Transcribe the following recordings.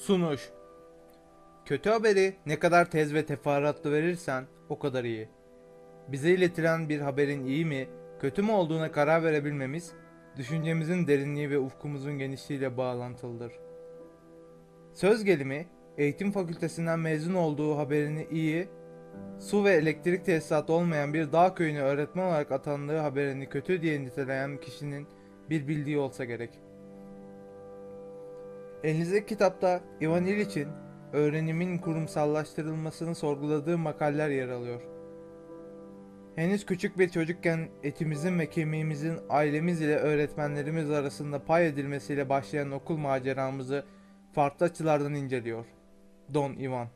Sunuş Kötü haberi ne kadar tez ve teferruatlı verirsen o kadar iyi. Bize iletilen bir haberin iyi mi, kötü mü olduğuna karar verebilmemiz, düşüncemizin derinliği ve ufkumuzun genişliğiyle bağlantılıdır. Söz gelimi, eğitim fakültesinden mezun olduğu haberini iyi, su ve elektrik tesisatı olmayan bir dağ köyüne öğretmen olarak atandığı haberini kötü diye niteleyen kişinin bir bildiği olsa gerek. Elinizdeki kitapta Ivan İliç'in öğrenimin kurumsallaştırılmasını sorguladığı makaller yer alıyor. Henüz küçük bir çocukken etimizin ve kemiğimizin ailemiz ile öğretmenlerimiz arasında pay edilmesiyle başlayan okul maceramızı farklı açılardan inceliyor. Don Ivan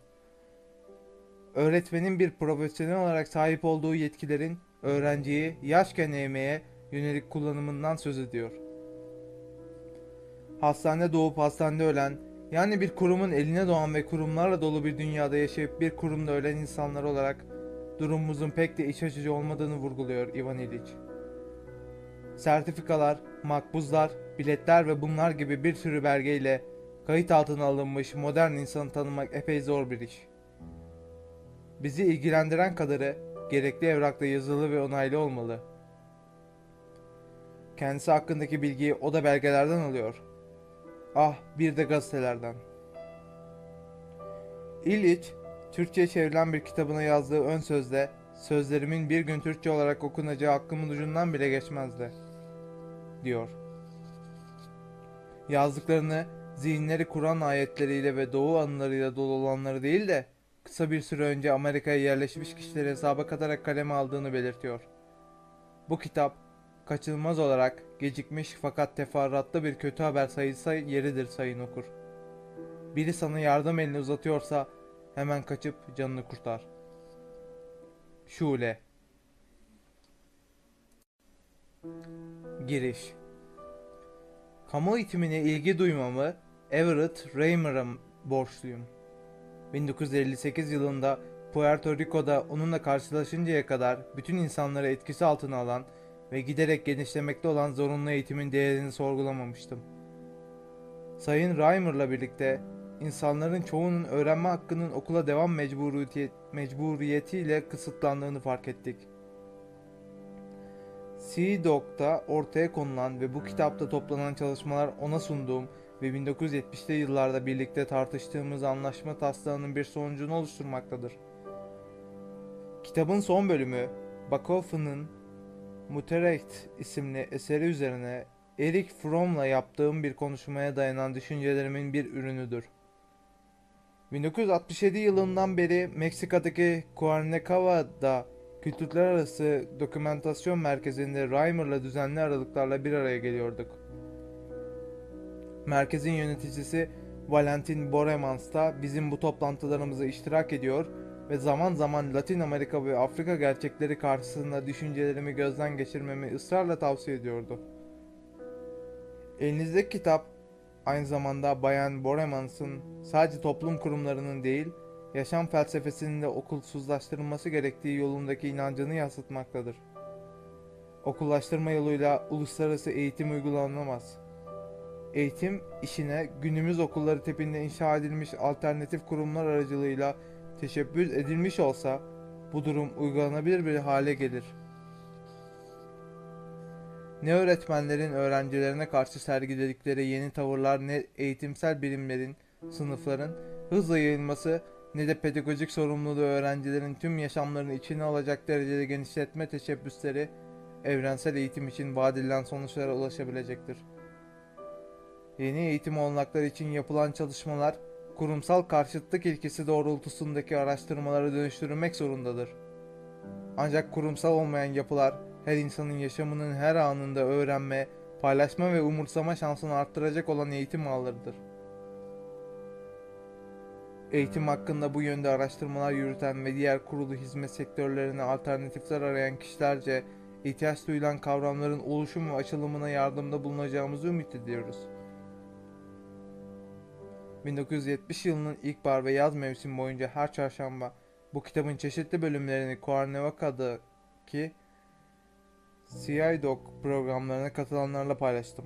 Öğretmenin bir profesyonel olarak sahip olduğu yetkilerin öğrenciyi yaşken eğmeye yönelik kullanımından söz ediyor. Hastanede doğup hastanede ölen, yani bir kurumun eline doğan ve kurumlarla dolu bir dünyada yaşayıp bir kurumda ölen insanlar olarak durumumuzun pek de iç açıcı olmadığını vurguluyor Ivan İliç. Sertifikalar, makbuzlar, biletler ve bunlar gibi bir sürü belgeyle kayıt altına alınmış modern insanı tanımak epey zor bir iş. Bizi ilgilendiren kadarı gerekli evrakta yazılı ve onaylı olmalı. Kendisi hakkındaki bilgiyi o da belgelerden alıyor. Ah bir de gazetelerden. İliç, Türkçe'ye çevrilen bir kitabına yazdığı ön sözde sözlerimin bir gün Türkçe olarak okunacağı aklımın ucundan bile geçmezdi, diyor. Yazdıklarını zihinleri Kur'an ayetleriyle ve doğu anılarıyla dolu olanları değil de kısa bir süre önce Amerika'ya yerleşmiş kişileri hesaba katarak kaleme aldığını belirtiyor. Bu kitap kaçınılmaz olarak gecikmiş fakat teferruatlı bir kötü haber sayılsa yeridir sayın okur. Biri sana yardım elini uzatıyorsa hemen kaçıp canını kurtar. Şule Giriş Kamu eğitimine ilgi duymamı Everett Raymer'a borçluyum. 1958 yılında Puerto Rico'da onunla karşılaşıncaya kadar bütün insanları etkisi altına alan ve giderek genişlemekte olan zorunlu eğitimin değerini sorgulamamıştım. Sayın Reimer'la birlikte insanların çoğunun öğrenme hakkının okula devam mecburiyeti, mecburiyetiyle kısıtlandığını fark ettik. CDOC'da ortaya konulan ve bu kitapta toplanan çalışmalar ona sunduğum ve 1970'li yıllarda birlikte tartıştığımız anlaşma taslağının bir sonucunu oluşturmaktadır. Kitabın son bölümü, Bakoff'un Muterecht isimli eseri üzerine Eric Fromm'la yaptığım bir konuşmaya dayanan düşüncelerimin bir ürünüdür. 1967 yılından beri Meksika'daki Cuernavaca'da Kültürler Arası Dokümentasyon Merkezi'nde Reimer'la düzenli aralıklarla bir araya geliyorduk. Merkezin yöneticisi Valentin Boremans da bizim bu toplantılarımıza iştirak ediyor ve zaman zaman Latin Amerika ve Afrika gerçekleri karşısında düşüncelerimi gözden geçirmemi ısrarla tavsiye ediyordu. Elinizdeki kitap aynı zamanda Bayan Boremans'ın sadece toplum kurumlarının değil, yaşam felsefesinin de okulsuzlaştırılması gerektiği yolundaki inancını yansıtmaktadır. Okullaştırma yoluyla uluslararası eğitim uygulanamaz. Eğitim işine günümüz okulları tipinde inşa edilmiş alternatif kurumlar aracılığıyla teşebbüs edilmiş olsa bu durum uygulanabilir bir hale gelir. Ne öğretmenlerin öğrencilerine karşı sergiledikleri yeni tavırlar ne eğitimsel birimlerin, sınıfların hızla yayılması ne de pedagojik sorumluluğu öğrencilerin tüm yaşamlarını içine alacak derecede genişletme teşebbüsleri evrensel eğitim için vaat edilen sonuçlara ulaşabilecektir. Yeni eğitim olanakları için yapılan çalışmalar kurumsal karşıtlık ilkesi doğrultusundaki araştırmaları dönüştürmek zorundadır. Ancak kurumsal olmayan yapılar her insanın yaşamının her anında öğrenme, paylaşma ve umursama şansını arttıracak olan eğitim ağlarıdır. Eğitim hakkında bu yönde araştırmalar yürüten ve diğer kurulu hizmet sektörlerine alternatifler arayan kişilerce ihtiyaç duyulan kavramların oluşum ve açılımına yardımda bulunacağımızı ümit ediyoruz. 1970 yılının ilkbahar ve yaz mevsimi boyunca her çarşamba bu kitabın çeşitli bölümlerini Cuernavaca'daki CI Doc programlarına katılanlarla paylaştım.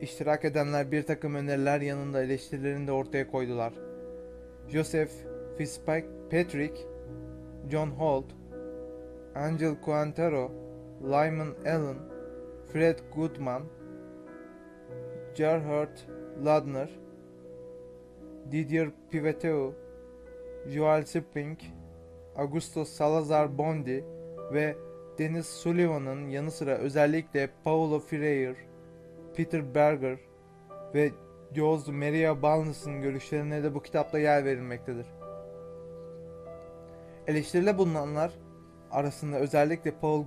İştirak edenler bir takım öneriler yanında eleştirilerini de ortaya koydular. Joseph Fitzpatrick, John Holt, Angel Coantero, Lyman Allen, Fred Goodman, Gerhard Ladner, Didier Piveteu, Joel Spring, Augusto Salazar Bondi ve Dennis Sullivan'ın yanı sıra özellikle Paulo Freire, Peter Berger ve Jose Maria Balnas'ın görüşlerine de bu kitapta yer verilmektedir. Eleştirile bulunanlar arasında özellikle Paul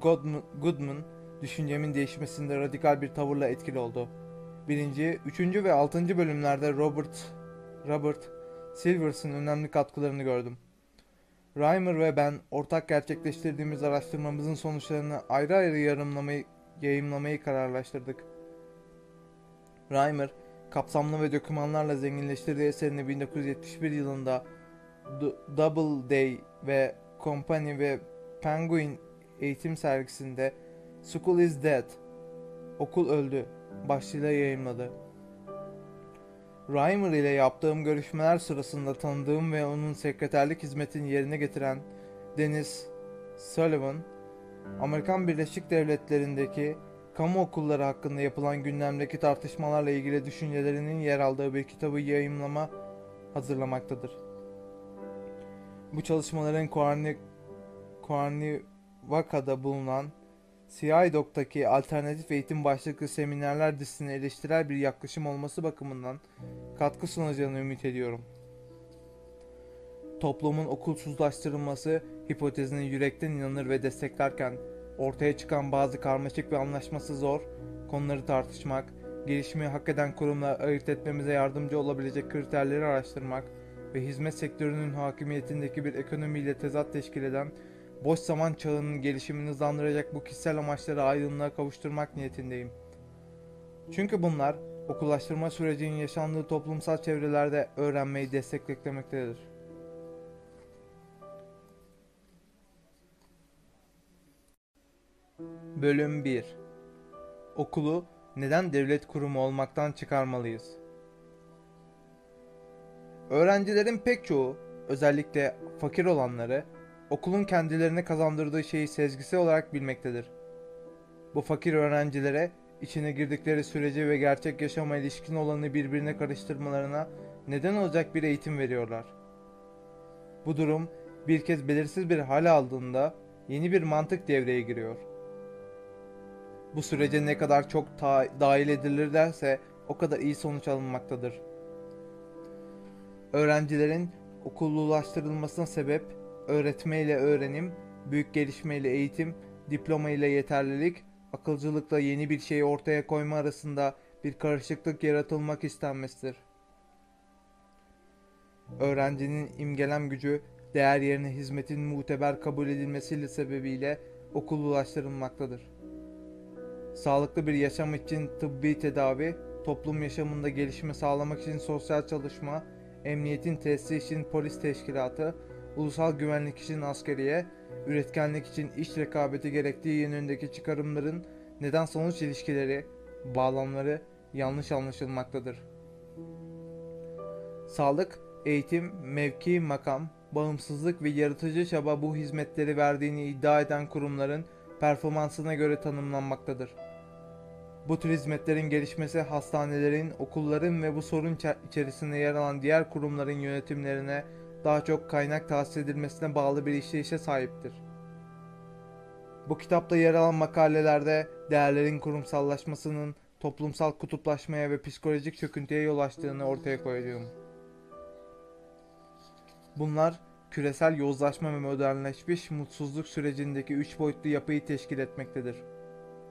Goodman düşüncemin değişmesinde radikal bir tavırla etkili oldu. Birinci, üçüncü ve altıncı bölümlerde Robert Robert Silvers'ın önemli katkılarını gördüm. Reimer ve ben ortak gerçekleştirdiğimiz araştırmamızın sonuçlarını ayrı ayrı yarımlamayı, yayımlamayı kararlaştırdık. Reimer, kapsamlı ve dokümanlarla zenginleştirdiği eserini 1971 yılında Double Day ve Company ve Penguin eğitim sergisinde School is Dead, Okul Öldü başlığıyla yayımladı. Reimer ile yaptığım görüşmeler sırasında tanıdığım ve onun sekreterlik hizmetini yerine getiren Dennis Sullivan, Amerikan Birleşik Devletleri'ndeki kamu okulları hakkında yapılan gündemdeki tartışmalarla ilgili düşüncelerinin yer aldığı bir kitabı yayımlama hazırlamaktadır. Bu çalışmaların Kuarni, Kuarnivaka'da bulunan CIDOC'taki alternatif eğitim başlıklı seminerler dizisine eleştirel bir yaklaşım olması bakımından katkı sunacağını ümit ediyorum. Toplumun okulsuzlaştırılması hipotezine yürekten inanır ve desteklerken ortaya çıkan bazı karmaşık ve anlaşması zor konuları tartışmak, gelişmeyi hak eden kurumla ayırt etmemize yardımcı olabilecek kriterleri araştırmak ve hizmet sektörünün hakimiyetindeki bir ekonomiyle tezat teşkil eden boş zaman çağının gelişimini hızlandıracak bu kişisel amaçları aydınlığa kavuşturmak niyetindeyim. Çünkü bunlar okullaştırma sürecinin yaşandığı toplumsal çevrelerde öğrenmeyi desteklemektedir. Bölüm 1 Okulu neden devlet kurumu olmaktan çıkarmalıyız? Öğrencilerin pek çoğu, özellikle fakir olanları, okulun kendilerine kazandırdığı şeyi sezgisi olarak bilmektedir. Bu fakir öğrencilere içine girdikleri süreci ve gerçek yaşama ilişkin olanı birbirine karıştırmalarına neden olacak bir eğitim veriyorlar. Bu durum bir kez belirsiz bir hal aldığında yeni bir mantık devreye giriyor. Bu sürece ne kadar çok ta- dahil edilir derse o kadar iyi sonuç alınmaktadır. Öğrencilerin okullulaştırılmasına sebep öğretme ile öğrenim, büyük gelişme ile eğitim, diploma ile yeterlilik, akılcılıkla yeni bir şeyi ortaya koyma arasında bir karışıklık yaratılmak istenmesidir. Öğrencinin imgelem gücü, değer yerine hizmetin muteber kabul edilmesiyle sebebiyle okullulaştırılmaktadır. Sağlıklı bir yaşam için tıbbi tedavi, toplum yaşamında gelişme sağlamak için sosyal çalışma, emniyetin tesisi için polis teşkilatı, ulusal güvenlik için askeriye, üretkenlik için iş rekabeti gerektiği yönündeki çıkarımların neden sonuç ilişkileri, bağlamları yanlış anlaşılmaktadır. Sağlık, eğitim, mevki, makam, bağımsızlık ve yaratıcı çaba bu hizmetleri verdiğini iddia eden kurumların performansına göre tanımlanmaktadır. Bu tür hizmetlerin gelişmesi hastanelerin, okulların ve bu sorun içerisinde yer alan diğer kurumların yönetimlerine daha çok kaynak tahsis edilmesine bağlı bir işleyişe sahiptir. Bu kitapta yer alan makalelerde değerlerin kurumsallaşmasının toplumsal kutuplaşmaya ve psikolojik çöküntüye yol açtığını ortaya koyacağım. Bunlar küresel yozlaşma ve modernleşmiş mutsuzluk sürecindeki üç boyutlu yapıyı teşkil etmektedir.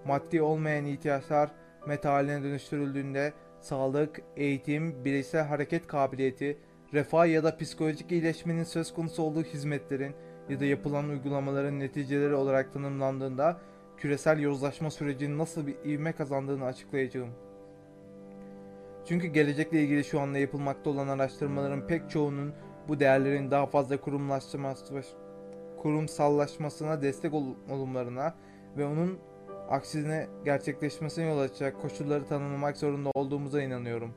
Maddi olmayan ihtiyaçlar meta haline dönüştürüldüğünde sağlık, eğitim, bireysel hareket kabiliyeti, refah ya da psikolojik iyileşmenin söz konusu olduğu hizmetlerin ya da yapılan uygulamaların neticeleri olarak tanımlandığında küresel yozlaşma sürecinin nasıl bir ivme kazandığını açıklayacağım. Çünkü gelecekle ilgili şu anda yapılmakta olan araştırmaların pek çoğunun bu değerlerin daha fazla kurumlaşması, kurumsallaşmasına destek olumlarına ve onun Aksine gerçekleşmesine yol açacak koşulları tanımlamak zorunda olduğumuza inanıyorum.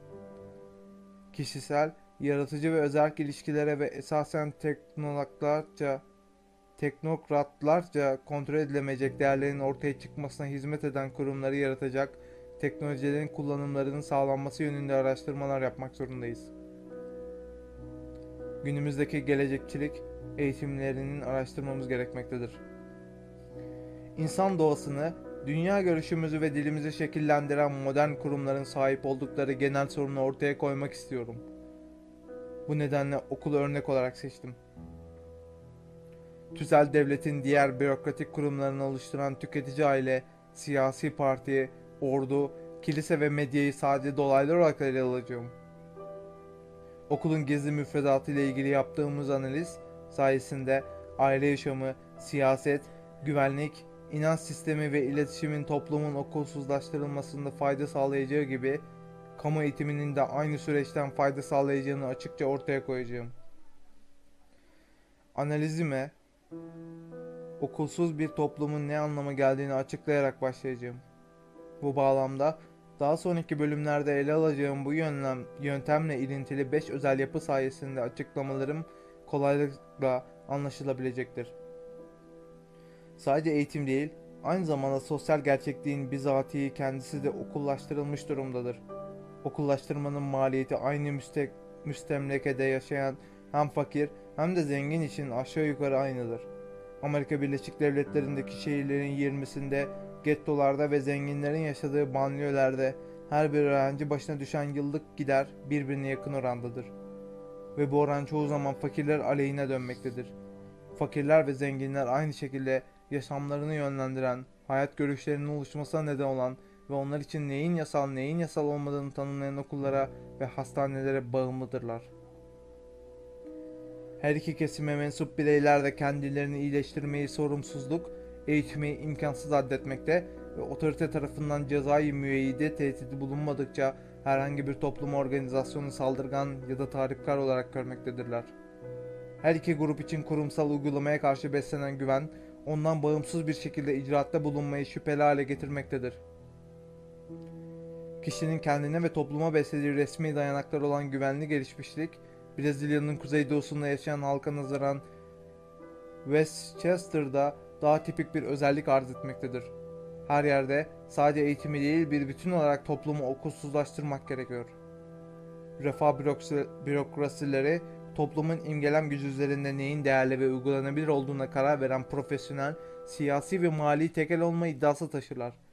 Kişisel, yaratıcı ve özerk ilişkilere ve esasen teknokratlarca teknokratlarca kontrol edilemeyecek değerlerin ortaya çıkmasına hizmet eden kurumları yaratacak teknolojilerin kullanımlarının sağlanması yönünde araştırmalar yapmak zorundayız. Günümüzdeki gelecekçilik eğitimlerinin araştırmamız gerekmektedir. İnsan doğasını, dünya görüşümüzü ve dilimizi şekillendiren modern kurumların sahip oldukları genel sorunu ortaya koymak istiyorum. Bu nedenle okulu örnek olarak seçtim. Tüzel devletin diğer bürokratik kurumlarını oluşturan tüketici aile, siyasi parti, ordu, kilise ve medyayı sadece dolaylı olarak ele alacağım. Okulun gizli müfredatı ile ilgili yaptığımız analiz sayesinde aile yaşamı, siyaset, güvenlik, inanç sistemi ve iletişimin toplumun okulsuzlaştırılmasında fayda sağlayacağı gibi kamu eğitiminin de aynı süreçten fayda sağlayacağını açıkça ortaya koyacağım. Analizime okulsuz bir toplumun ne anlama geldiğini açıklayarak başlayacağım. Bu bağlamda daha sonraki bölümlerde ele alacağım bu yönlem, yöntemle ilintili 5 özel yapı sayesinde açıklamalarım kolaylıkla anlaşılabilecektir. Sadece eğitim değil, aynı zamanda sosyal gerçekliğin bizatihi kendisi de okullaştırılmış durumdadır. Okullaştırmanın maliyeti aynı müstek, müstemlekede yaşayan hem fakir hem de zengin için aşağı yukarı aynıdır. Amerika Birleşik Devletleri'ndeki şehirlerin 20'sinde gettolarda ve zenginlerin yaşadığı banliyölerde her bir öğrenci başına düşen yıllık gider birbirine yakın orandadır. Ve bu oran çoğu zaman fakirler aleyhine dönmektedir. Fakirler ve zenginler aynı şekilde yaşamlarını yönlendiren, hayat görüşlerinin oluşmasına neden olan ve onlar için neyin yasal neyin yasal olmadığını tanımlayan okullara ve hastanelere bağımlıdırlar. Her iki kesime mensup bireyler de kendilerini iyileştirmeyi sorumsuzluk, eğitimi imkansız addetmekte ve otorite tarafından cezai müeyyide tehdidi bulunmadıkça herhangi bir toplum organizasyonu saldırgan ya da tahripkar olarak görmektedirler. Her iki grup için kurumsal uygulamaya karşı beslenen güven, ondan bağımsız bir şekilde icraatta bulunmayı şüpheli hale getirmektedir. Kişinin kendine ve topluma beslediği resmi dayanaklar olan güvenli gelişmişlik, Brezilya'nın kuzeydoğusunda yaşayan halka nazaran Westchester'da daha tipik bir özellik arz etmektedir. Her yerde sadece eğitimi değil bir bütün olarak toplumu okulsuzlaştırmak gerekiyor. Refah bürokrasileri toplumun imgelem gücü üzerinde neyin değerli ve uygulanabilir olduğuna karar veren profesyonel, siyasi ve mali tekel olma iddiası taşırlar.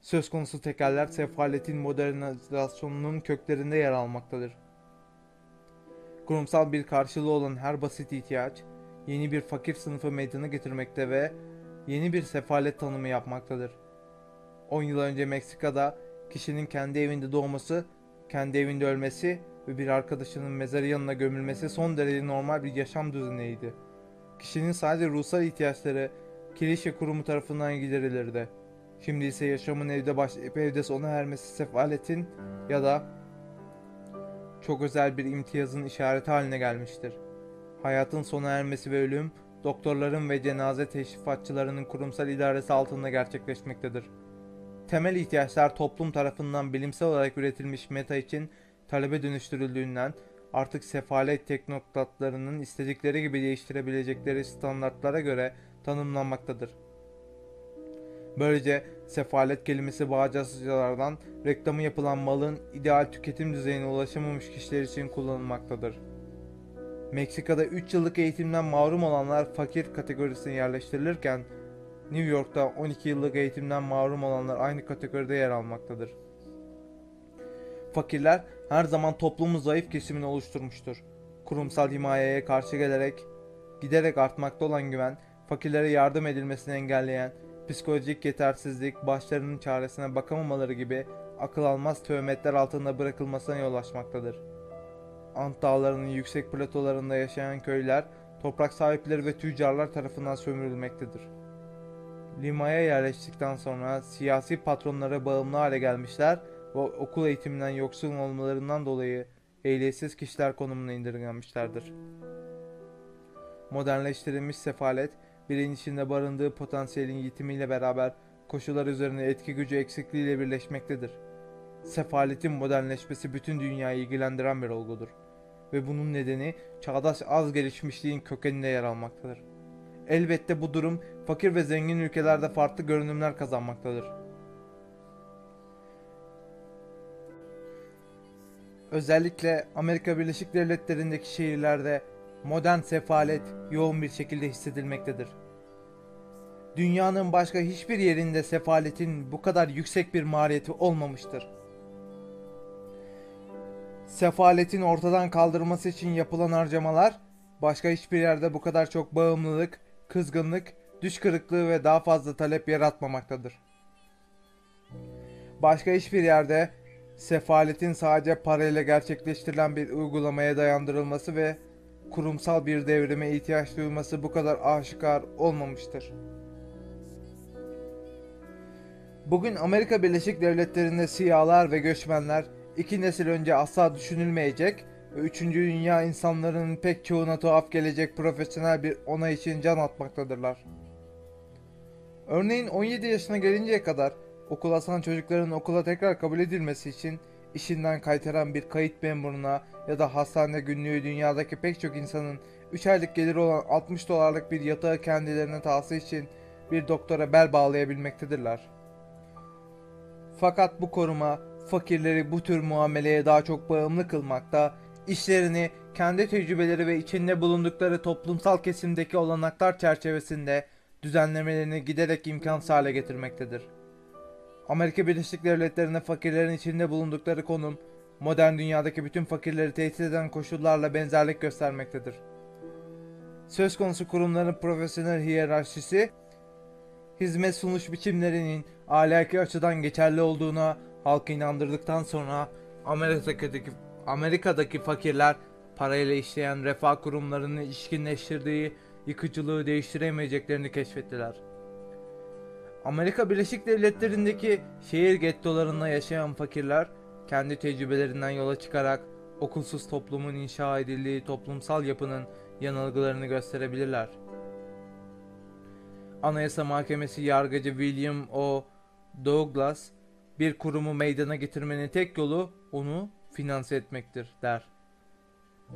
Söz konusu tekeller sefaletin modernizasyonunun köklerinde yer almaktadır. Kurumsal bir karşılığı olan her basit ihtiyaç, yeni bir fakir sınıfı meydana getirmekte ve yeni bir sefalet tanımı yapmaktadır. 10 yıl önce Meksika'da kişinin kendi evinde doğması, kendi evinde ölmesi ve bir arkadaşının mezarı yanına gömülmesi son derece normal bir yaşam düzeniydi. Kişinin sadece ruhsal ihtiyaçları kilise kurumu tarafından giderilirdi. Şimdi ise yaşamın evde başlayıp evde sona ermesi sefaletin ya da çok özel bir imtiyazın işareti haline gelmiştir. Hayatın sona ermesi ve ölüm, doktorların ve cenaze teşrifatçılarının kurumsal idaresi altında gerçekleşmektedir. Temel ihtiyaçlar toplum tarafından bilimsel olarak üretilmiş meta için talebe dönüştürüldüğünden artık sefalet teknokratlarının istedikleri gibi değiştirebilecekleri standartlara göre tanımlanmaktadır. Böylece sefalet kelimesi bağcasıcalardan reklamı yapılan malın ideal tüketim düzeyine ulaşamamış kişiler için kullanılmaktadır. Meksika'da 3 yıllık eğitimden mahrum olanlar fakir kategorisine yerleştirilirken New York'ta 12 yıllık eğitimden mahrum olanlar aynı kategoride yer almaktadır. Fakirler her zaman toplumun zayıf kesimini oluşturmuştur. Kurumsal himayeye karşı gelerek giderek artmakta olan güven, fakirlere yardım edilmesini engelleyen, psikolojik yetersizlik, başlarının çaresine bakamamaları gibi akıl almaz töhmetler altında bırakılmasına yol açmaktadır. Ant dağlarının yüksek platolarında yaşayan köyler, toprak sahipleri ve tüccarlar tarafından sömürülmektedir. Lima'ya yerleştikten sonra siyasi patronlara bağımlı hale gelmişler ve okul eğitiminden yoksun olmalarından dolayı ehliyetsiz kişiler konumuna indirgenmişlerdir. Modernleştirilmiş sefalet, bireyin içinde barındığı potansiyelin yitimiyle beraber koşullar üzerine etki gücü eksikliğiyle birleşmektedir. Sefaletin modernleşmesi bütün dünyayı ilgilendiren bir olgudur ve bunun nedeni çağdaş az gelişmişliğin kökeninde yer almaktadır. Elbette bu durum fakir ve zengin ülkelerde farklı görünümler kazanmaktadır. Özellikle Amerika Birleşik Devletleri'ndeki şehirlerde modern sefalet yoğun bir şekilde hissedilmektedir. Dünyanın başka hiçbir yerinde sefaletin bu kadar yüksek bir maliyeti olmamıştır. Sefaletin ortadan kaldırılması için yapılan harcamalar başka hiçbir yerde bu kadar çok bağımlılık, kızgınlık, düş kırıklığı ve daha fazla talep yaratmamaktadır. Başka hiçbir yerde sefaletin sadece parayla gerçekleştirilen bir uygulamaya dayandırılması ve kurumsal bir devrime ihtiyaç duyulması bu kadar aşikar olmamıştır. Bugün Amerika Birleşik Devletleri'nde siyahlar ve göçmenler iki nesil önce asla düşünülmeyecek ve 3. dünya insanların pek çoğuna tuhaf gelecek profesyonel bir onay için can atmaktadırlar. Örneğin 17 yaşına gelinceye kadar okul asan çocukların okula tekrar kabul edilmesi için işinden kaytaran bir kayıt memuruna ya da hastane günlüğü dünyadaki pek çok insanın 3 aylık geliri olan 60 dolarlık bir yatağı kendilerine tahsis için bir doktora bel bağlayabilmektedirler. Fakat bu koruma fakirleri bu tür muameleye daha çok bağımlı kılmakta, işlerini kendi tecrübeleri ve içinde bulundukları toplumsal kesimdeki olanaklar çerçevesinde düzenlemelerini giderek imkansız hale getirmektedir. Amerika Birleşik Devletleri'nde fakirlerin içinde bulundukları konum, modern dünyadaki bütün fakirleri tehdit eden koşullarla benzerlik göstermektedir. Söz konusu kurumların profesyonel hiyerarşisi, hizmet sunuş biçimlerinin ahlaki açıdan geçerli olduğuna halkı inandırdıktan sonra Amerika'daki, Amerika'daki fakirler parayla işleyen refah kurumlarının işkinleştirdiği yıkıcılığı değiştiremeyeceklerini keşfettiler. Amerika Birleşik Devletleri'ndeki şehir gettolarında yaşayan fakirler kendi tecrübelerinden yola çıkarak okulsuz toplumun inşa edildiği toplumsal yapının yanılgılarını gösterebilirler. Anayasa Mahkemesi yargıcı William O. Douglas bir kurumu meydana getirmenin tek yolu onu finanse etmektir der.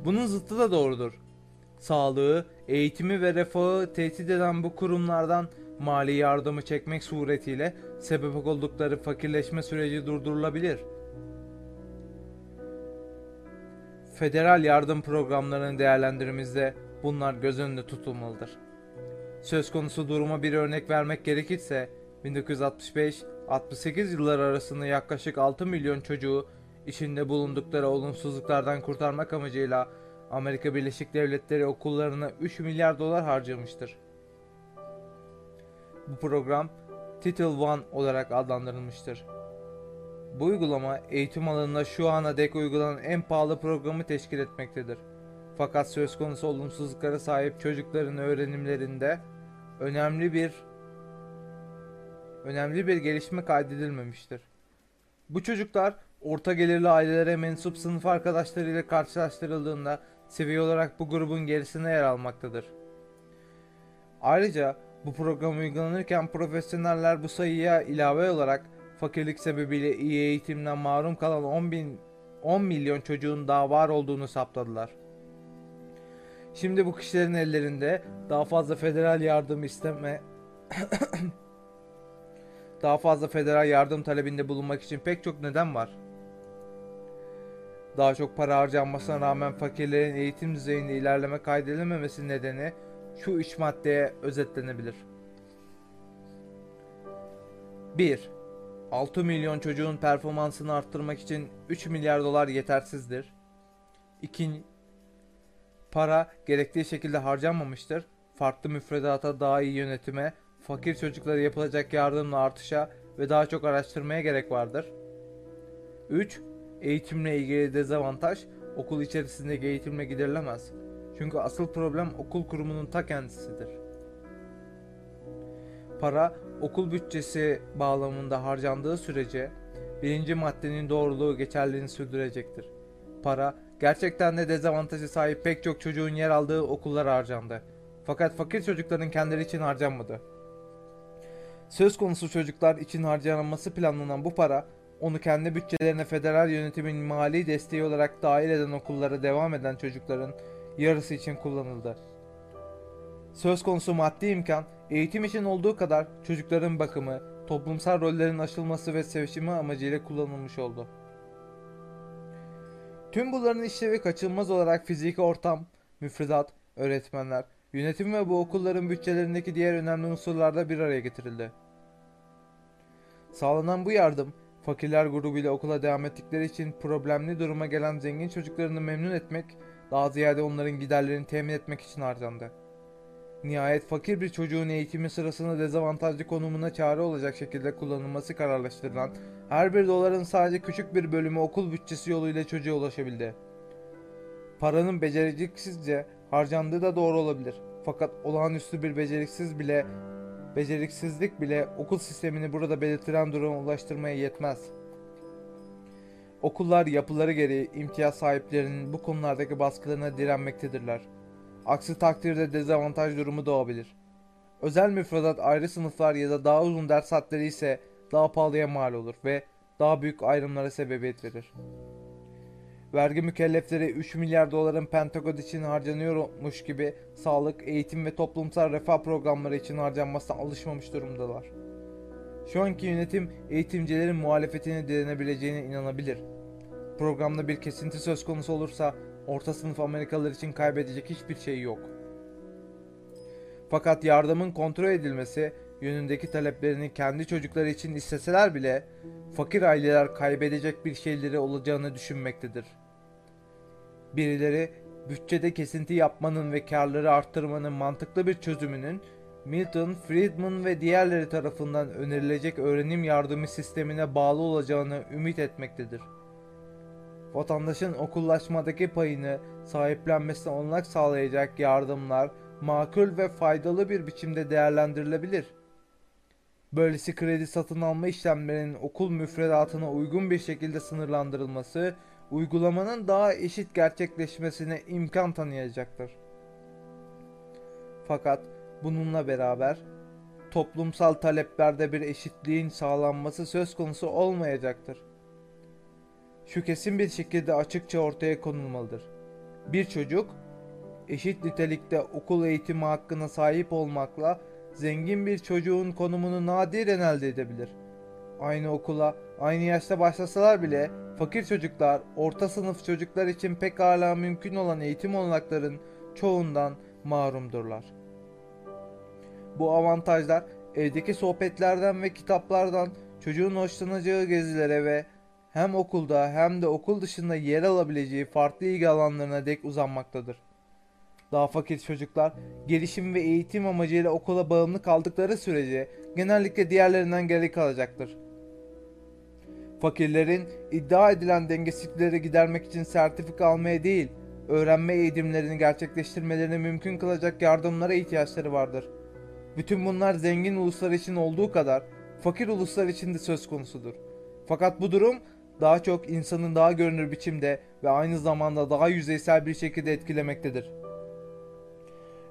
Bunun zıttı da doğrudur. Sağlığı, eğitimi ve refahı tehdit eden bu kurumlardan mali yardımı çekmek suretiyle sebep oldukları fakirleşme süreci durdurulabilir. Federal yardım programlarını değerlendirmemizde bunlar göz önünde tutulmalıdır. Söz konusu duruma bir örnek vermek gerekirse 1965-68 yılları arasında yaklaşık 6 milyon çocuğu içinde bulundukları olumsuzluklardan kurtarmak amacıyla Amerika Birleşik Devletleri okullarına 3 milyar dolar harcamıştır. Bu program Title One olarak adlandırılmıştır. Bu uygulama eğitim alanında şu ana dek uygulanan en pahalı programı teşkil etmektedir. Fakat söz konusu olumsuzluklara sahip çocukların öğrenimlerinde önemli bir önemli bir gelişme kaydedilmemiştir. Bu çocuklar orta gelirli ailelere mensup sınıf arkadaşlarıyla karşılaştırıldığında seviye olarak bu grubun gerisinde yer almaktadır. Ayrıca bu program uygulanırken profesyoneller bu sayıya ilave olarak fakirlik sebebiyle iyi eğitimden mahrum kalan 10, bin, 10 milyon çocuğun daha var olduğunu saptadılar. Şimdi bu kişilerin ellerinde daha fazla federal yardım isteme daha fazla federal yardım talebinde bulunmak için pek çok neden var. Daha çok para harcanmasına rağmen fakirlerin eğitim düzeyinde ilerleme kaydedilememesi nedeni şu üç maddeye özetlenebilir. 1. 6 milyon çocuğun performansını arttırmak için 3 milyar dolar yetersizdir. 2. Para gerektiği şekilde harcanmamıştır. Farklı müfredata daha iyi yönetime, fakir çocuklara yapılacak yardımla artışa ve daha çok araştırmaya gerek vardır. 3. Eğitimle ilgili dezavantaj okul içerisindeki eğitimle giderilemez. Çünkü asıl problem okul kurumunun ta kendisidir. Para okul bütçesi bağlamında harcandığı sürece birinci maddenin doğruluğu geçerliliğini sürdürecektir. Para gerçekten de dezavantajı sahip pek çok çocuğun yer aldığı okullar harcandı. Fakat fakir çocukların kendileri için harcanmadı. Söz konusu çocuklar için harcanması planlanan bu para, onu kendi bütçelerine federal yönetimin mali desteği olarak dahil eden okullara devam eden çocukların yarısı için kullanıldı. Söz konusu maddi imkan, eğitim için olduğu kadar çocukların bakımı, toplumsal rollerin aşılması ve sevişimi amacıyla kullanılmış oldu. Tüm bunların işlevi kaçınılmaz olarak fiziki ortam, müfredat, öğretmenler, yönetim ve bu okulların bütçelerindeki diğer önemli unsurlarda bir araya getirildi. Sağlanan bu yardım, fakirler grubuyla okula devam ettikleri için problemli duruma gelen zengin çocuklarını memnun etmek, daha ziyade onların giderlerini temin etmek için harcandı. Nihayet fakir bir çocuğun eğitimi sırasında dezavantajlı konumuna çare olacak şekilde kullanılması kararlaştırılan her bir doların sadece küçük bir bölümü okul bütçesi yoluyla çocuğa ulaşabildi. Paranın beceriksizce harcandığı da doğru olabilir. Fakat olağanüstü bir beceriksiz bile beceriksizlik bile okul sistemini burada belirtilen duruma ulaştırmaya yetmez. Okullar yapıları gereği imtiyaz sahiplerinin bu konulardaki baskılarına direnmektedirler. Aksi takdirde dezavantaj durumu doğabilir. Özel müfredat ayrı sınıflar ya da daha uzun ders saatleri ise daha pahalıya mal olur ve daha büyük ayrımlara sebebiyet verir. Vergi mükellefleri 3 milyar doların Pentagon için harcanıyormuş gibi sağlık, eğitim ve toplumsal refah programları için harcanmasına alışmamış durumdalar. Şu anki yönetim eğitimcilerin muhalefetine direnebileceğine inanabilir. Programda bir kesinti söz konusu olursa orta sınıf Amerikalılar için kaybedecek hiçbir şey yok. Fakat yardımın kontrol edilmesi yönündeki taleplerini kendi çocukları için isteseler bile fakir aileler kaybedecek bir şeyleri olacağını düşünmektedir. Birileri bütçede kesinti yapmanın ve karları arttırmanın mantıklı bir çözümünün Milton, Friedman ve diğerleri tarafından önerilecek öğrenim yardımı sistemine bağlı olacağını ümit etmektedir. Vatandaşın okullaşmadaki payını sahiplenmesine olanak sağlayacak yardımlar makul ve faydalı bir biçimde değerlendirilebilir. Böylesi kredi satın alma işlemlerinin okul müfredatına uygun bir şekilde sınırlandırılması, uygulamanın daha eşit gerçekleşmesine imkan tanıyacaktır. Fakat bununla beraber toplumsal taleplerde bir eşitliğin sağlanması söz konusu olmayacaktır. Şu kesin bir şekilde açıkça ortaya konulmalıdır. Bir çocuk eşit nitelikte okul eğitimi hakkına sahip olmakla zengin bir çocuğun konumunu nadiren elde edebilir. Aynı okula aynı yaşta başlasalar bile fakir çocuklar orta sınıf çocuklar için pek hala mümkün olan eğitim olanakların çoğundan mahrumdurlar. Bu avantajlar evdeki sohbetlerden ve kitaplardan çocuğun hoşlanacağı gezilere ve hem okulda hem de okul dışında yer alabileceği farklı ilgi alanlarına dek uzanmaktadır. Daha fakir çocuklar gelişim ve eğitim amacıyla okula bağımlı kaldıkları sürece genellikle diğerlerinden geri kalacaktır. Fakirlerin iddia edilen dengesizlikleri gidermek için sertifika almaya değil, öğrenme eğitimlerini gerçekleştirmelerini mümkün kılacak yardımlara ihtiyaçları vardır. Bütün bunlar zengin uluslar için olduğu kadar fakir uluslar için de söz konusudur. Fakat bu durum daha çok insanın daha görünür biçimde ve aynı zamanda daha yüzeysel bir şekilde etkilemektedir.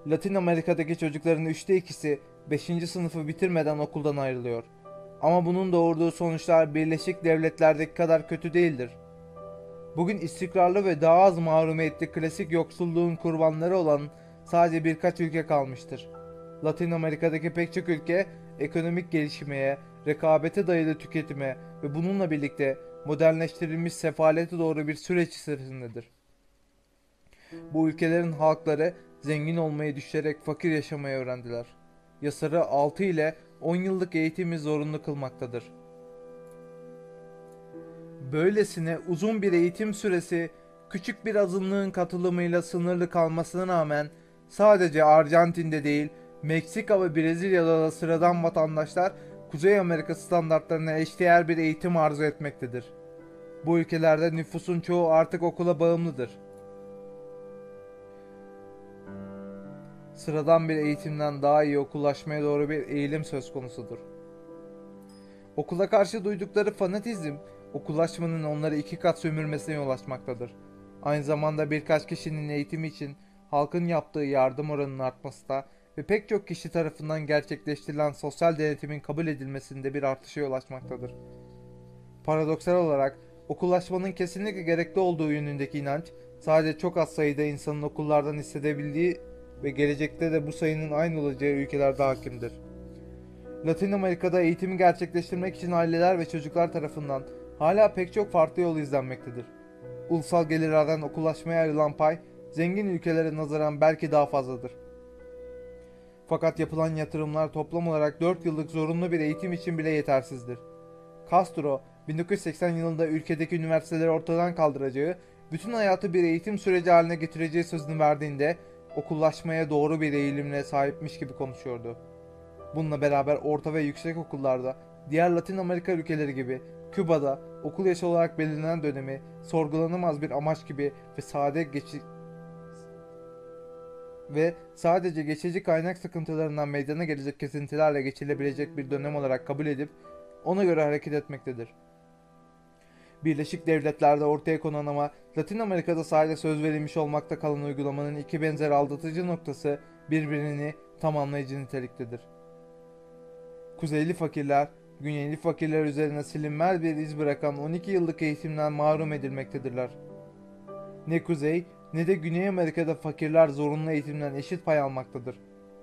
Latin Amerika'daki çocukların üçte ikisi 5. sınıfı bitirmeden okuldan ayrılıyor. Ama bunun doğurduğu sonuçlar Birleşik Devletler'deki kadar kötü değildir. Bugün istikrarlı ve daha az mahrumiyetli klasik yoksulluğun kurbanları olan sadece birkaç ülke kalmıştır. Latin Amerika'daki pek çok ülke ekonomik gelişmeye, rekabete dayalı tüketime ve bununla birlikte modernleştirilmiş sefalete doğru bir süreç içerisindedir. Bu ülkelerin halkları zengin olmayı düşerek fakir yaşamayı öğrendiler. Yasarı 6 ile 10 yıllık eğitimi zorunlu kılmaktadır. Böylesine uzun bir eğitim süresi küçük bir azınlığın katılımıyla sınırlı kalmasına rağmen sadece Arjantin'de değil Meksika ve Brezilya'da da sıradan vatandaşlar Kuzey Amerika standartlarına eşdeğer bir eğitim arzu etmektedir. Bu ülkelerde nüfusun çoğu artık okula bağımlıdır. Sıradan bir eğitimden daha iyi okullaşmaya doğru bir eğilim söz konusudur. Okula karşı duydukları fanatizm, okullaşmanın onları iki kat sömürmesine yol açmaktadır. Aynı zamanda birkaç kişinin eğitimi için halkın yaptığı yardım oranının artması da ve pek çok kişi tarafından gerçekleştirilen sosyal denetimin kabul edilmesinde bir artışa yol açmaktadır. Paradoksal olarak okullaşmanın kesinlikle gerekli olduğu yönündeki inanç sadece çok az sayıda insanın okullardan hissedebildiği ve gelecekte de bu sayının aynı olacağı ülkelerde hakimdir. Latin Amerika'da eğitimi gerçekleştirmek için aileler ve çocuklar tarafından hala pek çok farklı yol izlenmektedir. Ulusal gelirlerden okullaşmaya ayrılan pay zengin ülkelere nazaran belki daha fazladır. Fakat yapılan yatırımlar toplam olarak 4 yıllık zorunlu bir eğitim için bile yetersizdir. Castro, 1980 yılında ülkedeki üniversiteleri ortadan kaldıracağı, bütün hayatı bir eğitim süreci haline getireceği sözünü verdiğinde okullaşmaya doğru bir eğilimle sahipmiş gibi konuşuyordu. Bununla beraber orta ve yüksek okullarda diğer Latin Amerika ülkeleri gibi Küba'da okul yaşı olarak belirlenen dönemi sorgulanamaz bir amaç gibi ve sade geçi ve sadece geçici kaynak sıkıntılarından meydana gelecek kesintilerle geçilebilecek bir dönem olarak kabul edip ona göre hareket etmektedir. Birleşik Devletler'de ortaya konan ama Latin Amerika'da sadece söz verilmiş olmakta kalan uygulamanın iki benzer aldatıcı noktası birbirini tamamlayıcı niteliktedir. Kuzeyli fakirler, Güneyli fakirler üzerine silinmez bir iz bırakan 12 yıllık eğitimden mahrum edilmektedirler. Ne Kuzey ne de Güney Amerika'da fakirler zorunlu eğitimden eşit pay almaktadır.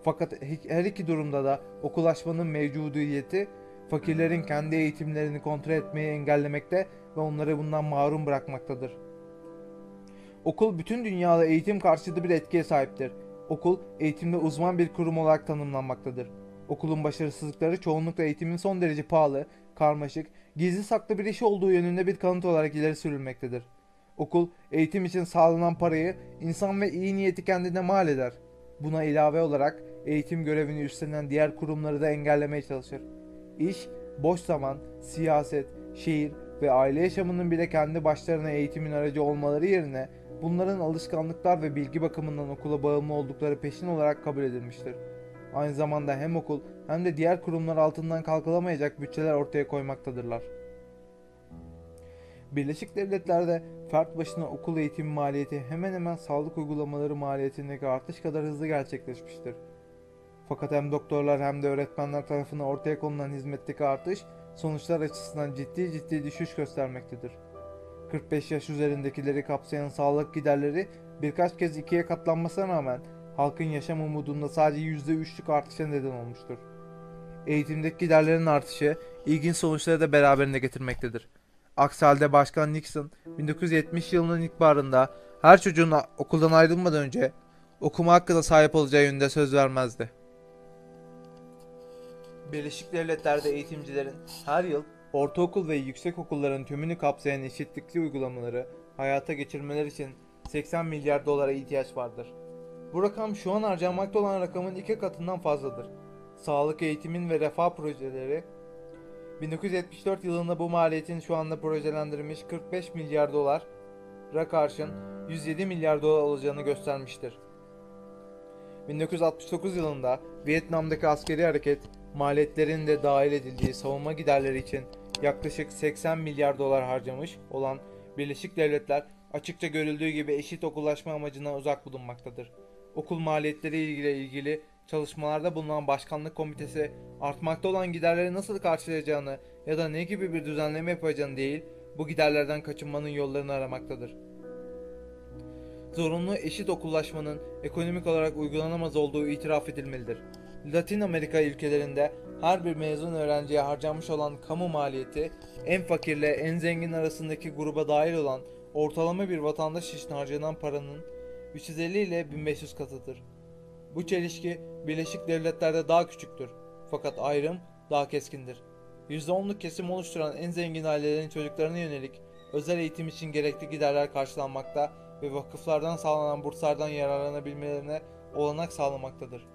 Fakat her iki durumda da okulaşmanın mevcudiyeti fakirlerin kendi eğitimlerini kontrol etmeyi engellemekte ve onları bundan mahrum bırakmaktadır. Okul bütün dünyada eğitim karşıtı bir etkiye sahiptir. Okul eğitimde uzman bir kurum olarak tanımlanmaktadır. Okulun başarısızlıkları çoğunlukla eğitimin son derece pahalı, karmaşık, gizli saklı bir iş olduğu yönünde bir kanıt olarak ileri sürülmektedir. Okul, eğitim için sağlanan parayı insan ve iyi niyeti kendine mal eder. Buna ilave olarak eğitim görevini üstlenen diğer kurumları da engellemeye çalışır. İş, boş zaman, siyaset, şehir ve aile yaşamının bile kendi başlarına eğitimin aracı olmaları yerine bunların alışkanlıklar ve bilgi bakımından okula bağımlı oldukları peşin olarak kabul edilmiştir. Aynı zamanda hem okul hem de diğer kurumlar altından kalkılamayacak bütçeler ortaya koymaktadırlar. Birleşik Devletler'de fert başına okul eğitimi maliyeti hemen hemen sağlık uygulamaları maliyetindeki artış kadar hızlı gerçekleşmiştir. Fakat hem doktorlar hem de öğretmenler tarafından ortaya konulan hizmetteki artış sonuçlar açısından ciddi ciddi düşüş göstermektedir. 45 yaş üzerindekileri kapsayan sağlık giderleri birkaç kez ikiye katlanmasına rağmen halkın yaşam umudunda sadece %3'lük artışa neden olmuştur. Eğitimdeki giderlerin artışı ilginç sonuçları da beraberinde getirmektedir. Aksi Başkan Nixon 1970 yılının ilkbaharında her çocuğun okuldan ayrılmadan önce okuma hakkına sahip olacağı yönünde söz vermezdi. Birleşik Devletler'de eğitimcilerin her yıl ortaokul ve yüksek okulların tümünü kapsayan eşitlikli uygulamaları hayata geçirmeleri için 80 milyar dolara ihtiyaç vardır. Bu rakam şu an harcanmakta olan rakamın iki katından fazladır. Sağlık, eğitimin ve refah projeleri 1974 yılında bu maliyetin şu anda projelendirilmiş 45 milyar dolara karşın 107 milyar dolar olacağını göstermiştir. 1969 yılında Vietnam'daki askeri hareket maliyetlerin de dahil edildiği savunma giderleri için yaklaşık 80 milyar dolar harcamış olan Birleşik Devletler açıkça görüldüğü gibi eşit okullaşma amacından uzak bulunmaktadır. Okul maliyetleri ile ilgili çalışmalarda bulunan başkanlık komitesi artmakta olan giderleri nasıl karşılayacağını ya da ne gibi bir düzenleme yapacağını değil, bu giderlerden kaçınmanın yollarını aramaktadır. Zorunlu eşit okullaşmanın ekonomik olarak uygulanamaz olduğu itiraf edilmelidir. Latin Amerika ülkelerinde her bir mezun öğrenciye harcanmış olan kamu maliyeti en fakirle en zengin arasındaki gruba dahil olan ortalama bir vatandaş için harcanan paranın 350 ile 1500 katıdır. Bu çelişki Birleşik Devletler'de daha küçüktür. Fakat ayrım daha keskindir. %10'luk kesim oluşturan en zengin ailelerin çocuklarına yönelik özel eğitim için gerekli giderler karşılanmakta ve vakıflardan sağlanan burslardan yararlanabilmelerine olanak sağlamaktadır.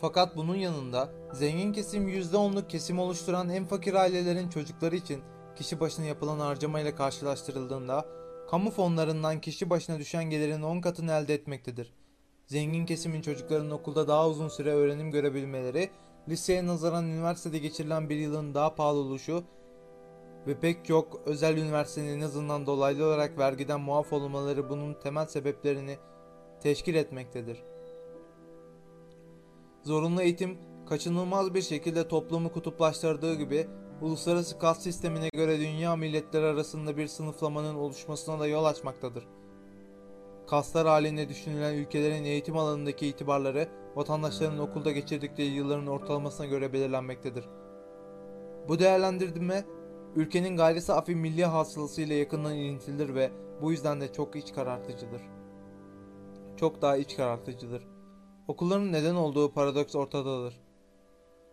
Fakat bunun yanında zengin kesim %10'luk kesim oluşturan en fakir ailelerin çocukları için kişi başına yapılan harcama ile karşılaştırıldığında kamu fonlarından kişi başına düşen gelirin 10 katını elde etmektedir. Zengin kesimin çocuklarının okulda daha uzun süre öğrenim görebilmeleri, liseye nazaran üniversitede geçirilen bir yılın daha pahalı oluşu ve pek çok özel üniversitenin en azından dolaylı olarak vergiden muaf olmaları bunun temel sebeplerini teşkil etmektedir. Zorunlu eğitim kaçınılmaz bir şekilde toplumu kutuplaştırdığı gibi uluslararası kas sistemine göre dünya milletleri arasında bir sınıflamanın oluşmasına da yol açmaktadır. Kaslar halinde düşünülen ülkelerin eğitim alanındaki itibarları vatandaşların okulda geçirdikleri yılların ortalamasına göre belirlenmektedir. Bu değerlendirme ülkenin gayri safi milli hasılası ile yakından ilintilidir ve bu yüzden de çok iç karartıcıdır. Çok daha iç karartıcıdır. Okulların neden olduğu paradoks ortadadır.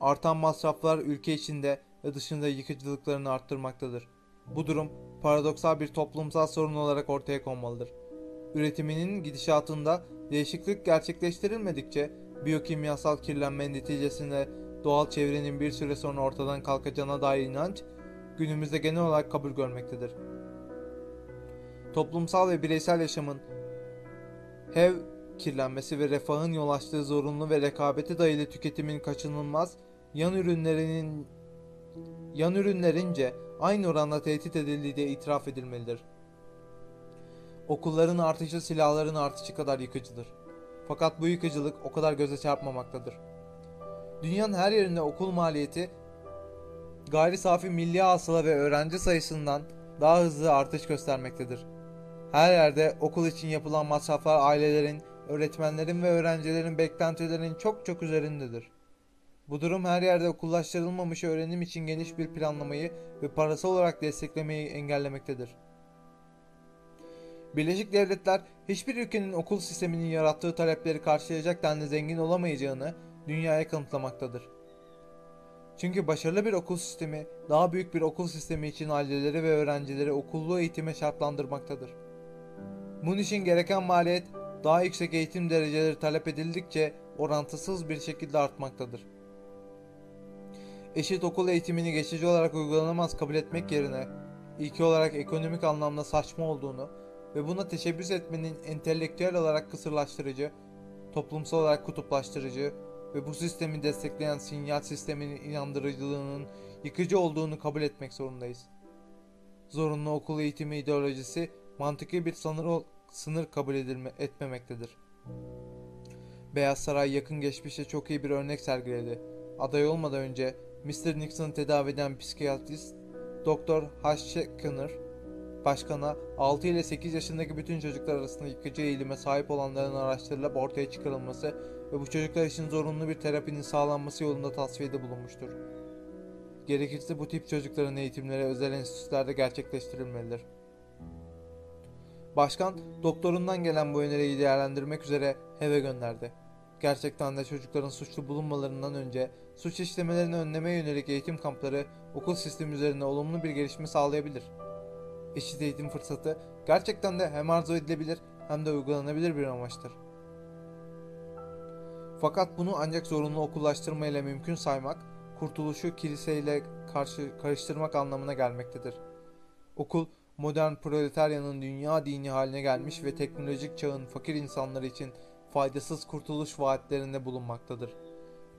Artan masraflar ülke içinde ve dışında yıkıcılıklarını arttırmaktadır. Bu durum paradoksal bir toplumsal sorun olarak ortaya konmalıdır. Üretiminin gidişatında değişiklik gerçekleştirilmedikçe biyokimyasal kirlenme neticesinde doğal çevrenin bir süre sonra ortadan kalkacağına dair inanç günümüzde genel olarak kabul görmektedir. Toplumsal ve bireysel yaşamın hev kirlenmesi ve refahın yol açtığı zorunlu ve rekabete dayalı tüketimin kaçınılmaz yan ürünlerinin yan ürünlerince aynı oranda tehdit edildiği de itiraf edilmelidir. Okulların artışı silahların artışı kadar yıkıcıdır. Fakat bu yıkıcılık o kadar göze çarpmamaktadır. Dünyanın her yerinde okul maliyeti gayri safi milli hasıla ve öğrenci sayısından daha hızlı artış göstermektedir. Her yerde okul için yapılan masraflar ailelerin, öğretmenlerin ve öğrencilerin beklentilerinin çok çok üzerindedir. Bu durum her yerde okullaştırılmamış öğrenim için geniş bir planlamayı ve parasal olarak desteklemeyi engellemektedir. Birleşik Devletler hiçbir ülkenin okul sisteminin yarattığı talepleri karşılayacak denli zengin olamayacağını dünyaya kanıtlamaktadır. Çünkü başarılı bir okul sistemi daha büyük bir okul sistemi için aileleri ve öğrencileri okullu eğitime şartlandırmaktadır. Bunun için gereken maliyet daha yüksek eğitim dereceleri talep edildikçe orantısız bir şekilde artmaktadır. Eşit okul eğitimini geçici olarak uygulanamaz kabul etmek yerine ilki olarak ekonomik anlamda saçma olduğunu ve buna teşebbüs etmenin entelektüel olarak kısırlaştırıcı, toplumsal olarak kutuplaştırıcı ve bu sistemi destekleyen sinyal sisteminin inandırıcılığının yıkıcı olduğunu kabul etmek zorundayız. Zorunlu okul eğitimi ideolojisi mantıklı bir sınır, sınır kabul edilme, etmemektedir. Beyaz Saray yakın geçmişte çok iyi bir örnek sergiledi. Aday olmadan önce Mr. Nixon'ı tedavi eden psikiyatrist Dr. H. Skinner, başkana 6 ile 8 yaşındaki bütün çocuklar arasında yıkıcı eğilime sahip olanların araştırılıp ortaya çıkarılması ve bu çocuklar için zorunlu bir terapinin sağlanması yolunda tasfiyede bulunmuştur. Gerekirse bu tip çocukların eğitimleri özel enstitülerde gerçekleştirilmelidir. Başkan, doktorundan gelen bu öneriyi değerlendirmek üzere HEV'e gönderdi. Gerçekten de çocukların suçlu bulunmalarından önce suç işlemelerini önlemeye yönelik eğitim kampları okul sistemi üzerinde olumlu bir gelişme sağlayabilir. Eşit eğitim fırsatı gerçekten de hem arzu edilebilir hem de uygulanabilir bir amaçtır. Fakat bunu ancak zorunlu okullaştırma ile mümkün saymak, kurtuluşu kiliseyle karşı karıştırmak anlamına gelmektedir. Okul, modern proletaryanın dünya dini haline gelmiş ve teknolojik çağın fakir insanları için faydasız kurtuluş vaatlerinde bulunmaktadır.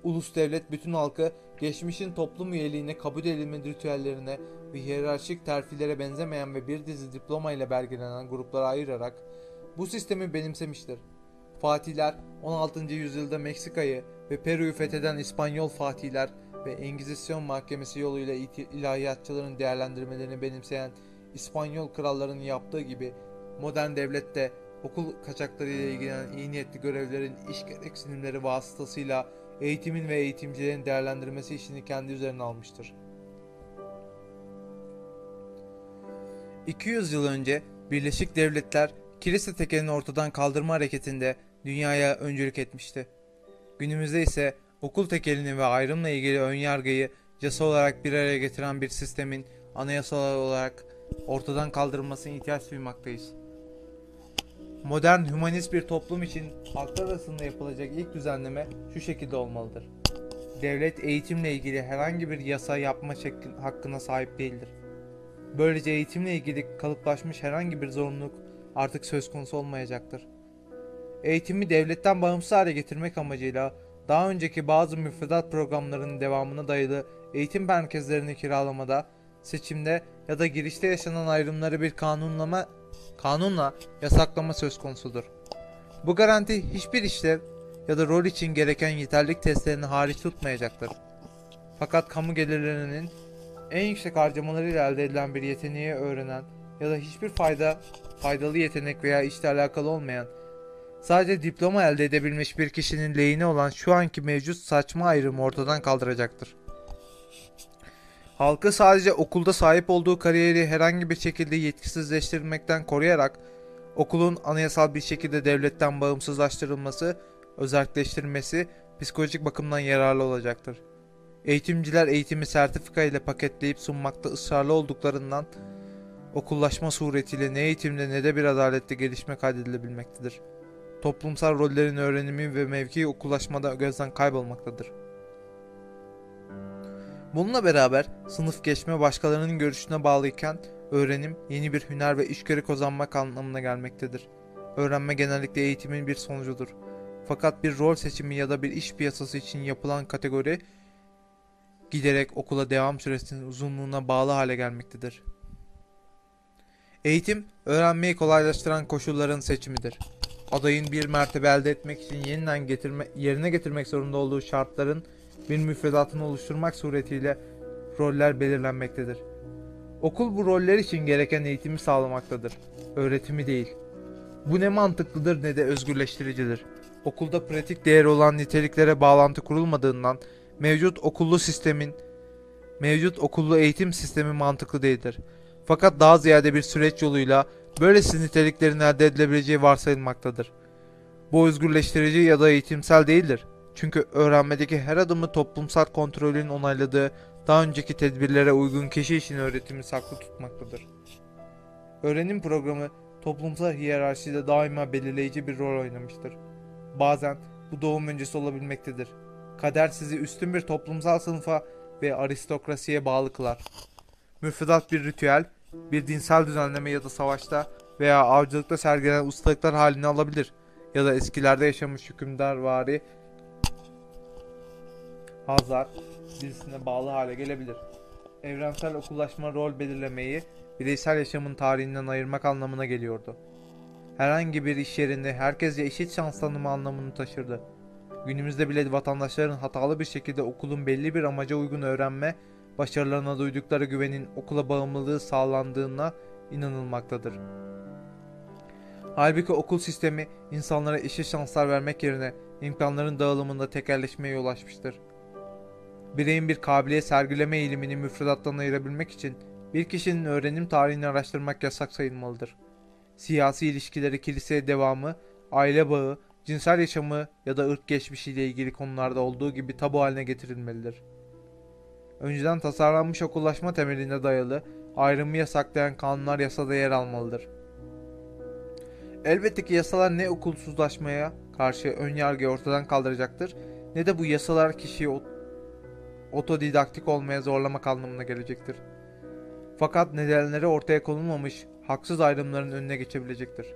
Ulus devlet bütün halkı geçmişin toplum üyeliğine kabul edilme ritüellerine ve hiyerarşik terfilere benzemeyen ve bir dizi diploma ile belgelenen gruplara ayırarak bu sistemi benimsemiştir. Fatihler 16. yüzyılda Meksika'yı ve Peru'yu fetheden İspanyol fatihler ve Engizisyon mahkemesi yoluyla ilahiyatçıların değerlendirmelerini benimseyen İspanyol krallarının yaptığı gibi modern devlette okul kaçakları ile ilgilenen iyi niyetli görevlerin iş gereksinimleri vasıtasıyla eğitimin ve eğitimcilerin değerlendirmesi işini kendi üzerine almıştır. 200 yıl önce Birleşik Devletler kilise tekelini ortadan kaldırma hareketinde dünyaya öncülük etmişti. Günümüzde ise okul tekelini ve ayrımla ilgili önyargıyı yasa olarak bir araya getiren bir sistemin anayasal olarak ortadan kaldırılmasına ihtiyaç duymaktayız. Modern hümanist bir toplum için halklar arasında yapılacak ilk düzenleme şu şekilde olmalıdır. Devlet eğitimle ilgili herhangi bir yasa yapma hakkına sahip değildir. Böylece eğitimle ilgili kalıplaşmış herhangi bir zorunluluk artık söz konusu olmayacaktır. Eğitimi devletten bağımsız hale getirmek amacıyla daha önceki bazı müfredat programlarının devamına dayalı eğitim merkezlerini kiralamada, seçimde ya da girişte yaşanan ayrımları bir kanunlama kanunla yasaklama söz konusudur. Bu garanti hiçbir işlev ya da rol için gereken yeterlilik testlerini hariç tutmayacaktır. Fakat kamu gelirlerinin en yüksek harcamalarıyla elde edilen bir yeteneği öğrenen ya da hiçbir fayda faydalı yetenek veya işle alakalı olmayan sadece diploma elde edebilmiş bir kişinin lehine olan şu anki mevcut saçma ayrımı ortadan kaldıracaktır. Halkı sadece okulda sahip olduğu kariyeri herhangi bir şekilde yetkisizleştirmekten koruyarak okulun anayasal bir şekilde devletten bağımsızlaştırılması, özelleştirilmesi psikolojik bakımdan yararlı olacaktır. Eğitimciler eğitimi sertifika ile paketleyip sunmakta ısrarlı olduklarından okullaşma suretiyle ne eğitimde ne de bir adalette gelişme kaydedilebilmektedir. Toplumsal rollerin öğrenimi ve mevki okullaşmada gözden kaybolmaktadır. Bununla beraber sınıf geçme başkalarının görüşüne bağlıyken öğrenim yeni bir hüner ve işgörü kazanmak anlamına gelmektedir. Öğrenme genellikle eğitimin bir sonucudur. Fakat bir rol seçimi ya da bir iş piyasası için yapılan kategori giderek okula devam süresinin uzunluğuna bağlı hale gelmektedir. Eğitim, öğrenmeyi kolaylaştıran koşulların seçimidir. Adayın bir mertebe elde etmek için yeniden getirme, yerine getirmek zorunda olduğu şartların bir müfredatını oluşturmak suretiyle roller belirlenmektedir. Okul bu roller için gereken eğitimi sağlamaktadır. Öğretimi değil. Bu ne mantıklıdır ne de özgürleştiricidir. Okulda pratik değeri olan niteliklere bağlantı kurulmadığından mevcut okullu sistemin mevcut okullu eğitim sistemi mantıklı değildir. Fakat daha ziyade bir süreç yoluyla böylesi niteliklerin elde edilebileceği varsayılmaktadır. Bu özgürleştirici ya da eğitimsel değildir. Çünkü öğrenmedeki her adımı toplumsal kontrolün onayladığı daha önceki tedbirlere uygun kişi için öğretimi saklı tutmaktadır. Öğrenim programı toplumsal hiyerarşide daima belirleyici bir rol oynamıştır. Bazen bu doğum öncesi olabilmektedir. Kader sizi üstün bir toplumsal sınıfa ve aristokrasiye bağlı kılar. Müfredat bir ritüel, bir dinsel düzenleme ya da savaşta veya avcılıkta sergilenen ustalıklar halini alabilir ya da eskilerde yaşamış hükümdarvari Hazar dizisine bağlı hale gelebilir. Evrensel okullaşma rol belirlemeyi bireysel yaşamın tarihinden ayırmak anlamına geliyordu. Herhangi bir iş yerinde herkese eşit şans tanımı anlamını taşırdı. Günümüzde bile vatandaşların hatalı bir şekilde okulun belli bir amaca uygun öğrenme, başarılarına duydukları güvenin okula bağımlılığı sağlandığına inanılmaktadır. Halbuki okul sistemi insanlara eşit şanslar vermek yerine imkanların dağılımında tekerleşmeye yol açmıştır. Bireyin bir kabiliyet sergileme eğilimini müfredattan ayırabilmek için bir kişinin öğrenim tarihini araştırmak yasak sayılmalıdır. Siyasi ilişkileri, kiliseye devamı, aile bağı, cinsel yaşamı ya da ırk geçmişiyle ilgili konularda olduğu gibi tabu haline getirilmelidir. Önceden tasarlanmış okullaşma temeline dayalı ayrımı yasaklayan kanunlar yasada yer almalıdır. Elbette ki yasalar ne okulsuzlaşmaya karşı ön yargıyı ortadan kaldıracaktır ne de bu yasalar kişiyi otodidaktik olmaya zorlamak anlamına gelecektir. Fakat nedenleri ortaya konulmamış haksız ayrımların önüne geçebilecektir.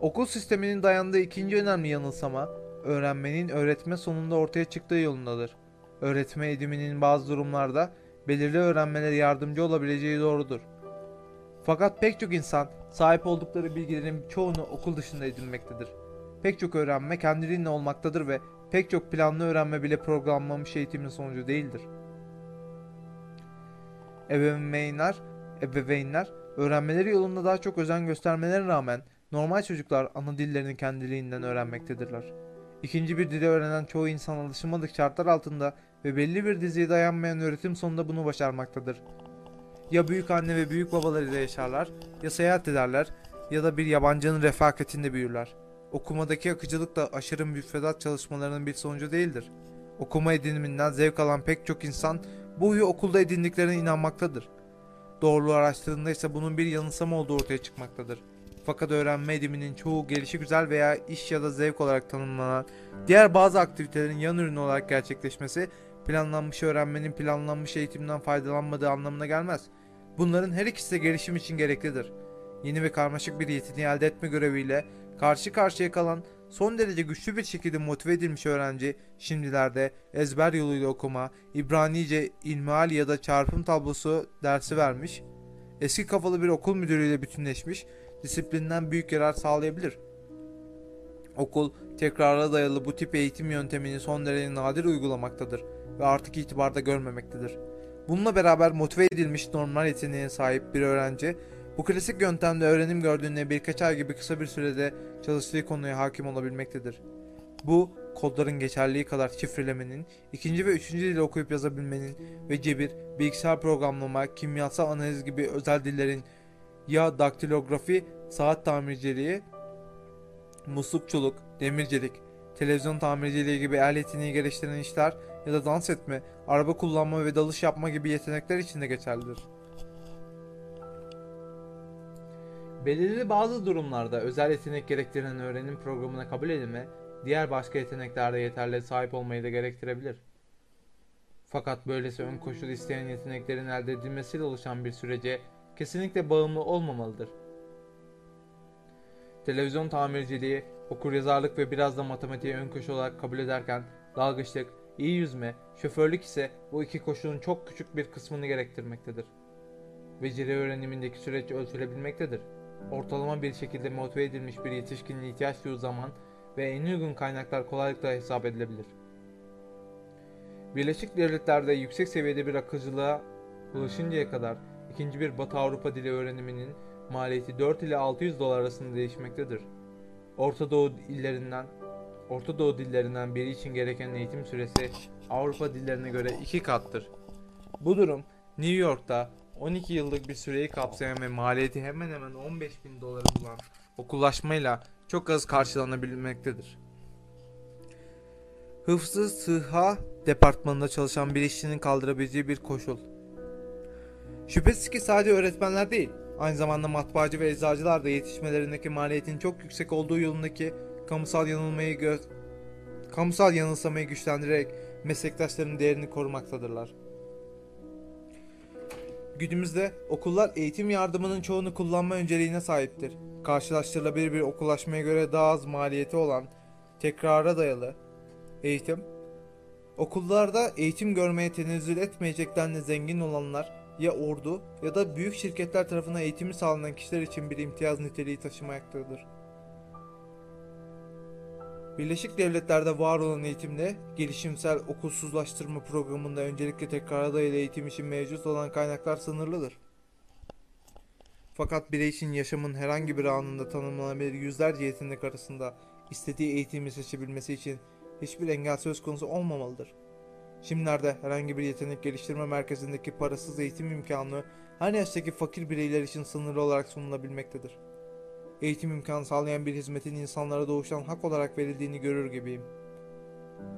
Okul sisteminin dayandığı ikinci önemli yanılsama, öğrenmenin öğretme sonunda ortaya çıktığı yolundadır. Öğretme ediminin bazı durumlarda belirli öğrenmelere yardımcı olabileceği doğrudur. Fakat pek çok insan sahip oldukları bilgilerin çoğunu okul dışında edinmektedir. Pek çok öğrenme kendiliğinden olmaktadır ve pek çok planlı öğrenme bile programlanmış eğitimin sonucu değildir. Ebeveynler, ebeveynler öğrenmeleri yolunda daha çok özen göstermelerine rağmen normal çocuklar ana dillerini kendiliğinden öğrenmektedirler. İkinci bir dili öğrenen çoğu insan alışılmadık şartlar altında ve belli bir diziye dayanmayan öğretim sonunda bunu başarmaktadır. Ya büyük anne ve büyük babalarıyla yaşarlar, ya seyahat ederler, ya da bir yabancının refakatinde büyürler. Okumadaki akıcılık da aşırı müfredat çalışmalarının bir sonucu değildir. Okuma ediniminden zevk alan pek çok insan bu huyu okulda edindiklerine inanmaktadır. Doğruluğu araştırdığında ise bunun bir yanılsama olduğu ortaya çıkmaktadır. Fakat öğrenme ediminin çoğu gelişi güzel veya iş ya da zevk olarak tanımlanan diğer bazı aktivitelerin yan ürünü olarak gerçekleşmesi planlanmış öğrenmenin planlanmış eğitimden faydalanmadığı anlamına gelmez. Bunların her ikisi de gelişim için gereklidir. Yeni ve karmaşık bir yeteneği elde etme göreviyle karşı karşıya kalan son derece güçlü bir şekilde motive edilmiş öğrenci şimdilerde ezber yoluyla okuma, İbranice, ilmihal ya da çarpım tablosu dersi vermiş, eski kafalı bir okul müdürüyle bütünleşmiş, disiplinden büyük yarar sağlayabilir. Okul tekrara dayalı bu tip eğitim yöntemini son derece nadir uygulamaktadır ve artık itibarda görmemektedir. Bununla beraber motive edilmiş normal yeteneğe sahip bir öğrenci bu klasik yöntemde öğrenim gördüğünde birkaç ay gibi kısa bir sürede çalıştığı konuya hakim olabilmektedir. Bu kodların geçerliği kadar şifrelemenin, ikinci ve üçüncü dil okuyup yazabilmenin ve cebir, bilgisayar programlama, kimyasal analiz gibi özel dillerin ya daktilografi, saat tamirciliği, muslukçuluk, demircilik, televizyon tamirciliği gibi el yeteneği geliştiren işler ya da dans etme, araba kullanma ve dalış yapma gibi yetenekler için de geçerlidir. Belirli bazı durumlarda özel yetenek gerektiren öğrenim programına kabul edilme, diğer başka yeteneklerde yeterli sahip olmayı da gerektirebilir. Fakat böylesi ön koşul isteyen yeteneklerin elde edilmesiyle oluşan bir sürece kesinlikle bağımlı olmamalıdır. Televizyon tamirciliği, okuryazarlık ve biraz da matematiği ön koşul olarak kabul ederken dalgıçlık, iyi yüzme, şoförlük ise bu iki koşulun çok küçük bir kısmını gerektirmektedir. Beceri öğrenimindeki süreç ölçülebilmektedir. Ortalama bir şekilde motive edilmiş bir yetişkinin ihtiyaç duyduğu zaman ve en uygun kaynaklar kolaylıkla hesap edilebilir. Birleşik Devletler'de yüksek seviyede bir akıcılığa ulaşıncaya kadar ikinci bir Batı Avrupa dili öğreniminin maliyeti 4 ile 600 dolar arasında değişmektedir. Orta Doğu illerinden Orta Doğu dillerinden biri için gereken eğitim süresi Avrupa dillerine göre 2 kattır. Bu durum New York'ta 12 yıllık bir süreyi kapsayan ve maliyeti hemen hemen 15 bin doları bulan okullaşmayla çok az karşılanabilmektedir. Hıfzı Sıha departmanında çalışan bir işçinin kaldırabileceği bir koşul. Şüphesiz ki sadece öğretmenler değil, aynı zamanda matbaacı ve eczacılar da yetişmelerindeki maliyetin çok yüksek olduğu yolundaki kamusal yanılmayı gö kamusal yanılsamayı güçlendirerek meslektaşlarının değerini korumaktadırlar. Günümüzde okullar eğitim yardımının çoğunu kullanma önceliğine sahiptir. Karşılaştırılabilir bir okullaşmaya göre daha az maliyeti olan tekrara dayalı eğitim Okullarda eğitim görmeye tenezzül etmeyecek zengin olanlar ya ordu ya da büyük şirketler tarafından eğitimi sağlanan kişiler için bir imtiyaz niteliği taşımaktadır. Birleşik Devletler'de var olan eğitimde gelişimsel okulsuzlaştırma programında öncelikle tekrara dayalı eğitim için mevcut olan kaynaklar sınırlıdır. Fakat birey için yaşamın herhangi bir anında tanımlanabilir yüzlerce yetenek arasında istediği eğitimi seçebilmesi için hiçbir engel söz konusu olmamalıdır. Şimdilerde herhangi bir yetenek geliştirme merkezindeki parasız eğitim imkanı her yaştaki fakir bireyler için sınırlı olarak sunulabilmektedir. Eğitim imkanı sağlayan bir hizmetin insanlara doğuştan hak olarak verildiğini görür gibiyim.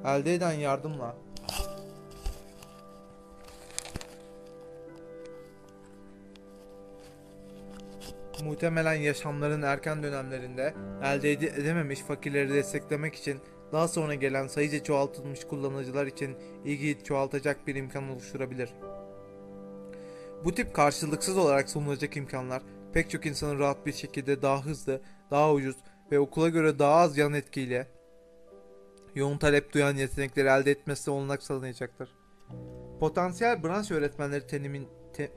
Elde eden yardımla muhtemelen yaşamların erken dönemlerinde elde ede- edememiş fakirleri desteklemek için daha sonra gelen sayıca çoğaltılmış kullanıcılar için ilgiyi çoğaltacak bir imkan oluşturabilir. Bu tip karşılıksız olarak sunulacak imkanlar pek çok insanın rahat bir şekilde daha hızlı, daha ucuz ve okula göre daha az yan etkiyle yoğun talep duyan yetenekleri elde etmesine olanak sağlayacaktır. Potansiyel branş öğretmenleri tenimin, te-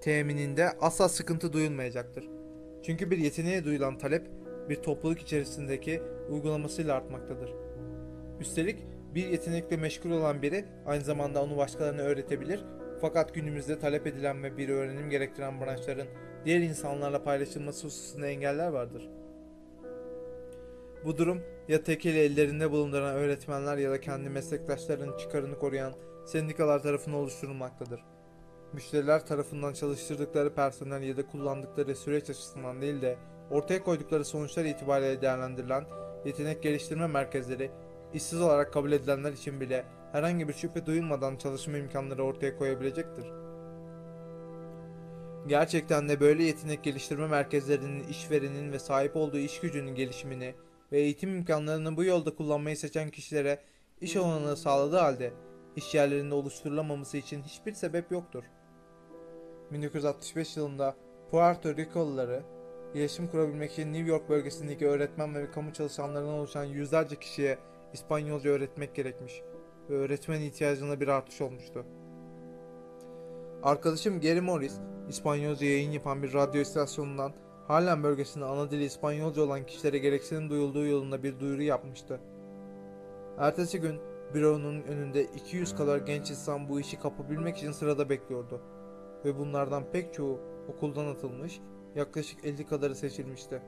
temininde asla sıkıntı duyulmayacaktır. Çünkü bir yeteneğe duyulan talep bir topluluk içerisindeki uygulamasıyla artmaktadır. Üstelik bir yetenekle meşgul olan biri aynı zamanda onu başkalarına öğretebilir fakat günümüzde talep edilen ve bir öğrenim gerektiren branşların diğer insanlarla paylaşılması hususunda engeller vardır. Bu durum ya tekeli ellerinde bulunduran öğretmenler ya da kendi meslektaşlarının çıkarını koruyan sendikalar tarafından oluşturulmaktadır. Müşteriler tarafından çalıştırdıkları personel ya da kullandıkları süreç açısından değil de ortaya koydukları sonuçlar itibariyle değerlendirilen yetenek geliştirme merkezleri işsiz olarak kabul edilenler için bile herhangi bir şüphe duyulmadan çalışma imkanları ortaya koyabilecektir. Gerçekten de böyle yetenek geliştirme merkezlerinin işverenin ve sahip olduğu iş gücünün gelişimini ve eğitim imkanlarını bu yolda kullanmayı seçen kişilere iş olanağı sağladığı halde iş yerlerinde oluşturulamaması için hiçbir sebep yoktur. 1965 yılında Puerto Rikoluları iletişim kurabilmek için New York bölgesindeki öğretmen ve kamu çalışanlarından oluşan yüzlerce kişiye İspanyolca öğretmek gerekmiş ve öğretmen ihtiyacında bir artış olmuştu. Arkadaşım Gary Morris, İspanyolca yayın yapan bir radyo istasyonundan Harlem bölgesinde ana dili İspanyolca olan kişilere gereksinim duyulduğu yolunda bir duyuru yapmıştı. Ertesi gün büronun önünde 200 kadar genç insan bu işi kapabilmek için sırada bekliyordu. Ve bunlardan pek çoğu okuldan atılmış, yaklaşık 50 kadarı seçilmişti.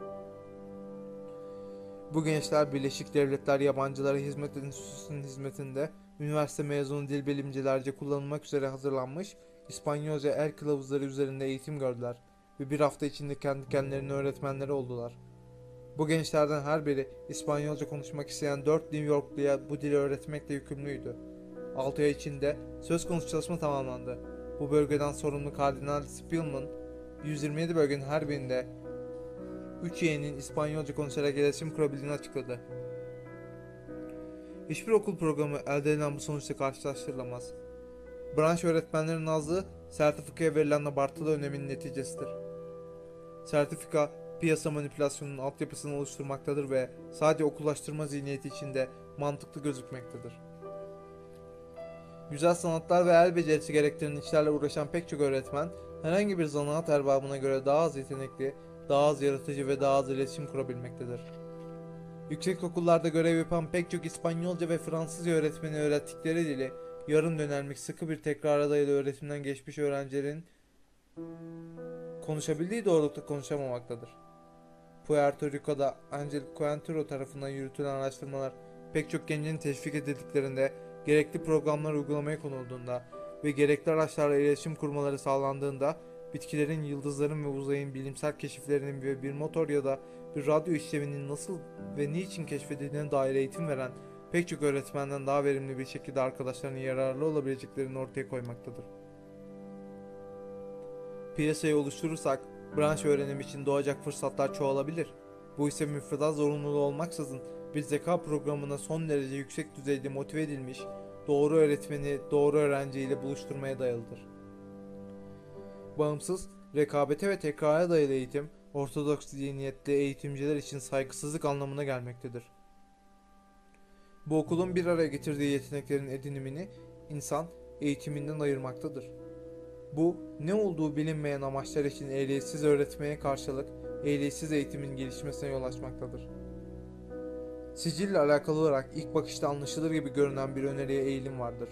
Bu gençler Birleşik Devletler Yabancılara Hizmet Enstitüsü'nün hizmetinde üniversite mezunu dil bilimcilerce kullanılmak üzere hazırlanmış İspanyolca el kılavuzları üzerinde eğitim gördüler ve bir hafta içinde kendi kendilerine öğretmenleri oldular. Bu gençlerden her biri İspanyolca konuşmak isteyen 4 New Yorkluya bu dili öğretmekle yükümlüydü. 6 ay içinde söz konusu çalışma tamamlandı. Bu bölgeden sorumlu Kardinal Spillman, 127 bölgenin her birinde 3 yeğenin İspanyolca konuşarak iletişim kurabildiğini açıkladı. Hiçbir okul programı elde edilen bu sonuçla karşılaştırılamaz. Branş öğretmenlerin azlığı sertifikaya verilen abartılı önemin neticesidir. Sertifika, piyasa manipülasyonunun altyapısını oluşturmaktadır ve sadece okullaştırma zihniyeti içinde mantıklı gözükmektedir. Güzel sanatlar ve el becerisi gerektiren işlerle uğraşan pek çok öğretmen, herhangi bir zanaat erbabına göre daha az yetenekli, daha az yaratıcı ve daha az iletişim kurabilmektedir. Yüksek okullarda görev yapan pek çok İspanyolca ve Fransızca öğretmeni öğrettikleri dili yarım dönermek sıkı bir tekrara dayalı öğretimden geçmiş öğrencilerin konuşabildiği doğrultuda konuşamamaktadır. Puerto Rico'da Angel Coentro tarafından yürütülen araştırmalar pek çok gencin teşvik edildiklerinde gerekli programlar uygulamaya konulduğunda ve gerekli araçlarla iletişim kurmaları sağlandığında bitkilerin, yıldızların ve uzayın bilimsel keşiflerinin ve bir motor ya da bir radyo işlevinin nasıl ve niçin keşfedildiğine dair eğitim veren pek çok öğretmenden daha verimli bir şekilde arkadaşlarının yararlı olabileceklerini ortaya koymaktadır. Piyasayı oluşturursak branş öğrenim için doğacak fırsatlar çoğalabilir. Bu ise müfredat zorunluluğu olmaksızın bir zeka programına son derece yüksek düzeyde motive edilmiş, doğru öğretmeni doğru öğrenciyle buluşturmaya dayalıdır. Bağımsız, rekabete ve tekrara dayalı eğitim, ortodoks zihniyette eğitimciler için saygısızlık anlamına gelmektedir. Bu okulun bir araya getirdiği yeteneklerin edinimini insan eğitiminden ayırmaktadır. Bu, ne olduğu bilinmeyen amaçlar için ehliyetsiz öğretmeye karşılık ehliyetsiz eğitimin gelişmesine yol açmaktadır. Sicille alakalı olarak ilk bakışta anlaşılır gibi görünen bir öneriye eğilim vardır.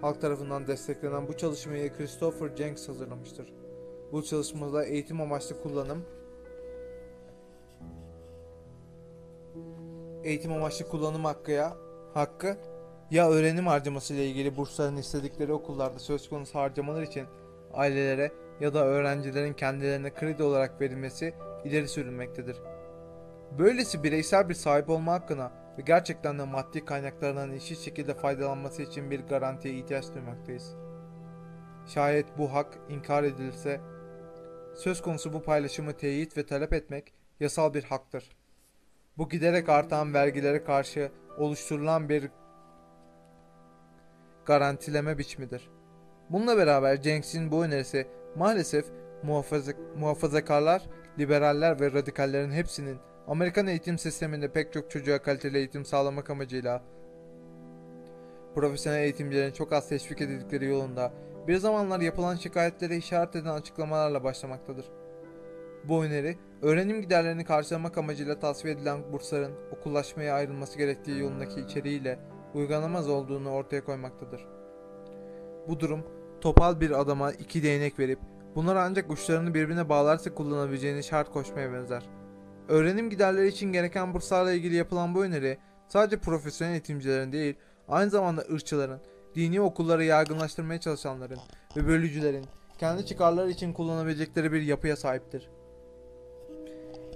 Halk tarafından desteklenen bu çalışmayı Christopher Jenks hazırlamıştır. Bu çalışmada eğitim amaçlı kullanım, eğitim amaçlı kullanım hakkı ya, hakkı ya öğrenim harcaması ile ilgili bursların istedikleri okullarda söz konusu harcamalar için ailelere ya da öğrencilerin kendilerine kredi olarak verilmesi ileri sürülmektedir. Böylesi bireysel bir sahip olma hakkına ve gerçekten de maddi kaynaklarından eşit şekilde faydalanması için bir garantiye ihtiyaç duymaktayız. Şayet bu hak inkar edilirse, söz konusu bu paylaşımı teyit ve talep etmek yasal bir haktır. Bu giderek artan vergilere karşı oluşturulan bir garantileme biçimidir. Bununla beraber Jenks'in bu önerisi maalesef muhafaza, muhafazakarlar, liberaller ve radikallerin hepsinin Amerikan eğitim sisteminde pek çok çocuğa kaliteli eğitim sağlamak amacıyla profesyonel eğitimcilerin çok az teşvik edildikleri yolunda bir zamanlar yapılan şikayetlere işaret eden açıklamalarla başlamaktadır. Bu öneri, öğrenim giderlerini karşılamak amacıyla tasfiye edilen bursların okullaşmaya ayrılması gerektiği yolundaki içeriğiyle uygulanamaz olduğunu ortaya koymaktadır. Bu durum, topal bir adama iki değnek verip bunları ancak uçlarını birbirine bağlarsa kullanabileceğini şart koşmaya benzer. Öğrenim giderleri için gereken burslarla ilgili yapılan bu öneri sadece profesyonel eğitimcilerin değil, aynı zamanda ırkçıların, dini okulları yaygınlaştırmaya çalışanların ve bölücülerin kendi çıkarları için kullanabilecekleri bir yapıya sahiptir.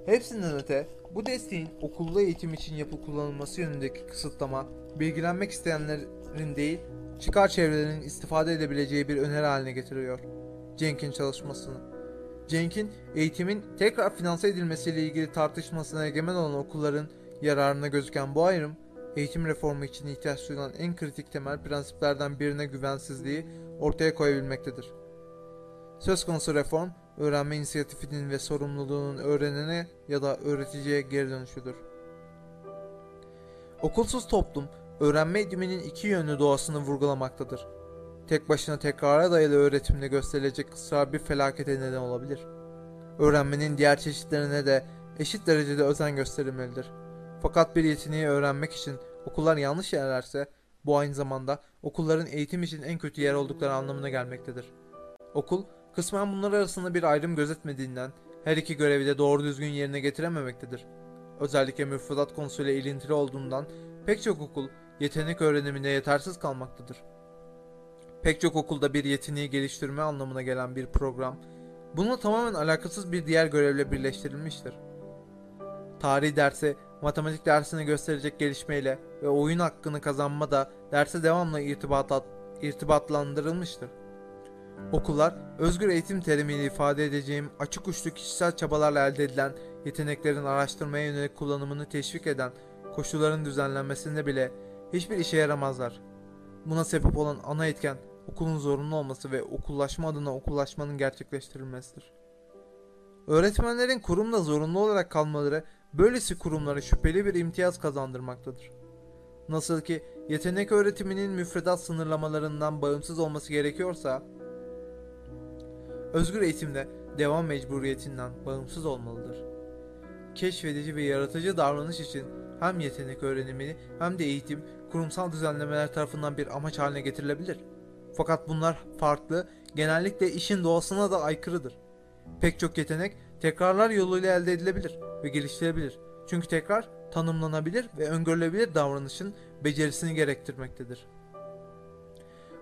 Hepsinden öte bu desteğin okulda eğitim için yapı kullanılması yönündeki kısıtlama bilgilenmek isteyenlerin değil çıkar çevrelerinin istifade edebileceği bir öneri haline getiriyor. Cenk'in çalışmasını. Cenk'in eğitimin tekrar finanse edilmesiyle ilgili tartışmasına egemen olan okulların yararına gözüken bu ayrım, eğitim reformu için ihtiyaç duyulan en kritik temel prensiplerden birine güvensizliği ortaya koyabilmektedir. Söz konusu reform, öğrenme inisiyatifinin ve sorumluluğunun öğrenene ya da öğreticiye geri dönüşüdür. Okulsuz toplum, öğrenme eğitiminin iki yönlü doğasını vurgulamaktadır. Tek başına tekrara dayalı öğretimle gösterilecek ısrar bir felakete neden olabilir. Öğrenmenin diğer çeşitlerine de eşit derecede özen gösterilmelidir. Fakat bir yeteneği öğrenmek için okullar yanlış yerlerse bu aynı zamanda okulların eğitim için en kötü yer oldukları anlamına gelmektedir. Okul, kısmen bunlar arasında bir ayrım gözetmediğinden her iki görevi de doğru düzgün yerine getirememektedir. Özellikle müfredat konusuyla ilintili olduğundan pek çok okul yetenek öğreniminde yetersiz kalmaktadır. Pek çok okulda bir yeteneği geliştirme anlamına gelen bir program, bununla tamamen alakasız bir diğer görevle birleştirilmiştir. Tarih dersi, matematik dersini gösterecek gelişmeyle ve oyun hakkını kazanma da derse devamlı irtibatat, irtibatlandırılmıştır. Okullar, özgür eğitim terimiyle ifade edeceğim açık uçlu kişisel çabalarla elde edilen yeteneklerin araştırmaya yönelik kullanımını teşvik eden koşulların düzenlenmesinde bile hiçbir işe yaramazlar. Buna sebep olan ana etken okulun zorunlu olması ve okullaşma adına okullaşmanın gerçekleştirilmesidir. Öğretmenlerin kurumda zorunlu olarak kalmaları böylesi kurumlara şüpheli bir imtiyaz kazandırmaktadır. Nasıl ki yetenek öğretiminin müfredat sınırlamalarından bağımsız olması gerekiyorsa, özgür eğitimde devam mecburiyetinden bağımsız olmalıdır. Keşfedici ve yaratıcı davranış için hem yetenek öğrenimini hem de eğitim kurumsal düzenlemeler tarafından bir amaç haline getirilebilir. Fakat bunlar farklı, genellikle işin doğasına da aykırıdır. Pek çok yetenek tekrarlar yoluyla elde edilebilir ve geliştirebilir. Çünkü tekrar tanımlanabilir ve öngörülebilir davranışın becerisini gerektirmektedir.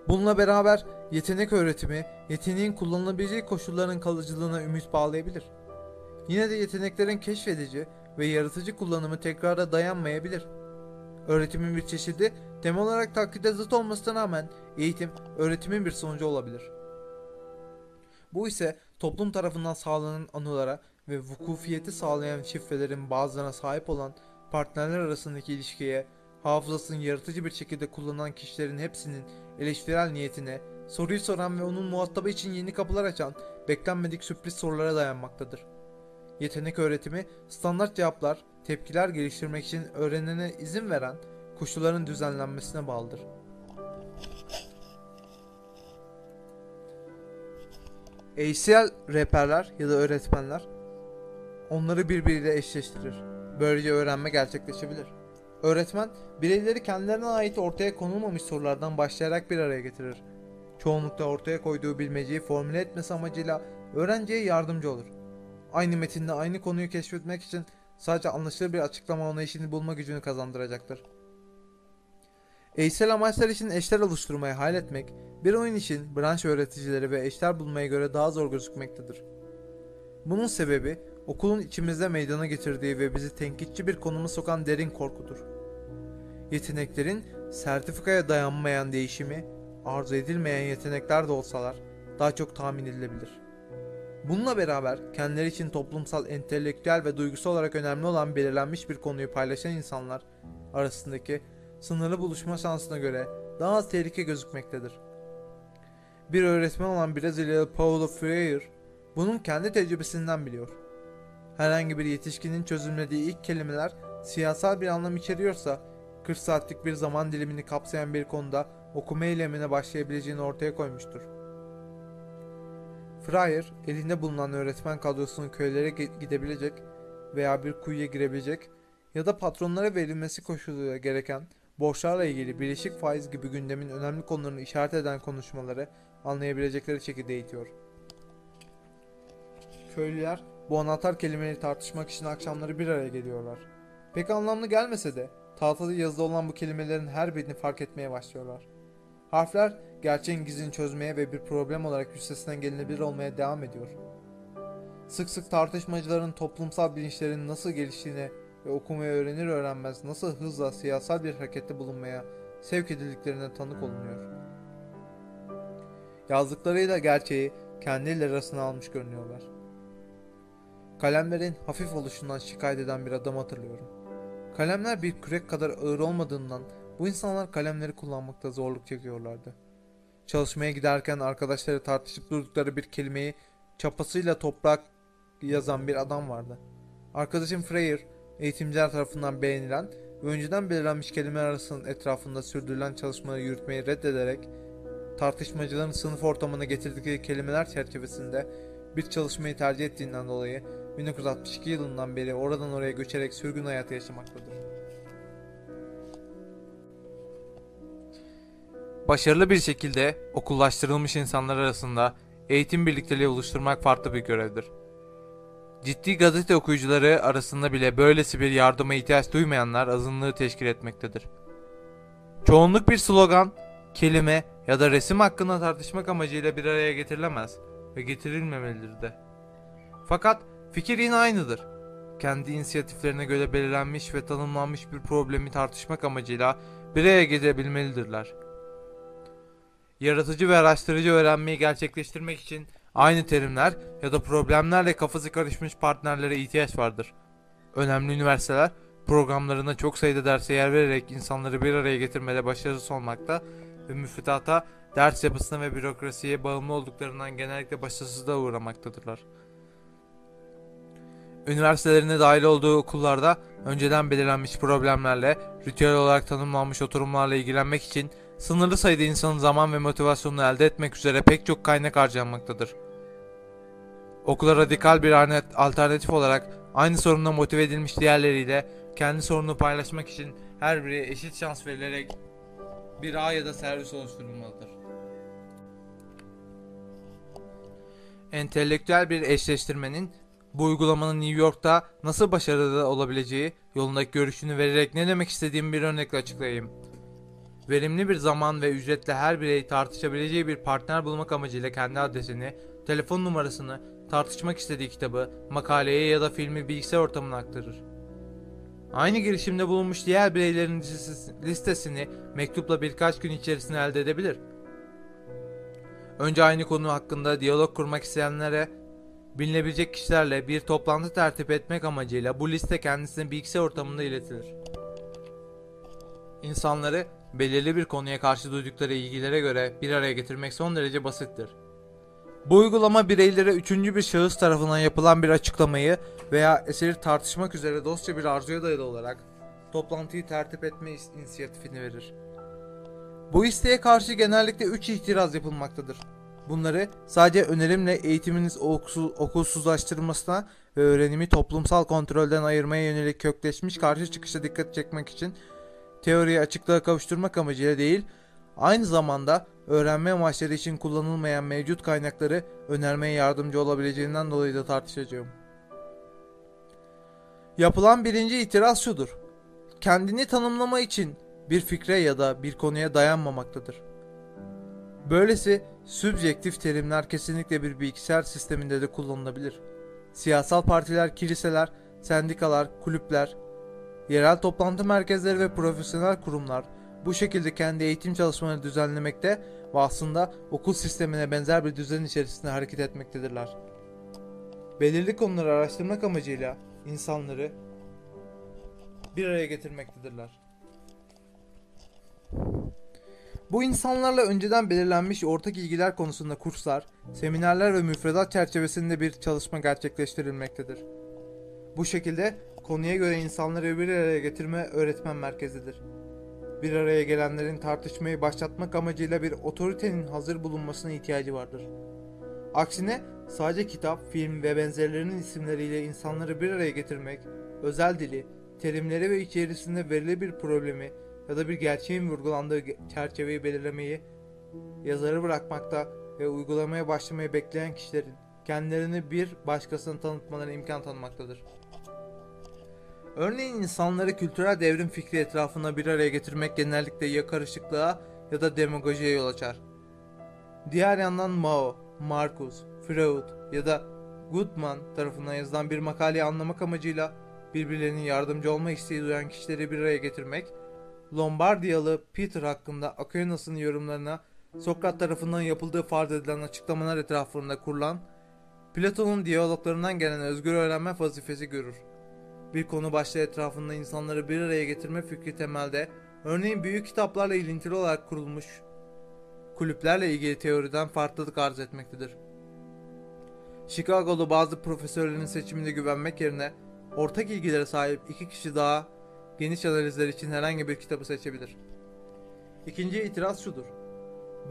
Bununla beraber yetenek öğretimi, yeteneğin kullanılabileceği koşulların kalıcılığına ümit bağlayabilir. Yine de yeteneklerin keşfedici ve yaratıcı kullanımı tekrara dayanmayabilir. Öğretimin bir çeşidi temel olarak taklide zıt olmasına rağmen eğitim öğretimin bir sonucu olabilir. Bu ise toplum tarafından sağlanan anılara ve vukufiyeti sağlayan şifrelerin bazılarına sahip olan partnerler arasındaki ilişkiye, hafızasını yaratıcı bir şekilde kullanan kişilerin hepsinin eleştirel niyetine, soruyu soran ve onun muhatabı için yeni kapılar açan beklenmedik sürpriz sorulara dayanmaktadır. Yetenek öğretimi, standart cevaplar, tepkiler geliştirmek için öğrenene izin veren koşulların düzenlenmesine bağlıdır. ACL rehberler ya da öğretmenler onları birbiriyle eşleştirir. Böylece öğrenme gerçekleşebilir. Öğretmen, bireyleri kendilerine ait ortaya konulmamış sorulardan başlayarak bir araya getirir. Çoğunlukla ortaya koyduğu bilmeceyi formüle etmesi amacıyla öğrenciye yardımcı olur. Aynı metinde aynı konuyu keşfetmek için sadece anlaşılır bir açıklama anlayışını bulma gücünü kazandıracaktır. Eysel amaçlar için eşler oluşturmayı hayal etmek, bir oyun için branş öğreticileri ve eşler bulmaya göre daha zor gözükmektedir. Bunun sebebi okulun içimizde meydana getirdiği ve bizi tenkitçi bir konuma sokan derin korkudur. Yeteneklerin sertifikaya dayanmayan değişimi, arzu edilmeyen yetenekler de olsalar daha çok tahmin edilebilir. Bununla beraber kendileri için toplumsal, entelektüel ve duygusal olarak önemli olan belirlenmiş bir konuyu paylaşan insanlar arasındaki sınırlı buluşma şansına göre daha az tehlike gözükmektedir. Bir öğretmen olan Brezilyalı Paulo Freire bunun kendi tecrübesinden biliyor. Herhangi bir yetişkinin çözümlediği ilk kelimeler siyasal bir anlam içeriyorsa 40 saatlik bir zaman dilimini kapsayan bir konuda okuma eylemine başlayabileceğini ortaya koymuştur. Freire, elinde bulunan öğretmen kadrosunun köylere gidebilecek veya bir kuyuya girebilecek ya da patronlara verilmesi koşuluyla gereken borçlarla ilgili birleşik faiz gibi gündemin önemli konularını işaret eden konuşmaları anlayabilecekleri şekilde eğitiyor. Köylüler bu anahtar kelimeleri tartışmak için akşamları bir araya geliyorlar. Pek anlamlı gelmese de tahtada yazılı olan bu kelimelerin her birini fark etmeye başlıyorlar. Harfler gerçeğin gizini çözmeye ve bir problem olarak üstesinden gelinebilir olmaya devam ediyor. Sık sık tartışmacıların toplumsal bilinçlerinin nasıl geliştiğine ve okumayı öğrenir öğrenmez nasıl hızla siyasal bir harekette bulunmaya sevk edildiklerine tanık olunuyor. Yazdıklarıyla gerçeği kendi elleri arasına almış görünüyorlar. Kalemlerin hafif oluşundan şikayet eden bir adam hatırlıyorum. Kalemler bir kürek kadar ağır olmadığından bu insanlar kalemleri kullanmakta zorluk çekiyorlardı. Çalışmaya giderken arkadaşları tartışıp durdukları bir kelimeyi çapasıyla toprak yazan bir adam vardı. Arkadaşım Freyer, eğitimciler tarafından beğenilen ve önceden belirlenmiş kelimeler arasının etrafında sürdürülen çalışmaları yürütmeyi reddederek tartışmacıların sınıf ortamına getirdikleri kelimeler çerçevesinde bir çalışmayı tercih ettiğinden dolayı 1962 yılından beri oradan oraya göçerek sürgün hayatı yaşamaktadır. Başarılı bir şekilde okullaştırılmış insanlar arasında eğitim birlikteliği oluşturmak farklı bir görevdir. Ciddi gazete okuyucuları arasında bile böylesi bir yardıma ihtiyaç duymayanlar azınlığı teşkil etmektedir. Çoğunluk bir slogan, kelime ya da resim hakkında tartışmak amacıyla bir araya getirilemez ve getirilmemelidir de. Fakat fikir yine aynıdır. Kendi inisiyatiflerine göre belirlenmiş ve tanımlanmış bir problemi tartışmak amacıyla bir araya gelebilmelidirler. Yaratıcı ve araştırıcı öğrenmeyi gerçekleştirmek için aynı terimler ya da problemlerle kafası karışmış partnerlere ihtiyaç vardır. Önemli üniversiteler programlarına çok sayıda derse yer vererek insanları bir araya getirmede başarısız olmakta ve müfredata, ders yapısına ve bürokrasiye bağımlı olduklarından genellikle başarısızlığa uğramaktadırlar. Üniversitelerine dahil olduğu okullarda önceden belirlenmiş problemlerle, ritüel olarak tanımlanmış oturumlarla ilgilenmek için sınırlı sayıda insanın zaman ve motivasyonunu elde etmek üzere pek çok kaynak harcanmaktadır. Okula radikal bir alternatif olarak aynı sorunla motive edilmiş diğerleriyle kendi sorununu paylaşmak için her biri eşit şans verilerek bir ağ ya da servis oluşturulmalıdır. Entelektüel bir eşleştirmenin bu uygulamanın New York'ta nasıl başarılı olabileceği yolundaki görüşünü vererek ne demek istediğimi bir örnekle açıklayayım. Verimli bir zaman ve ücretle her birey tartışabileceği bir partner bulmak amacıyla kendi adresini, telefon numarasını, tartışmak istediği kitabı, makaleye ya da filmi bilgisayar ortamına aktarır. Aynı girişimde bulunmuş diğer bireylerin listesini mektupla birkaç gün içerisinde elde edebilir. Önce aynı konu hakkında diyalog kurmak isteyenlere bilinebilecek kişilerle bir toplantı tertip etmek amacıyla bu liste kendisine bilgisayar ortamında iletilir. İnsanları belirli bir konuya karşı duydukları ilgilere göre bir araya getirmek son derece basittir. Bu uygulama bireylere üçüncü bir şahıs tarafından yapılan bir açıklamayı veya eseri tartışmak üzere dostça bir arzuya dayalı olarak toplantıyı tertip etme inisiyatifini verir. Bu isteğe karşı genellikle 3 itiraz yapılmaktadır. Bunları sadece önerimle eğitiminiz okulsuz, okulsuzlaştırılmasına ve öğrenimi toplumsal kontrolden ayırmaya yönelik kökleşmiş karşı çıkışa dikkat çekmek için teoriyi açıklığa kavuşturmak amacıyla değil, aynı zamanda öğrenme amaçları için kullanılmayan mevcut kaynakları önermeye yardımcı olabileceğinden dolayı da tartışacağım. Yapılan birinci itiraz şudur. Kendini tanımlama için bir fikre ya da bir konuya dayanmamaktadır. Böylesi sübjektif terimler kesinlikle bir bilgisayar sisteminde de kullanılabilir. Siyasal partiler, kiliseler, sendikalar, kulüpler, yerel toplantı merkezleri ve profesyonel kurumlar bu şekilde kendi eğitim çalışmalarını düzenlemekte ve aslında okul sistemine benzer bir düzen içerisinde hareket etmektedirler. Belirli konuları araştırmak amacıyla insanları bir araya getirmektedirler. Bu insanlarla önceden belirlenmiş ortak ilgiler konusunda kurslar, seminerler ve müfredat çerçevesinde bir çalışma gerçekleştirilmektedir. Bu şekilde konuya göre insanları bir araya getirme öğretmen merkezidir. Bir araya gelenlerin tartışmayı başlatmak amacıyla bir otoritenin hazır bulunmasına ihtiyacı vardır. Aksine sadece kitap, film ve benzerlerinin isimleriyle insanları bir araya getirmek, özel dili, terimleri ve içerisinde verili bir problemi ya da bir gerçeğin vurgulandığı çerçeveyi belirlemeyi yazarı bırakmakta ve uygulamaya başlamayı bekleyen kişilerin kendilerini bir başkasına tanıtmalarına imkan tanımaktadır. Örneğin insanları kültürel devrim fikri etrafında bir araya getirmek genellikle ya karışıklığa ya da demagojiye yol açar. Diğer yandan Mao, Marcus, Freud ya da Goodman tarafından yazılan bir makaleyi anlamak amacıyla birbirlerinin yardımcı olma isteği duyan kişileri bir araya getirmek, Lombardiyalı Peter hakkında Aquinas'ın yorumlarına Sokrat tarafından yapıldığı farz edilen açıklamalar etrafında kurulan Platon'un diyaloglarından gelen özgür öğrenme vazifesi görür bir konu başlığı etrafında insanları bir araya getirme fikri temelde, örneğin büyük kitaplarla ilintili olarak kurulmuş kulüplerle ilgili teoriden farklılık arz etmektedir. Chicago'da bazı profesörlerin seçiminde güvenmek yerine ortak ilgilere sahip iki kişi daha geniş analizler için herhangi bir kitabı seçebilir. İkinci itiraz şudur.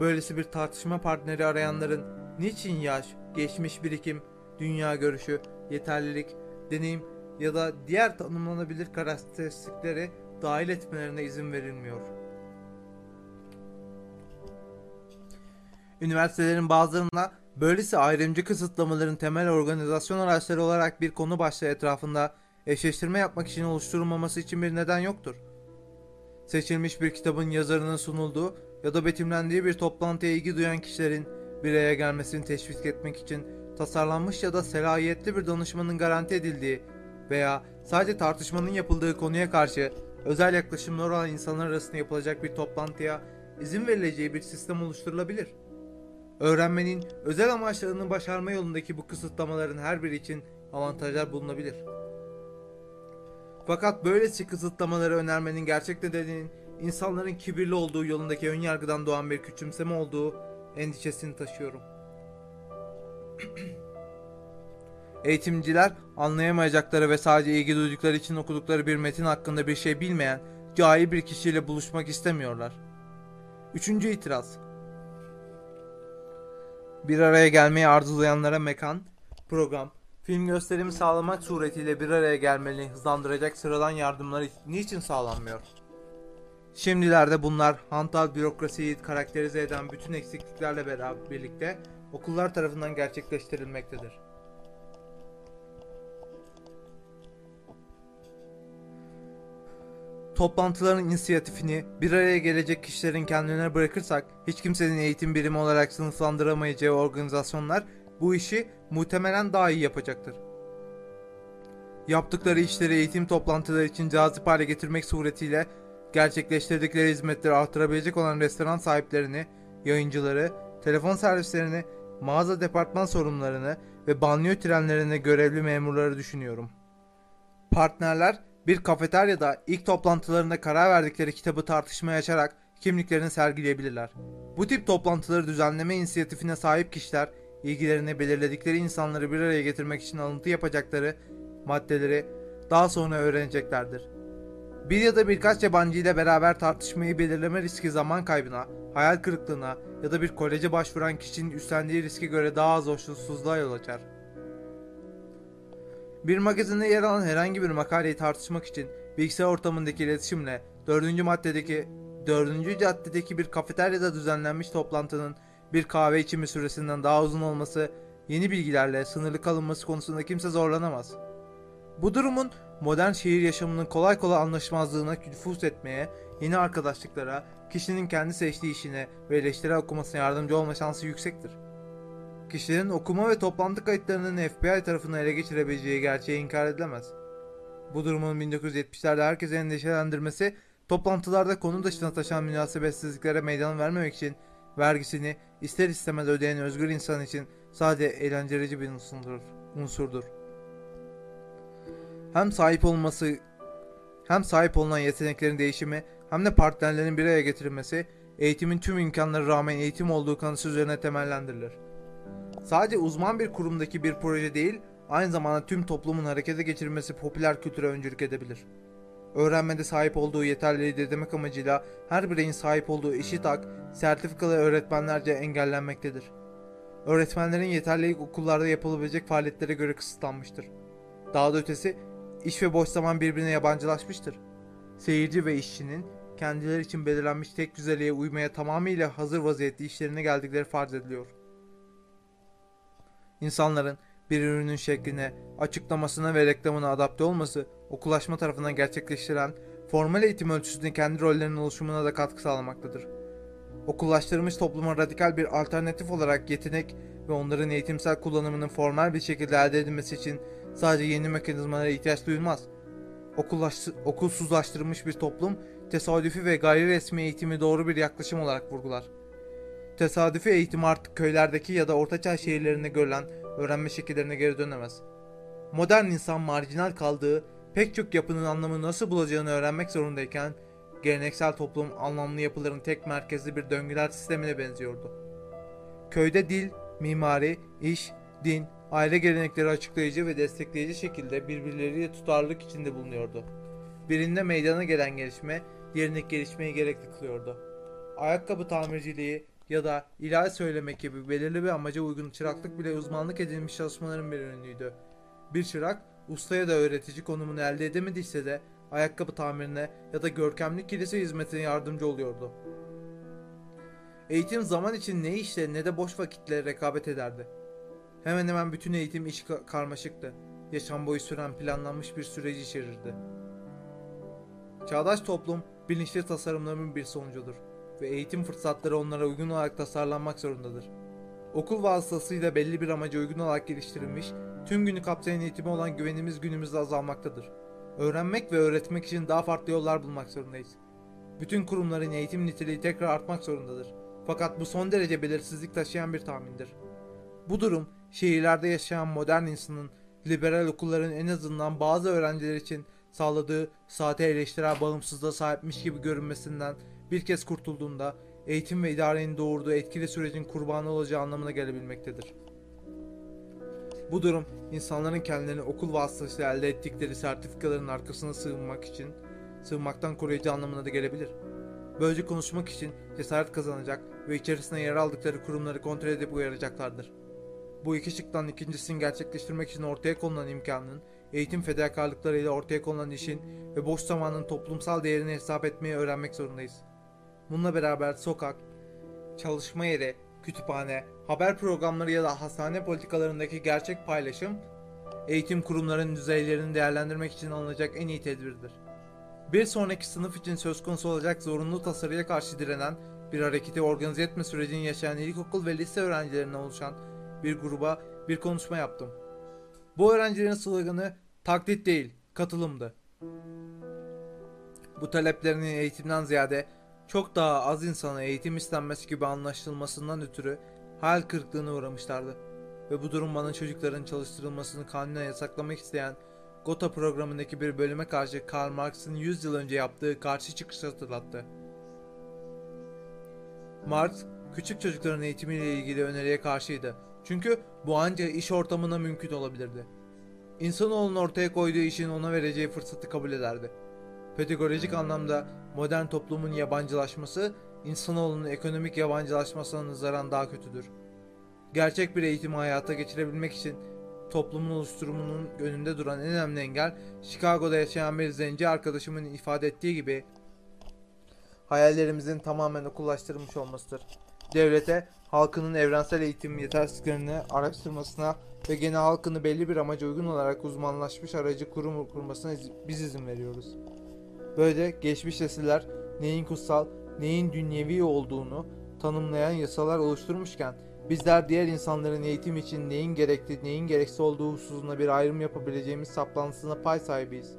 Böylesi bir tartışma partneri arayanların niçin yaş, geçmiş birikim dünya görüşü, yeterlilik, deneyim ya da diğer tanımlanabilir karakteristikleri dahil etmelerine izin verilmiyor. Üniversitelerin bazılarında böylesi ayrımcı kısıtlamaların temel organizasyon araçları olarak bir konu başlığı etrafında eşleştirme yapmak için oluşturulmaması için bir neden yoktur. Seçilmiş bir kitabın yazarının sunulduğu ya da betimlendiği bir toplantıya ilgi duyan kişilerin bir araya gelmesini teşvik etmek için tasarlanmış ya da selahiyetli bir danışmanın garanti edildiği veya sadece tartışmanın yapıldığı konuya karşı özel yaklaşımlar olan insanlar arasında yapılacak bir toplantıya izin verileceği bir sistem oluşturulabilir. Öğrenmenin özel amaçlarını başarma yolundaki bu kısıtlamaların her biri için avantajlar bulunabilir. Fakat böylesi kısıtlamaları önermenin gerçek nedeninin insanların kibirli olduğu yolundaki önyargıdan doğan bir küçümseme olduğu endişesini taşıyorum. Eğitimciler anlayamayacakları ve sadece ilgi duydukları için okudukları bir metin hakkında bir şey bilmeyen cahil bir kişiyle buluşmak istemiyorlar. Üçüncü itiraz. Bir araya gelmeyi arzulayanlara mekan, program, film gösterimi sağlamak suretiyle bir araya gelmelerini hızlandıracak sıradan yardımlar niçin sağlanmıyor? Şimdilerde bunlar hantal bürokrasiyi karakterize eden bütün eksikliklerle beraber birlikte okullar tarafından gerçekleştirilmektedir. Toplantıların inisiyatifini bir araya gelecek kişilerin kendilerine bırakırsak hiç kimsenin eğitim birimi olarak sınıflandıramayacağı organizasyonlar bu işi muhtemelen daha iyi yapacaktır. Yaptıkları işleri eğitim toplantıları için cazip hale getirmek suretiyle gerçekleştirdikleri hizmetleri artırabilecek olan restoran sahiplerini, yayıncıları, telefon servislerini, mağaza departman sorumlularını ve banyo trenlerine görevli memurları düşünüyorum. Partnerler bir kafeteryada ilk toplantılarında karar verdikleri kitabı tartışmaya açarak kimliklerini sergileyebilirler. Bu tip toplantıları düzenleme inisiyatifine sahip kişiler ilgilerini belirledikleri insanları bir araya getirmek için alıntı yapacakları maddeleri daha sonra öğreneceklerdir. Bir ya da birkaç yabancı ile beraber tartışmayı belirleme riski zaman kaybına, hayal kırıklığına ya da bir koleje başvuran kişinin üstlendiği riske göre daha az hoşnutsuzluğa yol açar. Bir magazinde yer alan herhangi bir makaleyi tartışmak için bilgisayar ortamındaki iletişimle dördüncü maddedeki dördüncü caddedeki bir kafeteryada düzenlenmiş toplantının bir kahve içimi süresinden daha uzun olması, yeni bilgilerle sınırlı kalınması konusunda kimse zorlanamaz. Bu durumun modern şehir yaşamının kolay kolay anlaşmazlığına nüfuz etmeye, yeni arkadaşlıklara, kişinin kendi seçtiği işine ve eleştiri okumasına yardımcı olma şansı yüksektir. Kişilerin okuma ve toplantı kayıtlarının FBI tarafından ele geçirebileceği gerçeği inkar edilemez. Bu durumun 1970'lerde herkesi endişelendirmesi, toplantılarda konu dışına taşan münasebetsizliklere meydan vermemek için vergisini ister istemez ödeyen özgür insan için sadece eğlencelici bir unsurdur. unsurdur. Hem sahip olması hem sahip olunan yeteneklerin değişimi hem de partnerlerin bir araya getirilmesi eğitimin tüm imkanları rağmen eğitim olduğu kanısı üzerine temellendirilir. Sadece uzman bir kurumdaki bir proje değil, aynı zamanda tüm toplumun harekete geçirilmesi popüler kültüre öncülük edebilir. Öğrenmede sahip olduğu yeterliliği de demek amacıyla her bireyin sahip olduğu eşit hak, sertifikalı öğretmenlerce engellenmektedir. Öğretmenlerin yeterlilik okullarda yapılabilecek faaliyetlere göre kısıtlanmıştır. Daha da ötesi, iş ve boş zaman birbirine yabancılaşmıştır. Seyirci ve işçinin kendileri için belirlenmiş tek düzeliğe uymaya tamamıyla hazır vaziyette işlerine geldikleri farz ediliyor. İnsanların bir ürünün şekline, açıklamasına ve reklamına adapte olması okullaşma tarafından gerçekleştirilen formal eğitim ölçüsünde kendi rollerinin oluşumuna da katkı sağlamaktadır. Okullaştırılmış topluma radikal bir alternatif olarak yetenek ve onların eğitimsel kullanımının formal bir şekilde elde edilmesi için sadece yeni mekanizmalara ihtiyaç duyulmaz. Okullaştı, okulsuzlaştırılmış bir toplum tesadüfi ve gayri resmi eğitimi doğru bir yaklaşım olarak vurgular. Tesadüfi eğitim artık köylerdeki ya da ortaçağ şehirlerinde görülen öğrenme şekillerine geri dönemez. Modern insan marjinal kaldığı pek çok yapının anlamını nasıl bulacağını öğrenmek zorundayken geleneksel toplum anlamlı yapıların tek merkezli bir döngüler sistemine benziyordu. Köyde dil, mimari, iş, din, aile gelenekleri açıklayıcı ve destekleyici şekilde birbirleriyle tutarlılık içinde bulunuyordu. Birinde meydana gelen gelişme, diğerindeki gelişmeyi gerekli kılıyordu. Ayakkabı tamirciliği, ya da ilahi söylemek gibi belirli bir amaca uygun çıraklık bile uzmanlık edilmiş çalışmaların bir ürünüydü. Bir çırak, ustaya da öğretici konumunu elde edemediyse de ayakkabı tamirine ya da görkemli kilise hizmetine yardımcı oluyordu. Eğitim zaman için ne işle ne de boş vakitle rekabet ederdi. Hemen hemen bütün eğitim iş karmaşıktı. Yaşam boyu süren planlanmış bir süreci içerirdi. Çağdaş toplum bilinçli tasarımların bir sonucudur ve eğitim fırsatları onlara uygun olarak tasarlanmak zorundadır. Okul vasıtasıyla belli bir amaca uygun olarak geliştirilmiş, tüm günü kapsayan eğitime olan güvenimiz günümüzde azalmaktadır. Öğrenmek ve öğretmek için daha farklı yollar bulmak zorundayız. Bütün kurumların eğitim niteliği tekrar artmak zorundadır. Fakat bu son derece belirsizlik taşıyan bir tahmindir. Bu durum, şehirlerde yaşayan modern insanın liberal okulların en azından bazı öğrenciler için sağladığı saate eleştirel bağımsızlığa sahipmiş gibi görünmesinden bir kez kurtulduğunda eğitim ve idarenin doğurduğu etkili sürecin kurbanı olacağı anlamına gelebilmektedir. Bu durum insanların kendilerini okul vasıtasıyla elde ettikleri sertifikaların arkasına sığınmak için sığınmaktan koruyucu anlamına da gelebilir. Böylece konuşmak için cesaret kazanacak ve içerisinde yer aldıkları kurumları kontrol edip uyaracaklardır. Bu iki şıktan ikincisini gerçekleştirmek için ortaya konulan imkanın, eğitim fedakarlıklarıyla ortaya konulan işin ve boş zamanın toplumsal değerini hesap etmeyi öğrenmek zorundayız. Bununla beraber sokak, çalışma yeri, kütüphane, haber programları ya da hastane politikalarındaki gerçek paylaşım, eğitim kurumlarının düzeylerini değerlendirmek için alınacak en iyi tedbirdir. Bir sonraki sınıf için söz konusu olacak zorunlu tasarıya karşı direnen bir hareketi organize etme sürecini yaşayan ilkokul ve lise öğrencilerinden oluşan bir gruba bir konuşma yaptım. Bu öğrencilerin sloganı taklit değil, katılımdı. Bu taleplerinin eğitimden ziyade çok daha az insana eğitim istenmesi gibi anlaşılmasından ötürü hayal kırıklığına uğramışlardı. Ve bu durum bana çocukların çalıştırılmasını kanunen yasaklamak isteyen Gotha programındaki bir bölüme karşı Karl Marx'ın 100 yıl önce yaptığı karşı çıkışı hatırlattı. Marx, küçük çocukların eğitimiyle ilgili öneriye karşıydı. Çünkü bu ancak iş ortamına mümkün olabilirdi. İnsanoğlunun ortaya koyduğu işin ona vereceği fırsatı kabul ederdi. Pedagojik anlamda modern toplumun yabancılaşması, insanoğlunun ekonomik yabancılaşmasına nazaran daha kötüdür. Gerçek bir eğitimi hayata geçirebilmek için toplumun oluşturumunun önünde duran en önemli engel, Chicago'da yaşayan bir zenci arkadaşımın ifade ettiği gibi hayallerimizin tamamen okullaştırılmış olmasıdır. Devlete halkının evrensel eğitim yetersizliklerini araştırmasına ve genel halkını belli bir amaca uygun olarak uzmanlaşmış aracı kurum kurmasına biz izin veriyoruz. Böyle geçmiş nesiller neyin kutsal, neyin dünyevi olduğunu tanımlayan yasalar oluşturmuşken bizler diğer insanların eğitim için neyin gerekli, neyin gereksiz olduğu hususunda bir ayrım yapabileceğimiz saplantısına pay sahibiyiz.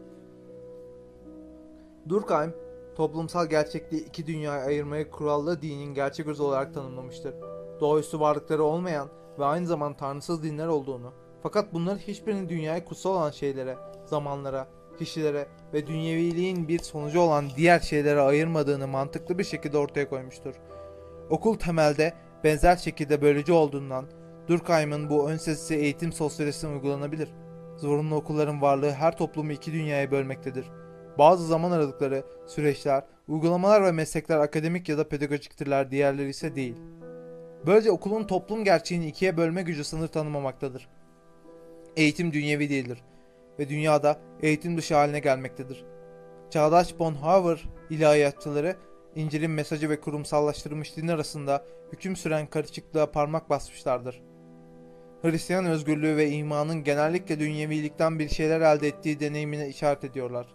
Durkheim, toplumsal gerçekliği iki dünyaya ayırmayı kurallı dinin gerçek özü olarak tanımlamıştır. Doğaüstü varlıkları olmayan ve aynı zamanda tanrısız dinler olduğunu, fakat bunların hiçbirinin dünyaya kutsal olan şeylere, zamanlara, kişilere ve dünyeviliğin bir sonucu olan diğer şeylere ayırmadığını mantıklı bir şekilde ortaya koymuştur. Okul temelde benzer şekilde bölücü olduğundan Durkheim'ın bu ön eğitim sosyolojisine uygulanabilir. Zorunlu okulların varlığı her toplumu iki dünyaya bölmektedir. Bazı zaman aralıkları, süreçler, uygulamalar ve meslekler akademik ya da pedagojiktirler, diğerleri ise değil. Böylece okulun toplum gerçeğini ikiye bölme gücü sınır tanımamaktadır. Eğitim dünyevi değildir ve dünyada eğitim dışı haline gelmektedir. Çağdaş Bonhoeffer ilahiyatçıları İncil'in mesajı ve kurumsallaştırılmış din arasında hüküm süren karışıklığa parmak basmışlardır. Hristiyan özgürlüğü ve imanın genellikle dünyevilikten bir şeyler elde ettiği deneyimine işaret ediyorlar.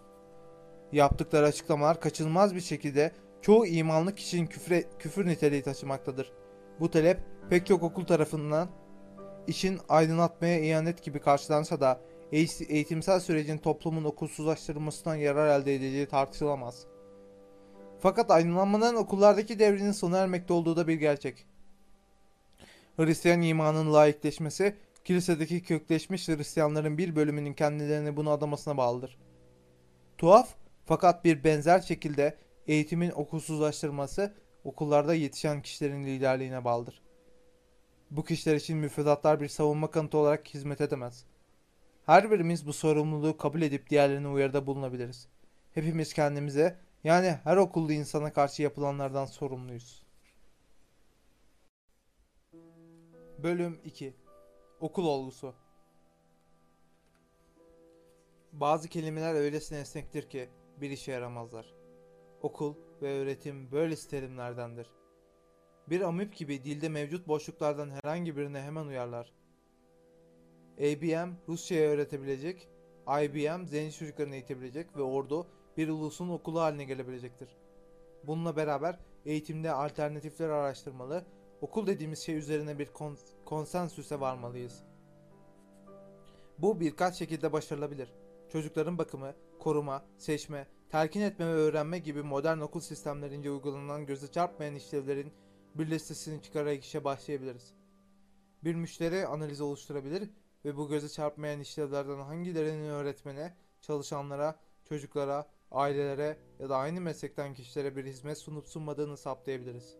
Yaptıkları açıklamalar kaçınılmaz bir şekilde çoğu imanlı kişinin küfre, küfür niteliği taşımaktadır. Bu talep pek çok okul tarafından işin aydınlatmaya ihanet gibi karşılansa da eğitimsel sürecin toplumun okulsuzlaştırılmasından yarar elde edildiği tartışılamaz. Fakat aydınlanmanın okullardaki devrinin sona ermekte olduğu da bir gerçek. Hristiyan imanın layıkleşmesi, kilisedeki kökleşmiş Hristiyanların bir bölümünün kendilerini bunu adamasına bağlıdır. Tuhaf fakat bir benzer şekilde eğitimin okulsuzlaştırması okullarda yetişen kişilerin liderliğine bağlıdır. Bu kişiler için müfredatlar bir savunma kanıtı olarak hizmet edemez. Her birimiz bu sorumluluğu kabul edip diğerlerine uyarıda bulunabiliriz. Hepimiz kendimize yani her okullu insana karşı yapılanlardan sorumluyuz. Bölüm 2 Okul olgusu Bazı kelimeler öylesine esnektir ki bir işe yaramazlar. Okul ve öğretim böylesi terimlerdendir. Bir amip gibi dilde mevcut boşluklardan herhangi birine hemen uyarlar. ABM Rusça'ya öğretebilecek, IBM zenci çocuklarını eğitebilecek ve ordu bir ulusun okulu haline gelebilecektir. Bununla beraber eğitimde alternatifler araştırmalı, okul dediğimiz şey üzerine bir kon- konsensüse varmalıyız. Bu birkaç şekilde başarılabilir. Çocukların bakımı, koruma, seçme, telkin etme ve öğrenme gibi modern okul sistemlerince uygulanan göze çarpmayan işlevlerin bir listesini çıkararak işe başlayabiliriz. Bir müşteri analizi oluşturabilir ve bu göze çarpmayan işlevlerden hangilerinin öğretmene, çalışanlara, çocuklara, ailelere ya da aynı meslekten kişilere bir hizmet sunup sunmadığını saptayabiliriz.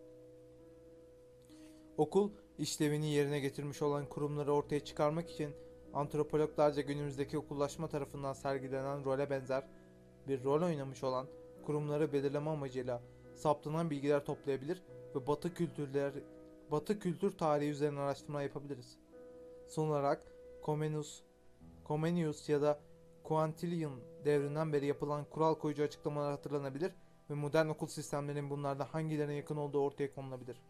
Okul, işlevini yerine getirmiş olan kurumları ortaya çıkarmak için antropologlarca günümüzdeki okullaşma tarafından sergilenen role benzer bir rol oynamış olan kurumları belirleme amacıyla saptanan bilgiler toplayabilir ve Batı kültürler Batı kültür tarihi üzerine araştırma yapabiliriz. Son olarak Comenius, Comenius ya da Quintilian devrinden beri yapılan kural koyucu açıklamalar hatırlanabilir ve modern okul sistemlerinin bunlardan hangilerine yakın olduğu ortaya konulabilir.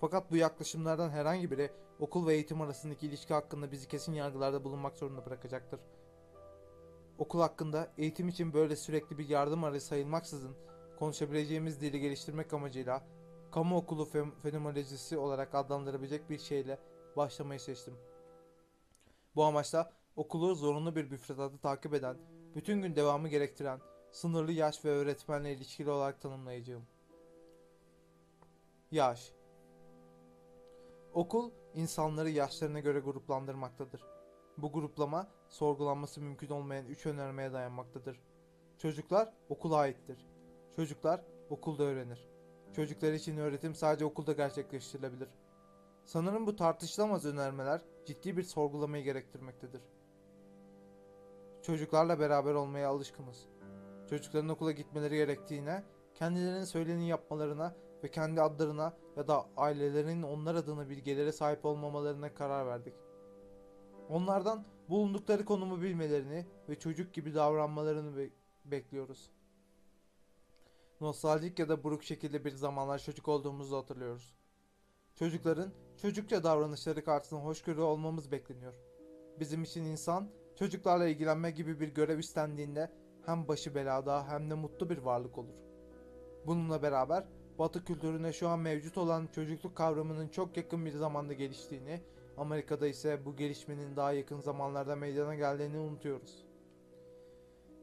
Fakat bu yaklaşımlardan herhangi biri okul ve eğitim arasındaki ilişki hakkında bizi kesin yargılarda bulunmak zorunda bırakacaktır. Okul hakkında eğitim için böyle sürekli bir yardım aracı sayılmaksızın konuşabileceğimiz dili geliştirmek amacıyla kamu okulu fen- fenomenolojisi olarak adlandırabilecek bir şeyle başlamayı seçtim. Bu amaçla okulu zorunlu bir müfredatı takip eden, bütün gün devamı gerektiren, sınırlı yaş ve öğretmenle ilişkili olarak tanımlayacağım. Yaş Okul insanları yaşlarına göre gruplandırmaktadır. Bu gruplama sorgulanması mümkün olmayan üç önermeye dayanmaktadır. Çocuklar okula aittir. Çocuklar okulda öğrenir. Çocuklar için öğretim sadece okulda gerçekleştirilebilir. Sanırım bu tartışılamaz önermeler ciddi bir sorgulamayı gerektirmektedir. Çocuklarla beraber olmaya alışkınız. Çocukların okula gitmeleri gerektiğine, kendilerinin söyleni yapmalarına ve kendi adlarına ya da ailelerinin onlar adına bilgilere sahip olmamalarına karar verdik. Onlardan bulundukları konumu bilmelerini ve çocuk gibi davranmalarını be- bekliyoruz. Nostaljik ya da buruk şekilde bir zamanlar çocuk olduğumuzu hatırlıyoruz. Çocukların çocukça davranışları karşısında hoşgörü olmamız bekleniyor. Bizim için insan çocuklarla ilgilenme gibi bir görev üstlendiğinde hem başı belada hem de mutlu bir varlık olur. Bununla beraber Batı kültürüne şu an mevcut olan çocukluk kavramının çok yakın bir zamanda geliştiğini, Amerika'da ise bu gelişmenin daha yakın zamanlarda meydana geldiğini unutuyoruz.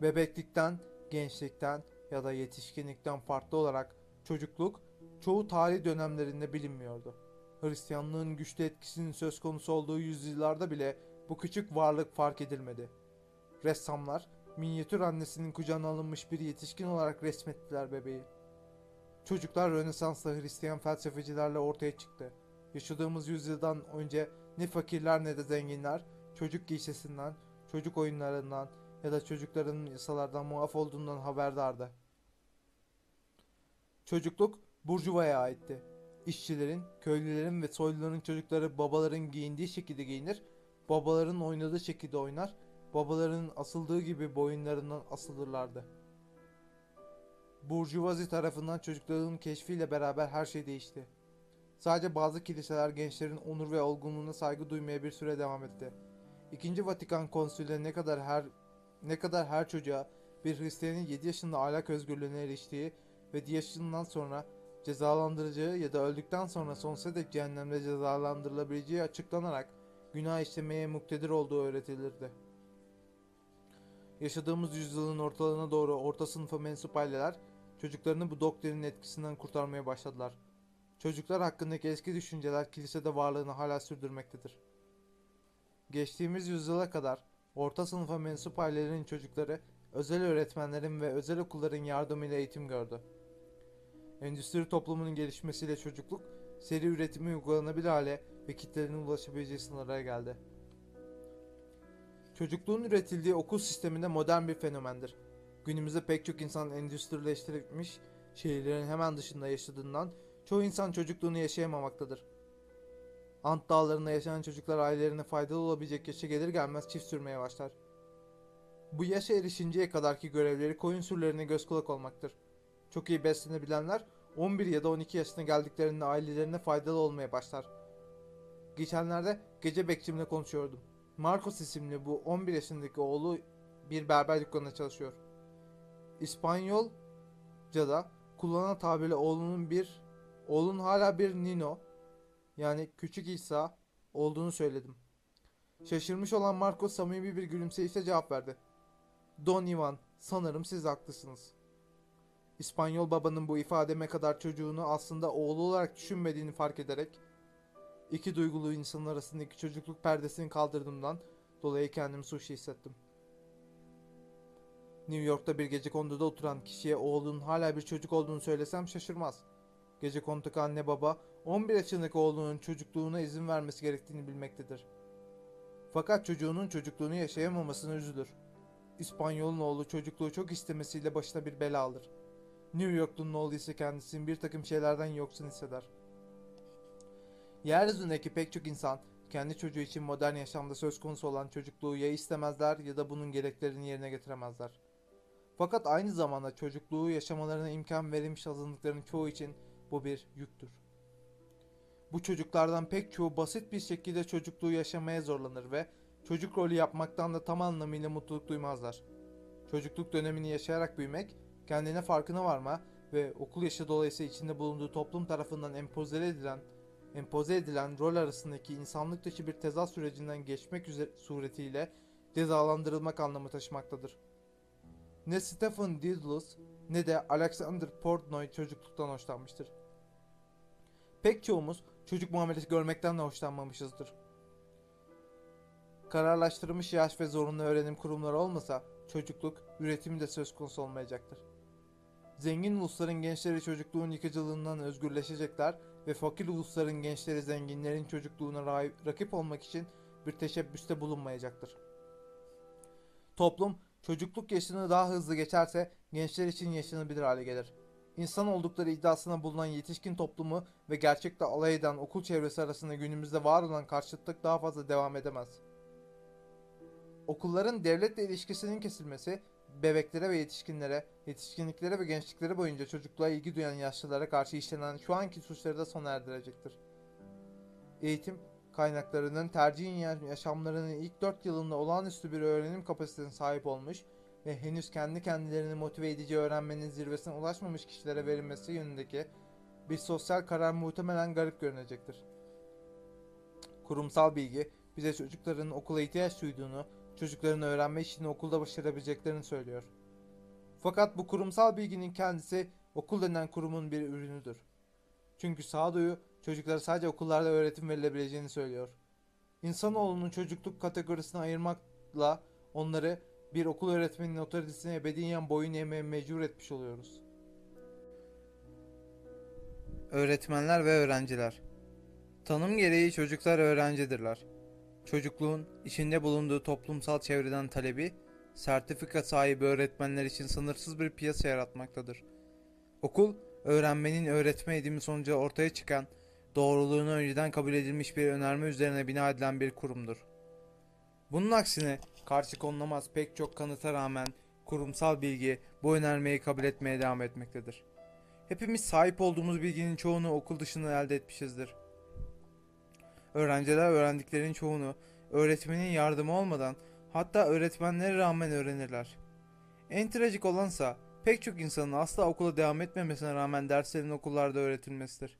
Bebeklikten, gençlikten ya da yetişkinlikten farklı olarak çocukluk çoğu tarih dönemlerinde bilinmiyordu. Hristiyanlığın güçlü etkisinin söz konusu olduğu yüzyıllarda bile bu küçük varlık fark edilmedi. Ressamlar minyatür annesinin kucağına alınmış bir yetişkin olarak resmettiler bebeği. Çocuklar Rönesans'ta Hristiyan felsefecilerle ortaya çıktı. Yaşadığımız yüzyıldan önce ne fakirler ne de zenginler çocuk giysiesinden, çocuk oyunlarından ya da çocukların yasalardan muaf olduğundan haberdardı. Çocukluk Burjuva'ya aitti. İşçilerin, köylülerin ve soyluların çocukları babaların giyindiği şekilde giyinir, babaların oynadığı şekilde oynar, babaların asıldığı gibi boyunlarından asılırlardı. Burjuvazi tarafından çocukların keşfiyle beraber her şey değişti. Sadece bazı kiliseler gençlerin onur ve olgunluğuna saygı duymaya bir süre devam etti. İkinci Vatikan Konsülü ne kadar her ne kadar her çocuğa bir Hristiyanın 7 yaşında ahlak özgürlüğüne eriştiği ve 7 yaşından sonra cezalandıracağı ya da öldükten sonra sonsuza dek cehennemde cezalandırılabileceği açıklanarak günah işlemeye muktedir olduğu öğretilirdi. Yaşadığımız yüzyılın ortalarına doğru orta sınıfa mensup aileler çocuklarını bu doktrinin etkisinden kurtarmaya başladılar. Çocuklar hakkındaki eski düşünceler kilisede varlığını hala sürdürmektedir. Geçtiğimiz yüzyıla kadar orta sınıfa mensup ailelerin çocukları özel öğretmenlerin ve özel okulların yardımıyla eğitim gördü. Endüstri toplumunun gelişmesiyle çocukluk seri üretimi uygulanabilir hale ve kitlerin ulaşabileceği sınırlara geldi. Çocukluğun üretildiği okul sisteminde modern bir fenomendir. Günümüzde pek çok insan endüstrileştirilmiş şehirlerin hemen dışında yaşadığından çoğu insan çocukluğunu yaşayamamaktadır. Ant dağlarında yaşayan çocuklar ailelerine faydalı olabilecek yaşa gelir gelmez çift sürmeye başlar. Bu yaşa erişinceye kadarki görevleri koyun sürülerine göz kulak olmaktır. Çok iyi beslenebilenler 11 ya da 12 yaşına geldiklerinde ailelerine faydalı olmaya başlar. Geçenlerde gece bekçimle konuşuyordum. Marcos isimli bu 11 yaşındaki oğlu bir berber dükkanında çalışıyor. İspanyolca'da kullanılan tabirle oğlunun bir oğlun hala bir Nino yani küçük İsa olduğunu söyledim. Şaşırmış olan Marcos samimi bir gülümseyişle cevap verdi. Don Ivan, sanırım siz haklısınız. İspanyol babanın bu ifademe kadar çocuğunu aslında oğlu olarak düşünmediğini fark ederek iki duygulu insanın arasındaki çocukluk perdesini kaldırdığımdan dolayı kendimi suçlu hissettim. New York'ta bir gece konduda oturan kişiye oğlunun hala bir çocuk olduğunu söylesem şaşırmaz. Gece konduk anne baba 11 yaşındaki oğlunun çocukluğuna izin vermesi gerektiğini bilmektedir. Fakat çocuğunun çocukluğunu yaşayamamasına üzülür. İspanyolun oğlu çocukluğu çok istemesiyle başına bir bela alır. New Yorklu'nun oğlu ise kendisini bir takım şeylerden yoksun hisseder. Yeryüzündeki pek çok insan kendi çocuğu için modern yaşamda söz konusu olan çocukluğu ya istemezler ya da bunun gereklerini yerine getiremezler. Fakat aynı zamanda çocukluğu yaşamalarına imkan verilmiş azınlıkların çoğu için bu bir yüktür. Bu çocuklardan pek çoğu basit bir şekilde çocukluğu yaşamaya zorlanır ve çocuk rolü yapmaktan da tam anlamıyla mutluluk duymazlar. Çocukluk dönemini yaşayarak büyümek, kendine farkına varma ve okul yaşı dolayısıyla içinde bulunduğu toplum tarafından empoze edilen empoze edilen rol arasındaki insanlık dışı bir tezat sürecinden geçmek üzere suretiyle cezalandırılmak anlamı taşımaktadır. Ne Stephen Dedalus ne de Alexander Portnoy çocukluktan hoşlanmıştır. Pek çoğumuz çocuk muamelesi görmekten de hoşlanmamışızdır. Kararlaştırılmış yaş ve zorunlu öğrenim kurumları olmasa çocukluk üretimi de söz konusu olmayacaktır. Zengin ulusların gençleri çocukluğun yıkıcılığından özgürleşecekler ve fakir ulusların gençleri zenginlerin çocukluğuna ra- rakip olmak için bir teşebbüste bulunmayacaktır. Toplum çocukluk yaşını daha hızlı geçerse gençler için yaşanabilir hale gelir. İnsan oldukları iddiasına bulunan yetişkin toplumu ve gerçekte alay eden okul çevresi arasında günümüzde var olan karşıtlık daha fazla devam edemez. Okulların devletle ilişkisinin kesilmesi, bebeklere ve yetişkinlere, yetişkinliklere ve gençliklere boyunca çocukluğa ilgi duyan yaşlılara karşı işlenen şu anki suçları da sona erdirecektir. Eğitim kaynaklarının tercihin yaşamlarının ilk 4 yılında olağanüstü bir öğrenim kapasitesine sahip olmuş ve henüz kendi kendilerini motive edici öğrenmenin zirvesine ulaşmamış kişilere verilmesi yönündeki bir sosyal karar muhtemelen garip görünecektir. Kurumsal bilgi bize çocukların okula ihtiyaç duyduğunu, çocukların öğrenme işini okulda başarabileceklerini söylüyor. Fakat bu kurumsal bilginin kendisi okul denen kurumun bir ürünüdür. Çünkü sağduyu çocuklara sadece okullarda öğretim verilebileceğini söylüyor. İnsanoğlunun çocukluk kategorisine ayırmakla onları bir okul öğretmeninin otoritesine ebediyen boyun eğmeye mecbur etmiş oluyoruz. Öğretmenler ve öğrenciler Tanım gereği çocuklar öğrencidirler. Çocukluğun içinde bulunduğu toplumsal çevreden talebi, sertifika sahibi öğretmenler için sınırsız bir piyasa yaratmaktadır. Okul, öğrenmenin öğretme edimi sonucu ortaya çıkan, doğruluğunu önceden kabul edilmiş bir önerme üzerine bina edilen bir kurumdur. Bunun aksine karşı konulamaz pek çok kanıta rağmen kurumsal bilgi bu önermeyi kabul etmeye devam etmektedir. Hepimiz sahip olduğumuz bilginin çoğunu okul dışında elde etmişizdir. Öğrenciler öğrendiklerinin çoğunu öğretmenin yardımı olmadan hatta öğretmenlere rağmen öğrenirler. En trajik olansa pek çok insanın asla okula devam etmemesine rağmen derslerin okullarda öğretilmesidir.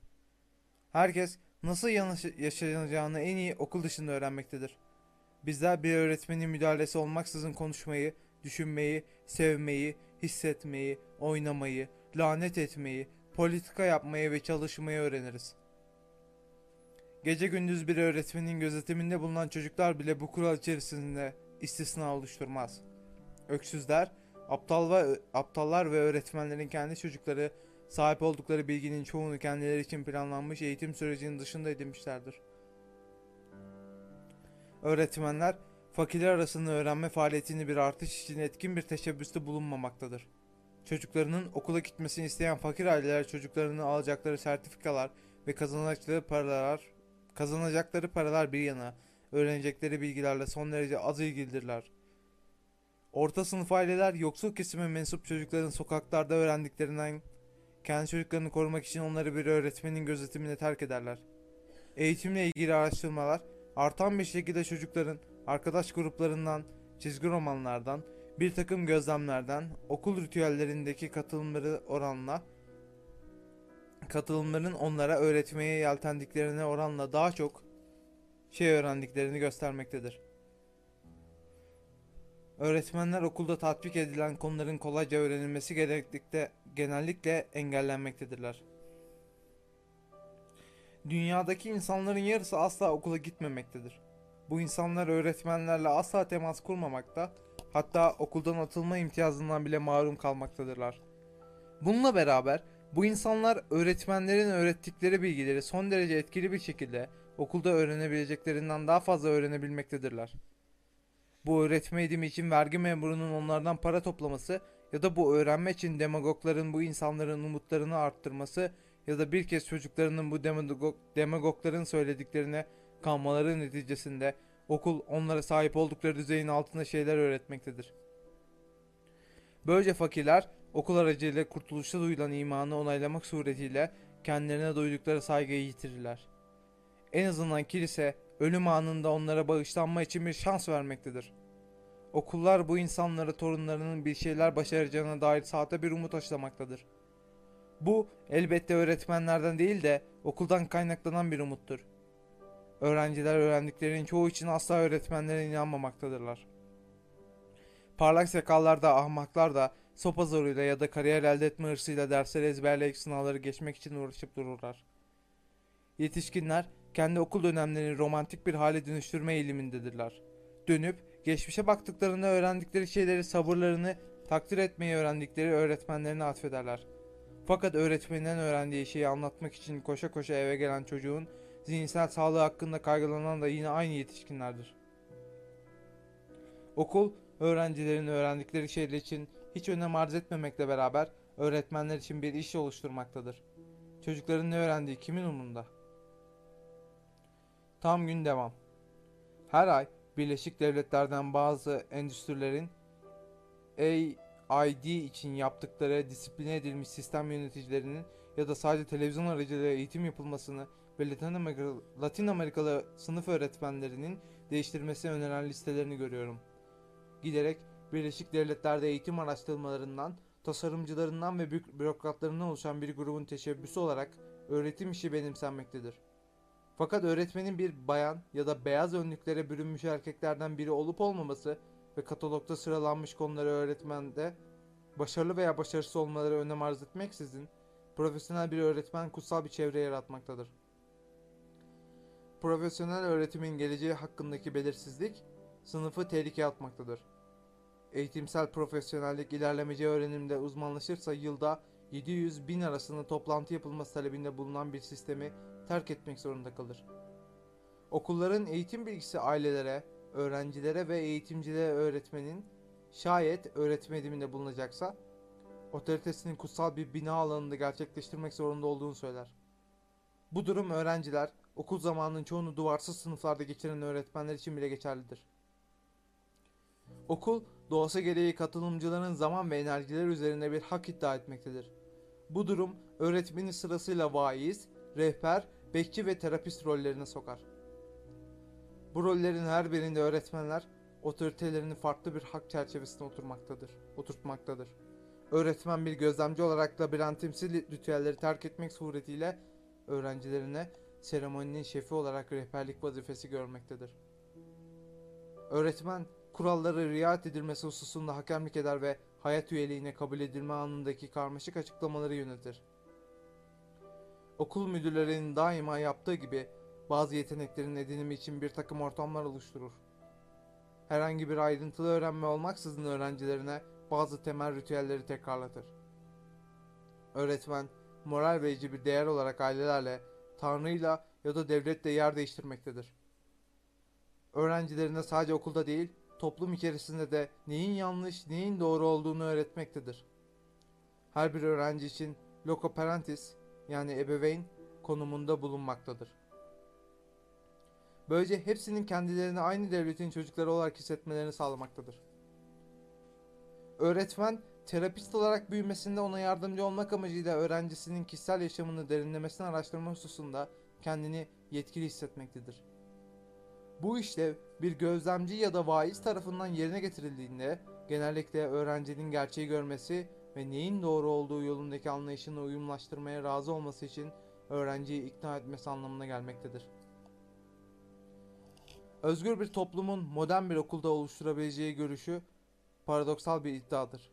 Herkes nasıl yaşanacağını en iyi okul dışında öğrenmektedir. Bizler bir öğretmenin müdahalesi olmaksızın konuşmayı, düşünmeyi, sevmeyi, hissetmeyi, oynamayı, lanet etmeyi, politika yapmayı ve çalışmayı öğreniriz. Gece gündüz bir öğretmenin gözetiminde bulunan çocuklar bile bu kural içerisinde istisna oluşturmaz. Öksüzler, aptal ve aptallar ve öğretmenlerin kendi çocukları sahip oldukları bilginin çoğunu kendileri için planlanmış eğitim sürecinin dışında edinmişlerdir. Öğretmenler, fakirler arasında öğrenme faaliyetini bir artış için etkin bir teşebbüste bulunmamaktadır. Çocuklarının okula gitmesini isteyen fakir aileler çocuklarını alacakları sertifikalar ve kazanacakları paralar Kazanacakları paralar bir yana, öğrenecekleri bilgilerle son derece az ilgilidirler. Orta sınıf aileler yoksul kesime mensup çocukların sokaklarda öğrendiklerinden kendi çocuklarını korumak için onları bir öğretmenin gözetimine terk ederler. Eğitimle ilgili araştırmalar artan bir şekilde çocukların arkadaş gruplarından, çizgi romanlardan, bir takım gözlemlerden, okul ritüellerindeki katılımları oranla katılımların onlara öğretmeye yeltendiklerine oranla daha çok şey öğrendiklerini göstermektedir. Öğretmenler okulda tatbik edilen konuların kolayca öğrenilmesi gerektikte genellikle engellenmektedirler. Dünyadaki insanların yarısı asla okula gitmemektedir. Bu insanlar öğretmenlerle asla temas kurmamakta, hatta okuldan atılma imtiyazından bile mahrum kalmaktadırlar. Bununla beraber bu insanlar öğretmenlerin öğrettikleri bilgileri son derece etkili bir şekilde okulda öğrenebileceklerinden daha fazla öğrenebilmektedirler. Bu öğretme edimi için vergi memurunun onlardan para toplaması ya da bu öğrenme için demagogların bu insanların umutlarını arttırması ya da bir kez çocuklarının bu demagog, demagogların söylediklerine kanmaları neticesinde okul onlara sahip oldukları düzeyin altında şeyler öğretmektedir. Böylece fakirler okul aracılığıyla kurtuluşta duyulan imanı onaylamak suretiyle kendilerine duydukları saygıyı yitirirler. En azından kilise ölüm anında onlara bağışlanma için bir şans vermektedir. Okullar bu insanlara torunlarının bir şeyler başaracağına dair sahte bir umut aşılamaktadır. Bu elbette öğretmenlerden değil de okuldan kaynaklanan bir umuttur. Öğrenciler öğrendiklerinin çoğu için asla öğretmenlere inanmamaktadırlar. Parlak sakallar da ahmaklar da sopa zoruyla ya da kariyer elde etme hırsıyla dersleri ezberleyip sınavları geçmek için uğraşıp dururlar. Yetişkinler kendi okul dönemlerini romantik bir hale dönüştürme eğilimindedirler. Dönüp geçmişe baktıklarında öğrendikleri şeyleri sabırlarını takdir etmeyi öğrendikleri öğretmenlerine atfederler. Fakat öğretmeninden öğrendiği şeyi anlatmak için koşa koşa eve gelen çocuğun zihinsel sağlığı hakkında kaygılanan da yine aynı yetişkinlerdir. Okul, öğrencilerin öğrendikleri şeyler için hiç önem arz etmemekle beraber öğretmenler için bir iş oluşturmaktadır. Çocukların ne öğrendiği kimin umurunda? Tam gün devam. Her ay Birleşik Devletler'den bazı endüstrilerin AID için yaptıkları disipline edilmiş sistem yöneticilerinin ya da sadece televizyon aracılığıyla eğitim yapılmasını ve Latin, Amerikalı, Latin Amerikalı sınıf öğretmenlerinin değiştirmesi öneren listelerini görüyorum. Giderek Birleşik Devletler'de eğitim araştırmalarından, tasarımcılarından ve bürokratlarından oluşan bir grubun teşebbüsü olarak öğretim işi benimsenmektedir. Fakat öğretmenin bir bayan ya da beyaz önlüklere bürünmüş erkeklerden biri olup olmaması ve katalogda sıralanmış konuları öğretmende başarılı veya başarısız olmaları önem arz etmeksizin profesyonel bir öğretmen kutsal bir çevre yaratmaktadır. Profesyonel öğretimin geleceği hakkındaki belirsizlik sınıfı tehlikeye atmaktadır. Eğitimsel profesyonellik ilerlemeci öğrenimde uzmanlaşırsa yılda 700 bin arasında toplantı yapılması talebinde bulunan bir sistemi terk etmek zorunda kalır. Okulların eğitim bilgisi ailelere, öğrencilere ve eğitimcilere öğretmenin şayet öğretme ediminde bulunacaksa otoritesinin kutsal bir bina alanında gerçekleştirmek zorunda olduğunu söyler. Bu durum öğrenciler okul zamanının çoğunu duvarsız sınıflarda geçiren öğretmenler için bile geçerlidir. Okul doğası gereği katılımcıların zaman ve enerjileri üzerinde bir hak iddia etmektedir. Bu durum öğretmeni sırasıyla vaiz, rehber, bekçi ve terapist rollerine sokar. Bu rollerin her birinde öğretmenler otoritelerini farklı bir hak çerçevesine oturmaktadır, oturtmaktadır. Öğretmen bir gözlemci olarak labirentimsi ritüelleri terk etmek suretiyle öğrencilerine seremoninin şefi olarak rehberlik vazifesi görmektedir. Öğretmen kuralları riayet edilmesi hususunda hakemlik eder ve hayat üyeliğine kabul edilme anındaki karmaşık açıklamaları yönetir. Okul müdürlerinin daima yaptığı gibi bazı yeteneklerin edinimi için bir takım ortamlar oluşturur. Herhangi bir ayrıntılı öğrenme olmaksızın öğrencilerine bazı temel ritüelleri tekrarlatır. Öğretmen, moral verici bir değer olarak ailelerle, tanrıyla ya da devletle yer değiştirmektedir. Öğrencilerine sadece okulda değil, toplum içerisinde de neyin yanlış, neyin doğru olduğunu öğretmektedir. Her bir öğrenci için loco parentis yani ebeveyn konumunda bulunmaktadır. Böylece hepsinin kendilerini aynı devletin çocukları olarak hissetmelerini sağlamaktadır. Öğretmen, terapist olarak büyümesinde ona yardımcı olmak amacıyla öğrencisinin kişisel yaşamını derinlemesine araştırma hususunda kendini yetkili hissetmektedir. Bu işlev bir gözlemci ya da vaiz tarafından yerine getirildiğinde genellikle öğrencinin gerçeği görmesi ve neyin doğru olduğu yolundaki anlayışını uyumlaştırmaya razı olması için öğrenciyi ikna etmesi anlamına gelmektedir. Özgür bir toplumun modern bir okulda oluşturabileceği görüşü paradoksal bir iddiadır.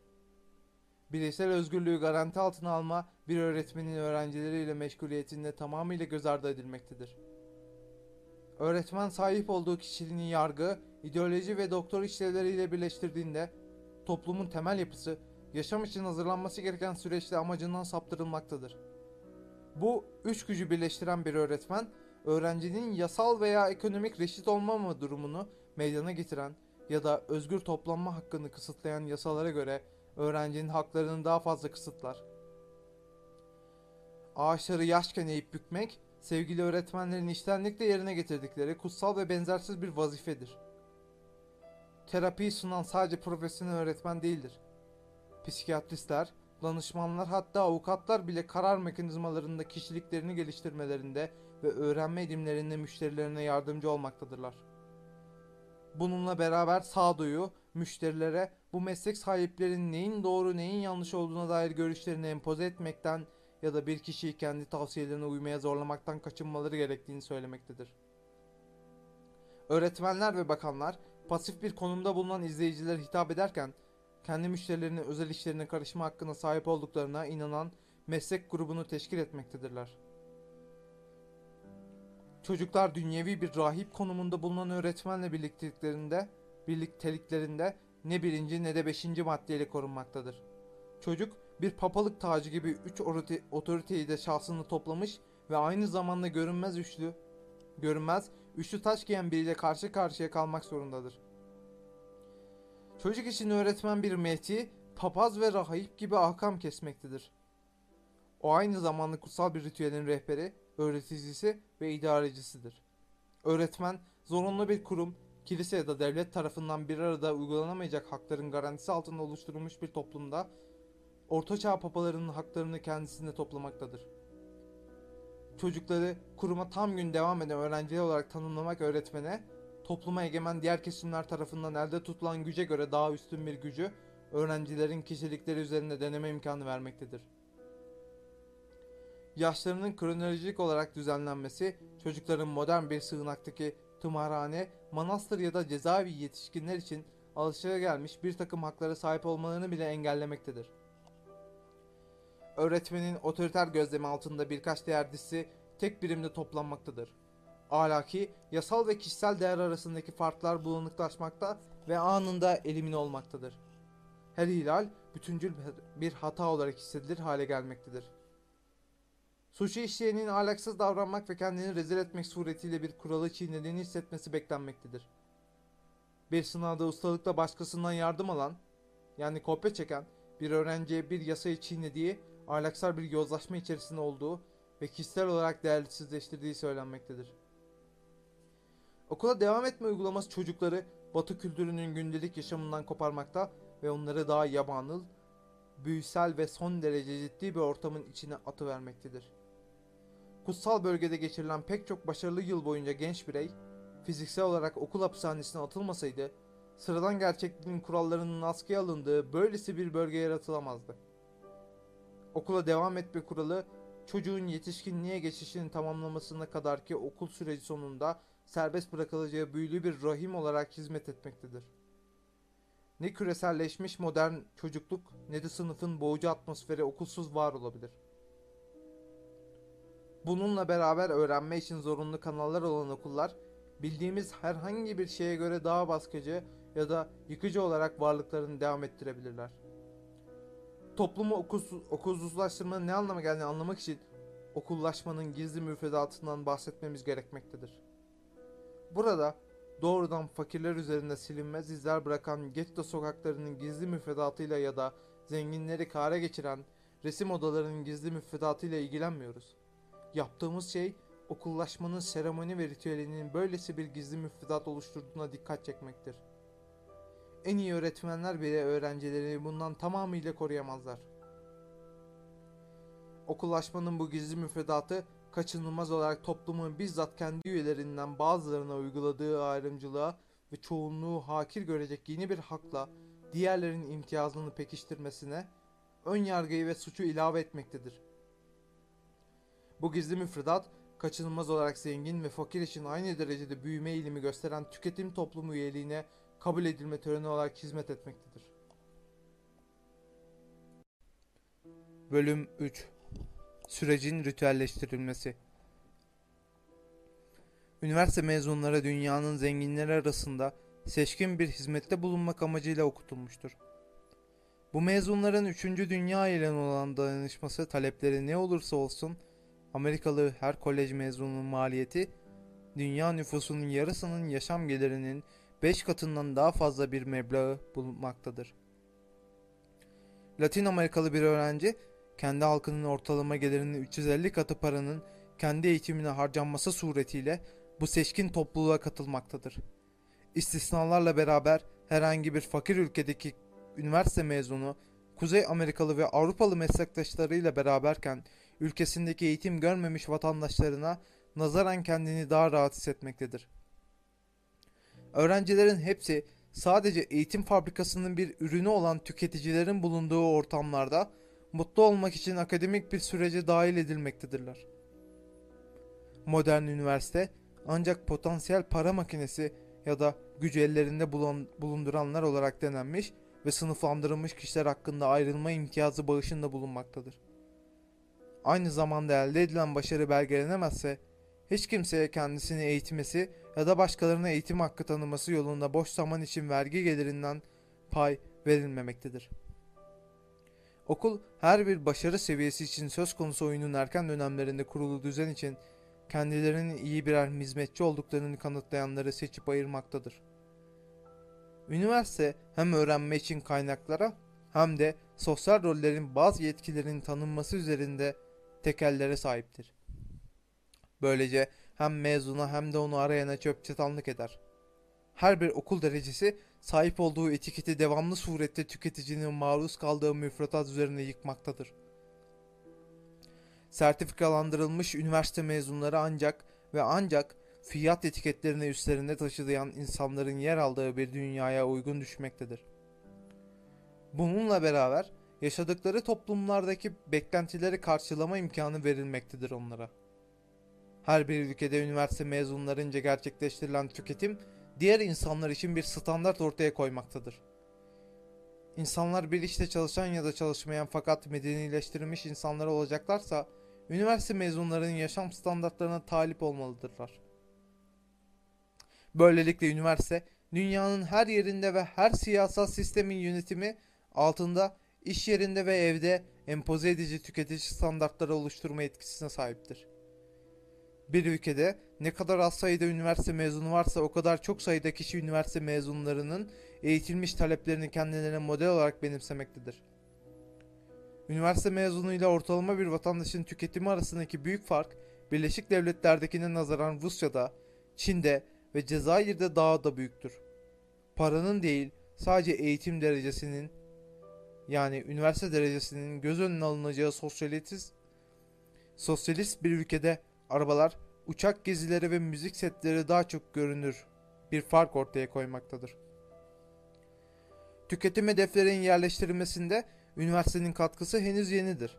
Bireysel özgürlüğü garanti altına alma bir öğretmenin öğrencileriyle meşguliyetinde tamamıyla göz ardı edilmektedir. Öğretmen sahip olduğu kişiliğini yargı, ideoloji ve doktor işlevleriyle birleştirdiğinde toplumun temel yapısı yaşam için hazırlanması gereken süreçte amacından saptırılmaktadır. Bu üç gücü birleştiren bir öğretmen, öğrencinin yasal veya ekonomik reşit olmama durumunu meydana getiren ya da özgür toplanma hakkını kısıtlayan yasalara göre öğrencinin haklarını daha fazla kısıtlar. Ağaçları yaşken eğip bükmek, sevgili öğretmenlerin iştenlikle yerine getirdikleri kutsal ve benzersiz bir vazifedir. Terapiyi sunan sadece profesyonel öğretmen değildir. Psikiyatristler, danışmanlar hatta avukatlar bile karar mekanizmalarında kişiliklerini geliştirmelerinde ve öğrenme edimlerinde müşterilerine yardımcı olmaktadırlar. Bununla beraber sağduyu, müşterilere bu meslek sahiplerinin neyin doğru neyin yanlış olduğuna dair görüşlerini empoze etmekten ya da bir kişiyi kendi tavsiyelerine uymaya zorlamaktan kaçınmaları gerektiğini söylemektedir. Öğretmenler ve bakanlar pasif bir konumda bulunan izleyicilere hitap ederken kendi müşterilerinin özel işlerine karışma hakkına sahip olduklarına inanan meslek grubunu teşkil etmektedirler. Çocuklar dünyevi bir rahip konumunda bulunan öğretmenle birlikteliklerinde, birlikteliklerinde ne birinci ne de beşinci maddeyle korunmaktadır. Çocuk bir papalık tacı gibi üç orite- otoriteyi de şahsında toplamış ve aynı zamanda görünmez üçlü, görünmez üçlü taş giyen biriyle karşı karşıya kalmak zorundadır. Çocuk için öğretmen bir mehdi, papaz ve rahip gibi ahkam kesmektedir. O aynı zamanda kutsal bir ritüelin rehberi, öğreticisi ve idarecisidir. Öğretmen, zorunlu bir kurum, kilise ya da devlet tarafından bir arada uygulanamayacak hakların garantisi altında oluşturulmuş bir toplumda Ortaçağ papalarının haklarını kendisinde toplamaktadır. Çocukları kuruma tam gün devam eden öğrenciler olarak tanımlamak öğretmene, topluma egemen diğer kesimler tarafından elde tutulan güce göre daha üstün bir gücü öğrencilerin kişilikleri üzerinde deneme imkanı vermektedir. Yaşlarının kronolojik olarak düzenlenmesi, çocukların modern bir sığınaktaki tımarhane, manastır ya da cezaevi yetişkinler için alışılagelmiş bir takım haklara sahip olmalarını bile engellemektedir. Öğretmenin otoriter gözlemi altında birkaç değer dizisi tek birimde toplanmaktadır. Ahlaki, yasal ve kişisel değer arasındaki farklar bulanıklaşmakta ve anında elimine olmaktadır. Her ihlal bütüncül bir hata olarak hissedilir hale gelmektedir. Suçu işleyenin ahlaksız davranmak ve kendini rezil etmek suretiyle bir kuralı çiğnediğini hissetmesi beklenmektedir. Bir sınavda ustalıkla başkasından yardım alan, yani kopya çeken bir öğrenciye bir yasayı çiğnediği, ahlaksal bir yozlaşma içerisinde olduğu ve kişisel olarak değersizleştirdiği söylenmektedir. Okula devam etme uygulaması çocukları Batı kültürünün gündelik yaşamından koparmakta ve onları daha yabanıl, büyüsel ve son derece ciddi bir ortamın içine atıvermektedir. Kutsal bölgede geçirilen pek çok başarılı yıl boyunca genç birey, fiziksel olarak okul hapishanesine atılmasaydı, sıradan gerçekliğin kurallarının askıya alındığı böylesi bir bölge yaratılamazdı. Okula devam etme kuralı, çocuğun yetişkinliğe geçişini tamamlamasına kadar ki okul süreci sonunda serbest bırakılacağı büyülü bir rahim olarak hizmet etmektedir. Ne küreselleşmiş modern çocukluk ne de sınıfın boğucu atmosferi okulsuz var olabilir. Bununla beraber öğrenme için zorunlu kanallar olan okullar bildiğimiz herhangi bir şeye göre daha baskıcı ya da yıkıcı olarak varlıklarını devam ettirebilirler. Toplumu okulsuz, okulsuzlaştırmanın ne anlama geldiğini anlamak için okullaşmanın gizli müfredatından bahsetmemiz gerekmektedir. Burada doğrudan fakirler üzerinde silinmez izler bırakan getto sokaklarının gizli müfredatıyla ya da zenginleri kare geçiren resim odalarının gizli müfredatıyla ilgilenmiyoruz. Yaptığımız şey okullaşmanın seremoni ve ritüelinin böylesi bir gizli müfredat oluşturduğuna dikkat çekmektir. En iyi öğretmenler bile öğrencilerini bundan tamamıyla koruyamazlar. Okullaşmanın bu gizli müfredatı kaçınılmaz olarak toplumun bizzat kendi üyelerinden bazılarına uyguladığı ayrımcılığa ve çoğunluğu hakir görecek yeni bir hakla diğerlerinin imtiyazını pekiştirmesine, ön yargıyı ve suçu ilave etmektedir. Bu gizli müfredat, kaçınılmaz olarak zengin ve fakir için aynı derecede büyüme eğilimi gösteren tüketim toplumu üyeliğine kabul edilme töreni olarak hizmet etmektedir. Bölüm 3 Sürecin ritüelleştirilmesi Üniversite mezunları dünyanın zenginleri arasında seçkin bir hizmette bulunmak amacıyla okutulmuştur. Bu mezunların 3. Dünya ile olan dayanışması talepleri ne olursa olsun Amerikalı her kolej mezununun maliyeti dünya nüfusunun yarısının yaşam gelirinin 5 katından daha fazla bir meblağı bulunmaktadır. Latin Amerikalı bir öğrenci kendi halkının ortalama gelirinin 350 katı paranın kendi eğitimine harcanması suretiyle bu seçkin topluluğa katılmaktadır. İstisnalarla beraber herhangi bir fakir ülkedeki üniversite mezunu Kuzey Amerikalı ve Avrupalı meslektaşlarıyla beraberken ülkesindeki eğitim görmemiş vatandaşlarına nazaran kendini daha rahat hissetmektedir. Öğrencilerin hepsi sadece eğitim fabrikasının bir ürünü olan tüketicilerin bulunduğu ortamlarda mutlu olmak için akademik bir sürece dahil edilmektedirler. Modern üniversite ancak potansiyel para makinesi ya da gücü ellerinde bulunduranlar olarak denenmiş ve sınıflandırılmış kişiler hakkında ayrılma imtiyazı bağışında bulunmaktadır. Aynı zamanda elde edilen başarı belgelenemezse hiç kimseye kendisini eğitmesi ya da başkalarına eğitim hakkı tanıması yolunda boş zaman için vergi gelirinden pay verilmemektedir. Okul her bir başarı seviyesi için söz konusu oyunun erken dönemlerinde kurulu düzen için kendilerinin iyi birer hizmetçi olduklarını kanıtlayanları seçip ayırmaktadır. Üniversite hem öğrenme için kaynaklara hem de sosyal rollerin bazı yetkilerin tanınması üzerinde tekellere sahiptir. Böylece hem mezuna hem de onu arayana çöp çatanlık eder. Her bir okul derecesi sahip olduğu etiketi devamlı surette tüketicinin maruz kaldığı müfredat üzerine yıkmaktadır. Sertifikalandırılmış üniversite mezunları ancak ve ancak fiyat etiketlerini üstlerinde taşıyan insanların yer aldığı bir dünyaya uygun düşmektedir. Bununla beraber yaşadıkları toplumlardaki beklentileri karşılama imkanı verilmektedir onlara. Her bir ülkede üniversite mezunlarınca gerçekleştirilen tüketim diğer insanlar için bir standart ortaya koymaktadır. İnsanlar bir işte çalışan ya da çalışmayan fakat medenileştirilmiş insanlar olacaklarsa üniversite mezunlarının yaşam standartlarına talip olmalıdırlar. Böylelikle üniversite dünyanın her yerinde ve her siyasal sistemin yönetimi altında iş yerinde ve evde empoze edici tüketici standartları oluşturma etkisine sahiptir. Bir ülkede ne kadar az sayıda üniversite mezunu varsa o kadar çok sayıda kişi üniversite mezunlarının eğitilmiş taleplerini kendilerine model olarak benimsemektedir. Üniversite mezunuyla ortalama bir vatandaşın tüketimi arasındaki büyük fark Birleşik Devletler'dekine nazaran Rusya'da, Çin'de ve Cezayir'de daha da büyüktür. Paranın değil sadece eğitim derecesinin yani üniversite derecesinin göz önüne alınacağı sosyalist, sosyalist bir ülkede arabalar, uçak gezileri ve müzik setleri daha çok görünür bir fark ortaya koymaktadır. Tüketim hedeflerinin yerleştirilmesinde üniversitenin katkısı henüz yenidir.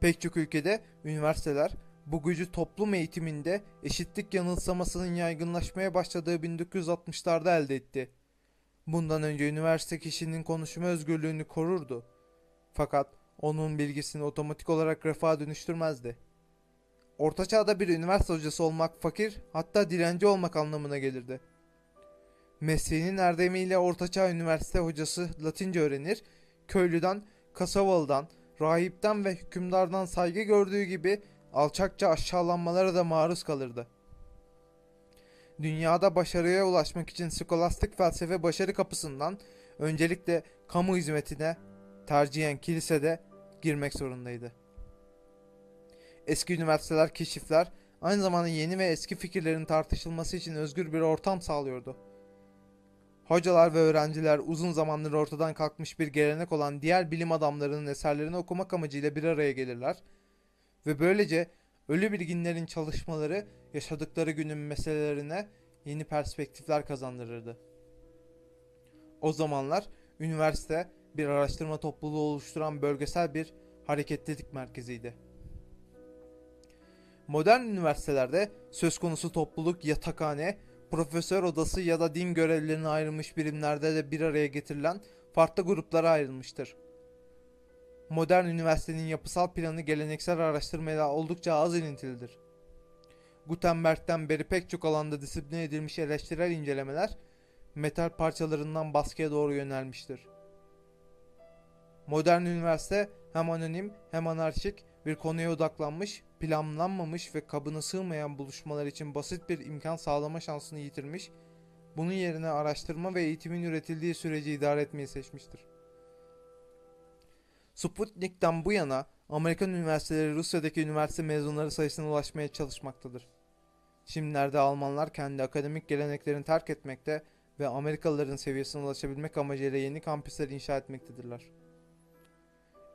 Pek çok ülkede üniversiteler bu gücü toplum eğitiminde eşitlik yanılsamasının yaygınlaşmaya başladığı 1960'larda elde etti. Bundan önce üniversite kişinin konuşma özgürlüğünü korurdu. Fakat onun bilgisini otomatik olarak refaha dönüştürmezdi. Orta çağda bir üniversite hocası olmak fakir hatta dilenci olmak anlamına gelirdi. Mesleğinin erdemiyle ortaçağ üniversite hocası Latince öğrenir, köylüden, kasabalıdan, rahipten ve hükümdardan saygı gördüğü gibi alçakça aşağılanmalara da maruz kalırdı. Dünyada başarıya ulaşmak için skolastik felsefe başarı kapısından öncelikle kamu hizmetine tercihen kilisede girmek zorundaydı. Eski üniversiteler keşifler aynı zamanda yeni ve eski fikirlerin tartışılması için özgür bir ortam sağlıyordu. Hocalar ve öğrenciler uzun zamandır ortadan kalkmış bir gelenek olan diğer bilim adamlarının eserlerini okumak amacıyla bir araya gelirler ve böylece ölü bilginlerin çalışmaları yaşadıkları günün meselelerine yeni perspektifler kazandırırdı. O zamanlar üniversite bir araştırma topluluğu oluşturan bölgesel bir hareketlilik merkeziydi. Modern üniversitelerde söz konusu topluluk yatakhane, profesör odası ya da din görevlilerine ayrılmış birimlerde de bir araya getirilen farklı gruplara ayrılmıştır. Modern üniversitenin yapısal planı geleneksel araştırmayla oldukça az ilintilidir. Gutenberg'den beri pek çok alanda disipline edilmiş eleştirel incelemeler metal parçalarından baskıya doğru yönelmiştir. Modern üniversite hem anonim hem anarşik bir konuya odaklanmış, planlanmamış ve kabına sığmayan buluşmalar için basit bir imkan sağlama şansını yitirmiş, bunun yerine araştırma ve eğitimin üretildiği süreci idare etmeyi seçmiştir. Sputnik'ten bu yana Amerikan üniversiteleri Rusya'daki üniversite mezunları sayısına ulaşmaya çalışmaktadır. Şimdilerde Almanlar kendi akademik geleneklerini terk etmekte ve Amerikalıların seviyesine ulaşabilmek amacıyla yeni kampüsler inşa etmektedirler.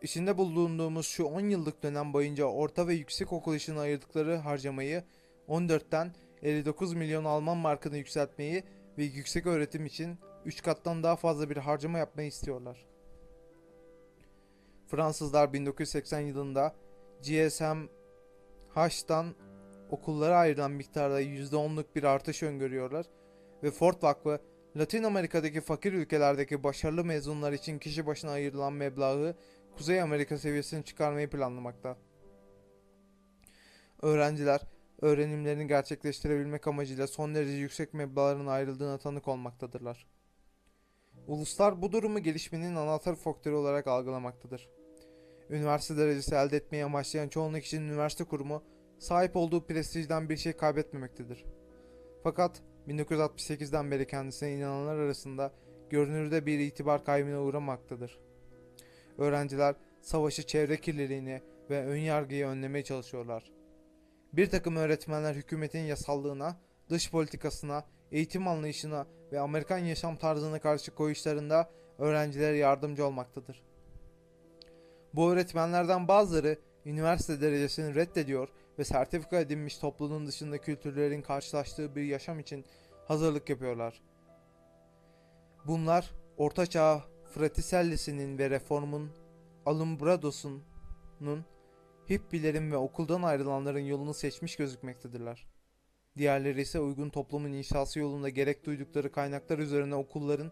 İçinde bulunduğumuz şu 10 yıllık dönem boyunca orta ve yüksek okul için ayırdıkları harcamayı 14'ten 59 milyon Alman markını yükseltmeyi ve yüksek öğretim için 3 kattan daha fazla bir harcama yapmayı istiyorlar. Fransızlar 1980 yılında GSM H'tan okullara ayrılan miktarda %10'luk bir artış öngörüyorlar ve Ford Vakfı Latin Amerika'daki fakir ülkelerdeki başarılı mezunlar için kişi başına ayrılan meblağı Kuzey Amerika seviyesine çıkarmayı planlamakta. Öğrenciler öğrenimlerini gerçekleştirebilmek amacıyla son derece yüksek meblağların ayrıldığına tanık olmaktadırlar. Uluslar bu durumu gelişmenin anahtar faktörü olarak algılamaktadır. Üniversite derecesi elde etmeyi amaçlayan çoğunluk için üniversite kurumu sahip olduğu prestijden bir şey kaybetmemektedir. Fakat 1968'den beri kendisine inananlar arasında görünürde bir itibar kaybına uğramaktadır. Öğrenciler savaşı çevre kirliliğini ve önyargıyı önlemeye çalışıyorlar. Bir takım öğretmenler hükümetin yasallığına, dış politikasına, eğitim anlayışına ve Amerikan yaşam tarzına karşı koyuşlarında öğrencilere yardımcı olmaktadır. Bu öğretmenlerden bazıları üniversite derecesini reddediyor ve sertifika edinmiş toplumun dışında kültürlerin karşılaştığı bir yaşam için hazırlık yapıyorlar. Bunlar Ortaçağ Fraticelli'sinin ve reformun Alumbrados'unun hippilerin ve okuldan ayrılanların yolunu seçmiş gözükmektedirler. Diğerleri ise uygun toplumun inşası yolunda gerek duydukları kaynaklar üzerine okulların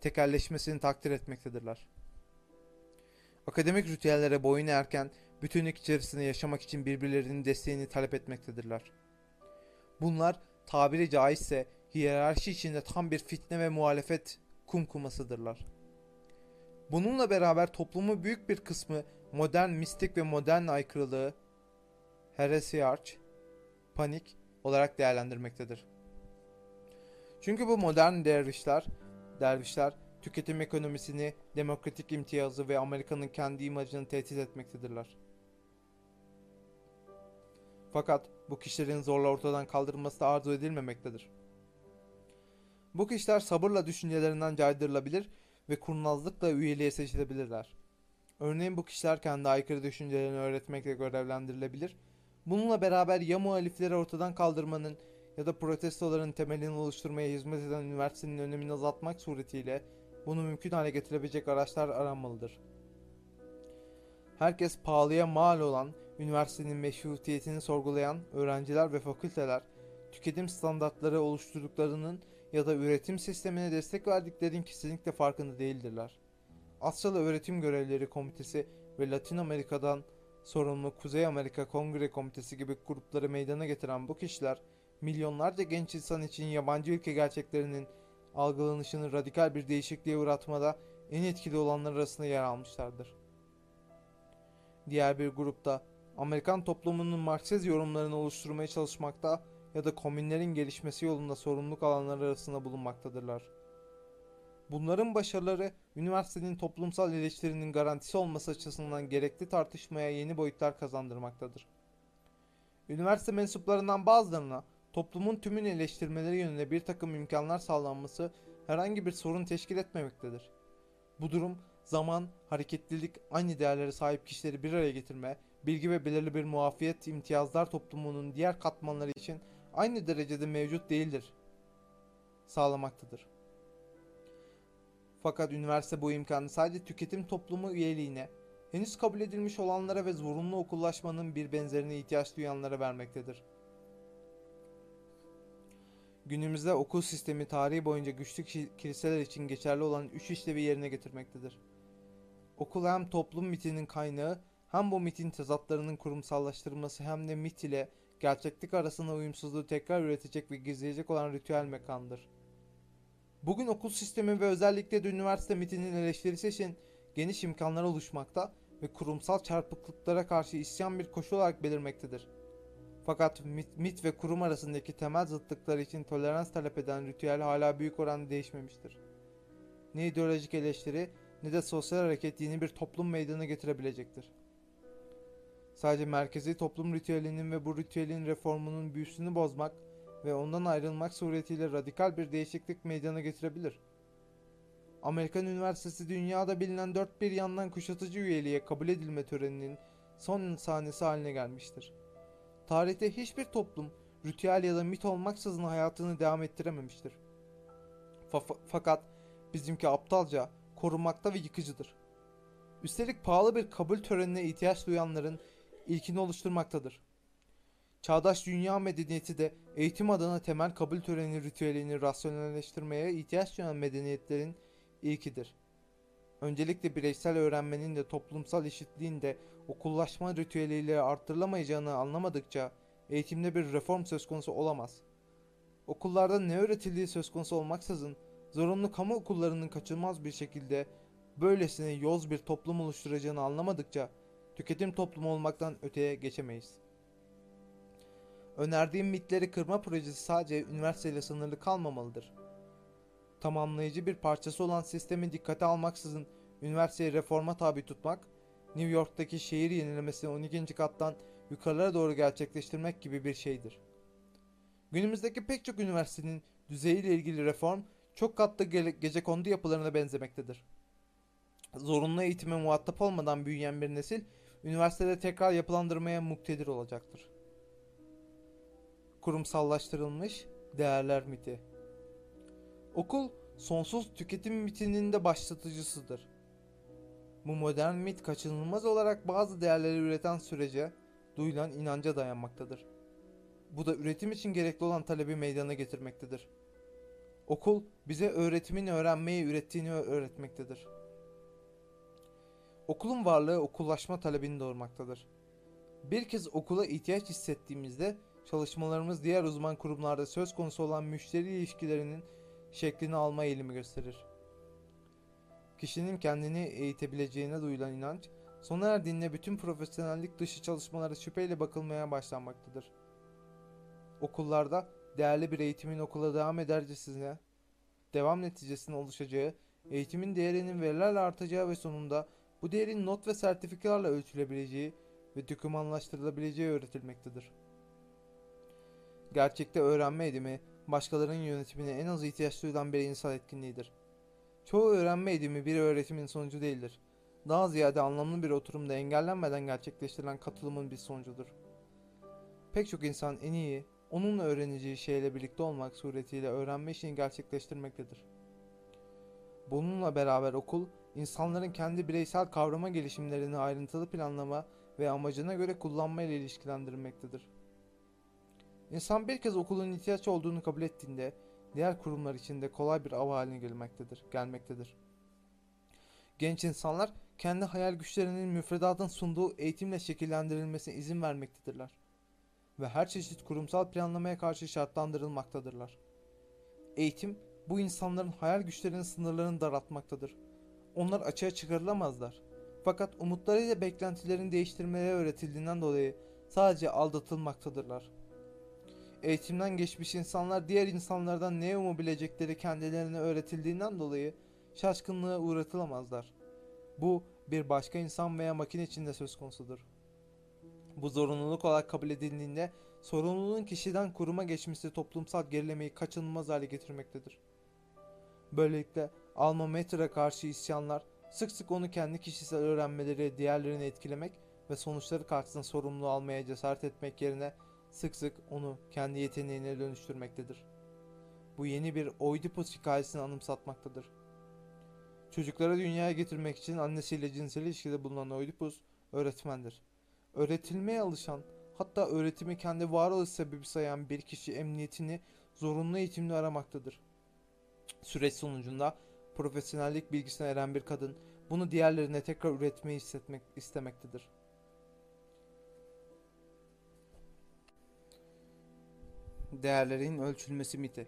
tekelleşmesini takdir etmektedirler. Akademik ritüellere boyun eğerken bütünlük içerisinde yaşamak için birbirlerinin desteğini talep etmektedirler. Bunlar tabiri caizse hiyerarşi içinde tam bir fitne ve muhalefet kumkumasıdırlar. Bununla beraber toplumu büyük bir kısmı modern mistik ve modern aykırılığı, heresiarch, panik olarak değerlendirmektedir. Çünkü bu modern dervişler, dervişler tüketim ekonomisini, demokratik imtiyazı ve Amerika'nın kendi imajını tehdit etmektedirler. Fakat bu kişilerin zorla ortadan kaldırılması da arzu edilmemektedir. Bu kişiler sabırla düşüncelerinden caydırılabilir ve kurnazlıkla üyeliğe seçilebilirler. Örneğin bu kişiler kendi aykırı düşüncelerini öğretmekle görevlendirilebilir. Bununla beraber ya muhalifleri ortadan kaldırmanın ya da protestoların temelini oluşturmaya hizmet eden üniversitenin önemini azaltmak suretiyle bunu mümkün hale getirebilecek araçlar aranmalıdır. Herkes pahalıya mal olan üniversitenin meşrutiyetini sorgulayan öğrenciler ve fakülteler tüketim standartları oluşturduklarının ya da üretim sistemine destek verdiklerinin kesinlikle farkında değildirler. Asyalı Öğretim Görevlileri Komitesi ve Latin Amerika'dan sorumlu Kuzey Amerika Kongre Komitesi gibi grupları meydana getiren bu kişiler milyonlarca genç insan için yabancı ülke gerçeklerinin algılanışını radikal bir değişikliğe uğratmada en etkili olanlar arasında yer almışlardır. Diğer bir grupta Amerikan toplumunun Marksist yorumlarını oluşturmaya çalışmakta ya da komünlerin gelişmesi yolunda sorumluluk alanları arasında bulunmaktadırlar. Bunların başarıları üniversitenin toplumsal eleştirinin garantisi olması açısından gerekli tartışmaya yeni boyutlar kazandırmaktadır. Üniversite mensuplarından bazılarına toplumun tümünü eleştirmeleri yönünde bir takım imkanlar sağlanması herhangi bir sorun teşkil etmemektedir. Bu durum zaman, hareketlilik, aynı değerlere sahip kişileri bir araya getirme, bilgi ve belirli bir muafiyet imtiyazlar toplumunun diğer katmanları için aynı derecede mevcut değildir sağlamaktadır. Fakat üniversite bu imkanı sadece tüketim toplumu üyeliğine, henüz kabul edilmiş olanlara ve zorunlu okullaşmanın bir benzerine ihtiyaç duyanlara vermektedir. Günümüzde okul sistemi tarihi boyunca güçlü ki- kiliseler için geçerli olan üç işlevi yerine getirmektedir. Okul hem toplum mitinin kaynağı hem bu mitin tezatlarının kurumsallaştırılması hem de mit ile gerçeklik arasında uyumsuzluğu tekrar üretecek ve gizleyecek olan ritüel mekandır. Bugün okul sistemi ve özellikle de üniversite mitinin eleştirisi için geniş imkanlar oluşmakta ve kurumsal çarpıklıklara karşı isyan bir koşul olarak belirmektedir. Fakat mit, mit ve kurum arasındaki temel zıtlıklar için tolerans talep eden ritüel hala büyük oranda değişmemiştir. Ne ideolojik eleştiri ne de sosyal hareket yeni bir toplum meydana getirebilecektir. Sadece merkezi toplum ritüelinin ve bu ritüelin reformunun büyüsünü bozmak ve ondan ayrılmak suretiyle radikal bir değişiklik meydana getirebilir. Amerikan Üniversitesi dünyada bilinen dört bir yandan kuşatıcı üyeliğe kabul edilme töreninin son sahnesi haline gelmiştir. Tarihte hiçbir toplum ritüel ya da mit olmaksızın hayatını devam ettirememiştir. Fa- fakat bizimki aptalca, korunmakta ve yıkıcıdır. Üstelik pahalı bir kabul törenine ihtiyaç duyanların ilkini oluşturmaktadır. Çağdaş dünya medeniyeti de eğitim adına temel kabul töreni ritüelini rasyonelleştirmeye ihtiyaç duyan medeniyetlerin ilkidir. Öncelikle bireysel öğrenmenin de toplumsal eşitliğin de okullaşma ritüeliyle arttırılamayacağını anlamadıkça eğitimde bir reform söz konusu olamaz. Okullarda ne öğretildiği söz konusu olmaksızın zorunlu kamu okullarının kaçınılmaz bir şekilde böylesine yoz bir toplum oluşturacağını anlamadıkça tüketim toplumu olmaktan öteye geçemeyiz. Önerdiğim mitleri kırma projesi sadece üniversiteyle sınırlı kalmamalıdır. Tamamlayıcı bir parçası olan sistemi dikkate almaksızın üniversiteyi reforma tabi tutmak, New York'taki şehir yenilemesini 12. kattan yukarılara doğru gerçekleştirmek gibi bir şeydir. Günümüzdeki pek çok üniversitenin düzeyiyle ilgili reform çok katlı ge- gecekondu yapılarına benzemektedir. Zorunlu eğitime muhatap olmadan büyüyen bir nesil üniversitede tekrar yapılandırmaya muktedir olacaktır. Kurumsallaştırılmış değerler miti Okul sonsuz tüketim mitinin de başlatıcısıdır. Bu modern mit kaçınılmaz olarak bazı değerleri üreten sürece duyulan inanca dayanmaktadır. Bu da üretim için gerekli olan talebi meydana getirmektedir. Okul bize öğretimin öğrenmeyi ürettiğini öğretmektedir. Okulun varlığı okullaşma talebini doğurmaktadır. Bir kez okula ihtiyaç hissettiğimizde çalışmalarımız diğer uzman kurumlarda söz konusu olan müşteri ilişkilerinin şeklini alma eğilimi gösterir. Kişinin kendini eğitebileceğine duyulan inanç, sona erdiğinde bütün profesyonellik dışı çalışmalara şüpheyle bakılmaya başlanmaktadır. Okullarda değerli bir eğitimin okula devam edercesine, devam neticesinde oluşacağı, eğitimin değerinin verilerle artacağı ve sonunda bu değerin not ve sertifikalarla ölçülebileceği ve dokümanlaştırılabileceği öğretilmektedir. Gerçekte öğrenme edimi, başkalarının yönetimine en az ihtiyaç duyulan bir insan etkinliğidir. Çoğu öğrenme edimi bir öğretimin sonucu değildir. Daha ziyade anlamlı bir oturumda engellenmeden gerçekleştirilen katılımın bir sonucudur. Pek çok insan en iyi, onunla öğreneceği şeyle birlikte olmak suretiyle öğrenme işini gerçekleştirmektedir. Bununla beraber okul, insanların kendi bireysel kavrama gelişimlerini ayrıntılı planlama ve amacına göre kullanma ile ilişkilendirmektedir. İnsan bir kez okulun ihtiyaç olduğunu kabul ettiğinde diğer kurumlar için de kolay bir av haline gelmektedir, gelmektedir. Genç insanlar kendi hayal güçlerinin müfredatın sunduğu eğitimle şekillendirilmesine izin vermektedirler ve her çeşit kurumsal planlamaya karşı şartlandırılmaktadırlar. Eğitim bu insanların hayal güçlerinin sınırlarını daraltmaktadır. Onlar açığa çıkarılamazlar. Fakat umutlarıyla beklentilerini değiştirmeye öğretildiğinden dolayı sadece aldatılmaktadırlar. Eğitimden geçmiş insanlar diğer insanlardan ne umabilecekleri kendilerine öğretildiğinden dolayı şaşkınlığa uğratılamazlar. Bu bir başka insan veya makine için de söz konusudur. Bu zorunluluk olarak kabul edildiğinde sorumluluğun kişiden kuruma geçmesi toplumsal gerilemeyi kaçınılmaz hale getirmektedir. Böylelikle alma mater'a karşı isyanlar sık sık onu kendi kişisel öğrenmeleri diğerlerini etkilemek ve sonuçları karşısında sorumluluğu almaya cesaret etmek yerine sık sık onu kendi yeteneğine dönüştürmektedir. Bu yeni bir Oedipus hikayesini anımsatmaktadır. Çocukları dünyaya getirmek için annesiyle cinsel ilişkide bulunan Oedipus öğretmendir. Öğretilmeye alışan, hatta öğretimi kendi varoluş sebebi sayan bir kişi emniyetini zorunlu eğitimle aramaktadır. Süreç sonucunda profesyonellik bilgisine eren bir kadın bunu diğerlerine tekrar üretmeyi hissetmek istemektedir. Değerlerin ölçülmesi miti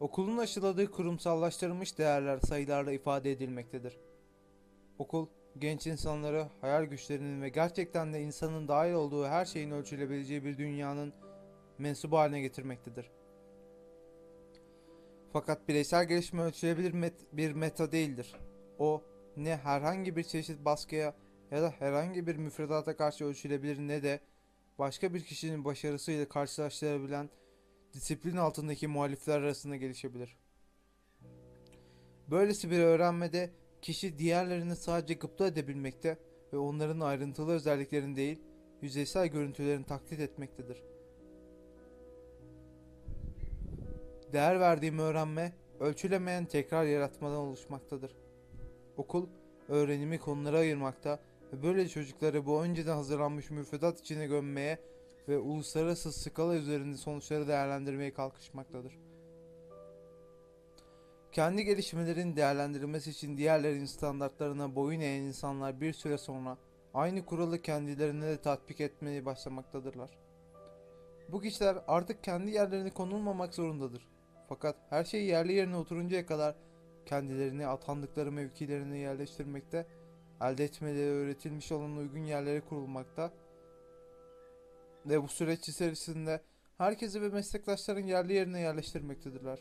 Okulun aşıladığı kurumsallaştırılmış değerler sayılarla ifade edilmektedir. Okul, genç insanları hayal güçlerinin ve gerçekten de insanın dahil olduğu her şeyin ölçülebileceği bir dünyanın mensubu haline getirmektedir. Fakat bireysel gelişme ölçülebilir met- bir meta değildir. O ne herhangi bir çeşit baskıya ya da herhangi bir müfredata karşı ölçülebilir ne de başka bir kişinin başarısıyla karşılaştırabilen disiplin altındaki muhalifler arasında gelişebilir. Böylesi bir öğrenmede kişi diğerlerini sadece gıpta edebilmekte ve onların ayrıntılı özelliklerini değil, yüzeysel görüntülerini taklit etmektedir. Değer verdiğim öğrenme, ölçülemeyen tekrar yaratmadan oluşmaktadır. Okul, öğrenimi konulara ayırmakta ve böyle çocukları bu önceden hazırlanmış müfredat içine gömmeye ve uluslararası skala üzerinde sonuçları değerlendirmeye kalkışmaktadır. Kendi gelişmelerin değerlendirilmesi için diğerlerinin standartlarına boyun eğen insanlar bir süre sonra aynı kuralı kendilerine de tatbik etmeye başlamaktadırlar. Bu kişiler artık kendi yerlerine konulmamak zorundadır. Fakat her şey yerli yerine oturuncaya kadar kendilerini atandıkları mevkilerine yerleştirmekte, elde etmeleri öğretilmiş olan uygun yerlere kurulmakta ve bu süreç içerisinde herkesi ve meslektaşların yerli yerine yerleştirmektedirler.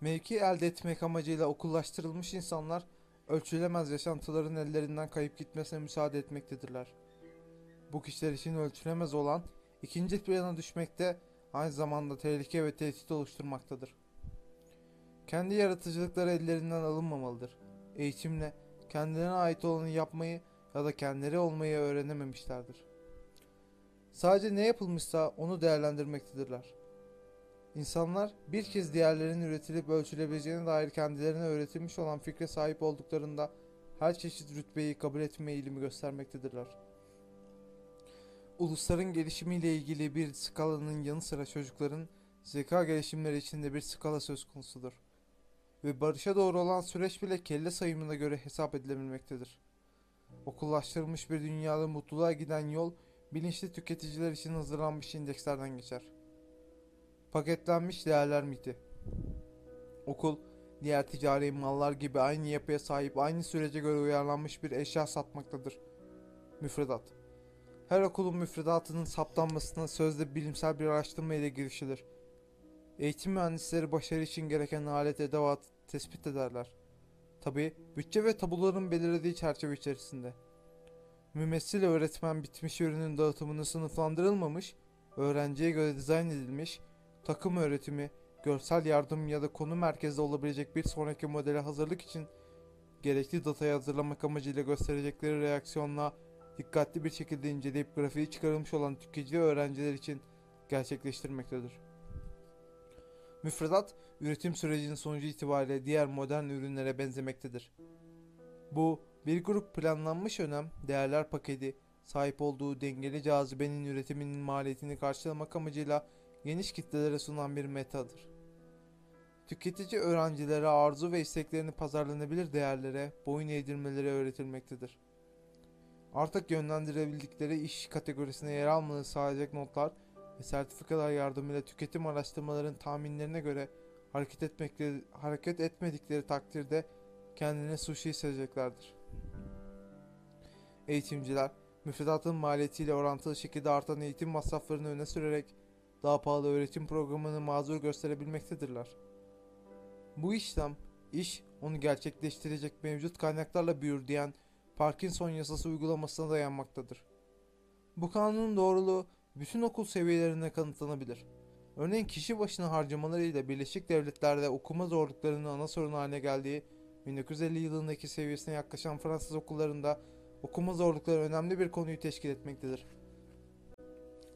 Mevki elde etmek amacıyla okullaştırılmış insanlar ölçülemez yaşantıların ellerinden kayıp gitmesine müsaade etmektedirler. Bu kişiler için ölçülemez olan ikinci plana düşmekte aynı zamanda tehlike ve tehdit oluşturmaktadır. Kendi yaratıcılıkları ellerinden alınmamalıdır. Eğitimle kendilerine ait olanı yapmayı ya da kendileri olmayı öğrenememişlerdir. Sadece ne yapılmışsa onu değerlendirmektedirler. İnsanlar bir kez diğerlerinin üretilip ölçülebileceğine dair kendilerine öğretilmiş olan fikre sahip olduklarında her çeşit rütbeyi kabul etme eğilimi göstermektedirler. Ulusların gelişimiyle ilgili bir skalanın yanı sıra çocukların zeka gelişimleri içinde bir skala söz konusudur. Ve barışa doğru olan süreç bile kelle sayımına göre hesap edilebilmektedir. Okullaştırılmış bir dünyada mutluluğa giden yol bilinçli tüketiciler için hazırlanmış indekslerden geçer. Paketlenmiş değerler miti. Okul, diğer ticari mallar gibi aynı yapıya sahip aynı sürece göre uyarlanmış bir eşya satmaktadır. Müfredat. Her okulun müfredatının saptanmasına sözde bilimsel bir araştırma ile girişilir. Eğitim mühendisleri başarı için gereken alet edevat tespit ederler. Tabi bütçe ve tabuların belirlediği çerçeve içerisinde. Mümessil öğretmen bitmiş ürünün dağıtımını sınıflandırılmamış, öğrenciye göre dizayn edilmiş, takım öğretimi, görsel yardım ya da konu merkezde olabilecek bir sonraki modele hazırlık için gerekli datayı hazırlamak amacıyla gösterecekleri reaksiyonla dikkatli bir şekilde inceleyip grafiği çıkarılmış olan tüketici öğrenciler için gerçekleştirmektedir. Müfredat, üretim sürecinin sonucu itibariyle diğer modern ürünlere benzemektedir. Bu, bir grup planlanmış önem, değerler paketi, sahip olduğu dengeli cazibenin üretiminin maliyetini karşılamak amacıyla geniş kitlelere sunan bir metadır. Tüketici öğrencilere arzu ve isteklerini pazarlanabilir değerlere, boyun eğdirmeleri öğretilmektedir. Artık yönlendirebildikleri iş kategorisine yer almanı sağlayacak notlar ve sertifikalar yardımıyla tüketim araştırmaların tahminlerine göre hareket etmekleri, hareket etmedikleri takdirde kendine suçlu hissedeceklerdir. Eğitimciler, müfredatın maliyetiyle orantılı şekilde artan eğitim masraflarını öne sürerek daha pahalı öğretim programını mazur gösterebilmektedirler. Bu işlem, iş onu gerçekleştirecek mevcut kaynaklarla büyür diyen Parkinson yasası uygulamasına dayanmaktadır. Bu kanunun doğruluğu bütün okul seviyelerinde kanıtlanabilir. Örneğin kişi başına harcamalarıyla Birleşik Devletler'de okuma zorluklarının ana sorun haline geldiği 1950 yılındaki seviyesine yaklaşan Fransız okullarında okuma zorlukları önemli bir konuyu teşkil etmektedir.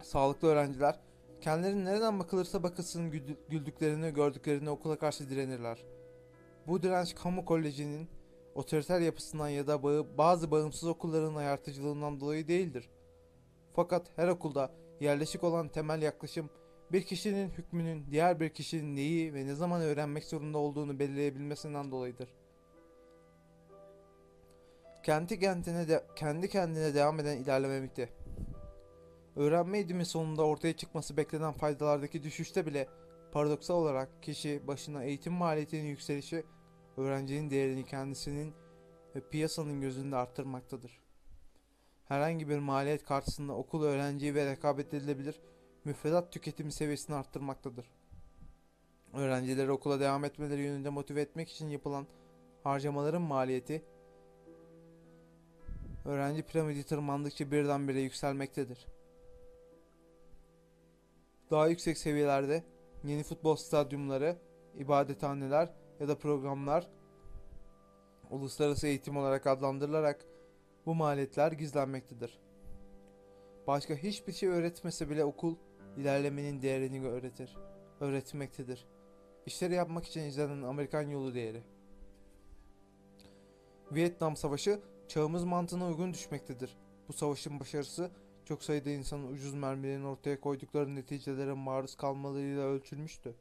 Sağlıklı öğrenciler kendilerinin nereden bakılırsa bakılsın güldü- güldüklerini gördüklerini okula karşı direnirler. Bu direnç kamu kolejinin otoriter yapısından ya da bağı, bazı bağımsız okulların ayartıcılığından dolayı değildir. Fakat her okulda yerleşik olan temel yaklaşım bir kişinin hükmünün diğer bir kişinin neyi ve ne zaman öğrenmek zorunda olduğunu belirleyebilmesinden dolayıdır. Kendi kendine de kendi kendine devam eden ilerlememekte. Öğrenme eğitimi sonunda ortaya çıkması beklenen faydalardaki düşüşte bile paradoksal olarak kişi başına eğitim maliyetinin yükselişi öğrencinin değerini kendisinin ve piyasanın gözünde arttırmaktadır. Herhangi bir maliyet karşısında okul öğrenciyi ve rekabet edilebilir müfredat tüketimi seviyesini arttırmaktadır. Öğrencileri okula devam etmeleri yönünde motive etmek için yapılan harcamaların maliyeti öğrenci piramidi tırmandıkça birdenbire yükselmektedir. Daha yüksek seviyelerde yeni futbol stadyumları, ibadethaneler ya da programlar uluslararası eğitim olarak adlandırılarak bu maliyetler gizlenmektedir. Başka hiçbir şey öğretmese bile okul ilerlemenin değerini öğretir, öğretmektedir. İşleri yapmak için izlenen Amerikan yolu değeri. Vietnam Savaşı çağımız mantığına uygun düşmektedir. Bu savaşın başarısı çok sayıda insanın ucuz mermilerin ortaya koydukları neticelere maruz kalmalarıyla ölçülmüştü.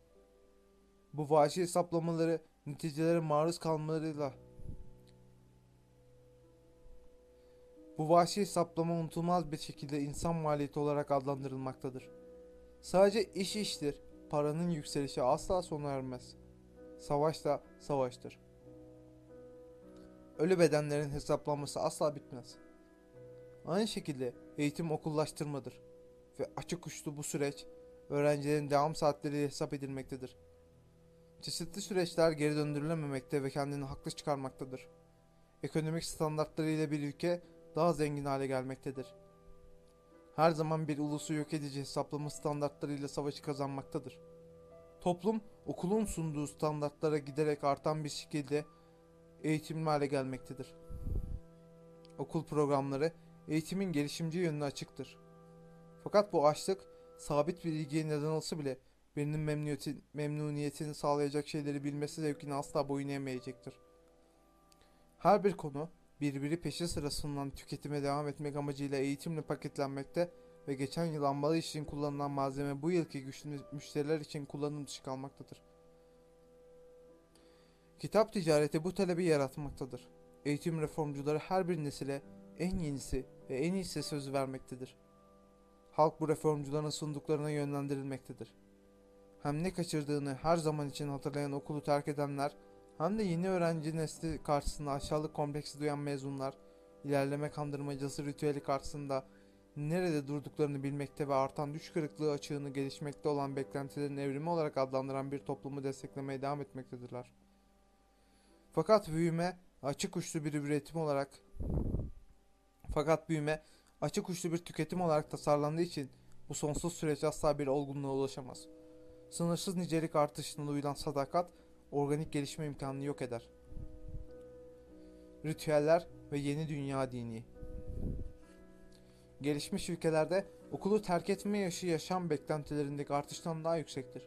Bu vahşi hesaplamaları neticelere maruz kalmalarıyla Bu vahşi hesaplama unutulmaz bir şekilde insan maliyeti olarak adlandırılmaktadır. Sadece iş iştir. Paranın yükselişi asla sona ermez. Savaş da savaştır. Ölü bedenlerin hesaplanması asla bitmez. Aynı şekilde eğitim okullaştırmadır ve açık uçlu bu süreç öğrencilerin devam saatleri hesap edilmektedir. Çeşitli süreçler geri döndürülememekte ve kendini haklı çıkarmaktadır. Ekonomik standartlarıyla bir ülke daha zengin hale gelmektedir. Her zaman bir ulusu yok edici hesaplama standartlarıyla savaşı kazanmaktadır. Toplum okulun sunduğu standartlara giderek artan bir şekilde eğitimli hale gelmektedir. Okul programları eğitimin gelişimci yönüne açıktır. Fakat bu açlık sabit bir ilgiye neden olsa bile birinin memnuniyeti, memnuniyetini sağlayacak şeyleri bilmesi zevkine asla boyun eğmeyecektir. Her bir konu birbiri peşi sıra sunulan tüketime devam etmek amacıyla eğitimle paketlenmekte ve geçen yıl ambalaj için kullanılan malzeme bu yılki güçlü müşteriler için kullanım dışı kalmaktadır. Kitap ticareti bu talebi yaratmaktadır. Eğitim reformcuları her bir nesile en yenisi ve en iyisi sözü vermektedir. Halk bu reformcuların sunduklarına yönlendirilmektedir. Hem ne kaçırdığını her zaman için hatırlayan okulu terk edenler hem de yeni öğrenci nesli karşısında aşağılık kompleksi duyan mezunlar, ilerleme kandırmacası ritüeli karşısında nerede durduklarını bilmekte ve artan düş kırıklığı açığını gelişmekte olan beklentilerin evrimi olarak adlandıran bir toplumu desteklemeye devam etmektedirler. Fakat büyüme açık uçlu bir üretim olarak fakat büyüme açık uçlu bir tüketim olarak tasarlandığı için bu sonsuz süreç asla bir olgunluğa ulaşamaz. Sınırsız nicelik artışına duyulan sadakat organik gelişme imkanını yok eder. Ritüeller ve yeni dünya dini Gelişmiş ülkelerde okulu terk etme yaşı yaşam beklentilerindeki artıştan daha yüksektir.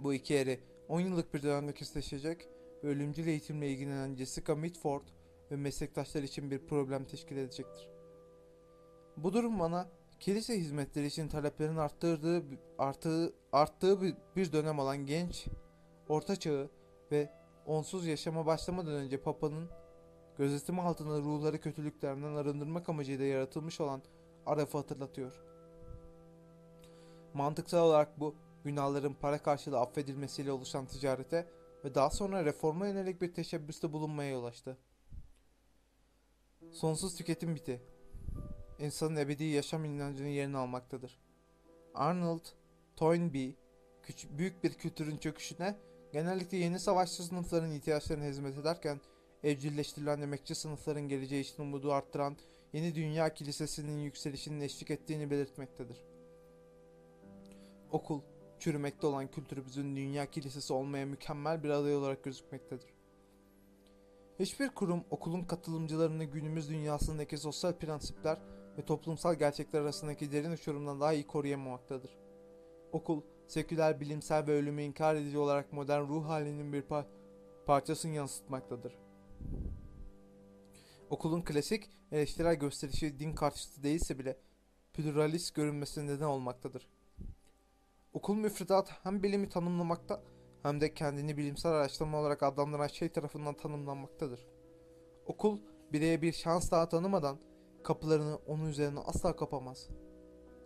Bu iki eri 10 yıllık bir dönemde kesleşecek ve ölümcül eğitimle ilgilenen Jessica Mitford ve meslektaşları için bir problem teşkil edecektir. Bu durum bana kilise hizmetleri için taleplerin arttırdığı, arttığı, arttığı bir- dönem olan genç Orta Çağı ve onsuz yaşama başlamadan önce Papa'nın gözetimi altında ruhları kötülüklerden arındırmak amacıyla yaratılmış olan Araf'ı hatırlatıyor. Mantıksal olarak bu günahların para karşılığı affedilmesiyle oluşan ticarete ve daha sonra reforma yönelik bir teşebbüste bulunmaya yol açtı. Sonsuz tüketim biti. İnsanın ebedi yaşam inancının yerini almaktadır. Arnold Toynbee büyük bir kültürün çöküşüne genellikle yeni savaşçı sınıfların ihtiyaçlarını hizmet ederken evcilleştirilen emekçi sınıfların geleceği için umudu arttıran yeni dünya kilisesinin yükselişinin eşlik ettiğini belirtmektedir. Okul, çürümekte olan kültürümüzün dünya kilisesi olmaya mükemmel bir aday olarak gözükmektedir. Hiçbir kurum okulun katılımcılarını günümüz dünyasındaki sosyal prensipler ve toplumsal gerçekler arasındaki derin uçurumdan daha iyi koruyamamaktadır. Okul, seküler, bilimsel ve ölümü inkar edici olarak modern ruh halinin bir par- parçasını yansıtmaktadır. Okulun klasik, eleştirel gösterişi din karşıtı değilse bile pluralist görünmesine neden olmaktadır. Okul müfredat hem bilimi tanımlamakta hem de kendini bilimsel araştırma olarak adlandıran şey tarafından tanımlanmaktadır. Okul, bireye bir şans daha tanımadan kapılarını onun üzerine asla kapamaz.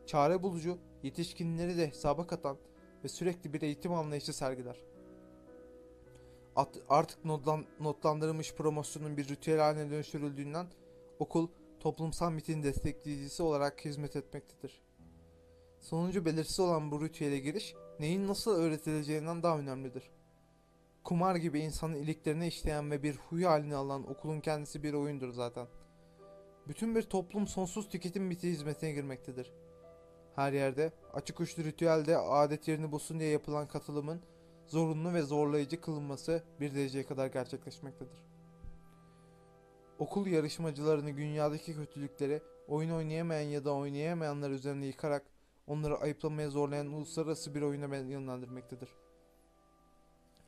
Çare bulucu, yetişkinleri de hesaba katan ve sürekli bir eğitim anlayışı sergiler. At- artık notlan- notlandırılmış promosyonun bir ritüel haline dönüştürüldüğünden okul toplumsal mitin destekleyicisi olarak hizmet etmektedir. Sonucu belirsiz olan bu ritüele giriş, neyin nasıl öğretileceğinden daha önemlidir. Kumar gibi insanın iliklerine işleyen ve bir huy haline alan okulun kendisi bir oyundur zaten. Bütün bir toplum sonsuz tüketim biti hizmetine girmektedir. Her yerde açık uçlu ritüelde adet yerini bulsun diye yapılan katılımın zorunlu ve zorlayıcı kılınması bir dereceye kadar gerçekleşmektedir. Okul yarışmacılarını dünyadaki kötülükleri oyun oynayamayan ya da oynayamayanlar üzerine yıkarak onları ayıplamaya zorlayan uluslararası bir oyuna yönlendirmektedir.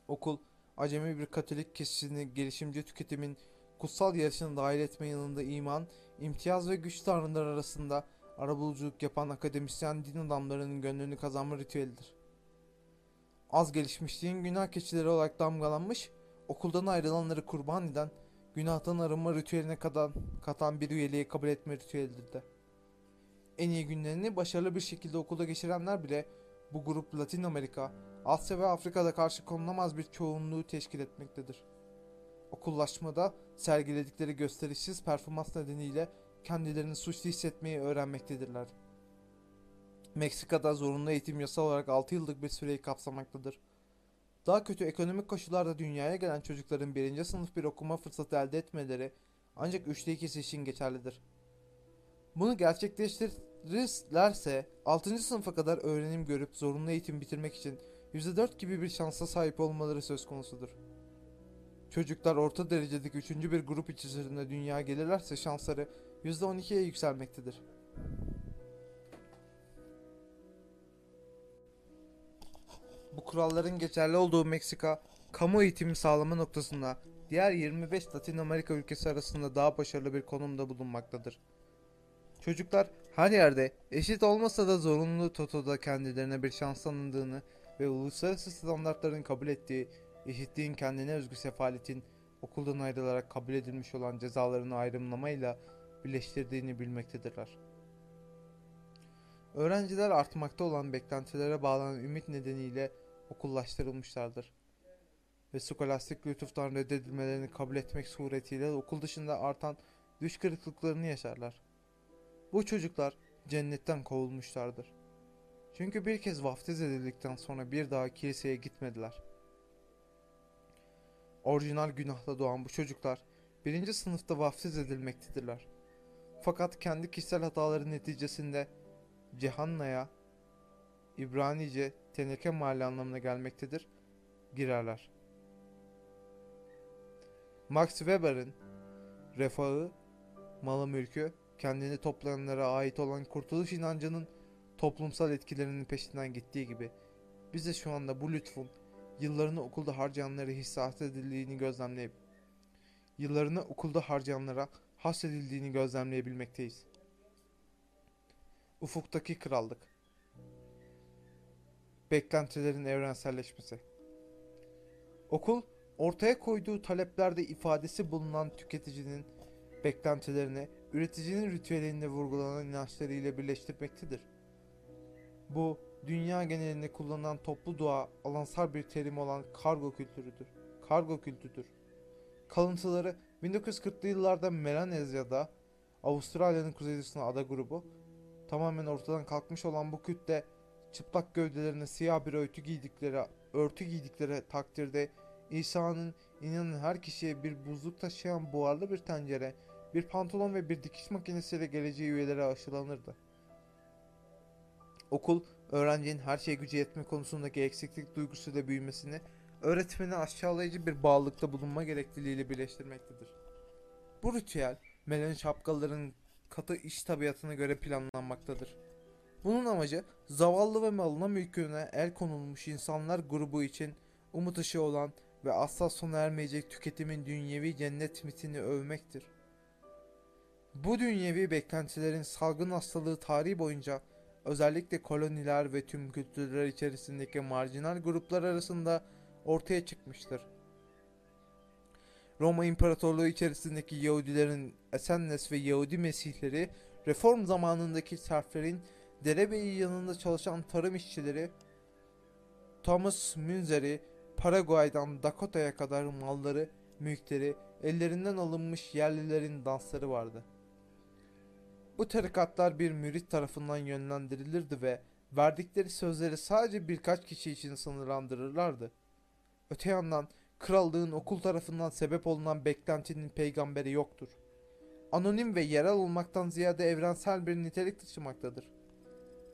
Okul, acemi bir katolik kesişini gelişimci tüketimin kutsal yarışına dahil etme yanında iman, imtiyaz ve güç tanrıları arasında arabuluculuk yapan akademisyen din adamlarının gönlünü kazanma ritüelidir. Az gelişmişliğin günah keçileri olarak damgalanmış, okuldan ayrılanları kurban eden, günahtan arınma ritüeline katan, katan bir üyeliği kabul etme ritüelidir de. En iyi günlerini başarılı bir şekilde okulda geçirenler bile bu grup Latin Amerika, Asya ve Afrika'da karşı konulamaz bir çoğunluğu teşkil etmektedir. Okullaşmada sergiledikleri gösterişsiz performans nedeniyle kendilerini suçlu hissetmeyi öğrenmektedirler. Meksika'da zorunlu eğitim yasal olarak 6 yıllık bir süreyi kapsamaktadır. Daha kötü ekonomik koşullarda dünyaya gelen çocukların birinci sınıf bir okuma fırsatı elde etmeleri ancak üçte ikisi için geçerlidir. Bunu gerçekleştirirlerse 6. sınıfa kadar öğrenim görüp zorunlu eğitim bitirmek için %4 gibi bir şansa sahip olmaları söz konusudur. Çocuklar orta derecedeki üçüncü bir grup içerisinde dünyaya gelirlerse şansları %12'ye yükselmektedir. Bu kuralların geçerli olduğu Meksika, kamu eğitimi sağlama noktasında diğer 25 Latin Amerika ülkesi arasında daha başarılı bir konumda bulunmaktadır. Çocuklar her yerde eşit olmasa da zorunlu Toto'da kendilerine bir şans tanındığını ve uluslararası standartların kabul ettiği eşitliğin kendine özgü sefaletin okuldan ayrılarak kabul edilmiş olan cezalarını ayrımlamayla birleştirdiğini bilmektedirler. Öğrenciler artmakta olan beklentilere bağlanan ümit nedeniyle okullaştırılmışlardır. Ve skolastik lütuftan reddedilmelerini kabul etmek suretiyle okul dışında artan düş kırıklıklarını yaşarlar. Bu çocuklar cennetten kovulmuşlardır. Çünkü bir kez vaftiz edildikten sonra bir daha kiliseye gitmediler. Orijinal günahla doğan bu çocuklar birinci sınıfta vaftiz edilmektedirler. Fakat kendi kişisel hataları neticesinde Cehanna'ya İbranice teneke mahalle anlamına gelmektedir girerler. Max Weber'in refahı, malı mülkü, kendini toplayanlara ait olan kurtuluş inancının toplumsal etkilerinin peşinden gittiği gibi biz de şu anda bu lütfun yıllarını okulda harcayanlara hissas edildiğini gözlemleyip yıllarını okulda harcayanlara hasredildiğini gözlemleyebilmekteyiz. Ufuktaki krallık Beklentilerin evrenselleşmesi Okul, ortaya koyduğu taleplerde ifadesi bulunan tüketicinin beklentilerini üreticinin ritüelinde vurgulanan inançlarıyla birleştirmektedir. Bu, dünya genelinde kullanılan toplu dua alansal bir terim olan kargo kültürüdür. Kargo kültüdür. Kalıntıları 1940'lı yıllarda Melanezya'da Avustralya'nın kuzeydoğusuna ada grubu tamamen ortadan kalkmış olan bu kütle çıplak gövdelerine siyah bir örtü giydikleri örtü giydikleri takdirde İsa'nın İnanın her kişiye bir buzluk taşıyan buharlı bir tencere, bir pantolon ve bir dikiş makinesiyle geleceği üyeleri aşılanırdı. Okul, öğrencinin her şeye gücü yetme konusundaki eksiklik duygusuyla büyümesini, öğretmeni aşağılayıcı bir bağlılıkta bulunma gerekliliğiyle birleştirmektedir. Bu ritüel, melanin şapkaların katı iş tabiatına göre planlanmaktadır. Bunun amacı zavallı ve malına mülküne el konulmuş insanlar grubu için umut ışığı olan ve asla sona ermeyecek tüketimin dünyevi cennet mitini övmektir. Bu dünyevi beklentilerin salgın hastalığı tarihi boyunca özellikle koloniler ve tüm kültürler içerisindeki marjinal gruplar arasında ortaya çıkmıştır. Roma İmparatorluğu içerisindeki Yahudilerin Esennes ve Yahudi Mesihleri, reform zamanındaki serflerin derebeyi yanında çalışan tarım işçileri, Thomas Münzer'i, Paraguay'dan Dakota'ya kadar malları, mülkleri, ellerinden alınmış yerlilerin dansları vardı. Bu tarikatlar bir mürit tarafından yönlendirilirdi ve verdikleri sözleri sadece birkaç kişi için sınırlandırırlardı. Öte yandan krallığın okul tarafından sebep olunan beklentinin peygamberi yoktur. Anonim ve yerel olmaktan ziyade evrensel bir nitelik taşımaktadır.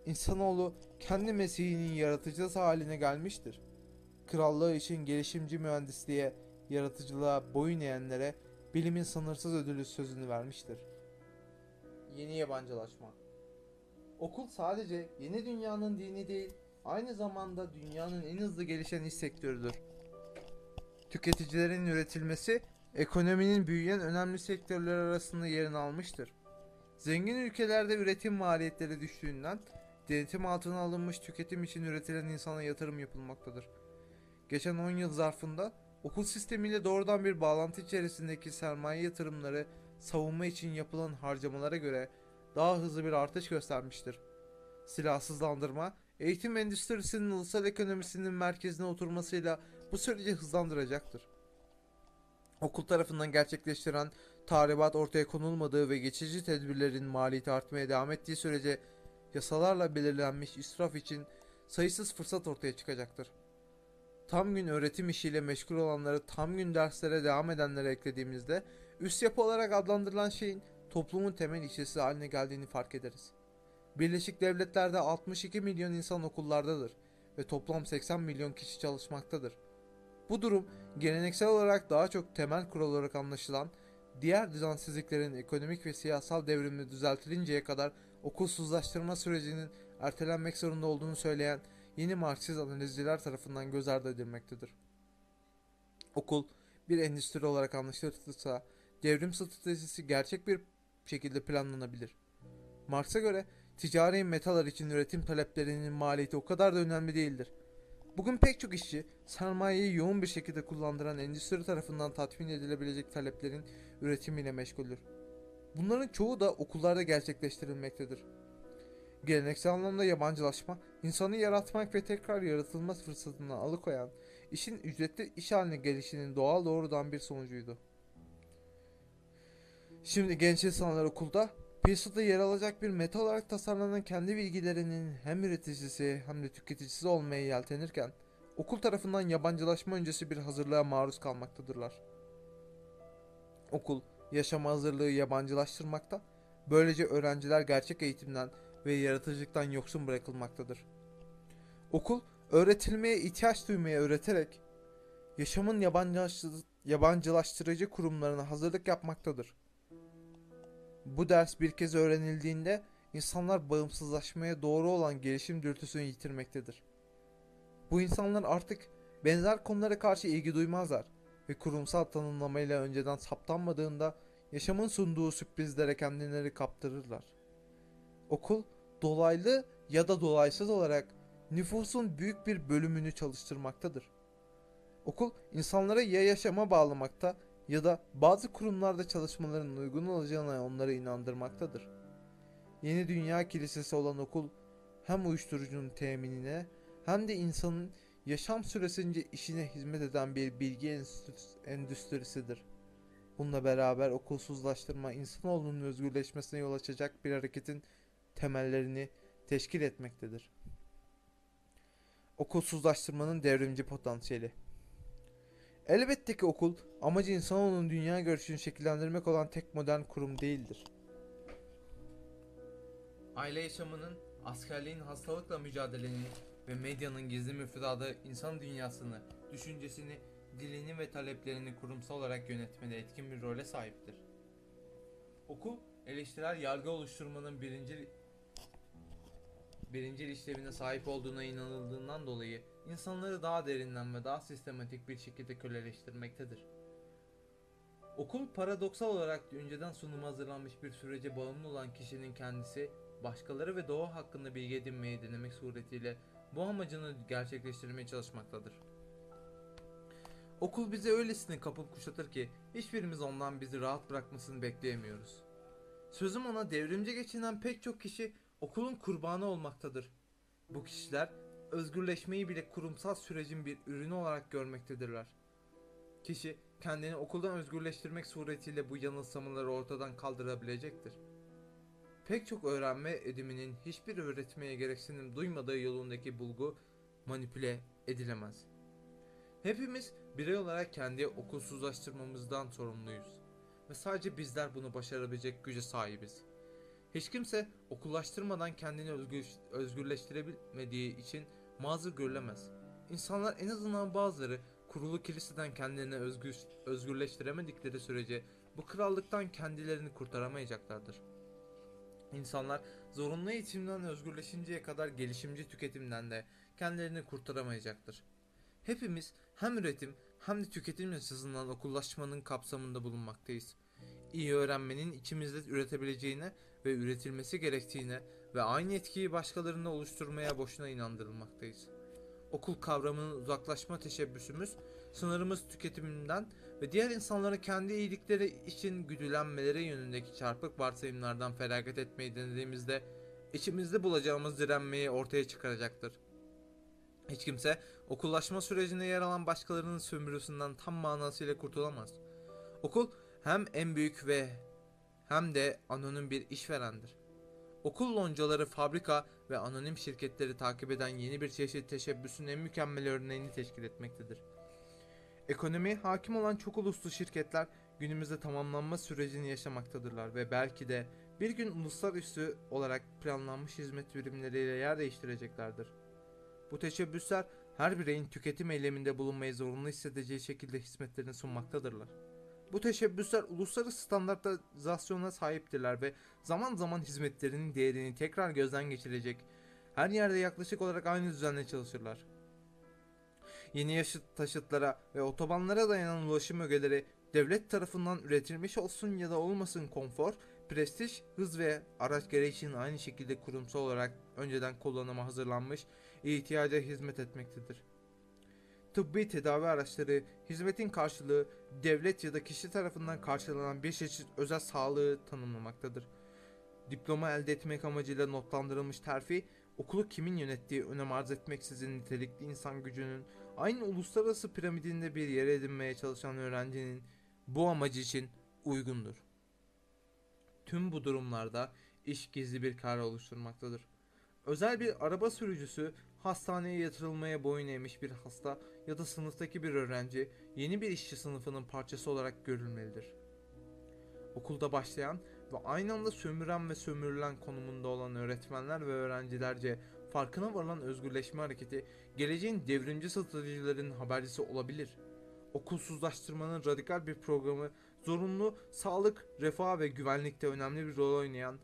İnsanoğlu kendi mesihinin yaratıcısı haline gelmiştir. Krallığı için gelişimci mühendisliğe, yaratıcılığa boyun eğenlere bilimin sınırsız ödülü sözünü vermiştir. Yeni yabancılaşma Okul sadece yeni dünyanın dini değil, aynı zamanda dünyanın en hızlı gelişen iş sektörüdür. Tüketicilerin üretilmesi, ekonominin büyüyen önemli sektörler arasında yerini almıştır. Zengin ülkelerde üretim maliyetleri düştüğünden denetim altına alınmış tüketim için üretilen insana yatırım yapılmaktadır. Geçen 10 yıl zarfında okul sistemiyle doğrudan bir bağlantı içerisindeki sermaye yatırımları savunma için yapılan harcamalara göre daha hızlı bir artış göstermiştir. Silahsızlandırma, eğitim endüstrisinin ulusal ekonomisinin merkezine oturmasıyla bu süreci hızlandıracaktır. Okul tarafından gerçekleştiren tahribat ortaya konulmadığı ve geçici tedbirlerin maliyeti artmaya devam ettiği sürece yasalarla belirlenmiş israf için sayısız fırsat ortaya çıkacaktır. Tam gün öğretim işiyle meşgul olanları tam gün derslere devam edenlere eklediğimizde üst yapı olarak adlandırılan şeyin toplumun temel işçisi haline geldiğini fark ederiz. Birleşik Devletler'de 62 milyon insan okullardadır ve toplam 80 milyon kişi çalışmaktadır. Bu durum geleneksel olarak daha çok temel kural olarak anlaşılan diğer düzensizliklerin ekonomik ve siyasal devrimle düzeltilinceye kadar okulsuzlaştırma sürecinin ertelenmek zorunda olduğunu söyleyen yeni Marksist analizciler tarafından göz ardı edilmektedir. Okul bir endüstri olarak anlaşılırsa devrim stratejisi gerçek bir şekilde planlanabilir. Marx'a göre ticari metalar için üretim taleplerinin maliyeti o kadar da önemli değildir. Bugün pek çok işçi sermayeyi yoğun bir şekilde kullandıran endüstri tarafından tatmin edilebilecek taleplerin üretimiyle meşguldür. Bunların çoğu da okullarda gerçekleştirilmektedir. Geleneksel anlamda yabancılaşma, insanı yaratmak ve tekrar yaratılma fırsatından alıkoyan, işin ücretli iş haline gelişinin doğal doğrudan bir sonucuydu. Şimdi genç insanlar okulda piyasada yer alacak bir meta olarak tasarlanan kendi bilgilerinin hem üreticisi hem de tüketicisi olmaya yeltenirken okul tarafından yabancılaşma öncesi bir hazırlığa maruz kalmaktadırlar. Okul yaşama hazırlığı yabancılaştırmakta, böylece öğrenciler gerçek eğitimden ve yaratıcılıktan yoksun bırakılmaktadır. Okul öğretilmeye ihtiyaç duymaya öğreterek yaşamın yabancılaştı- yabancılaştırıcı kurumlarına hazırlık yapmaktadır. Bu ders bir kez öğrenildiğinde insanlar bağımsızlaşmaya doğru olan gelişim dürtüsünü yitirmektedir. Bu insanlar artık benzer konulara karşı ilgi duymazlar ve kurumsal tanımlamayla önceden saptanmadığında yaşamın sunduğu sürprizlere kendileri kaptırırlar. Okul dolaylı ya da dolaysız olarak nüfusun büyük bir bölümünü çalıştırmaktadır. Okul insanlara ya yaşama bağlamakta ya da bazı kurumlarda çalışmaların uygun olacağına onları inandırmaktadır. Yeni Dünya Kilisesi olan okul hem uyuşturucunun teminine hem de insanın yaşam süresince işine hizmet eden bir bilgi endüstris- endüstrisidir. Bununla beraber okulsuzlaştırma insanoğlunun özgürleşmesine yol açacak bir hareketin temellerini teşkil etmektedir. Okulsuzlaştırmanın devrimci potansiyeli Elbette ki okul amacı insanoğlunun dünya görüşünü şekillendirmek olan tek modern kurum değildir. Aile yaşamının, askerliğin hastalıkla mücadelenin ve medyanın gizli müfredatı insan dünyasını, düşüncesini, dilini ve taleplerini kurumsal olarak yönetmede etkin bir role sahiptir. Okul, eleştirel yargı oluşturmanın birinci birincil işlevine sahip olduğuna inanıldığından dolayı insanları daha derinden ve daha sistematik bir şekilde köleleştirmektedir. Okul paradoksal olarak önceden sunuma hazırlanmış bir sürece bağımlı olan kişinin kendisi başkaları ve doğa hakkında bilgi edinmeyi denemek suretiyle bu amacını gerçekleştirmeye çalışmaktadır. Okul bizi öylesine kapıp kuşatır ki hiçbirimiz ondan bizi rahat bırakmasını bekleyemiyoruz. Sözüm ona devrimci geçinen pek çok kişi okulun kurbanı olmaktadır. Bu kişiler özgürleşmeyi bile kurumsal sürecin bir ürünü olarak görmektedirler. Kişi kendini okuldan özgürleştirmek suretiyle bu yanılsamaları ortadan kaldırabilecektir. Pek çok öğrenme ediminin hiçbir öğretmeye gereksinim duymadığı yolundaki bulgu manipüle edilemez. Hepimiz birey olarak kendi okulsuzlaştırmamızdan sorumluyuz ve sadece bizler bunu başarabilecek güce sahibiz. Hiç kimse okullaştırmadan kendini özgür, için mazur görülemez. İnsanlar en azından bazıları kurulu kiliseden kendilerini özgür, özgürleştiremedikleri sürece bu krallıktan kendilerini kurtaramayacaklardır. İnsanlar zorunlu eğitimden özgürleşinceye kadar gelişimci tüketimden de kendilerini kurtaramayacaktır. Hepimiz hem üretim hem de tüketim açısından okullaşmanın kapsamında bulunmaktayız. İyi öğrenmenin içimizde üretebileceğine ve üretilmesi gerektiğine ve aynı etkiyi başkalarında oluşturmaya boşuna inandırılmaktayız. Okul kavramının uzaklaşma teşebbüsümüz, sınırımız tüketiminden ve diğer insanların kendi iyilikleri için güdülenmeleri yönündeki çarpık varsayımlardan feragat etmeyi denediğimizde içimizde bulacağımız direnmeyi ortaya çıkaracaktır. Hiç kimse okullaşma sürecinde yer alan başkalarının sömürüsünden tam manasıyla kurtulamaz. Okul hem en büyük ve hem de anonim bir işverendir. Okul loncaları fabrika ve anonim şirketleri takip eden yeni bir çeşit teşebbüsün en mükemmel örneğini teşkil etmektedir. Ekonomi hakim olan çok uluslu şirketler günümüzde tamamlanma sürecini yaşamaktadırlar ve belki de bir gün uluslararası olarak planlanmış hizmet birimleriyle yer değiştireceklerdir. Bu teşebbüsler her bireyin tüketim eyleminde bulunmayı zorunlu hissedeceği şekilde hizmetlerini sunmaktadırlar. Bu teşebbüsler uluslararası standartizasyona sahiptirler ve zaman zaman hizmetlerinin değerini tekrar gözden geçirecek, her yerde yaklaşık olarak aynı düzenle çalışırlar. Yeni yaşıt taşıtlara ve otobanlara dayanan ulaşım ögeleri devlet tarafından üretilmiş olsun ya da olmasın konfor, prestij, hız ve araç gereği için aynı şekilde kurumsal olarak önceden kullanıma hazırlanmış ihtiyaca hizmet etmektedir. Tıbbi tedavi araçları, hizmetin karşılığı devlet ya da kişi tarafından karşılanan bir çeşit özel sağlığı tanımlamaktadır. Diploma elde etmek amacıyla notlandırılmış terfi, okulu kimin yönettiği önem arz etmeksizin nitelikli insan gücünün aynı uluslararası piramidinde bir yer edinmeye çalışan öğrencinin bu amacı için uygundur. Tüm bu durumlarda iş gizli bir kar oluşturmaktadır. Özel bir araba sürücüsü hastaneye yatırılmaya boyun eğmiş bir hasta ya da sınıftaki bir öğrenci yeni bir işçi sınıfının parçası olarak görülmelidir. Okulda başlayan ve aynı anda sömüren ve sömürülen konumunda olan öğretmenler ve öğrencilerce farkına varılan özgürleşme hareketi geleceğin devrimci stratejilerinin habercisi olabilir. Okulsuzlaştırmanın radikal bir programı zorunlu sağlık, refah ve güvenlikte önemli bir rol oynayan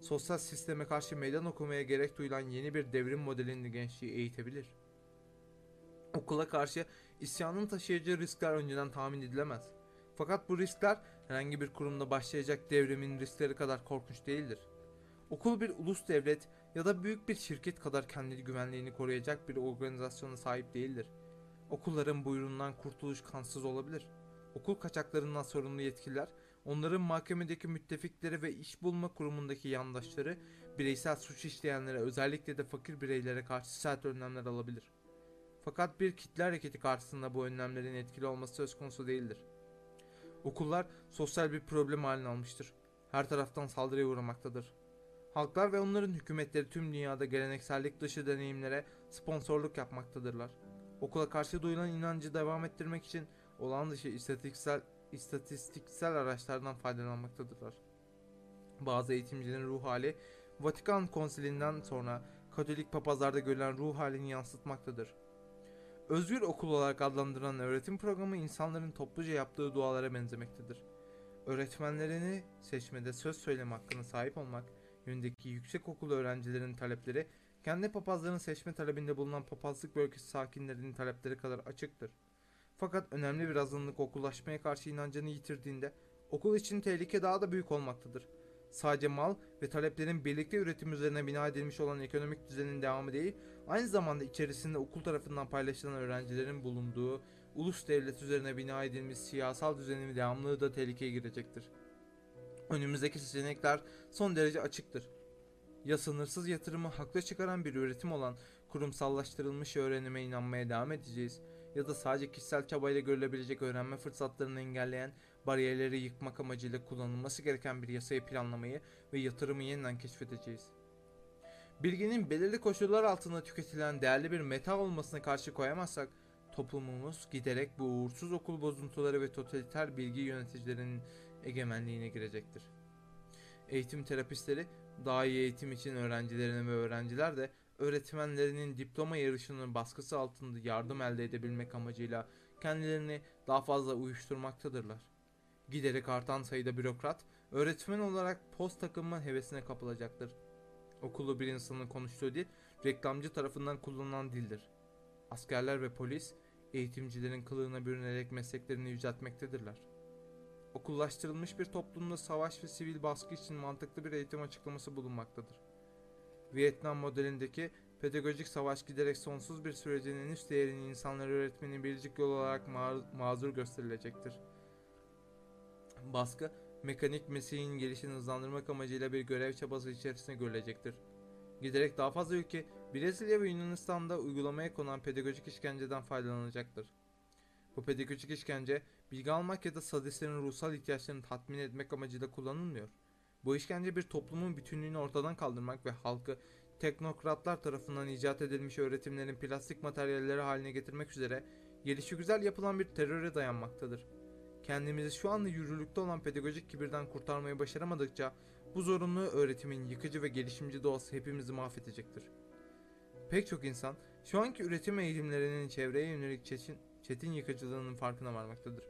sosyal sisteme karşı meydan okumaya gerek duyulan yeni bir devrim modelini gençliği eğitebilir. Okula karşı isyanın taşıyacağı riskler önceden tahmin edilemez. Fakat bu riskler herhangi bir kurumda başlayacak devrimin riskleri kadar korkunç değildir. Okul bir ulus devlet ya da büyük bir şirket kadar kendi güvenliğini koruyacak bir organizasyona sahip değildir. Okulların buyruğundan kurtuluş kansız olabilir. Okul kaçaklarından sorumlu yetkililer onların mahkemedeki müttefikleri ve iş bulma kurumundaki yandaşları bireysel suç işleyenlere özellikle de fakir bireylere karşı sert önlemler alabilir. Fakat bir kitle hareketi karşısında bu önlemlerin etkili olması söz konusu değildir. Okullar sosyal bir problem haline almıştır. Her taraftan saldırıya uğramaktadır. Halklar ve onların hükümetleri tüm dünyada geleneksellik dışı deneyimlere sponsorluk yapmaktadırlar. Okula karşı duyulan inancı devam ettirmek için olağan dışı istatistiksel, istatistiksel araçlardan faydalanmaktadırlar. Bazı eğitimcilerin ruh hali Vatikan Konsilinden sonra Katolik papazlarda görülen ruh halini yansıtmaktadır. Özgür okul olarak adlandırılan öğretim programı insanların topluca yaptığı dualara benzemektedir. Öğretmenlerini seçmede söz söyleme hakkına sahip olmak yönündeki yüksek okul öğrencilerinin talepleri kendi papazların seçme talebinde bulunan papazlık bölgesi sakinlerinin talepleri kadar açıktır. Fakat önemli bir azınlık okullaşmaya karşı inancını yitirdiğinde okul için tehlike daha da büyük olmaktadır. Sadece mal ve taleplerin birlikte üretim üzerine bina edilmiş olan ekonomik düzenin devamı değil, aynı zamanda içerisinde okul tarafından paylaşılan öğrencilerin bulunduğu ulus devlet üzerine bina edilmiş siyasal düzenin devamlılığı da tehlikeye girecektir. Önümüzdeki seçenekler son derece açıktır. Ya sınırsız yatırımı haklı çıkaran bir üretim olan kurumsallaştırılmış öğrenime inanmaya devam edeceğiz ya da sadece kişisel çabayla görülebilecek öğrenme fırsatlarını engelleyen bariyerleri yıkmak amacıyla kullanılması gereken bir yasayı planlamayı ve yatırımı yeniden keşfedeceğiz. Bilginin belirli koşullar altında tüketilen değerli bir meta olmasına karşı koyamazsak toplumumuz giderek bu uğursuz okul bozuntuları ve totaliter bilgi yöneticilerinin egemenliğine girecektir. Eğitim terapistleri daha iyi eğitim için öğrencilerine ve öğrenciler de öğretmenlerinin diploma yarışının baskısı altında yardım elde edebilmek amacıyla kendilerini daha fazla uyuşturmaktadırlar. Giderek artan sayıda bürokrat öğretmen olarak post takımı hevesine kapılacaktır. Okulu bir insanın konuştuğu dil reklamcı tarafından kullanılan dildir. Askerler ve polis eğitimcilerin kılığına bürünerek mesleklerini yüceltmektedirler. Okullaştırılmış bir toplumda savaş ve sivil baskı için mantıklı bir eğitim açıklaması bulunmaktadır. Vietnam modelindeki pedagojik savaş giderek sonsuz bir sürecin en üst değerini insanları öğretmenin biricik yol olarak ma- mazur gösterilecektir. Baskı, mekanik mesleğin gelişini hızlandırmak amacıyla bir görev çabası içerisinde görülecektir. Giderek daha fazla ülke Brezilya ve Yunanistan'da uygulamaya konan pedagojik işkenceden faydalanacaktır. Bu pedagojik işkence bilgi almak ya da sadistlerin ruhsal ihtiyaçlarını tatmin etmek amacıyla kullanılmıyor. Bu işkence bir toplumun bütünlüğünü ortadan kaldırmak ve halkı teknokratlar tarafından icat edilmiş öğretimlerin plastik materyalleri haline getirmek üzere gelişigüzel yapılan bir teröre dayanmaktadır. Kendimizi şu anda yürürlükte olan pedagojik kibirden kurtarmayı başaramadıkça bu zorunlu öğretimin yıkıcı ve gelişimci doğası hepimizi mahvedecektir. Pek çok insan şu anki üretim eğilimlerinin çevreye yönelik çetin, çetin yıkıcılığının farkına varmaktadır.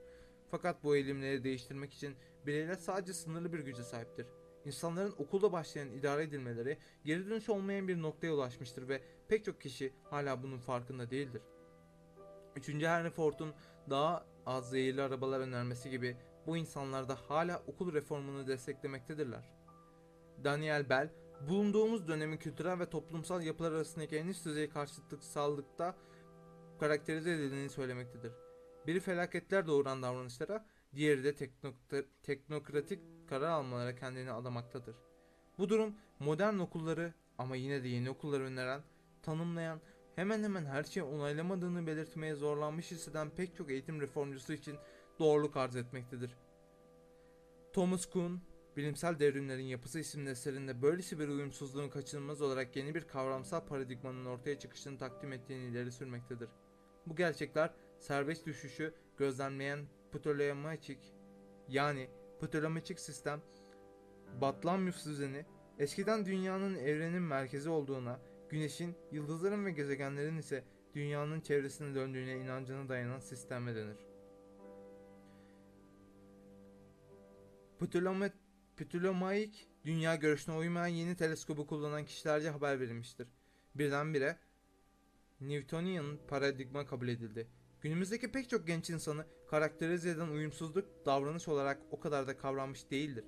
Fakat bu eğilimleri değiştirmek için bireyler sadece sınırlı bir güce sahiptir. İnsanların okulda başlayan idare edilmeleri geri dönüş olmayan bir noktaya ulaşmıştır ve pek çok kişi hala bunun farkında değildir. 3. Henry Ford'un daha az zehirli arabalar önermesi gibi bu insanlar da hala okul reformunu desteklemektedirler. Daniel Bell, bulunduğumuz dönemin kültürel ve toplumsal yapılar arasındaki en düzey karşıtlıksallıkta karakterize edildiğini söylemektedir. Biri felaketler doğuran davranışlara, diğeri de teknokra- teknokratik karar almalara kendini adamaktadır. Bu durum modern okulları ama yine de yeni okulları öneren, tanımlayan, hemen hemen her şeyi onaylamadığını belirtmeye zorlanmış hisseden pek çok eğitim reformcusu için doğruluk arz etmektedir. Thomas Kuhn, Bilimsel Devrimlerin Yapısı isimli eserinde böylesi bir uyumsuzluğun kaçınılmaz olarak yeni bir kavramsal paradigmanın ortaya çıkışını takdim ettiğini ileri sürmektedir. Bu gerçekler serbest düşüşü gözlemleyen Ptolemaiçik yani Ptolemaiçik sistem Batlamyus düzeni eskiden dünyanın evrenin merkezi olduğuna, güneşin, yıldızların ve gezegenlerin ise dünyanın çevresine döndüğüne inancına dayanan sisteme denir. Ptolemaik dünya görüşüne uymayan yeni teleskobu kullanan kişilerce haber verilmiştir. Birdenbire Newtonian paradigma kabul edildi. Günümüzdeki pek çok genç insanı karakterize eden uyumsuzluk davranış olarak o kadar da kavranmış değildir.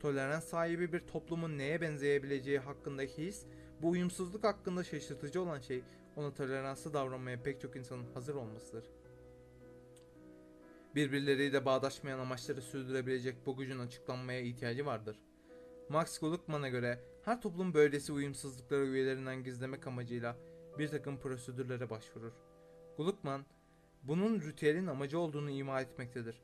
Tolerans sahibi bir toplumun neye benzeyebileceği hakkındaki his, bu uyumsuzluk hakkında şaşırtıcı olan şey ona toleranslı davranmaya pek çok insanın hazır olmasıdır. Birbirleriyle bağdaşmayan amaçları sürdürebilecek bu gücün açıklanmaya ihtiyacı vardır. Max Gluckman'a göre her toplum böylesi uyumsuzlukları üyelerinden gizlemek amacıyla bir takım prosedürlere başvurur. Gluckman, bunun ritüelin amacı olduğunu ima etmektedir.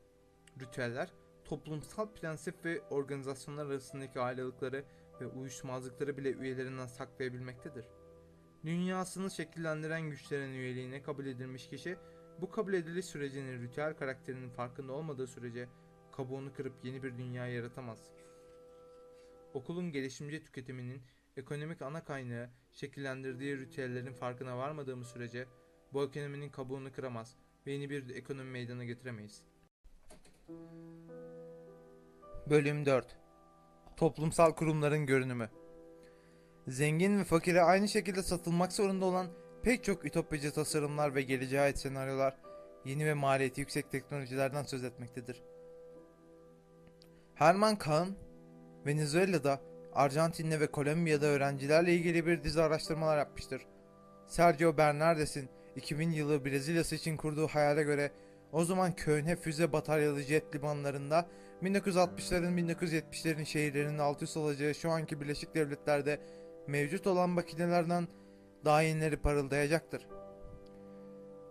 Ritüeller, toplumsal prensip ve organizasyonlar arasındaki ayrılıkları ve uyuşmazlıkları bile üyelerinden saklayabilmektedir. Dünyasını şekillendiren güçlerin üyeliğine kabul edilmiş kişi, Bu kabul ediliş sürecinin ritüel karakterinin farkında olmadığı sürece kabuğunu kırıp yeni bir dünya yaratamaz. Okulun gelişimci tüketiminin ekonomik ana kaynağı şekillendirdiği ritüellerin farkına varmadığımız sürece bu ekonominin kabuğunu kıramaz ve yeni bir ekonomi meydana getiremeyiz. Bölüm 4 Toplumsal kurumların görünümü Zengin ve fakire aynı şekilde satılmak zorunda olan pek çok ütopyacı tasarımlar ve geleceğe ait senaryolar yeni ve maliyeti yüksek teknolojilerden söz etmektedir. Herman Kahn, Venezuela'da, Arjantin'de ve Kolombiya'da öğrencilerle ilgili bir dizi araştırmalar yapmıştır. Sergio Bernardes'in 2000 yılı Brezilya'sı için kurduğu hayale göre o zaman köhne füze bataryalı jet limanlarında 1960'ların 1970'lerin şehirlerinin alt üst olacağı şu anki Birleşik Devletler'de mevcut olan makinelerden daha yenileri parıldayacaktır.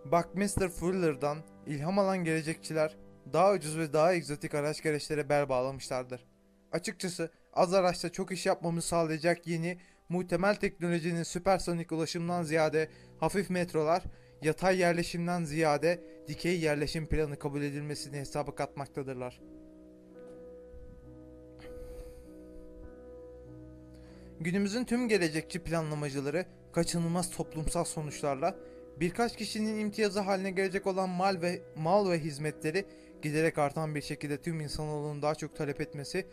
Buckminster Fuller'dan ilham alan gelecekçiler daha ucuz ve daha egzotik araç gereçlere bel bağlamışlardır. Açıkçası az araçta çok iş yapmamızı sağlayacak yeni, muhtemel teknolojinin süpersonik ulaşımdan ziyade hafif metrolar, yatay yerleşimden ziyade dikey yerleşim planı kabul edilmesini hesaba katmaktadırlar. Günümüzün tüm gelecekçi planlamacıları kaçınılmaz toplumsal sonuçlarla birkaç kişinin imtiyazı haline gelecek olan mal ve mal ve hizmetleri giderek artan bir şekilde tüm insanoğlunun daha çok talep etmesi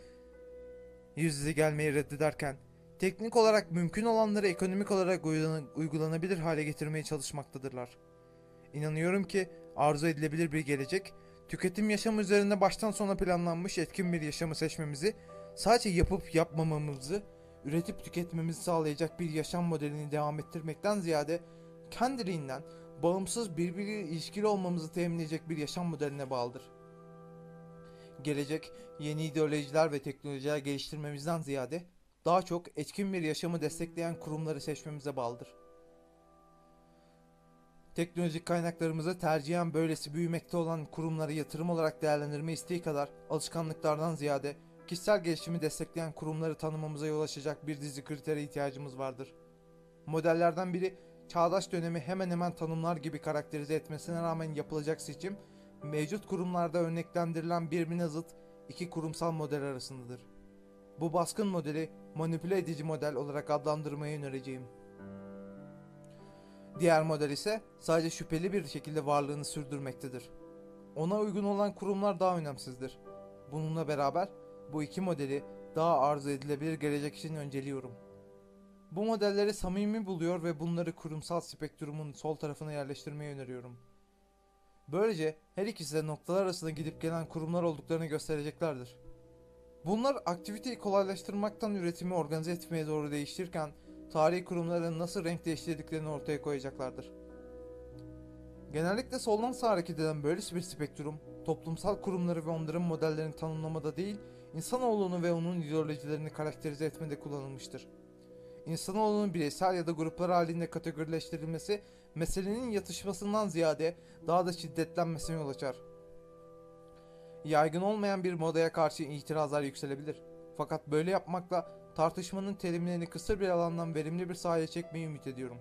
yüz yüze gelmeyi reddederken teknik olarak mümkün olanları ekonomik olarak uygulan- uygulanabilir hale getirmeye çalışmaktadırlar. İnanıyorum ki arzu edilebilir bir gelecek, tüketim yaşamı üzerinde baştan sona planlanmış etkin bir yaşamı seçmemizi, sadece yapıp yapmamamızı, üretip tüketmemizi sağlayacak bir yaşam modelini devam ettirmekten ziyade kendiliğinden bağımsız birbiriyle ilişkili olmamızı temin bir yaşam modeline bağlıdır. Gelecek, yeni ideolojiler ve teknolojiler geliştirmemizden ziyade daha çok etkin bir yaşamı destekleyen kurumları seçmemize bağlıdır. Teknolojik kaynaklarımızı tercihen böylesi büyümekte olan kurumları yatırım olarak değerlendirme isteği kadar alışkanlıklardan ziyade kişisel gelişimi destekleyen kurumları tanımamıza yol açacak bir dizi kritere ihtiyacımız vardır. Modellerden biri çağdaş dönemi hemen hemen tanımlar gibi karakterize etmesine rağmen yapılacak seçim, mevcut kurumlarda örneklendirilen birbirine zıt iki kurumsal model arasındadır. Bu baskın modeli manipüle edici model olarak adlandırmayı önereceğim. Diğer model ise sadece şüpheli bir şekilde varlığını sürdürmektedir. Ona uygun olan kurumlar daha önemsizdir. Bununla beraber bu iki modeli daha arzu edilebilir gelecek için önceliyorum. Bu modelleri samimi buluyor ve bunları kurumsal spektrumun sol tarafına yerleştirmeyi öneriyorum. Böylece her ikisi de noktalar arasında gidip gelen kurumlar olduklarını göstereceklerdir. Bunlar aktiviteyi kolaylaştırmaktan üretimi organize etmeye doğru değiştirirken tarihi kurumların nasıl renk değiştirdiklerini ortaya koyacaklardır. Genellikle soldan sağa hareket eden böylesi bir spektrum, toplumsal kurumları ve onların modellerini tanımlamada değil, insanoğlunu ve onun ideolojilerini karakterize etmede kullanılmıştır. İnsanoğlunun bireysel ya da gruplar halinde kategorileştirilmesi, meselenin yatışmasından ziyade daha da şiddetlenmesine yol açar. Yaygın olmayan bir modaya karşı itirazlar yükselebilir. Fakat böyle yapmakla tartışmanın terimlerini kısır bir alandan verimli bir sahaya çekmeyi ümit ediyorum.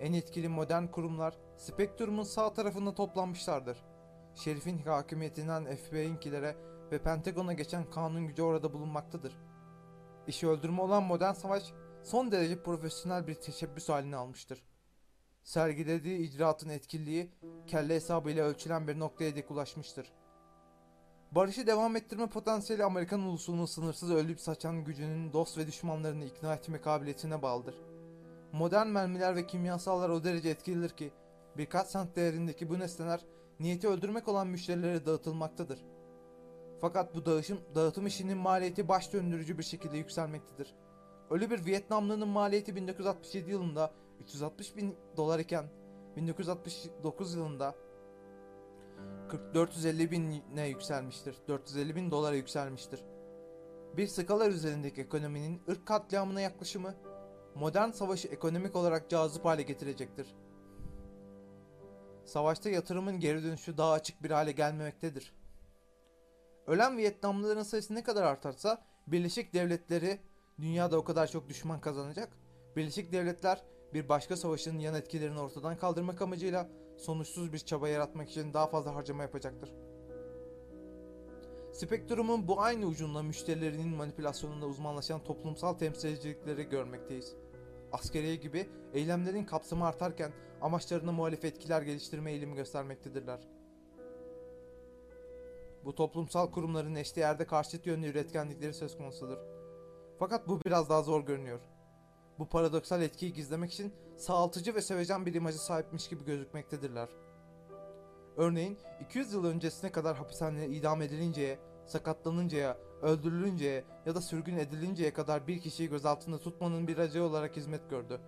En etkili modern kurumlar spektrumun sağ tarafında toplanmışlardır. Şerif'in hakimiyetinden FBI'nkilere ve Pentagon'a geçen kanun gücü orada bulunmaktadır. İşi öldürme olan modern savaş son derece profesyonel bir teşebbüs halini almıştır. Sergilediği icraatın etkililiği kelle hesabıyla ölçülen bir noktaya dek ulaşmıştır. Barışı devam ettirme potansiyeli Amerikan ulusunun sınırsız ölüp saçan gücünün dost ve düşmanlarını ikna etme kabiliyetine bağlıdır. Modern mermiler ve kimyasallar o derece etkilidir ki birkaç sent değerindeki bu nesneler niyeti öldürmek olan müşterilere dağıtılmaktadır. Fakat bu dağışım, dağıtım işinin maliyeti baş döndürücü bir şekilde yükselmektedir. Ölü bir Vietnamlının maliyeti 1967 yılında 360 bin dolar iken 1969 yılında 40 450 bine yükselmiştir. 450 bin dolara yükselmiştir. Bir skala üzerindeki ekonominin ırk katliamına yaklaşımı modern savaşı ekonomik olarak cazip hale getirecektir. Savaşta yatırımın geri dönüşü daha açık bir hale gelmemektedir. Ölen Vietnamlıların sayısı ne kadar artarsa Birleşik Devletleri dünyada o kadar çok düşman kazanacak. Birleşik Devletler bir başka savaşın yan etkilerini ortadan kaldırmak amacıyla sonuçsuz bir çaba yaratmak için daha fazla harcama yapacaktır. Spektrum'un bu aynı ucunda müşterilerinin manipülasyonunda uzmanlaşan toplumsal temsilcilikleri görmekteyiz. Askeriye gibi eylemlerin kapsamı artarken amaçlarına muhalif etkiler geliştirme eğilimi göstermektedirler. Bu toplumsal kurumların eşdeğerde karşıt yönlü üretkenlikleri söz konusudur. Fakat bu biraz daha zor görünüyor. Bu paradoksal etkiyi gizlemek için sağaltıcı ve sevecen bir imajı sahipmiş gibi gözükmektedirler. Örneğin 200 yıl öncesine kadar hapishanede idam edilinceye, sakatlanıncaya, öldürülünceye ya da sürgün edilinceye kadar bir kişiyi gözaltında tutmanın bir aracı olarak hizmet gördü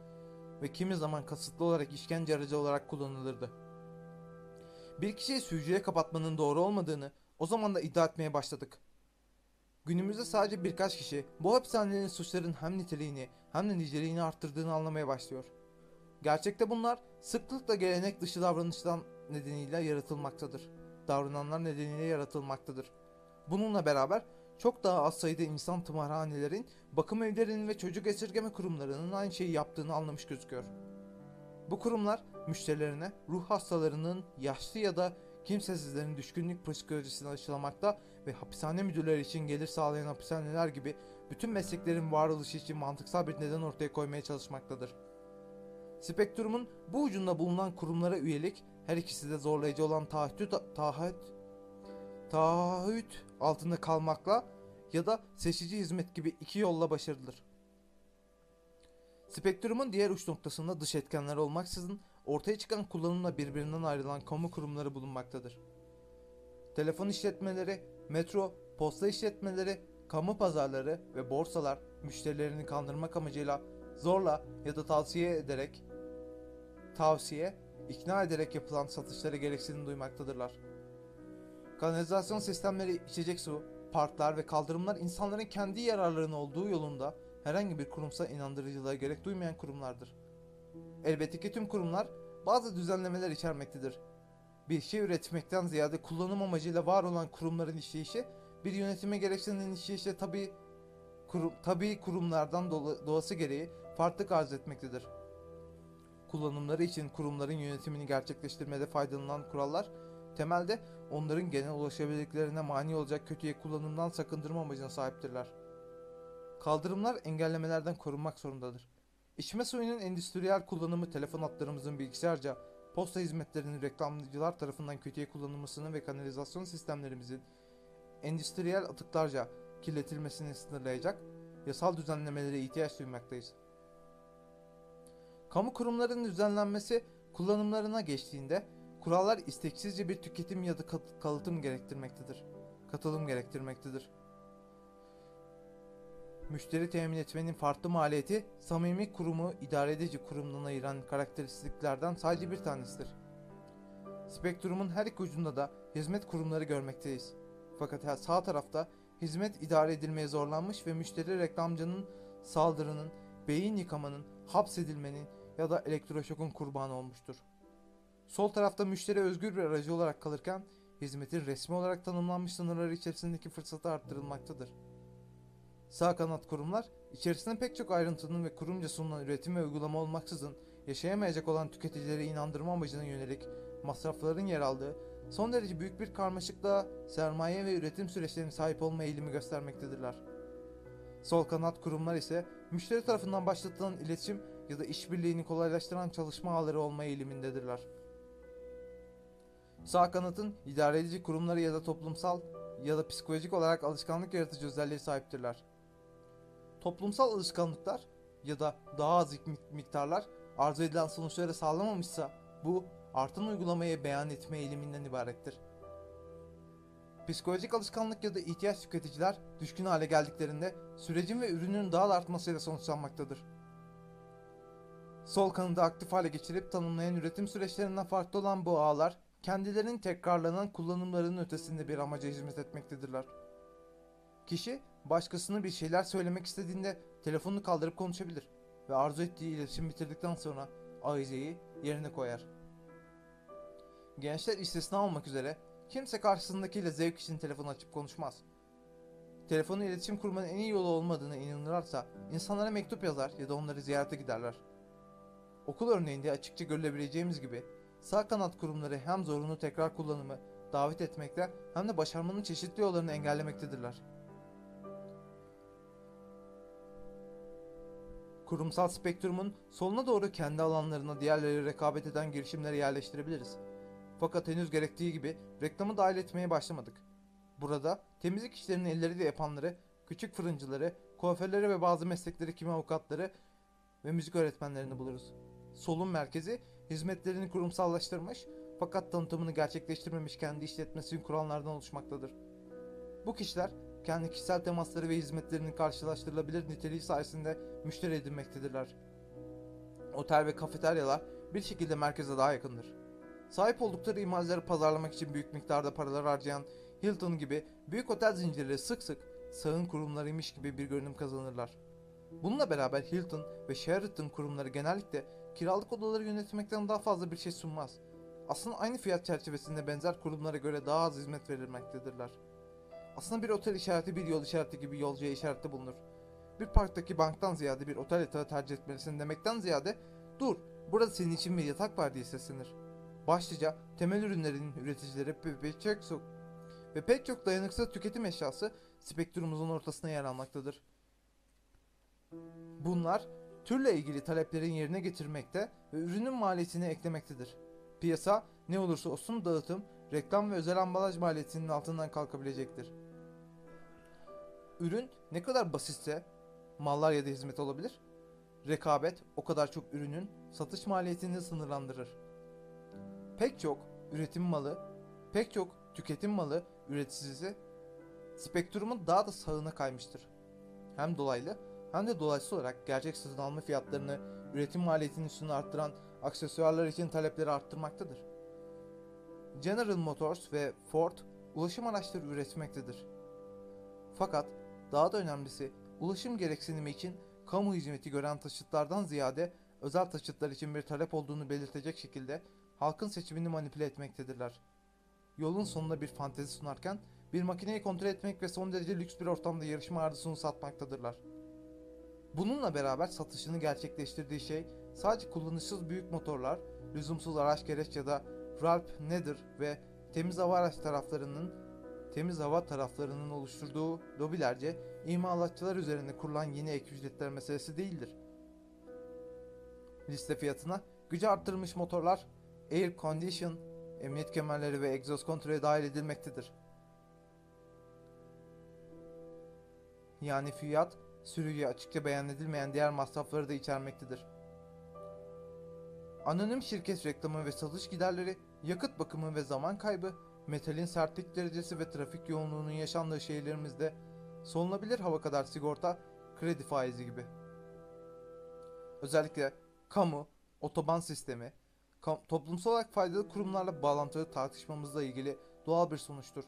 ve kimi zaman kasıtlı olarak işkence aracı olarak kullanılırdı. Bir kişiyi sürücüye kapatmanın doğru olmadığını o zaman da iddia etmeye başladık. Günümüzde sadece birkaç kişi bu hapishanelerin suçların hem niteliğini hem de niceliğini arttırdığını anlamaya başlıyor. Gerçekte bunlar sıklıkla gelenek dışı davranıştan nedeniyle yaratılmaktadır. Davrananlar nedeniyle yaratılmaktadır. Bununla beraber çok daha az sayıda insan tımarhanelerin, bakım evlerinin ve çocuk esirgeme kurumlarının aynı şeyi yaptığını anlamış gözüküyor. Bu kurumlar müşterilerine ruh hastalarının, yaşlı ya da kimsesizlerin düşkünlük psikolojisini aşılamakta ve hapishane müdürleri için gelir sağlayan hapishaneler gibi bütün mesleklerin varoluşu için mantıksal bir neden ortaya koymaya çalışmaktadır. Spektrum'un bu ucunda bulunan kurumlara üyelik her ikisi de zorlayıcı olan taahhüt, taahhüt, taahhüt altında kalmakla ya da seçici hizmet gibi iki yolla başarılır. Spektrum'un diğer uç noktasında dış etkenler olmaksızın ortaya çıkan kullanımla birbirinden ayrılan kamu kurumları bulunmaktadır. Telefon işletmeleri, metro, posta işletmeleri, kamu pazarları ve borsalar müşterilerini kandırmak amacıyla zorla ya da tavsiye ederek tavsiye, ikna ederek yapılan satışlara gereksinim duymaktadırlar. Kanalizasyon sistemleri, içecek su, parklar ve kaldırımlar insanların kendi yararlarının olduğu yolunda herhangi bir kurumsal inandırıcılığa gerek duymayan kurumlardır. Elbette ki tüm kurumlar bazı düzenlemeler içermektedir. Bir şey üretmekten ziyade kullanım amacıyla var olan kurumların işleyişi bir yönetime gereksinen işleyişle tabi kurum, tabi kurumlardan doğası gereği farklılık arz etmektedir. Kullanımları için kurumların yönetimini gerçekleştirmede faydalanan kurallar temelde onların genel ulaşabildiklerine mani olacak kötüye kullanımdan sakındırma amacına sahiptirler. Kaldırımlar engellemelerden korunmak zorundadır. İçme suyunun endüstriyel kullanımı telefon hatlarımızın bilgisayarca, posta hizmetlerinin reklamcılar tarafından kötüye kullanılmasını ve kanalizasyon sistemlerimizin endüstriyel atıklarca kirletilmesini sınırlayacak yasal düzenlemelere ihtiyaç duymaktayız. Kamu kurumlarının düzenlenmesi kullanımlarına geçtiğinde kurallar isteksizce bir tüketim ya da kalıtım gerektirmektedir. Katılım gerektirmektedir. Müşteri temin etmenin farklı maliyeti samimi kurumu idare edici kurumdan ayıran karakteristiklerden sadece bir tanesidir. Spektrum'un her iki ucunda da hizmet kurumları görmekteyiz. Fakat sağ tarafta hizmet idare edilmeye zorlanmış ve müşteri reklamcının saldırının, beyin yıkamanın, hapsedilmenin ya da elektroşokun kurbanı olmuştur. Sol tarafta müşteri özgür bir aracı olarak kalırken hizmetin resmi olarak tanımlanmış sınırları içerisindeki fırsatı arttırılmaktadır. Sağ kanat kurumlar, içerisinde pek çok ayrıntının ve kurumca sunulan üretim ve uygulama olmaksızın yaşayamayacak olan tüketicileri inandırma amacına yönelik masrafların yer aldığı son derece büyük bir karmaşıklığa sermaye ve üretim süreçlerine sahip olma eğilimi göstermektedirler. Sol kanat kurumlar ise müşteri tarafından başlatılan iletişim ya da işbirliğini kolaylaştıran çalışma ağları olma eğilimindedirler. Sağ kanatın idare edici kurumları ya da toplumsal ya da psikolojik olarak alışkanlık yaratıcı özelliğe sahiptirler. Toplumsal alışkanlıklar ya da daha az mik- miktarlar arzu edilen sonuçları sağlamamışsa bu artan uygulamayı beyan etme eğiliminden ibarettir. Psikolojik alışkanlık ya da ihtiyaç tüketiciler düşkün hale geldiklerinde sürecin ve ürünün daha da artmasıyla sonuçlanmaktadır. Sol kanadı aktif hale geçirip tanımlayan üretim süreçlerinden farklı olan bu ağlar kendilerinin tekrarlanan kullanımlarının ötesinde bir amaca hizmet etmektedirler. Kişi başkasına bir şeyler söylemek istediğinde telefonunu kaldırıp konuşabilir ve arzu ettiği iletişim bitirdikten sonra ahizeyi yerine koyar. Gençler istisna olmak üzere kimse karşısındakiyle zevk için telefon açıp konuşmaz. Telefonu iletişim kurmanın en iyi yolu olmadığını inanırlarsa insanlara mektup yazar ya da onları ziyarete giderler. Okul örneğinde açıkça görülebileceğimiz gibi sağ kanat kurumları hem zorunlu tekrar kullanımı davet etmekte hem de başarmanın çeşitli yollarını engellemektedirler. Kurumsal spektrumun soluna doğru kendi alanlarına diğerleri rekabet eden girişimleri yerleştirebiliriz. Fakat henüz gerektiği gibi reklamı dahil etmeye başlamadık. Burada temizlik işlerini elleriyle yapanları, küçük fırıncıları, kuaförleri ve bazı meslekleri kimi avukatları ve müzik öğretmenlerini buluruz. Solun merkezi hizmetlerini kurumsallaştırmış fakat tanıtımını gerçekleştirmemiş kendi işletmesini kuranlardan oluşmaktadır. Bu kişiler kendi kişisel temasları ve hizmetlerinin karşılaştırılabilir niteliği sayesinde müşteri edinmektedirler. Otel ve kafeteryalar bir şekilde merkeze daha yakındır. Sahip oldukları imajları pazarlamak için büyük miktarda paralar harcayan Hilton gibi büyük otel zincirleri sık sık sağın kurumlarıymış gibi bir görünüm kazanırlar. Bununla beraber Hilton ve Sheraton kurumları genellikle kiralık odaları yönetmekten daha fazla bir şey sunmaz. Aslında aynı fiyat çerçevesinde benzer kurumlara göre daha az hizmet verilmektedirler. Aslında bir otel işareti bir yol işareti gibi yolcuya işarette bulunur. Bir parktaki banktan ziyade bir otel yatağı tercih etmelisin demekten ziyade dur burada senin için bir yatak var diye seslenir. Başlıca temel ürünlerin üreticileri pek çok, ve pek çok dayanıksız tüketim eşyası spektrumumuzun ortasına yer almaktadır. Bunlar türle ilgili taleplerin yerine getirmekte ve ürünün maliyetini eklemektedir. Piyasa ne olursa olsun dağıtım, reklam ve özel ambalaj maliyetinin altından kalkabilecektir. Ürün ne kadar basitse mallar ya da hizmet olabilir. Rekabet o kadar çok ürünün satış maliyetini sınırlandırır. Pek çok üretim malı, pek çok tüketim malı üreticisi spektrumun daha da sağına kaymıştır. Hem dolaylı hem de dolayısız olarak gerçek satın alma fiyatlarını üretim maliyetinin üstünü arttıran aksesuarlar için talepleri arttırmaktadır. General Motors ve Ford ulaşım araçları üretmektedir. Fakat daha da önemlisi ulaşım gereksinimi için kamu hizmeti gören taşıtlardan ziyade özel taşıtlar için bir talep olduğunu belirtecek şekilde halkın seçimini manipüle etmektedirler. Yolun sonunda bir fantezi sunarken bir makineyi kontrol etmek ve son derece lüks bir ortamda yarışma arzusunu satmaktadırlar. Bununla beraber satışını gerçekleştirdiği şey sadece kullanışsız büyük motorlar, lüzumsuz araç gereç ya da Ralph Nader ve temiz hava araç taraflarının temiz hava taraflarının oluşturduğu lobilerce imalatçılar üzerine kurulan yeni ek ücretler meselesi değildir. Liste fiyatına gücü arttırılmış motorlar, air condition, emniyet kemerleri ve egzoz kontrolü dahil edilmektedir. Yani fiyat sürücüye açıkça beyan edilmeyen diğer masrafları da içermektedir. Anonim şirket reklamı ve satış giderleri, yakıt bakımı ve zaman kaybı, metalin sertlik derecesi ve trafik yoğunluğunun yaşandığı şehirlerimizde solunabilir hava kadar sigorta, kredi faizi gibi. Özellikle kamu, otoban sistemi, kam- toplumsal olarak faydalı kurumlarla bağlantılı tartışmamızla ilgili doğal bir sonuçtur.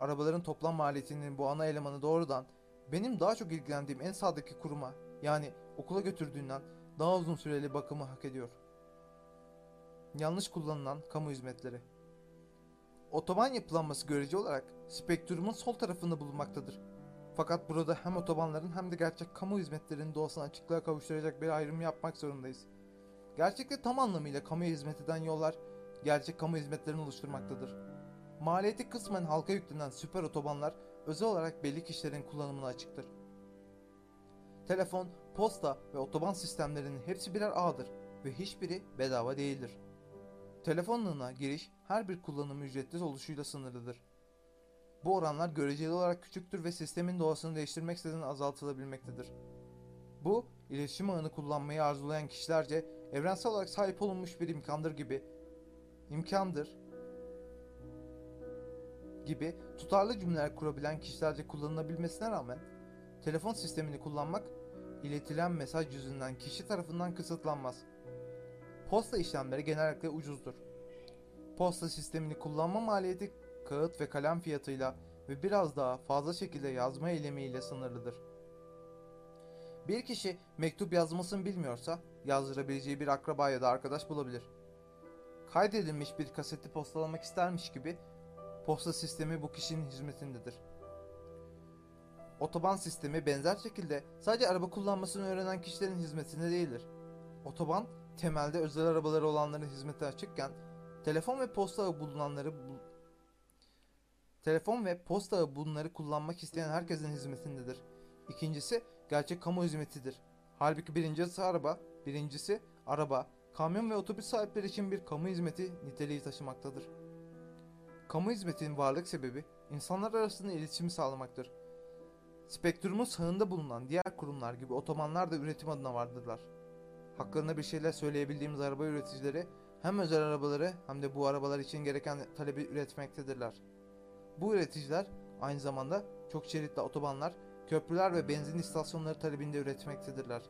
Arabaların toplam maliyetinin bu ana elemanı doğrudan benim daha çok ilgilendiğim en sağdaki kuruma yani okula götürdüğünden daha uzun süreli bakımı hak ediyor. Yanlış kullanılan kamu hizmetleri. Otoban yapılanması görece olarak spektrumun sol tarafında bulunmaktadır. Fakat burada hem otobanların hem de gerçek kamu hizmetlerinin doğasını açıklığa kavuşturacak bir ayrım yapmak zorundayız. Gerçekte tam anlamıyla kamuya hizmet eden yollar gerçek kamu hizmetlerini oluşturmaktadır. Maliyeti kısmen halka yüklenen süper otobanlar özel olarak belli kişilerin kullanımına açıktır. Telefon, posta ve otoban sistemlerinin hepsi birer ağdır ve hiçbiri bedava değildir. Telefonluğuna giriş her bir kullanımı ücretsiz oluşuyla sınırlıdır. Bu oranlar göreceli olarak küçüktür ve sistemin doğasını değiştirmeksizin azaltılabilmektedir. Bu, iletişim ağını kullanmayı arzulayan kişilerce evrensel olarak sahip olunmuş bir imkandır gibi imkandır gibi tutarlı cümleler kurabilen kişilerce kullanılabilmesine rağmen telefon sistemini kullanmak iletilen mesaj yüzünden kişi tarafından kısıtlanmaz. Posta işlemleri genellikle ucuzdur. Posta sistemini kullanma maliyeti kağıt ve kalem fiyatıyla ve biraz daha fazla şekilde yazma eylemiyle sınırlıdır. Bir kişi mektup yazmasını bilmiyorsa yazdırabileceği bir akraba ya da arkadaş bulabilir. Kaydedilmiş bir kaseti postalamak istermiş gibi posta sistemi bu kişinin hizmetindedir. Otoban sistemi benzer şekilde sadece araba kullanmasını öğrenen kişilerin hizmetinde değildir. Otoban temelde özel arabaları olanların hizmete açıkken telefon ve posta bulunanları bu- telefon ve posta bunları kullanmak isteyen herkesin hizmetindedir. İkincisi gerçek kamu hizmetidir. Halbuki birincisi araba, birincisi araba, kamyon ve otobüs sahipleri için bir kamu hizmeti niteliği taşımaktadır. Kamu hizmetinin varlık sebebi insanlar arasında iletişimi sağlamaktır. Spektrumun sağında bulunan diğer kurumlar gibi otomanlar da üretim adına vardırlar. Haklarında bir şeyler söyleyebildiğimiz araba üreticileri hem özel arabaları hem de bu arabalar için gereken talebi üretmektedirler. Bu üreticiler aynı zamanda çok şeritli otobanlar, köprüler ve benzin istasyonları talebinde üretmektedirler.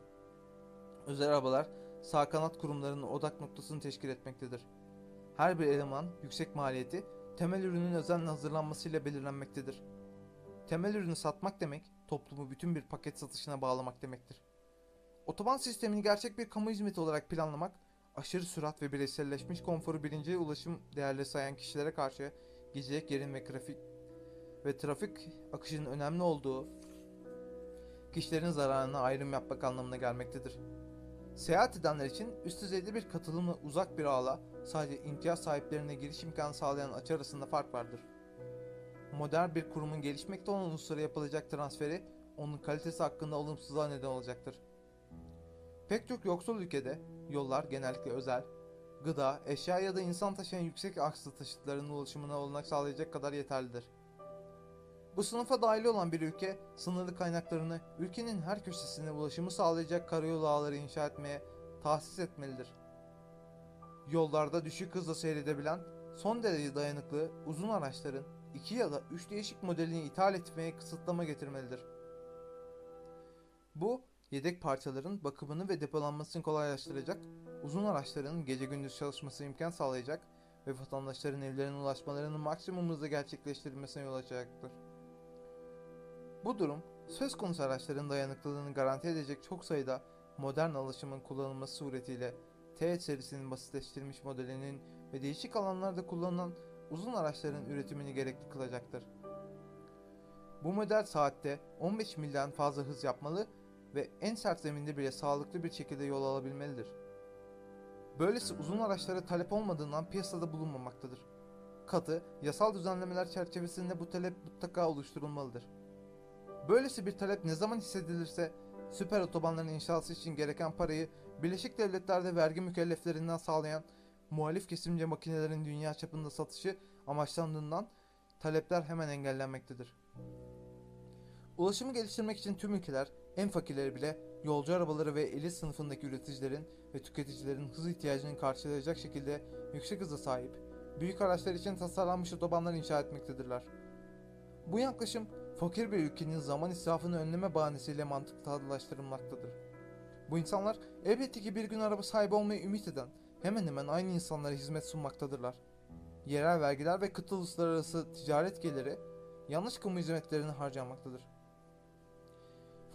Özel arabalar sağ kanat kurumlarının odak noktasını teşkil etmektedir. Her bir eleman yüksek maliyeti temel ürünün özenle hazırlanmasıyla belirlenmektedir. Temel ürünü satmak demek, toplumu bütün bir paket satışına bağlamak demektir. Otoban sistemini gerçek bir kamu hizmeti olarak planlamak, aşırı sürat ve bireyselleşmiş konforu birinci ulaşım değerli sayan kişilere karşı gidecek yerin ve trafik ve trafik akışının önemli olduğu kişilerin zararına ayrım yapmak anlamına gelmektedir. Seyahat edenler için üst düzeyde bir katılımla uzak bir ağla sadece imtiyaz sahiplerine giriş imkanı sağlayan açı arasında fark vardır. Modern bir kurumun gelişmekte olan uluslara yapılacak transferi onun kalitesi hakkında olumsuzluğa neden olacaktır. Pek çok yoksul ülkede yollar genellikle özel, gıda, eşya ya da insan taşıyan yüksek akslı taşıtların ulaşımına olanak sağlayacak kadar yeterlidir. Bu sınıfa dahil olan bir ülke, sınırlı kaynaklarını ülkenin her köşesine ulaşımı sağlayacak karayolu ağları inşa etmeye tahsis etmelidir. Yollarda düşük hızla seyredebilen, son derece dayanıklı, uzun araçların iki ya da üç değişik modelini ithal etmeye kısıtlama getirmelidir. Bu, yedek parçaların bakımını ve depolanmasını kolaylaştıracak, uzun araçların gece gündüz çalışması imkan sağlayacak ve vatandaşların evlerine ulaşmalarını maksimum hızla gerçekleştirilmesine yol açacaktır. Bu durum, söz konusu araçların dayanıklılığını garanti edecek çok sayıda modern alışımın kullanılması suretiyle T serisinin basitleştirilmiş modelinin ve değişik alanlarda kullanılan uzun araçların üretimini gerekli kılacaktır. Bu model saatte 15 milden fazla hız yapmalı ve en sert zeminde bile sağlıklı bir şekilde yol alabilmelidir. Böylesi uzun araçlara talep olmadığından piyasada bulunmamaktadır. Katı, yasal düzenlemeler çerçevesinde bu talep mutlaka oluşturulmalıdır. Böylesi bir talep ne zaman hissedilirse süper otobanların inşası için gereken parayı Birleşik Devletler'de vergi mükelleflerinden sağlayan muhalif kesimce makinelerin dünya çapında satışı amaçlandığından talepler hemen engellenmektedir. Ulaşımı geliştirmek için tüm ülkeler, en fakirleri bile yolcu arabaları ve elit sınıfındaki üreticilerin ve tüketicilerin hız ihtiyacını karşılayacak şekilde yüksek hıza sahip, büyük araçlar için tasarlanmış otobanlar inşa etmektedirler. Bu yaklaşım fakir bir ülkenin zaman israfını önleme bahanesiyle mantıklılaştırılmaktadır. Bu insanlar elbette ki bir gün araba sahibi olmayı ümit eden hemen hemen aynı insanlara hizmet sunmaktadırlar. Yerel vergiler ve kıta uluslararası ticaret geliri yanlış kamu hizmetlerini harcamaktadır.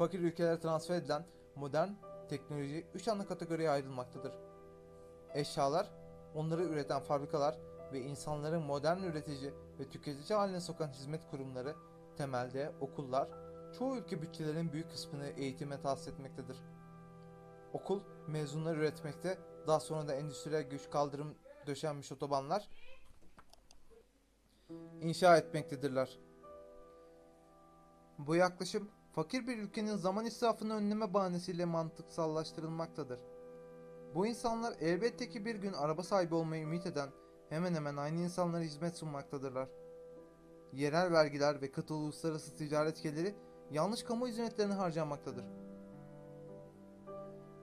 Fakir ülkelere transfer edilen modern teknoloji 3 ana kategoriye ayrılmaktadır. Eşyalar, onları üreten fabrikalar ve insanları modern üretici ve tüketici haline sokan hizmet kurumları, temelde okullar, çoğu ülke bütçelerinin büyük kısmını eğitime tahsis etmektedir. Okul, mezunlar üretmekte, daha sonra da endüstriyel güç kaldırım döşenmiş otobanlar inşa etmektedirler. Bu yaklaşım fakir bir ülkenin zaman israfını önleme bahanesiyle mantıksallaştırılmaktadır. Bu insanlar elbette ki bir gün araba sahibi olmayı ümit eden hemen hemen aynı insanlara hizmet sunmaktadırlar. Yerel vergiler ve katı uluslararası ticaret geliri yanlış kamu hizmetlerini harcamaktadır.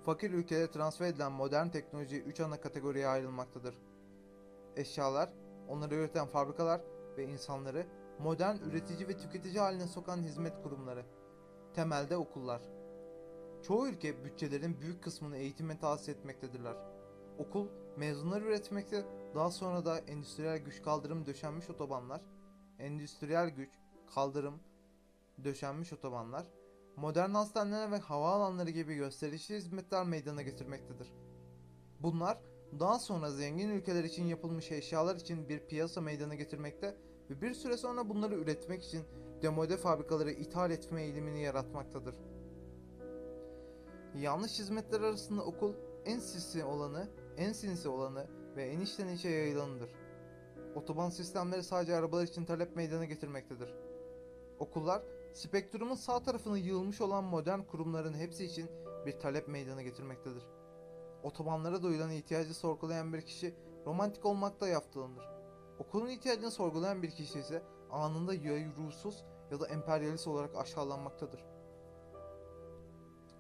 Fakir ülkelere transfer edilen modern teknoloji 3 ana kategoriye ayrılmaktadır. Eşyalar, onları üreten fabrikalar ve insanları modern üretici ve tüketici haline sokan hizmet kurumları. Temelde okullar. Çoğu ülke bütçelerin büyük kısmını eğitime tahsis etmektedirler. Okul, mezunlar üretmekte, daha sonra da endüstriyel güç kaldırım döşenmiş otobanlar, endüstriyel güç, kaldırım, döşenmiş otobanlar, modern hastaneler ve havaalanları gibi gösterişli hizmetler meydana getirmektedir. Bunlar daha sonra zengin ülkeler için yapılmış eşyalar için bir piyasa meydana getirmekte ve bir süre sonra bunları üretmek için demode fabrikaları ithal etme eğilimini yaratmaktadır. Yanlış hizmetler arasında okul en sinsi olanı, en sinsi olanı ve en içten içe yayılanıdır. Otoban sistemleri sadece arabalar için talep meydana getirmektedir. Okullar, spektrumun sağ tarafına yığılmış olan modern kurumların hepsi için bir talep meydana getirmektedir. Otobanlara duyulan ihtiyacı sorgulayan bir kişi romantik olmakta yaftalanır. Okulun ihtiyacını sorgulayan bir kişi ise anında ya ruhsuz ya da emperyalist olarak aşağılanmaktadır.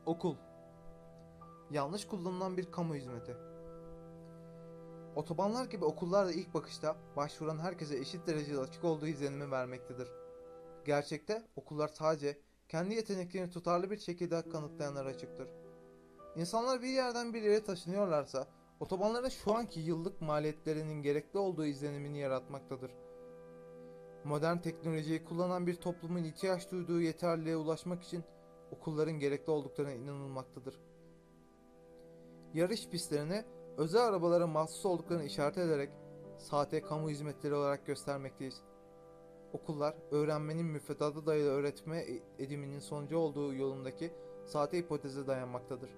Okul Yanlış kullanılan bir kamu hizmeti. Otobanlar gibi okullar da ilk bakışta başvuran herkese eşit derecede açık olduğu izlenimi vermektedir. Gerçekte okullar sadece kendi yeteneklerini tutarlı bir şekilde kanıtlayanlara açıktır. İnsanlar bir yerden bir yere taşınıyorlarsa otobanların şu anki yıllık maliyetlerinin gerekli olduğu izlenimini yaratmaktadır. Modern teknolojiyi kullanan bir toplumun ihtiyaç duyduğu yeterliliğe ulaşmak için okulların gerekli olduklarına inanılmaktadır. Yarış pistlerini özel arabalara mahsus olduklarını işaret ederek sahte kamu hizmetleri olarak göstermekteyiz. Okullar, öğrenmenin müfredata dayalı öğretme ediminin sonucu olduğu yolundaki sahte hipoteze dayanmaktadır.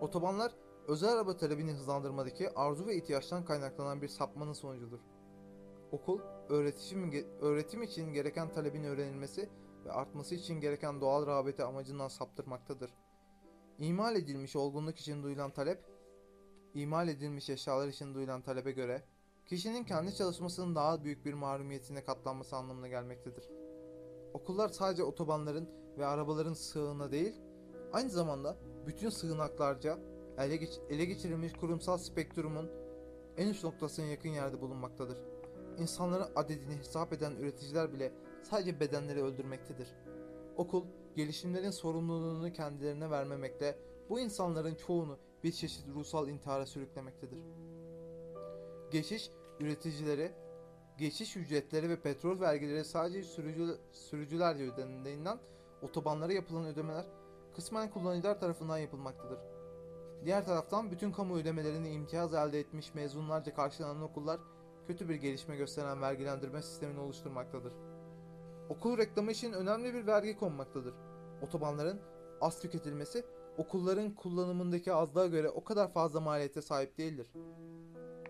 Otobanlar, özel araba talebini hızlandırmadaki arzu ve ihtiyaçtan kaynaklanan bir sapmanın sonucudur. Okul, öğretim, öğretim için gereken talebin öğrenilmesi ve artması için gereken doğal rağbeti amacından saptırmaktadır. İmal edilmiş olgunluk için duyulan talep, imal edilmiş eşyalar için duyulan talebe göre kişinin kendi çalışmasının daha büyük bir mahrumiyetine katlanması anlamına gelmektedir. Okullar sadece otobanların ve arabaların sığına değil, aynı zamanda bütün sığınaklarca ele, geç- ele geçirilmiş kurumsal spektrumun en uç noktasına yakın yerde bulunmaktadır. İnsanların adedini hesap eden üreticiler bile sadece bedenleri öldürmektedir. Okul, gelişimlerin sorumluluğunu kendilerine vermemekle bu insanların çoğunu bir çeşit ruhsal intihara sürüklemektedir. Geçiş üreticileri, geçiş ücretleri ve petrol vergileri sadece sürücü, sürücülerce ödendiğinden otobanlara yapılan ödemeler kısmen kullanıcılar tarafından yapılmaktadır. Diğer taraftan bütün kamu ödemelerini imtiyaz elde etmiş mezunlarca karşılanan okullar kötü bir gelişme gösteren vergilendirme sistemini oluşturmaktadır. Okul reklamı için önemli bir vergi konmaktadır. Otobanların az tüketilmesi okulların kullanımındaki azlığa göre o kadar fazla maliyete sahip değildir.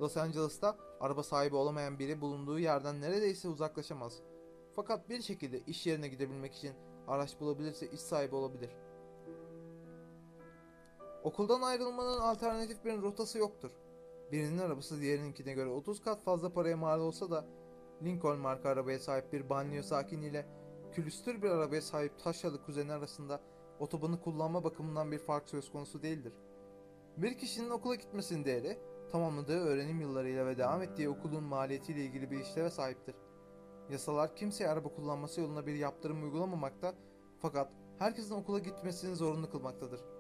Los Angeles'ta araba sahibi olamayan biri bulunduğu yerden neredeyse uzaklaşamaz. Fakat bir şekilde iş yerine gidebilmek için araç bulabilirse iş sahibi olabilir. Okuldan ayrılmanın alternatif bir rotası yoktur. Birinin arabası diğerininkine göre 30 kat fazla paraya mal olsa da Lincoln marka arabaya sahip bir banliyö sakiniyle külüstür bir arabaya sahip taşralı kuzeni arasında otobanı kullanma bakımından bir fark söz konusu değildir. Bir kişinin okula gitmesinin değeri tamamladığı öğrenim yıllarıyla ve devam ettiği okulun maliyetiyle ilgili bir işleve sahiptir. Yasalar kimseye araba kullanması yoluna bir yaptırım uygulamamakta fakat herkesin okula gitmesini zorunlu kılmaktadır.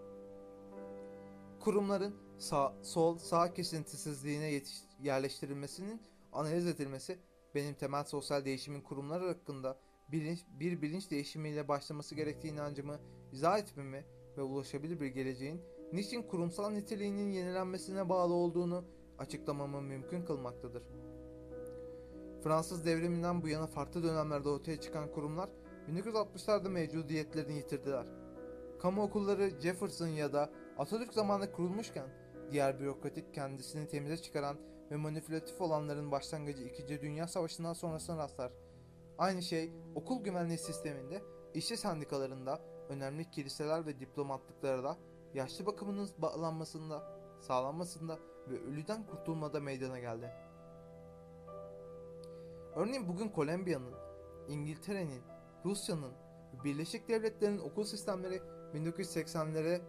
Kurumların sağ, sol, sağ kesintisizliğine yetiş, yerleştirilmesinin analiz edilmesi benim temel sosyal değişimin kurumlar hakkında bilinç, bir bilinç değişimiyle başlaması gerektiği inancımı izah etmemi ve ulaşabilir bir geleceğin niçin kurumsal niteliğinin yenilenmesine bağlı olduğunu açıklamamı mümkün kılmaktadır. Fransız devriminden bu yana farklı dönemlerde ortaya çıkan kurumlar 1960'larda mevcudiyetlerini yitirdiler. Kamu okulları Jefferson ya da Atatürk zamanında kurulmuşken diğer bürokratik kendisini temize çıkaran ve manipülatif olanların başlangıcı 2. Dünya Savaşı'ndan sonrasına rastlar. Aynı şey okul güvenliği sisteminde, işçi sendikalarında, önemli kiliseler ve diplomatlıklara da yaşlı bakımının bağlanmasında, sağlanmasında ve ölüden kurtulmada meydana geldi. Örneğin bugün Kolombiya'nın, İngiltere'nin, Rusya'nın Birleşik Devletler'in okul sistemleri 1980'lere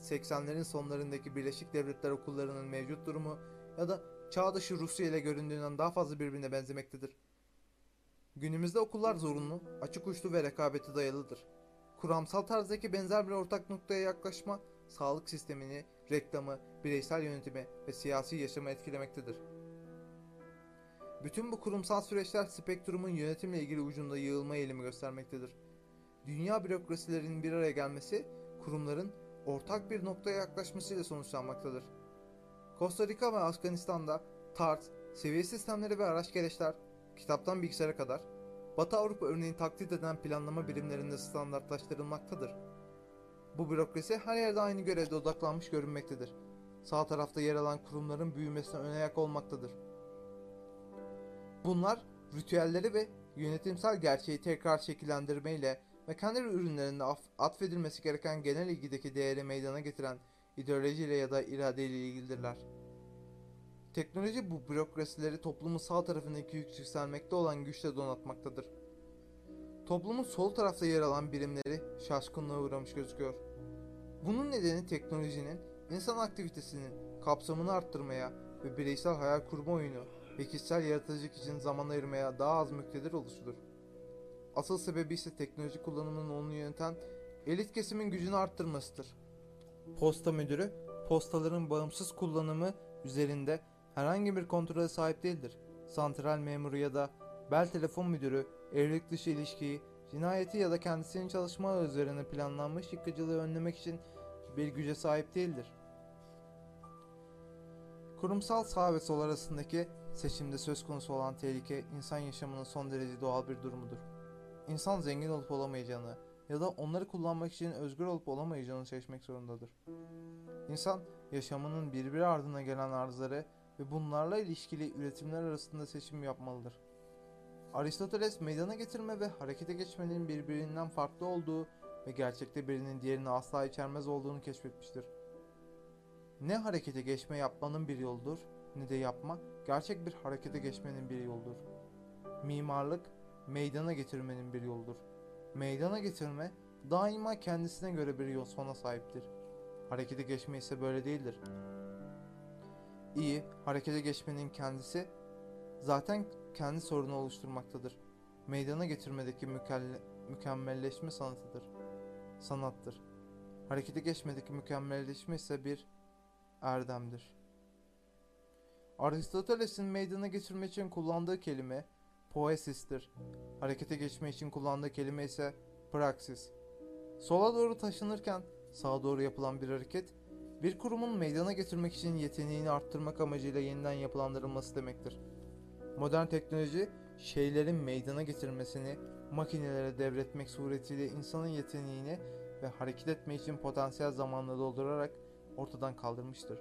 80'lerin sonlarındaki Birleşik Devletler okullarının mevcut durumu ya da çağ dışı Rusya ile göründüğünden daha fazla birbirine benzemektedir. Günümüzde okullar zorunlu, açık uçlu ve rekabete dayalıdır. Kuramsal tarzdaki benzer bir ortak noktaya yaklaşma, sağlık sistemini, reklamı, bireysel yönetimi ve siyasi yaşamı etkilemektedir. Bütün bu kurumsal süreçler spektrumun yönetimle ilgili ucunda yığılma eğilimi göstermektedir. Dünya bürokrasilerinin bir araya gelmesi, kurumların ortak bir noktaya yaklaşmasıyla sonuçlanmaktadır. Costa Rica ve Afganistan'da TART, seviye sistemleri ve araç gereçler, kitaptan bilgisayara kadar, Batı Avrupa örneğin taklit eden planlama birimlerinde standartlaştırılmaktadır. Bu bürokrasi her yerde aynı görevde odaklanmış görünmektedir. Sağ tarafta yer alan kurumların büyümesine ön ayak olmaktadır. Bunlar ritüelleri ve yönetimsel gerçeği tekrar şekillendirmeyle ve kendi ürünlerinde atfedilmesi gereken genel ilgideki değeri meydana getiren ideolojiyle ya da iradeyle ilgilidirler. Teknoloji bu bürokrasileri toplumun sağ tarafındaki yükselmekte olan güçle donatmaktadır. Toplumun sol tarafta yer alan birimleri şaşkınlığa uğramış gözüküyor. Bunun nedeni teknolojinin insan aktivitesinin kapsamını arttırmaya ve bireysel hayal kurma oyunu ve kişisel yaratıcılık için zaman ayırmaya daha az müktedir oluşudur. Asıl sebebi ise teknoloji kullanımının onu yöneten elit kesimin gücünü arttırmasıdır. Posta müdürü, postaların bağımsız kullanımı üzerinde herhangi bir kontrole sahip değildir. Santral memuru ya da bel telefon müdürü, evlilik dışı ilişkiyi, cinayeti ya da kendisinin çalışma üzerine planlanmış yıkıcılığı önlemek için bir güce sahip değildir. Kurumsal sağ ve sol arasındaki seçimde söz konusu olan tehlike insan yaşamının son derece doğal bir durumudur. İnsan zengin olup olamayacağını ya da onları kullanmak için özgür olup olamayacağını seçmek zorundadır. İnsan yaşamının birbiri ardına gelen arzları ve bunlarla ilişkili üretimler arasında seçim yapmalıdır. Aristoteles meydana getirme ve harekete geçmenin birbirinden farklı olduğu ve gerçekte birinin diğerini asla içermez olduğunu keşfetmiştir. Ne harekete geçme yapmanın bir yoldur, ne de yapma gerçek bir harekete geçmenin bir yoldur. Mimarlık meydana getirmenin bir yoldur. Meydana getirme daima kendisine göre bir yol sona sahiptir. Harekete geçme ise böyle değildir. İyi, harekete geçmenin kendisi zaten kendi sorunu oluşturmaktadır. Meydana getirmedeki mükelle- mükemmelleşme sanatıdır. Sanattır. Harekete geçmedeki mükemmelleşme ise bir erdemdir. Aristoteles'in meydana getirme için kullandığı kelime poesistir. Harekete geçme için kullandığı kelime ise praksis. Sola doğru taşınırken sağa doğru yapılan bir hareket, bir kurumun meydana getirmek için yeteneğini arttırmak amacıyla yeniden yapılandırılması demektir. Modern teknoloji, şeylerin meydana getirmesini makinelere devretmek suretiyle insanın yeteneğini ve hareket etme için potansiyel zamanla doldurarak ortadan kaldırmıştır.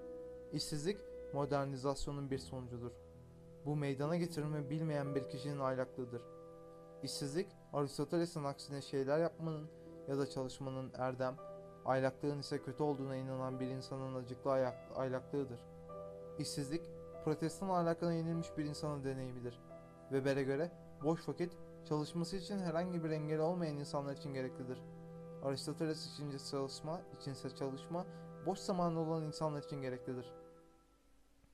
İşsizlik, modernizasyonun bir sonucudur. Bu meydana getirme bilmeyen bir kişinin aylaklığıdır. İşsizlik, Aristoteles'in aksine şeyler yapmanın ya da çalışmanın erdem, aylaklığın ise kötü olduğuna inanan bir insanın acıklı aylaklığıdır. İşsizlik, protestan ahlakına yenilmiş bir insanın deneyimidir. Weber'e göre boş vakit, çalışması için herhangi bir engel olmayan insanlar için gereklidir. Aristoteles içinse çalışma, içinse çalışma, boş zamanı olan insanlar için gereklidir.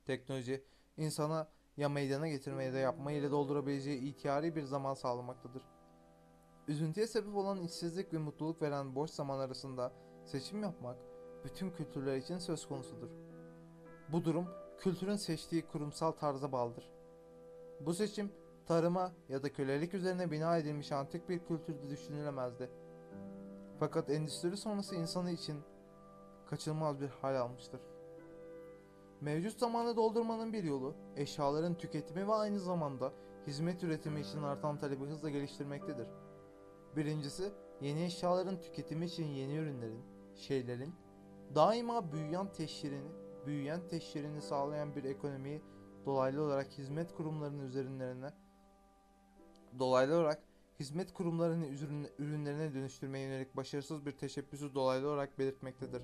Teknoloji, insana ya meydana getirmeye de yapma ile doldurabileceği ihtiyari bir zaman sağlamaktadır. Üzüntüye sebep olan işsizlik ve mutluluk veren boş zaman arasında seçim yapmak bütün kültürler için söz konusudur. Bu durum kültürün seçtiği kurumsal tarza bağlıdır. Bu seçim tarıma ya da kölelik üzerine bina edilmiş antik bir kültürde düşünülemezdi. Fakat endüstri sonrası insanı için kaçınılmaz bir hal almıştır. Mevcut zamanı doldurmanın bir yolu, eşyaların tüketimi ve aynı zamanda hizmet üretimi için artan talebi hızla geliştirmektedir. Birincisi, yeni eşyaların tüketimi için yeni ürünlerin, şeylerin, daima büyüyen teşhirini, büyüyen teşhirini sağlayan bir ekonomiyi dolaylı olarak hizmet kurumlarının üzerlerine dolaylı olarak hizmet kurumlarını ürün- ürünlerine dönüştürmeye yönelik başarısız bir teşebbüsü dolaylı olarak belirtmektedir.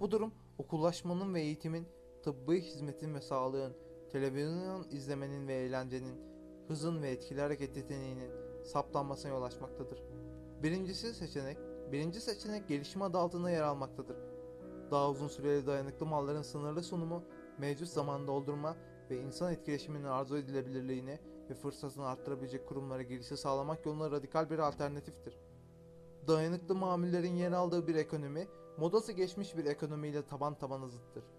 Bu durum okullaşmanın ve eğitimin, tıbbi hizmetin ve sağlığın, televizyon izlemenin ve eğlencenin, hızın ve etkili hareket yeteneğinin saptanmasına yol açmaktadır. Birincisi seçenek, birinci seçenek gelişme adı altında yer almaktadır. Daha uzun süreli dayanıklı malların sınırlı sunumu, mevcut zamanı doldurma ve insan etkileşiminin arzu edilebilirliğini ve fırsatını arttırabilecek kurumlara girişi sağlamak yoluna radikal bir alternatiftir. Dayanıklı mamullerin yer aldığı bir ekonomi, modası geçmiş bir ekonomiyle taban tabana zıttır.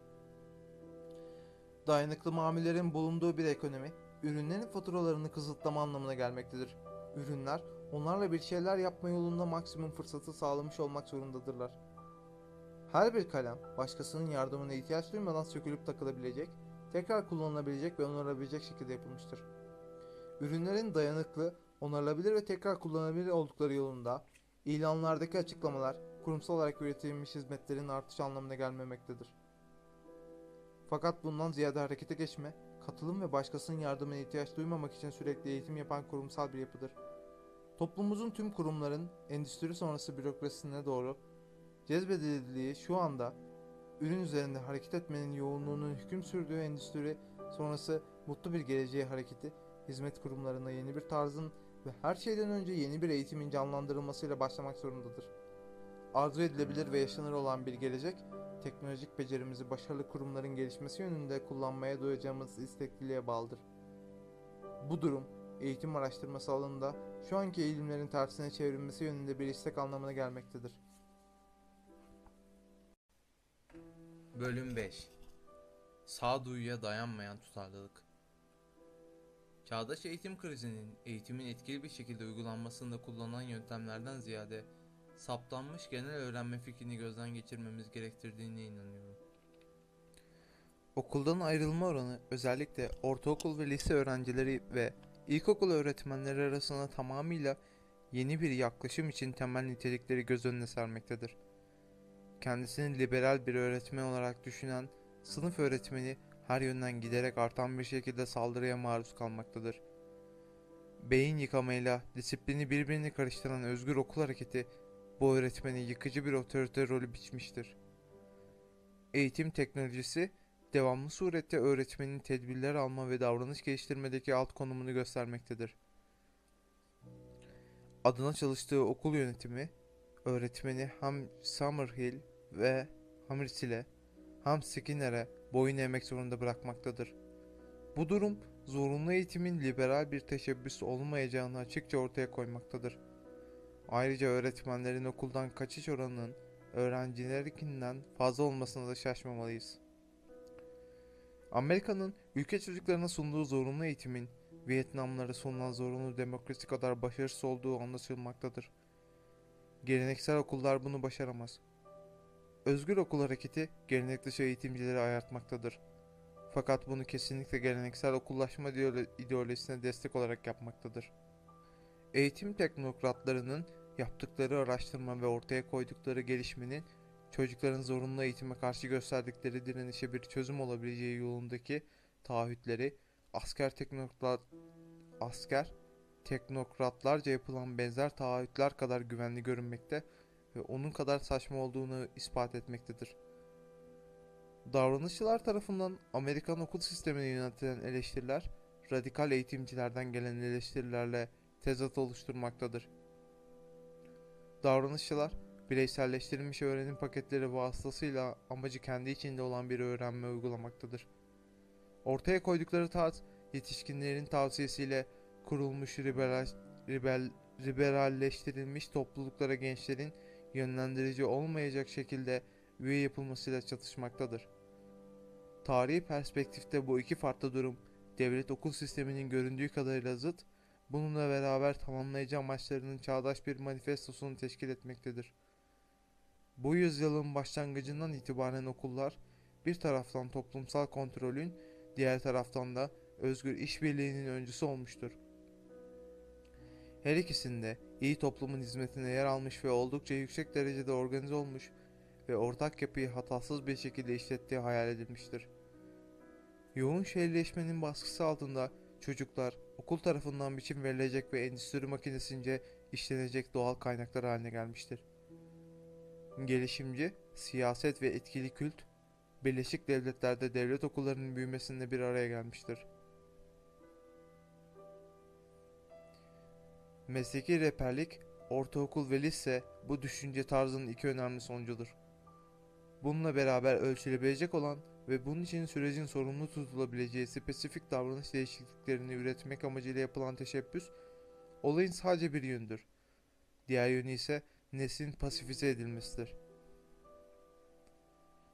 Dayanıklı mamullerin bulunduğu bir ekonomi, ürünlerin faturalarını kısıtlama anlamına gelmektedir. Ürünler, onlarla bir şeyler yapma yolunda maksimum fırsatı sağlamış olmak zorundadırlar. Her bir kalem, başkasının yardımına ihtiyaç duymadan sökülüp takılabilecek, tekrar kullanılabilecek ve onarılabilecek şekilde yapılmıştır. Ürünlerin dayanıklı, onarılabilir ve tekrar kullanılabilir oldukları yolunda İlanlardaki açıklamalar kurumsal olarak üretilmiş hizmetlerin artış anlamına gelmemektedir. Fakat bundan ziyade harekete geçme, katılım ve başkasının yardımına ihtiyaç duymamak için sürekli eğitim yapan kurumsal bir yapıdır. Toplumumuzun tüm kurumların endüstri sonrası bürokrasisine doğru cezbedildiği şu anda ürün üzerinde hareket etmenin yoğunluğunun hüküm sürdüğü endüstri sonrası mutlu bir geleceğe hareketi, hizmet kurumlarına yeni bir tarzın ve her şeyden önce yeni bir eğitimin canlandırılmasıyla başlamak zorundadır. Arzu edilebilir ve yaşanır olan bir gelecek, teknolojik becerimizi başarılı kurumların gelişmesi yönünde kullanmaya duyacağımız istekliliğe bağlıdır. Bu durum, eğitim araştırması alanında şu anki eğilimlerin tersine çevrilmesi yönünde bir istek anlamına gelmektedir. Bölüm 5 Sağduyuya dayanmayan tutarlılık Çağdaş eğitim krizinin eğitimin etkili bir şekilde uygulanmasında kullanılan yöntemlerden ziyade saptanmış genel öğrenme fikrini gözden geçirmemiz gerektirdiğine inanıyorum. Okuldan ayrılma oranı özellikle ortaokul ve lise öğrencileri ve ilkokul öğretmenleri arasında tamamıyla yeni bir yaklaşım için temel nitelikleri göz önüne sermektedir. Kendisini liberal bir öğretmen olarak düşünen sınıf öğretmeni her yönden giderek artan bir şekilde saldırıya maruz kalmaktadır. Beyin yıkamayla disiplini birbirine karıştıran özgür okul hareketi bu öğretmeni yıkıcı bir otorite rolü biçmiştir. Eğitim teknolojisi devamlı surette öğretmenin tedbirler alma ve davranış geliştirmedeki alt konumunu göstermektedir. Adına çalıştığı okul yönetimi, öğretmeni hem Summerhill ve Hamilton'e hem Skinner'e boyun eğmek zorunda bırakmaktadır. Bu durum zorunlu eğitimin liberal bir teşebbüs olmayacağını açıkça ortaya koymaktadır. Ayrıca öğretmenlerin okuldan kaçış oranının öğrencilerinden fazla olmasına da şaşmamalıyız. Amerika'nın ülke çocuklarına sunduğu zorunlu eğitimin Vietnamlara sunulan zorunlu demokrasi kadar başarısız olduğu anlaşılmaktadır. Geleneksel okullar bunu başaramaz. Özgür okul hareketi gelenek dışı eğitimcileri ayartmaktadır. Fakat bunu kesinlikle geleneksel okullaşma ideolo- ideolojisine destek olarak yapmaktadır. Eğitim teknokratlarının yaptıkları araştırma ve ortaya koydukları gelişmenin çocukların zorunlu eğitime karşı gösterdikleri direnişe bir çözüm olabileceği yolundaki taahhütleri asker teknokrat asker teknokratlarca yapılan benzer taahhütler kadar güvenli görünmekte ve onun kadar saçma olduğunu ispat etmektedir. Davranışçılar tarafından Amerikan okul sistemine yöneltilen eleştiriler, radikal eğitimcilerden gelen eleştirilerle tezat oluşturmaktadır. Davranışçılar, bireyselleştirilmiş öğrenim paketleri vasıtasıyla amacı kendi içinde olan bir öğrenme uygulamaktadır. Ortaya koydukları tarz, yetişkinlerin tavsiyesiyle kurulmuş liberal, liberal, liberalleştirilmiş topluluklara gençlerin yönlendirici olmayacak şekilde üye yapılmasıyla çatışmaktadır. Tarihi perspektifte bu iki farklı durum, devlet okul sisteminin göründüğü kadarıyla zıt, bununla beraber tamamlayıcı amaçlarının çağdaş bir manifestosunu teşkil etmektedir. Bu yüzyılın başlangıcından itibaren okullar, bir taraftan toplumsal kontrolün, diğer taraftan da özgür işbirliğinin öncüsü olmuştur. Her ikisinde iyi toplumun hizmetine yer almış ve oldukça yüksek derecede organize olmuş ve ortak yapıyı hatasız bir şekilde işlettiği hayal edilmiştir. Yoğun şehirleşmenin baskısı altında çocuklar okul tarafından biçim verilecek ve endüstri makinesince işlenecek doğal kaynaklar haline gelmiştir. Gelişimci, siyaset ve etkili kült, Birleşik Devletler'de devlet okullarının büyümesinde bir araya gelmiştir. Mesleki rehberlik, ortaokul ve lise bu düşünce tarzının iki önemli sonucudur. Bununla beraber ölçülebilecek olan ve bunun için sürecin sorumlu tutulabileceği spesifik davranış değişikliklerini üretmek amacıyla yapılan teşebbüs, olayın sadece bir yönüdür. Diğer yönü ise neslin pasifize edilmesidir.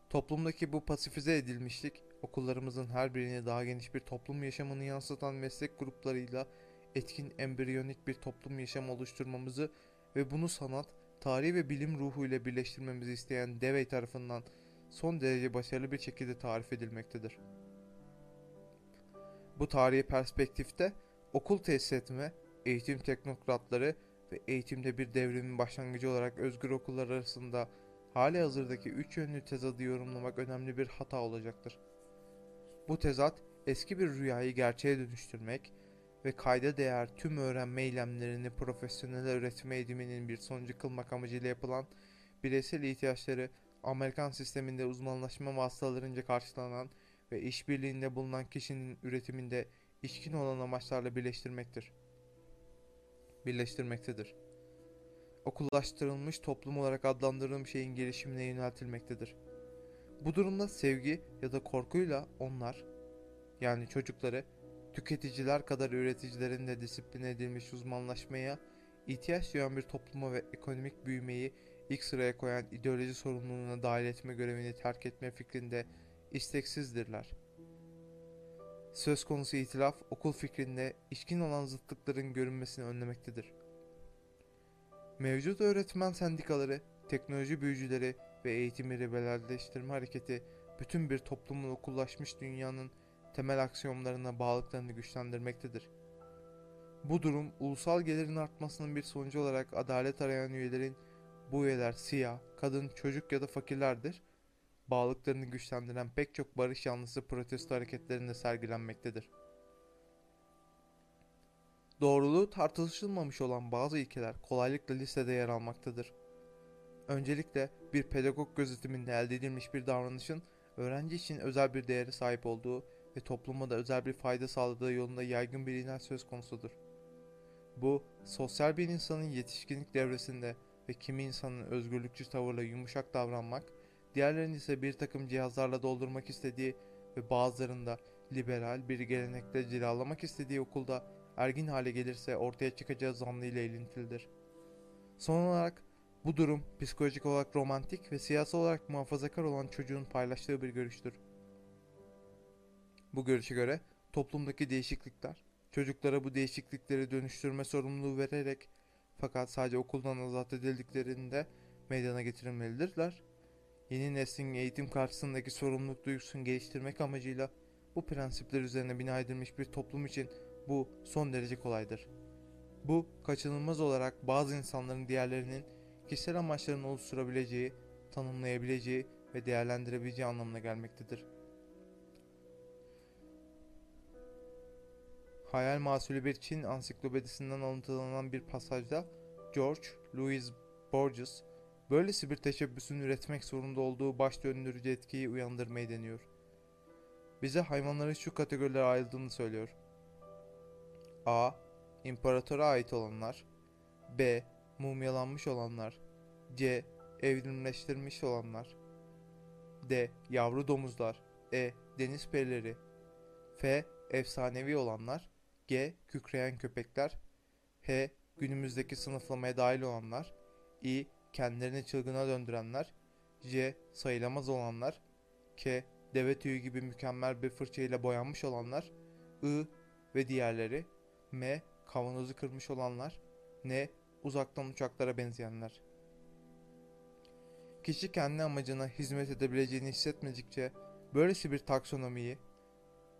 Toplumdaki bu pasifize edilmişlik, okullarımızın her birine daha geniş bir toplum yaşamını yansıtan meslek gruplarıyla etkin embriyonik bir toplum yaşamı oluşturmamızı ve bunu sanat, tarih ve bilim ruhuyla birleştirmemizi isteyen Dewey tarafından son derece başarılı bir şekilde tarif edilmektedir. Bu tarihi perspektifte okul tesis etme, eğitim teknokratları ve eğitimde bir devrimin başlangıcı olarak özgür okullar arasında hali hazırdaki üç yönlü tezadı yorumlamak önemli bir hata olacaktır. Bu tezat eski bir rüyayı gerçeğe dönüştürmek ve kayda değer tüm öğrenme eylemlerini profesyonel öğretme eğitiminin bir sonucu kılmak amacıyla yapılan bireysel ihtiyaçları Amerikan sisteminde uzmanlaşma vasıtalarınca karşılanan ve işbirliğinde bulunan kişinin üretiminde içkin olan amaçlarla birleştirmektir. Birleştirmektedir. Okullaştırılmış toplum olarak adlandırdığım şeyin gelişimine yöneltilmektedir. Bu durumda sevgi ya da korkuyla onlar, yani çocukları, tüketiciler kadar üreticilerin de disipline edilmiş uzmanlaşmaya, ihtiyaç duyan bir topluma ve ekonomik büyümeyi ilk sıraya koyan ideoloji sorumluluğuna dahil etme görevini terk etme fikrinde isteksizdirler. Söz konusu itilaf okul fikrinde içkin olan zıtlıkların görünmesini önlemektedir. Mevcut öğretmen sendikaları, teknoloji büyücüleri ve eğitimi liberalleştirme hareketi bütün bir toplumun okullaşmış dünyanın temel aksiyonlarına bağlılıklarını güçlendirmektedir. Bu durum ulusal gelirin artmasının bir sonucu olarak adalet arayan üyelerin bu üyeler siyah, kadın, çocuk ya da fakirlerdir. Bağlılıklarını güçlendiren pek çok barış yanlısı protesto hareketlerinde sergilenmektedir. Doğruluğu tartışılmamış olan bazı ilkeler kolaylıkla listede yer almaktadır. Öncelikle bir pedagog gözetiminde elde edilmiş bir davranışın öğrenci için özel bir değere sahip olduğu ve topluma da özel bir fayda sağladığı yolunda yaygın bir inanç söz konusudur. Bu, sosyal bir insanın yetişkinlik devresinde ve kimi insanın özgürlükçü tavırla yumuşak davranmak, diğerlerinin ise bir takım cihazlarla doldurmak istediği ve bazılarında liberal bir gelenekle cilalamak istediği okulda ergin hale gelirse ortaya çıkacağı zannıyla ilintilidir. Son olarak bu durum psikolojik olarak romantik ve siyasi olarak muhafazakar olan çocuğun paylaştığı bir görüştür. Bu görüşe göre toplumdaki değişiklikler çocuklara bu değişiklikleri dönüştürme sorumluluğu vererek fakat sadece okuldan azat edildiklerinde meydana getirilmelidirler. Yeni neslin eğitim karşısındaki sorumluluk duygusunu geliştirmek amacıyla bu prensipler üzerine bina edilmiş bir toplum için bu son derece kolaydır. Bu kaçınılmaz olarak bazı insanların diğerlerinin kişisel amaçlarını oluşturabileceği, tanımlayabileceği ve değerlendirebileceği anlamına gelmektedir. Hayal Mahsulü bir Çin ansiklopedisinden alıntılanan bir pasajda George Louis Borges böylesi bir teşebbüsün üretmek zorunda olduğu baş döndürücü etkiyi uyandırmayı deniyor. Bize hayvanların şu kategorilere ayrıldığını söylüyor. A. İmparatora ait olanlar B. Mumyalanmış olanlar C. Evrimleştirilmiş olanlar D. Yavru domuzlar E. Deniz perileri F. Efsanevi olanlar G. Kükreyen köpekler H. Günümüzdeki sınıflamaya dahil olanlar I. Kendilerini çılgına döndürenler J. Sayılamaz olanlar K. Deve tüyü gibi mükemmel bir fırçayla boyanmış olanlar I. Ve diğerleri M. Kavanozu kırmış olanlar N. Uzaktan uçaklara benzeyenler Kişi kendi amacına hizmet edebileceğini hissetmedikçe böylesi bir taksonomiyi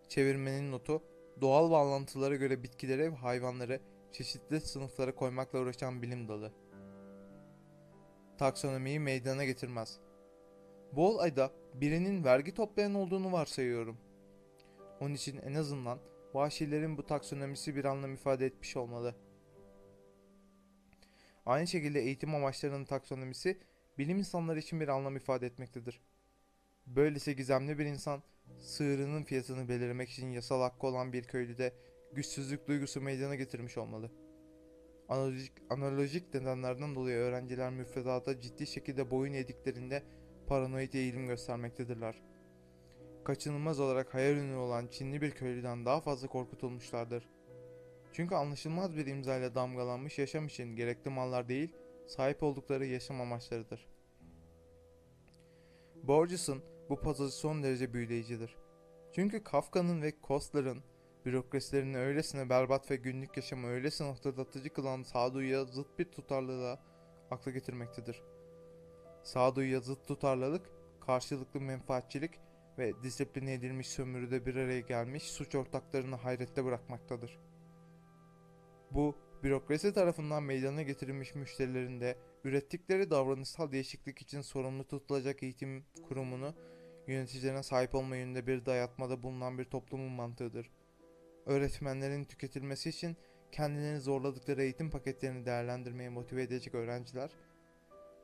çevirmenin notu doğal bağlantılara göre bitkileri ve hayvanları çeşitli sınıflara koymakla uğraşan bilim dalı. Taksonomiyi meydana getirmez. Bu olayda birinin vergi toplayan olduğunu varsayıyorum. Onun için en azından vahşilerin bu taksonomisi bir anlam ifade etmiş olmalı. Aynı şekilde eğitim amaçlarının taksonomisi bilim insanları için bir anlam ifade etmektedir. Böylese gizemli bir insan sığırının fiyatını belirlemek için yasal hakkı olan bir köylüde güçsüzlük duygusu meydana getirmiş olmalı. Analojik, analojik nedenlerden dolayı öğrenciler müfredata ciddi şekilde boyun eğdiklerinde paranoid eğilim göstermektedirler. Kaçınılmaz olarak hayal ürünü olan Çinli bir köylüden daha fazla korkutulmuşlardır. Çünkü anlaşılmaz bir imzayla damgalanmış yaşam için gerekli mallar değil, sahip oldukları yaşam amaçlarıdır. Borges'ın bu pasajı son derece büyüleyicidir. Çünkü Kafka'nın ve Kostler'ın bürokrasilerini öylesine berbat ve günlük yaşamı öylesine hatırlatıcı kılan sağduyuya zıt bir tutarlılığa akla getirmektedir. Sağduyuya zıt tutarlılık, karşılıklı menfaatçilik ve disipline edilmiş sömürüde bir araya gelmiş suç ortaklarını hayrette bırakmaktadır. Bu Bürokrasi tarafından meydana getirilmiş müşterilerin de ürettikleri davranışsal değişiklik için sorumlu tutulacak eğitim kurumunu yöneticilerine sahip olma yönünde bir dayatmada bulunan bir toplumun mantığıdır. Öğretmenlerin tüketilmesi için kendilerini zorladıkları eğitim paketlerini değerlendirmeye motive edecek öğrenciler,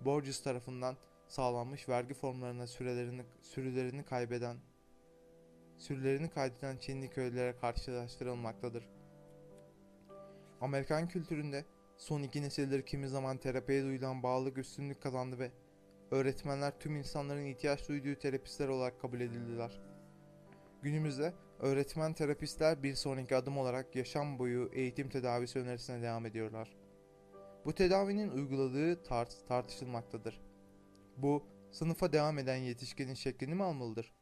Borges tarafından sağlanmış vergi formlarına sürelerini, sürülerini kaybeden, sürülerini kaydeden Çinli köylülere karşılaştırılmaktadır. Amerikan kültüründe son iki nesildir kimi zaman terapiye duyulan bağlılık üstünlük kazandı ve öğretmenler tüm insanların ihtiyaç duyduğu terapistler olarak kabul edildiler. Günümüzde öğretmen terapistler bir sonraki adım olarak yaşam boyu eğitim tedavisi önerisine devam ediyorlar. Bu tedavinin uyguladığı tarz tartışılmaktadır. Bu, sınıfa devam eden yetişkinin şeklini mi almalıdır?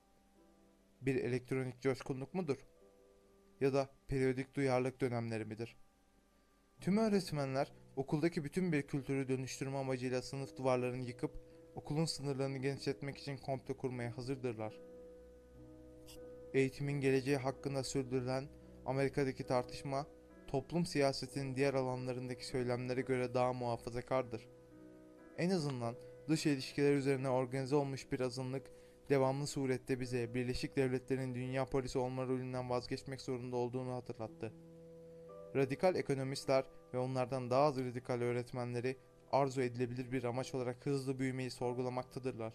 Bir elektronik coşkunluk mudur? Ya da periyodik duyarlılık dönemleri midir? Tüm öğretmenler okuldaki bütün bir kültürü dönüştürme amacıyla sınıf duvarlarını yıkıp okulun sınırlarını genişletmek için komplo kurmaya hazırdırlar. Eğitimin geleceği hakkında sürdürülen Amerika'daki tartışma toplum siyasetinin diğer alanlarındaki söylemlere göre daha muhafazakardır. En azından dış ilişkiler üzerine organize olmuş bir azınlık devamlı surette bize Birleşik Devletler'in dünya polisi olma rolünden vazgeçmek zorunda olduğunu hatırlattı. Radikal ekonomistler ve onlardan daha az radikal öğretmenleri arzu edilebilir bir amaç olarak hızlı büyümeyi sorgulamaktadırlar.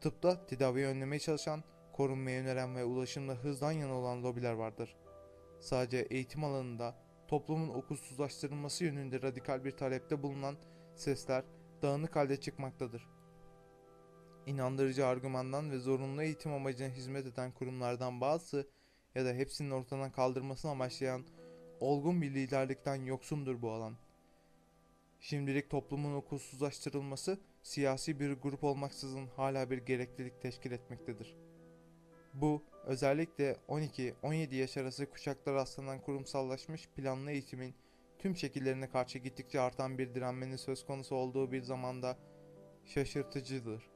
Tıpta tedaviyi önlemeye çalışan, korunmayı öneren ve ulaşımda hızdan yana olan lobiler vardır. Sadece eğitim alanında toplumun okulsuzlaştırılması yönünde radikal bir talepte bulunan sesler dağınık halde çıkmaktadır. İnandırıcı argümandan ve zorunlu eğitim amacına hizmet eden kurumlardan bazısı ya da hepsinin ortadan kaldırmasını amaçlayan olgun bir liderlikten yoksundur bu alan. Şimdilik toplumun okulsuzlaştırılması siyasi bir grup olmaksızın hala bir gereklilik teşkil etmektedir. Bu özellikle 12-17 yaş arası kuşaklar rastlanan kurumsallaşmış planlı eğitimin tüm şekillerine karşı gittikçe artan bir direnmenin söz konusu olduğu bir zamanda şaşırtıcıdır.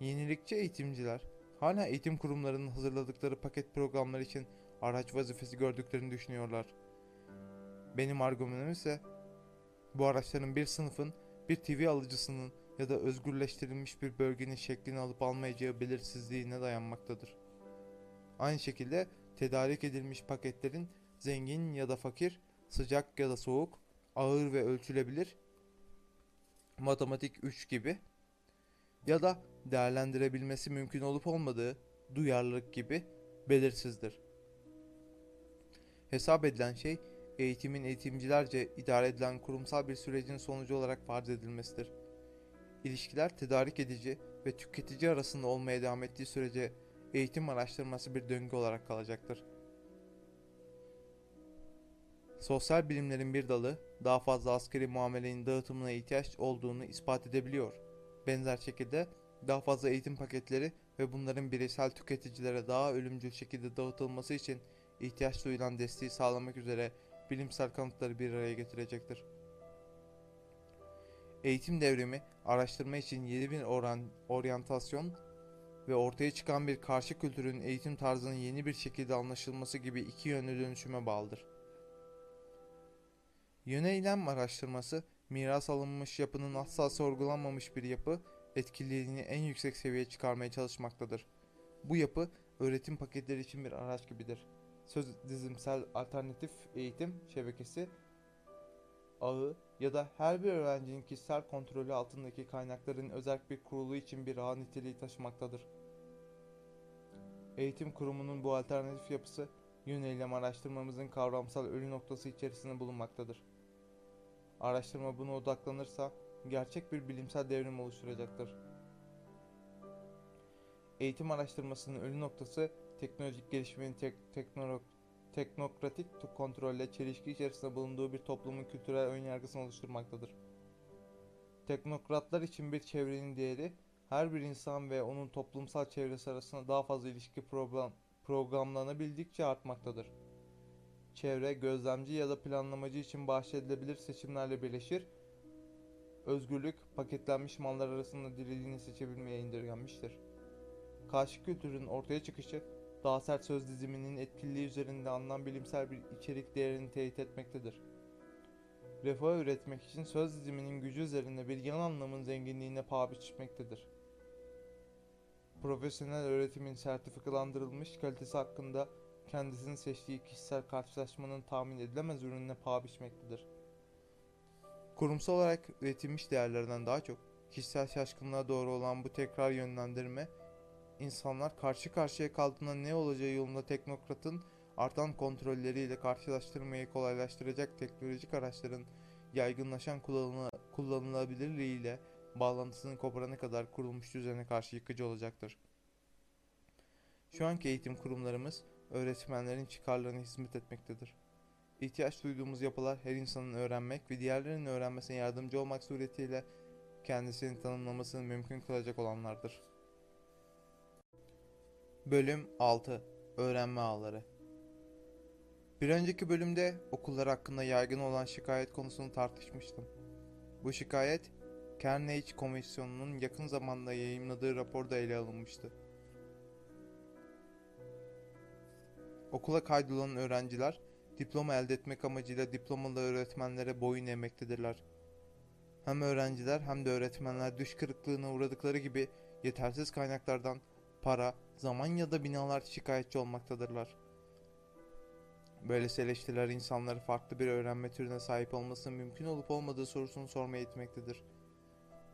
Yenilikçi eğitimciler hala eğitim kurumlarının hazırladıkları paket programlar için araç vazifesi gördüklerini düşünüyorlar. Benim argümanım ise bu araçların bir sınıfın, bir TV alıcısının ya da özgürleştirilmiş bir bölgenin şeklini alıp almayacağı belirsizliğine dayanmaktadır. Aynı şekilde tedarik edilmiş paketlerin zengin ya da fakir, sıcak ya da soğuk, ağır ve ölçülebilir, matematik 3 gibi ya da değerlendirebilmesi mümkün olup olmadığı duyarlılık gibi belirsizdir. Hesap edilen şey eğitimin eğitimcilerce idare edilen kurumsal bir sürecin sonucu olarak farz edilmesidir. İlişkiler tedarik edici ve tüketici arasında olmaya devam ettiği sürece eğitim araştırması bir döngü olarak kalacaktır. Sosyal bilimlerin bir dalı daha fazla askeri muamelenin dağıtımına ihtiyaç olduğunu ispat edebiliyor. Benzer şekilde daha fazla eğitim paketleri ve bunların bireysel tüketicilere daha ölümcül şekilde dağıtılması için ihtiyaç duyulan desteği sağlamak üzere bilimsel kanıtları bir araya getirecektir. Eğitim devrimi, araştırma için yeni bir oran, oryantasyon ve ortaya çıkan bir karşı kültürün eğitim tarzının yeni bir şekilde anlaşılması gibi iki yönlü dönüşüme bağlıdır. Yöneylem araştırması, miras alınmış yapının asla sorgulanmamış bir yapı, etkililiğini en yüksek seviyeye çıkarmaya çalışmaktadır. Bu yapı, öğretim paketleri için bir araç gibidir. Söz dizimsel alternatif eğitim şebekesi, ağı ya da her bir öğrencinin kişisel kontrolü altındaki kaynakların özel bir kurulu için bir ağ niteliği taşımaktadır. Eğitim kurumunun bu alternatif yapısı, yöneylem araştırmamızın kavramsal ölü noktası içerisinde bulunmaktadır. Araştırma buna odaklanırsa gerçek bir bilimsel devrim oluşturacaktır. Eğitim araştırmasının ölü noktası teknolojik gelişmenin tek, teknolo, teknokratik kontrolle çelişki içerisinde bulunduğu bir toplumun kültürel önyargısını oluşturmaktadır. Teknokratlar için bir çevrenin değeri her bir insan ve onun toplumsal çevresi arasında daha fazla ilişki program, programlanabildikçe artmaktadır. Çevre, gözlemci ya da planlamacı için bahşedilebilir seçimlerle birleşir. Özgürlük, paketlenmiş mallar arasında dilediğini seçebilmeye indirgenmiştir. Karşı kültürün ortaya çıkışı, daha sert söz diziminin etkililiği üzerinde anlam bilimsel bir içerik değerini teyit etmektedir. refah üretmek için söz diziminin gücü üzerinde bir yan anlamın zenginliğine paha biçmektedir. Profesyonel öğretimin sertifikalandırılmış kalitesi hakkında kendisinin seçtiği kişisel karşılaşmanın tahmin edilemez ürününe paha biçmektedir. Kurumsal olarak üretilmiş değerlerden daha çok kişisel şaşkınlığa doğru olan bu tekrar yönlendirme insanlar karşı karşıya kaldığında ne olacağı yolunda teknokratın artan kontrolleriyle karşılaştırmayı kolaylaştıracak teknolojik araçların yaygınlaşan kullanıla- kullanılabilirliğiyle bağlantısını koparana kadar kurulmuş düzene karşı yıkıcı olacaktır. Şu anki eğitim kurumlarımız öğretmenlerin çıkarlarına hizmet etmektedir. İhtiyaç duyduğumuz yapılar her insanın öğrenmek ve diğerlerinin öğrenmesine yardımcı olmak suretiyle kendisini tanımlamasını mümkün kılacak olanlardır. Bölüm 6 Öğrenme Ağları Bir önceki bölümde okullar hakkında yaygın olan şikayet konusunu tartışmıştım. Bu şikayet Carnegie Komisyonu'nun yakın zamanda yayımladığı raporda ele alınmıştı. Okula kaydolan öğrenciler diploma elde etmek amacıyla diplomalı öğretmenlere boyun eğmektedirler. Hem öğrenciler hem de öğretmenler düş kırıklığına uğradıkları gibi yetersiz kaynaklardan para, zaman ya da binalar şikayetçi olmaktadırlar. Böylesi eleştiriler insanları farklı bir öğrenme türüne sahip olmasının mümkün olup olmadığı sorusunu sormaya itmektedir.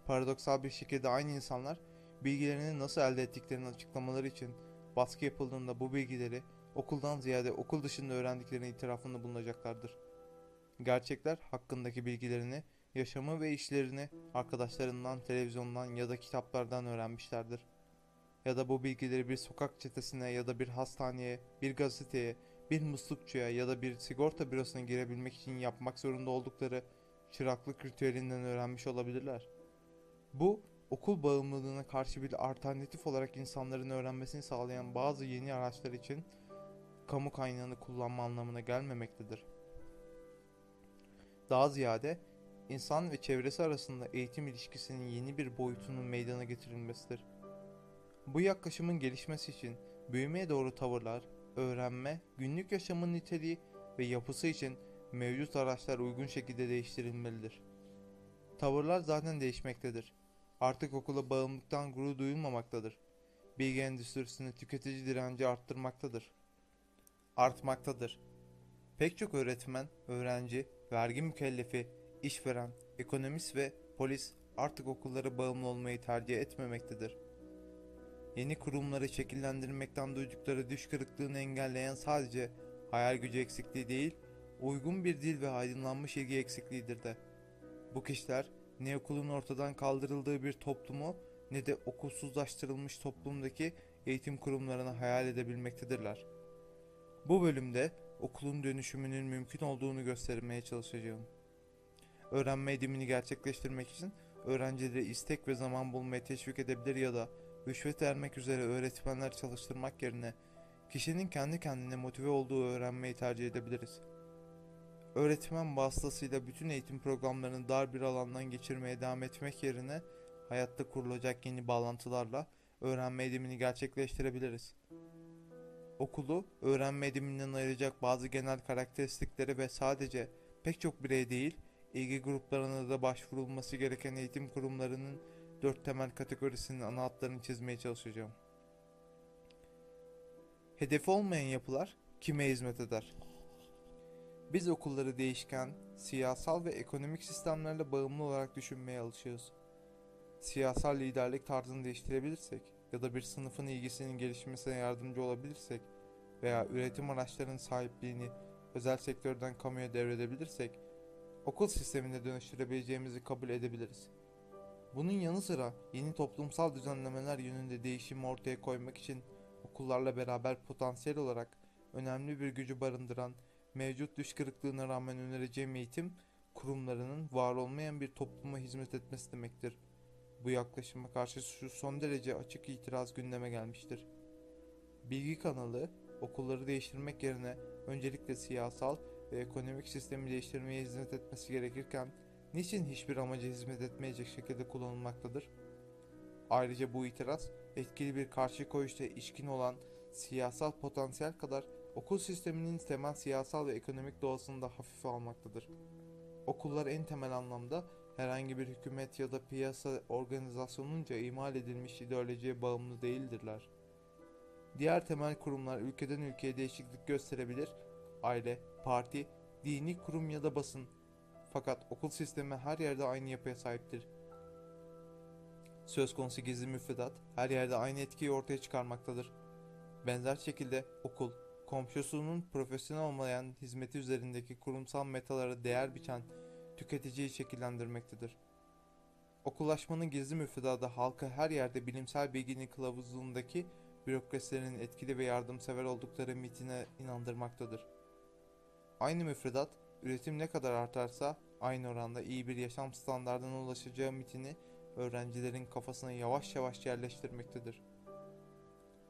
Paradoksal bir şekilde aynı insanlar bilgilerini nasıl elde ettiklerini açıklamaları için baskı yapıldığında bu bilgileri okuldan ziyade okul dışında öğrendiklerinin itirafında bulunacaklardır. Gerçekler hakkındaki bilgilerini, yaşamı ve işlerini arkadaşlarından, televizyondan ya da kitaplardan öğrenmişlerdir. Ya da bu bilgileri bir sokak çetesine ya da bir hastaneye, bir gazeteye, bir muslukçuya ya da bir sigorta bürosuna girebilmek için yapmak zorunda oldukları çıraklık ritüelinden öğrenmiş olabilirler. Bu, okul bağımlılığına karşı bir alternatif olarak insanların öğrenmesini sağlayan bazı yeni araçlar için kamu kaynağını kullanma anlamına gelmemektedir. Daha ziyade insan ve çevresi arasında eğitim ilişkisinin yeni bir boyutunun meydana getirilmesidir. Bu yaklaşımın gelişmesi için büyümeye doğru tavırlar, öğrenme, günlük yaşamın niteliği ve yapısı için mevcut araçlar uygun şekilde değiştirilmelidir. Tavırlar zaten değişmektedir. Artık okula bağımlılıktan gurur duyulmamaktadır. Bilgi endüstrisini tüketici direnci arttırmaktadır. Artmaktadır. Pek çok öğretmen, öğrenci, vergi mükellefi, işveren, ekonomist ve polis artık okullara bağımlı olmayı tercih etmemektedir. Yeni kurumları şekillendirmekten duydukları düş kırıklığını engelleyen sadece hayal gücü eksikliği değil, uygun bir dil ve aydınlanmış ilgi eksikliğidir de. Bu kişiler ne okulun ortadan kaldırıldığı bir toplumu ne de okulsuzlaştırılmış toplumdaki eğitim kurumlarını hayal edebilmektedirler. Bu bölümde okulun dönüşümünün mümkün olduğunu göstermeye çalışacağım. Öğrenme edimini gerçekleştirmek için öğrencileri istek ve zaman bulmaya teşvik edebilir ya da rüşvet vermek üzere öğretmenler çalıştırmak yerine kişinin kendi kendine motive olduğu öğrenmeyi tercih edebiliriz. Öğretmen vasıtasıyla bütün eğitim programlarını dar bir alandan geçirmeye devam etmek yerine hayatta kurulacak yeni bağlantılarla öğrenme edimini gerçekleştirebiliriz. Okulu öğrenme ediminden ayıracak bazı genel karakteristikleri ve sadece pek çok birey değil, ilgi gruplarına da başvurulması gereken eğitim kurumlarının dört temel kategorisinin ana hatlarını çizmeye çalışacağım. Hedefi olmayan yapılar kime hizmet eder? Biz okulları değişken, siyasal ve ekonomik sistemlerle bağımlı olarak düşünmeye alışığız. Siyasal liderlik tarzını değiştirebilirsek ya da bir sınıfın ilgisinin gelişmesine yardımcı olabilirsek veya üretim araçlarının sahipliğini özel sektörden kamuya devredebilirsek okul sistemine dönüştürebileceğimizi kabul edebiliriz. Bunun yanı sıra yeni toplumsal düzenlemeler yönünde değişimi ortaya koymak için okullarla beraber potansiyel olarak önemli bir gücü barındıran mevcut düş kırıklığına rağmen önereceğim eğitim kurumlarının var olmayan bir topluma hizmet etmesi demektir. Bu yaklaşıma karşı şu son derece açık itiraz gündeme gelmiştir. Bilgi kanalı okulları değiştirmek yerine öncelikle siyasal ve ekonomik sistemi değiştirmeye hizmet etmesi gerekirken niçin hiçbir amaca hizmet etmeyecek şekilde kullanılmaktadır? Ayrıca bu itiraz etkili bir karşı koyuşta işkin olan siyasal potansiyel kadar okul sisteminin temel siyasal ve ekonomik doğasını da hafife almaktadır. Okullar en temel anlamda herhangi bir hükümet ya da piyasa organizasyonunca imal edilmiş ideolojiye bağımlı değildirler. Diğer temel kurumlar ülkeden ülkeye değişiklik gösterebilir, aile, parti, dini kurum ya da basın. Fakat okul sistemi her yerde aynı yapıya sahiptir. Söz konusu gizli müfredat her yerde aynı etkiyi ortaya çıkarmaktadır. Benzer şekilde okul, komşusunun profesyonel olmayan hizmeti üzerindeki kurumsal metalara değer biçen tüketiciyi şekillendirmektedir. Okullaşmanın gizli müfredatı halka her yerde bilimsel bilginin kılavuzluğundaki bürokrasilerin etkili ve yardımsever oldukları mitine inandırmaktadır. Aynı müfredat, üretim ne kadar artarsa aynı oranda iyi bir yaşam standartına ulaşacağı mitini öğrencilerin kafasına yavaş yavaş yerleştirmektedir.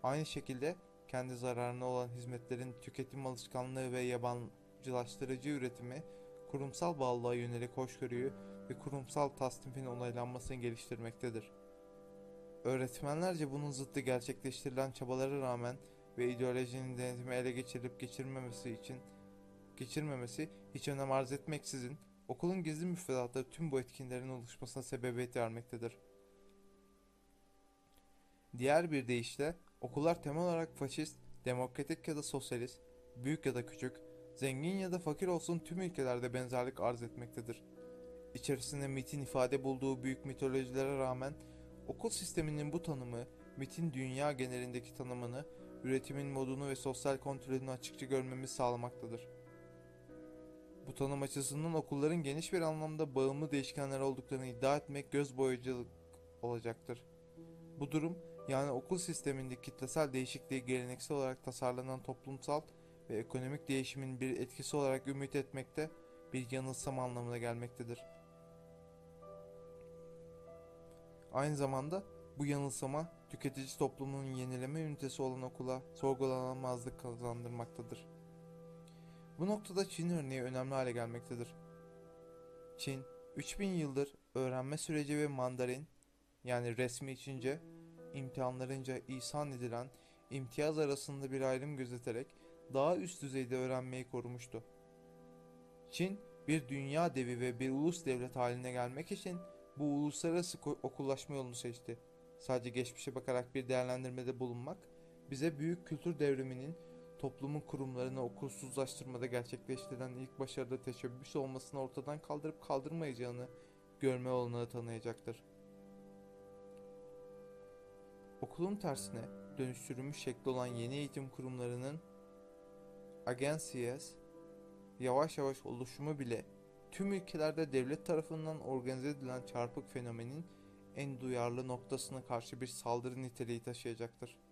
Aynı şekilde kendi zararına olan hizmetlerin tüketim alışkanlığı ve yabancılaştırıcı üretimi kurumsal bağlılığa yönelik hoşgörüyü ve kurumsal tasnifin onaylanmasını geliştirmektedir. Öğretmenlerce bunun zıttı gerçekleştirilen çabalara rağmen ve ideolojinin denetimi ele geçirip geçirmemesi için geçirmemesi hiç önem arz etmeksizin okulun gizli müfredatları tüm bu etkinlerin oluşmasına sebebiyet vermektedir. Diğer bir deyişle okullar temel olarak faşist, demokratik ya da sosyalist, büyük ya da küçük, zengin ya da fakir olsun tüm ülkelerde benzerlik arz etmektedir. İçerisinde mitin ifade bulduğu büyük mitolojilere rağmen okul sisteminin bu tanımı, mitin dünya genelindeki tanımını, üretimin modunu ve sosyal kontrolünü açıkça görmemizi sağlamaktadır. Bu tanım açısından okulların geniş bir anlamda bağımlı değişkenler olduklarını iddia etmek göz boyacılık olacaktır. Bu durum yani okul sistemindeki kitlesel değişikliği geleneksel olarak tasarlanan toplumsal ve ekonomik değişimin bir etkisi olarak ümit etmekte bir yanılsama anlamına gelmektedir. Aynı zamanda bu yanılsama tüketici toplumunun yenileme ünitesi olan okula sorgulanamazlık kazandırmaktadır. Bu noktada Çin örneği önemli hale gelmektedir. Çin, 3000 yıldır öğrenme süreci ve Mandarin yani resmi Çince imtihanlarınca ihsan edilen imtiyaz arasında bir ayrım gözeterek daha üst düzeyde öğrenmeyi korumuştu. Çin bir dünya devi ve bir ulus devlet haline gelmek için bu uluslararası okullaşma yolunu seçti. Sadece geçmişe bakarak bir değerlendirmede bulunmak bize büyük kültür devriminin toplumun kurumlarını okulsuzlaştırmada gerçekleştirilen ilk başarıda teşebbüs olmasını ortadan kaldırıp kaldırmayacağını görme olanağı tanıyacaktır. Okulun tersine dönüştürülmüş şekli olan yeni eğitim kurumlarının agencies yavaş yavaş oluşumu bile tüm ülkelerde devlet tarafından organize edilen çarpık fenomenin en duyarlı noktasına karşı bir saldırı niteliği taşıyacaktır.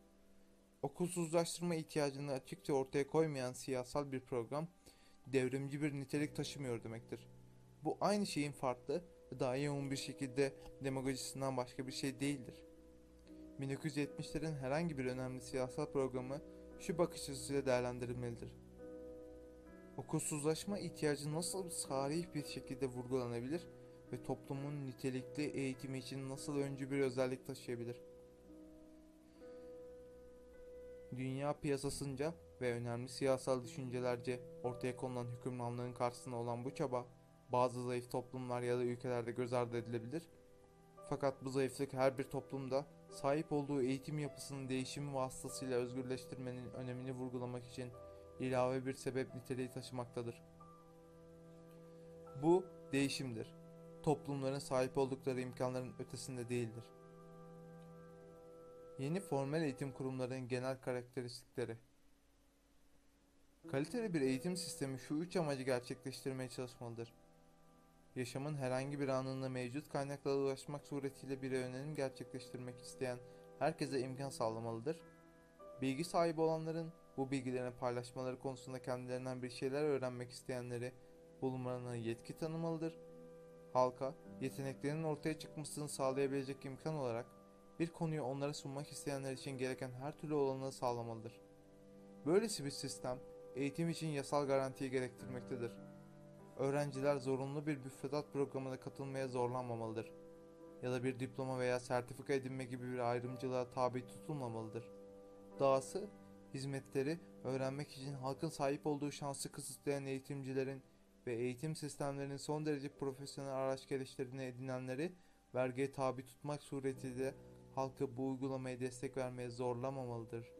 Okulsuzlaştırma ihtiyacını açıkça ortaya koymayan siyasal bir program devrimci bir nitelik taşımıyor demektir. Bu aynı şeyin farklı ve daha yoğun bir şekilde demagojisinden başka bir şey değildir. 1970'lerin herhangi bir önemli siyasal programı şu bakış açısıyla değerlendirilmelidir. Okulsuzlaşma ihtiyacı nasıl sarih bir şekilde vurgulanabilir ve toplumun nitelikli eğitimi için nasıl öncü bir özellik taşıyabilir? Dünya piyasasınca ve önemli siyasal düşüncelerce ortaya konulan hükümranlığın karşısında olan bu çaba bazı zayıf toplumlar ya da ülkelerde göz ardı edilebilir. Fakat bu zayıflık her bir toplumda sahip olduğu eğitim yapısının değişimi vasıtasıyla özgürleştirmenin önemini vurgulamak için ilave bir sebep niteliği taşımaktadır. Bu değişimdir. Toplumların sahip oldukları imkanların ötesinde değildir. Yeni formel eğitim kurumlarının genel karakteristikleri Kaliteli bir eğitim sistemi şu üç amacı gerçekleştirmeye çalışmalıdır. Yaşamın herhangi bir anında mevcut kaynaklara ulaşmak suretiyle bir öğrenim gerçekleştirmek isteyen herkese imkan sağlamalıdır. Bilgi sahibi olanların bu bilgilerini paylaşmaları konusunda kendilerinden bir şeyler öğrenmek isteyenleri bulmalarına yetki tanımalıdır. Halka yeteneklerinin ortaya çıkmasını sağlayabilecek imkan olarak bir konuyu onlara sunmak isteyenler için gereken her türlü olanağı sağlamalıdır. Böylesi bir sistem eğitim için yasal garantiyi gerektirmektedir. Öğrenciler zorunlu bir müfredat programına katılmaya zorlanmamalıdır. Ya da bir diploma veya sertifika edinme gibi bir ayrımcılığa tabi tutulmamalıdır. Dahası hizmetleri öğrenmek için halkın sahip olduğu şansı kısıtlayan eğitimcilerin ve eğitim sistemlerinin son derece profesyonel araç gereçlerini edinenleri vergiye tabi tutmak suretiyle halkı bu uygulamaya destek vermeye zorlamamalıdır.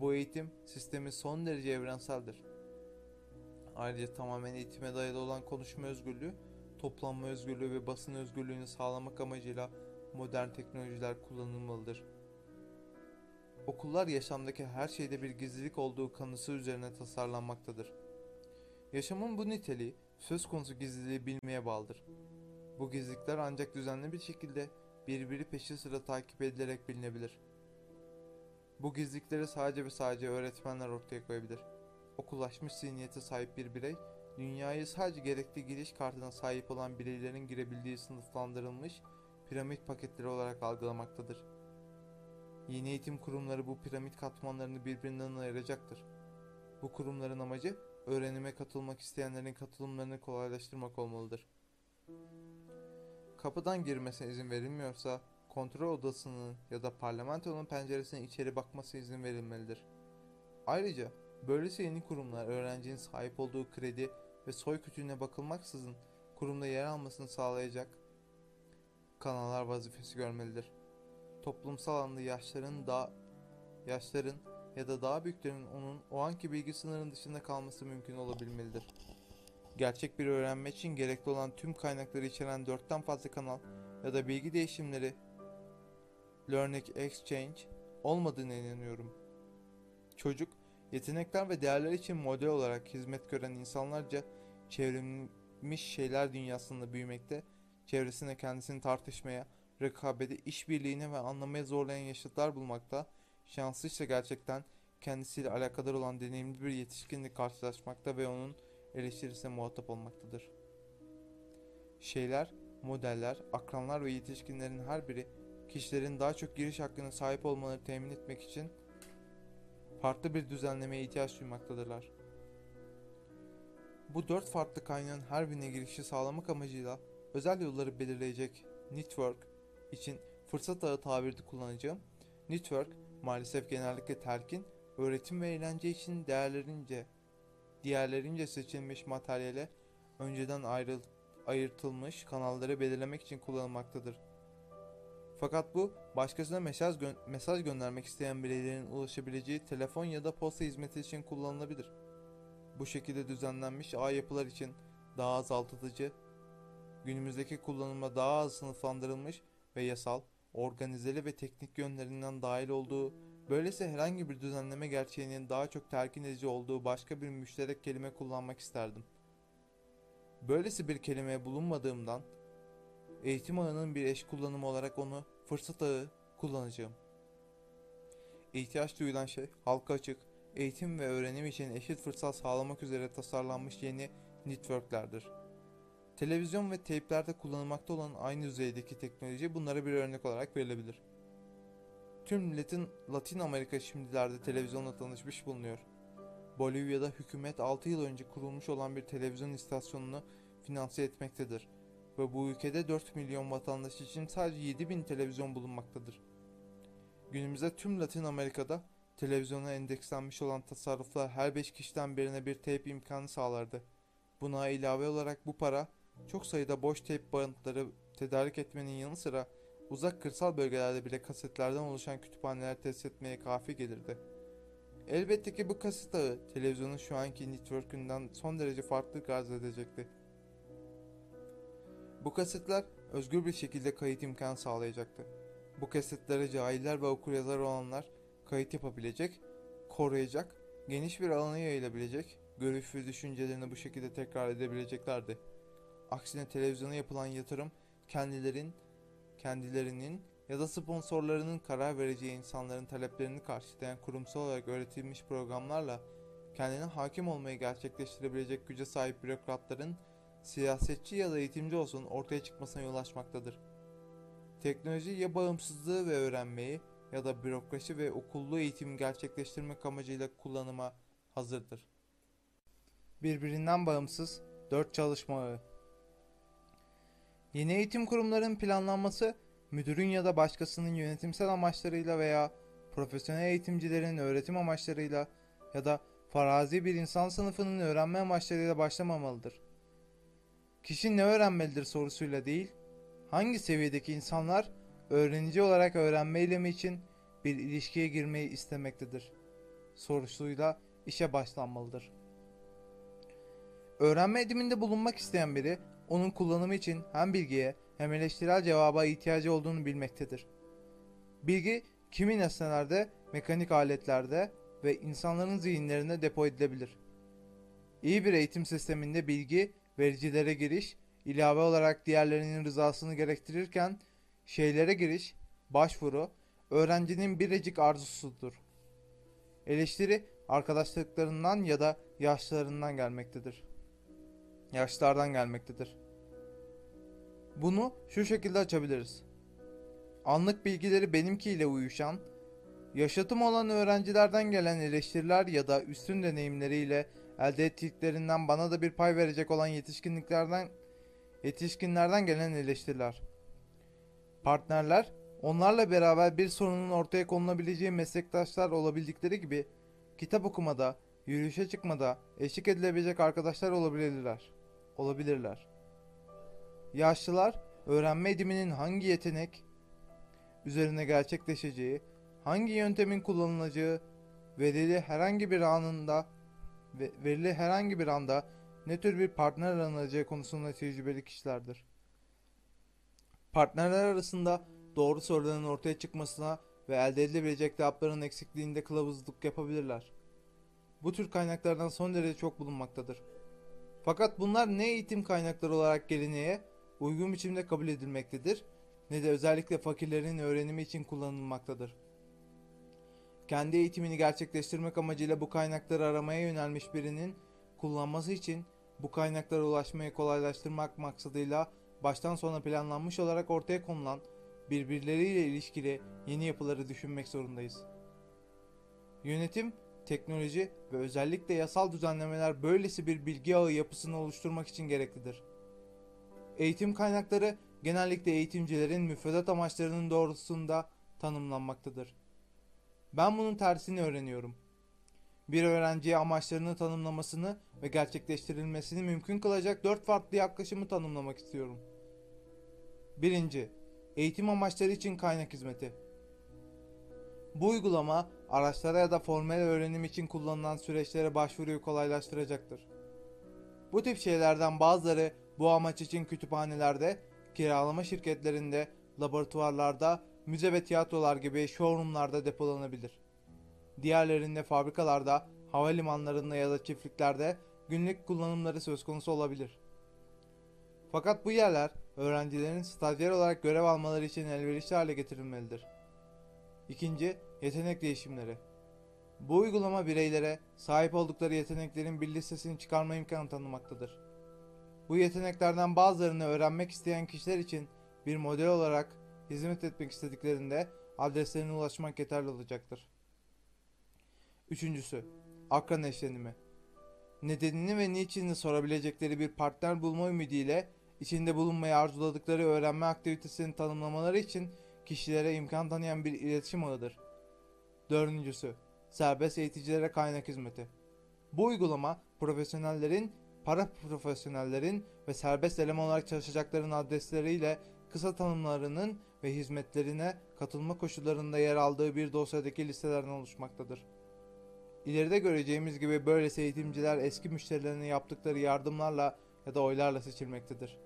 Bu eğitim sistemi son derece evrenseldir. Ayrıca tamamen eğitime dayalı olan konuşma özgürlüğü, toplanma özgürlüğü ve basın özgürlüğünü sağlamak amacıyla modern teknolojiler kullanılmalıdır. Okullar yaşamdaki her şeyde bir gizlilik olduğu kanısı üzerine tasarlanmaktadır. Yaşamın bu niteliği söz konusu gizliliği bilmeye bağlıdır. Bu gizlilikler ancak düzenli bir şekilde birbiri peşi sıra takip edilerek bilinebilir. Bu gizlilikleri sadece ve sadece öğretmenler ortaya koyabilir. Okullaşmış zihniyete sahip bir birey, dünyayı sadece gerekli giriş kartına sahip olan bireylerin girebildiği sınıflandırılmış piramit paketleri olarak algılamaktadır. Yeni eğitim kurumları bu piramit katmanlarını birbirinden ayıracaktır. Bu kurumların amacı öğrenime katılmak isteyenlerin katılımlarını kolaylaştırmak olmalıdır. Kapıdan girmesine izin verilmiyorsa kontrol odasının ya da parlamentonun penceresine içeri bakması izin verilmelidir. Ayrıca böylesi yeni kurumlar öğrencinin sahip olduğu kredi ve soy kütüğüne bakılmaksızın kurumda yer almasını sağlayacak kanallar vazifesi görmelidir. Toplumsal alanda yaşların da yaşların ya da daha büyüklerin onun o anki bilgi sınırının dışında kalması mümkün olabilmelidir. Gerçek bir öğrenme için gerekli olan tüm kaynakları içeren dörtten fazla kanal ya da bilgi değişimleri Learning Exchange olmadığına inanıyorum. Çocuk, yetenekler ve değerler için model olarak hizmet gören insanlarca çevrilmiş şeyler dünyasında büyümekte, çevresinde kendisini tartışmaya, rekabete, işbirliğine ve anlamaya zorlayan yaşıtlar bulmakta, şanslıysa gerçekten kendisiyle alakadar olan deneyimli bir yetişkinle karşılaşmakta ve onun eleştirisine muhatap olmaktadır. Şeyler, modeller, akranlar ve yetişkinlerin her biri kişilerin daha çok giriş hakkına sahip olmalarını temin etmek için farklı bir düzenlemeye ihtiyaç duymaktadırlar. Bu dört farklı kaynağın her birine girişi sağlamak amacıyla özel yolları belirleyecek network için fırsat ağı tabirini kullanacağım. Network maalesef genellikle terkin, öğretim ve eğlence için değerlerince diğerlerince seçilmiş materyale önceden ayrıl, ayırtılmış kanalları belirlemek için kullanılmaktadır. Fakat bu başkasına mesaj, gö- mesaj göndermek isteyen bireylerin ulaşabileceği telefon ya da posta hizmeti için kullanılabilir. Bu şekilde düzenlenmiş ağ yapılar için daha azaltıcı, günümüzdeki kullanıma daha az sınıflandırılmış ve yasal, organizeli ve teknik yönlerinden dahil olduğu, böylesi herhangi bir düzenleme gerçeğinin daha çok terkin edici olduğu başka bir müşterek kelime kullanmak isterdim. Böylesi bir kelimeye bulunmadığımdan, eğitim ağının bir eş kullanımı olarak onu fırsat ağı kullanacağım. İhtiyaç duyulan şey halka açık, eğitim ve öğrenim için eşit fırsat sağlamak üzere tasarlanmış yeni networklerdir. Televizyon ve teyplerde kullanılmakta olan aynı düzeydeki teknoloji bunlara bir örnek olarak verilebilir. Tüm Latin, Latin Amerika şimdilerde televizyonla tanışmış bulunuyor. Bolivya'da hükümet 6 yıl önce kurulmuş olan bir televizyon istasyonunu finanse etmektedir ve bu ülkede 4 milyon vatandaş için sadece 7 bin televizyon bulunmaktadır. Günümüzde tüm Latin Amerika'da televizyona endekslenmiş olan tasarruflar her 5 kişiden birine bir teyp imkanı sağlardı. Buna ilave olarak bu para çok sayıda boş teyp bağıntıları tedarik etmenin yanı sıra uzak kırsal bölgelerde bile kasetlerden oluşan kütüphaneler tesis etmeye kafi gelirdi. Elbette ki bu kaset ağı televizyonun şu anki network'ünden son derece farklı arz edecekti. Bu kasetler özgür bir şekilde kayıt imkanı sağlayacaktı. Bu kasetlere cahiller ve okuryazar olanlar kayıt yapabilecek, koruyacak, geniş bir alana yayılabilecek, görüş ve düşüncelerini bu şekilde tekrar edebileceklerdi. Aksine televizyona yapılan yatırım kendilerin, kendilerinin ya da sponsorlarının karar vereceği insanların taleplerini karşılayan kurumsal olarak öğretilmiş programlarla kendine hakim olmayı gerçekleştirebilecek güce sahip bürokratların siyasetçi ya da eğitimci olsun ortaya çıkmasına yol açmaktadır. Teknoloji ya bağımsızlığı ve öğrenmeyi ya da bürokrasi ve okullu eğitimi gerçekleştirmek amacıyla kullanıma hazırdır. Birbirinden bağımsız 4 çalışma ağı Yeni eğitim kurumlarının planlanması, müdürün ya da başkasının yönetimsel amaçlarıyla veya profesyonel eğitimcilerin öğretim amaçlarıyla ya da farazi bir insan sınıfının öğrenme amaçlarıyla başlamamalıdır. Kişi ne öğrenmelidir sorusuyla değil, hangi seviyedeki insanlar öğrenici olarak öğrenme eylemi için bir ilişkiye girmeyi istemektedir sorusuyla işe başlanmalıdır. Öğrenme ediminde bulunmak isteyen biri onun kullanımı için hem bilgiye hem eleştirel cevaba ihtiyacı olduğunu bilmektedir. Bilgi kimi nesnelerde, mekanik aletlerde ve insanların zihinlerinde depo edilebilir. İyi bir eğitim sisteminde bilgi, vericilere giriş, ilave olarak diğerlerinin rızasını gerektirirken şeylere giriş, başvuru, öğrencinin biricik arzusudur. Eleştiri arkadaşlıklarından ya da yaşlarından gelmektedir. Yaşlardan gelmektedir. Bunu şu şekilde açabiliriz. Anlık bilgileri benimkiyle uyuşan, yaşatım olan öğrencilerden gelen eleştiriler ya da üstün deneyimleriyle elde ettiklerinden bana da bir pay verecek olan yetişkinliklerden yetişkinlerden gelen eleştiriler. Partnerler onlarla beraber bir sorunun ortaya konulabileceği meslektaşlar olabildikleri gibi kitap okumada, yürüyüşe çıkmada eşlik edilebilecek arkadaşlar olabilirler. Olabilirler. Yaşlılar öğrenme ediminin hangi yetenek üzerine gerçekleşeceği, hangi yöntemin kullanılacağı, verili herhangi bir anında ve verili herhangi bir anda ne tür bir partner aranacağı konusunda tecrübeli kişilerdir. Partnerler arasında doğru soruların ortaya çıkmasına ve elde edilebilecek cevapların eksikliğinde kılavuzluk yapabilirler. Bu tür kaynaklardan son derece çok bulunmaktadır. Fakat bunlar ne eğitim kaynakları olarak geleneğe uygun biçimde kabul edilmektedir ne de özellikle fakirlerin öğrenimi için kullanılmaktadır. Kendi eğitimini gerçekleştirmek amacıyla bu kaynakları aramaya yönelmiş birinin kullanması için bu kaynaklara ulaşmayı kolaylaştırmak maksadıyla baştan sona planlanmış olarak ortaya konulan birbirleriyle ilişkili yeni yapıları düşünmek zorundayız. Yönetim, teknoloji ve özellikle yasal düzenlemeler böylesi bir bilgi ağı yapısını oluşturmak için gereklidir. Eğitim kaynakları genellikle eğitimcilerin müfredat amaçlarının doğrultusunda tanımlanmaktadır. Ben bunun tersini öğreniyorum. Bir öğrenciye amaçlarını tanımlamasını ve gerçekleştirilmesini mümkün kılacak dört farklı yaklaşımı tanımlamak istiyorum. Birinci, eğitim amaçları için kaynak hizmeti. Bu uygulama araçlara ya da formel öğrenim için kullanılan süreçlere başvuruyu kolaylaştıracaktır. Bu tip şeylerden bazıları bu amaç için kütüphanelerde, kiralama şirketlerinde, laboratuvarlarda, müze ve tiyatrolar gibi showroomlarda depolanabilir. Diğerlerinde fabrikalarda, havalimanlarında ya da çiftliklerde günlük kullanımları söz konusu olabilir. Fakat bu yerler öğrencilerin stajyer olarak görev almaları için elverişli hale getirilmelidir. İkinci, yetenek değişimleri. Bu uygulama bireylere sahip oldukları yeteneklerin bir listesini çıkarma imkanı tanımaktadır. Bu yeteneklerden bazılarını öğrenmek isteyen kişiler için bir model olarak hizmet etmek istediklerinde adreslerine ulaşmak yeterli olacaktır. Üçüncüsü, akran eşlenimi. Nedenini ve niçinini sorabilecekleri bir partner bulma ümidiyle içinde bulunmayı arzuladıkları öğrenme aktivitesini tanımlamaları için kişilere imkan tanıyan bir iletişim ağıdır. Dördüncüsü, serbest eğiticilere kaynak hizmeti. Bu uygulama profesyonellerin, para profesyonellerin ve serbest eleman olarak çalışacakların adresleriyle kısa tanımlarının ve hizmetlerine katılma koşullarında yer aldığı bir dosyadaki listelerden oluşmaktadır. İleride göreceğimiz gibi böylesi eğitimciler eski müşterilerine yaptıkları yardımlarla ya da oylarla seçilmektedir.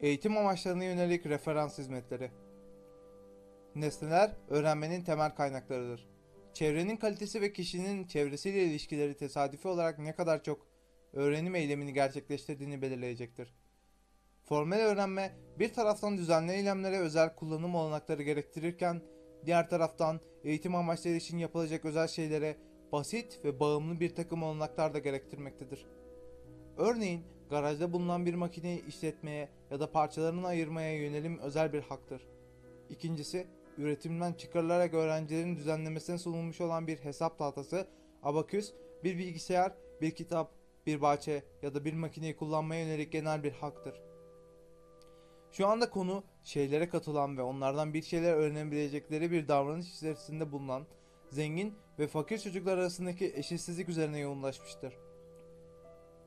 Eğitim amaçlarına yönelik referans hizmetleri. Nesneler öğrenmenin temel kaynaklarıdır. Çevrenin kalitesi ve kişinin çevresiyle ilişkileri tesadüfi olarak ne kadar çok öğrenim eylemini gerçekleştirdiğini belirleyecektir. Formel öğrenme bir taraftan düzenli eylemlere özel kullanım olanakları gerektirirken diğer taraftan eğitim amaçları için yapılacak özel şeylere basit ve bağımlı bir takım olanaklar da gerektirmektedir. Örneğin garajda bulunan bir makineyi işletmeye ya da parçalarını ayırmaya yönelim özel bir haktır. İkincisi, üretimden çıkarılarak öğrencilerin düzenlemesine sunulmuş olan bir hesap tahtası, abaküs, bir bilgisayar, bir kitap, bir bahçe ya da bir makineyi kullanmaya yönelik genel bir haktır. Şu anda konu şeylere katılan ve onlardan bir şeyler öğrenebilecekleri bir davranış içerisinde bulunan zengin ve fakir çocuklar arasındaki eşitsizlik üzerine yoğunlaşmıştır.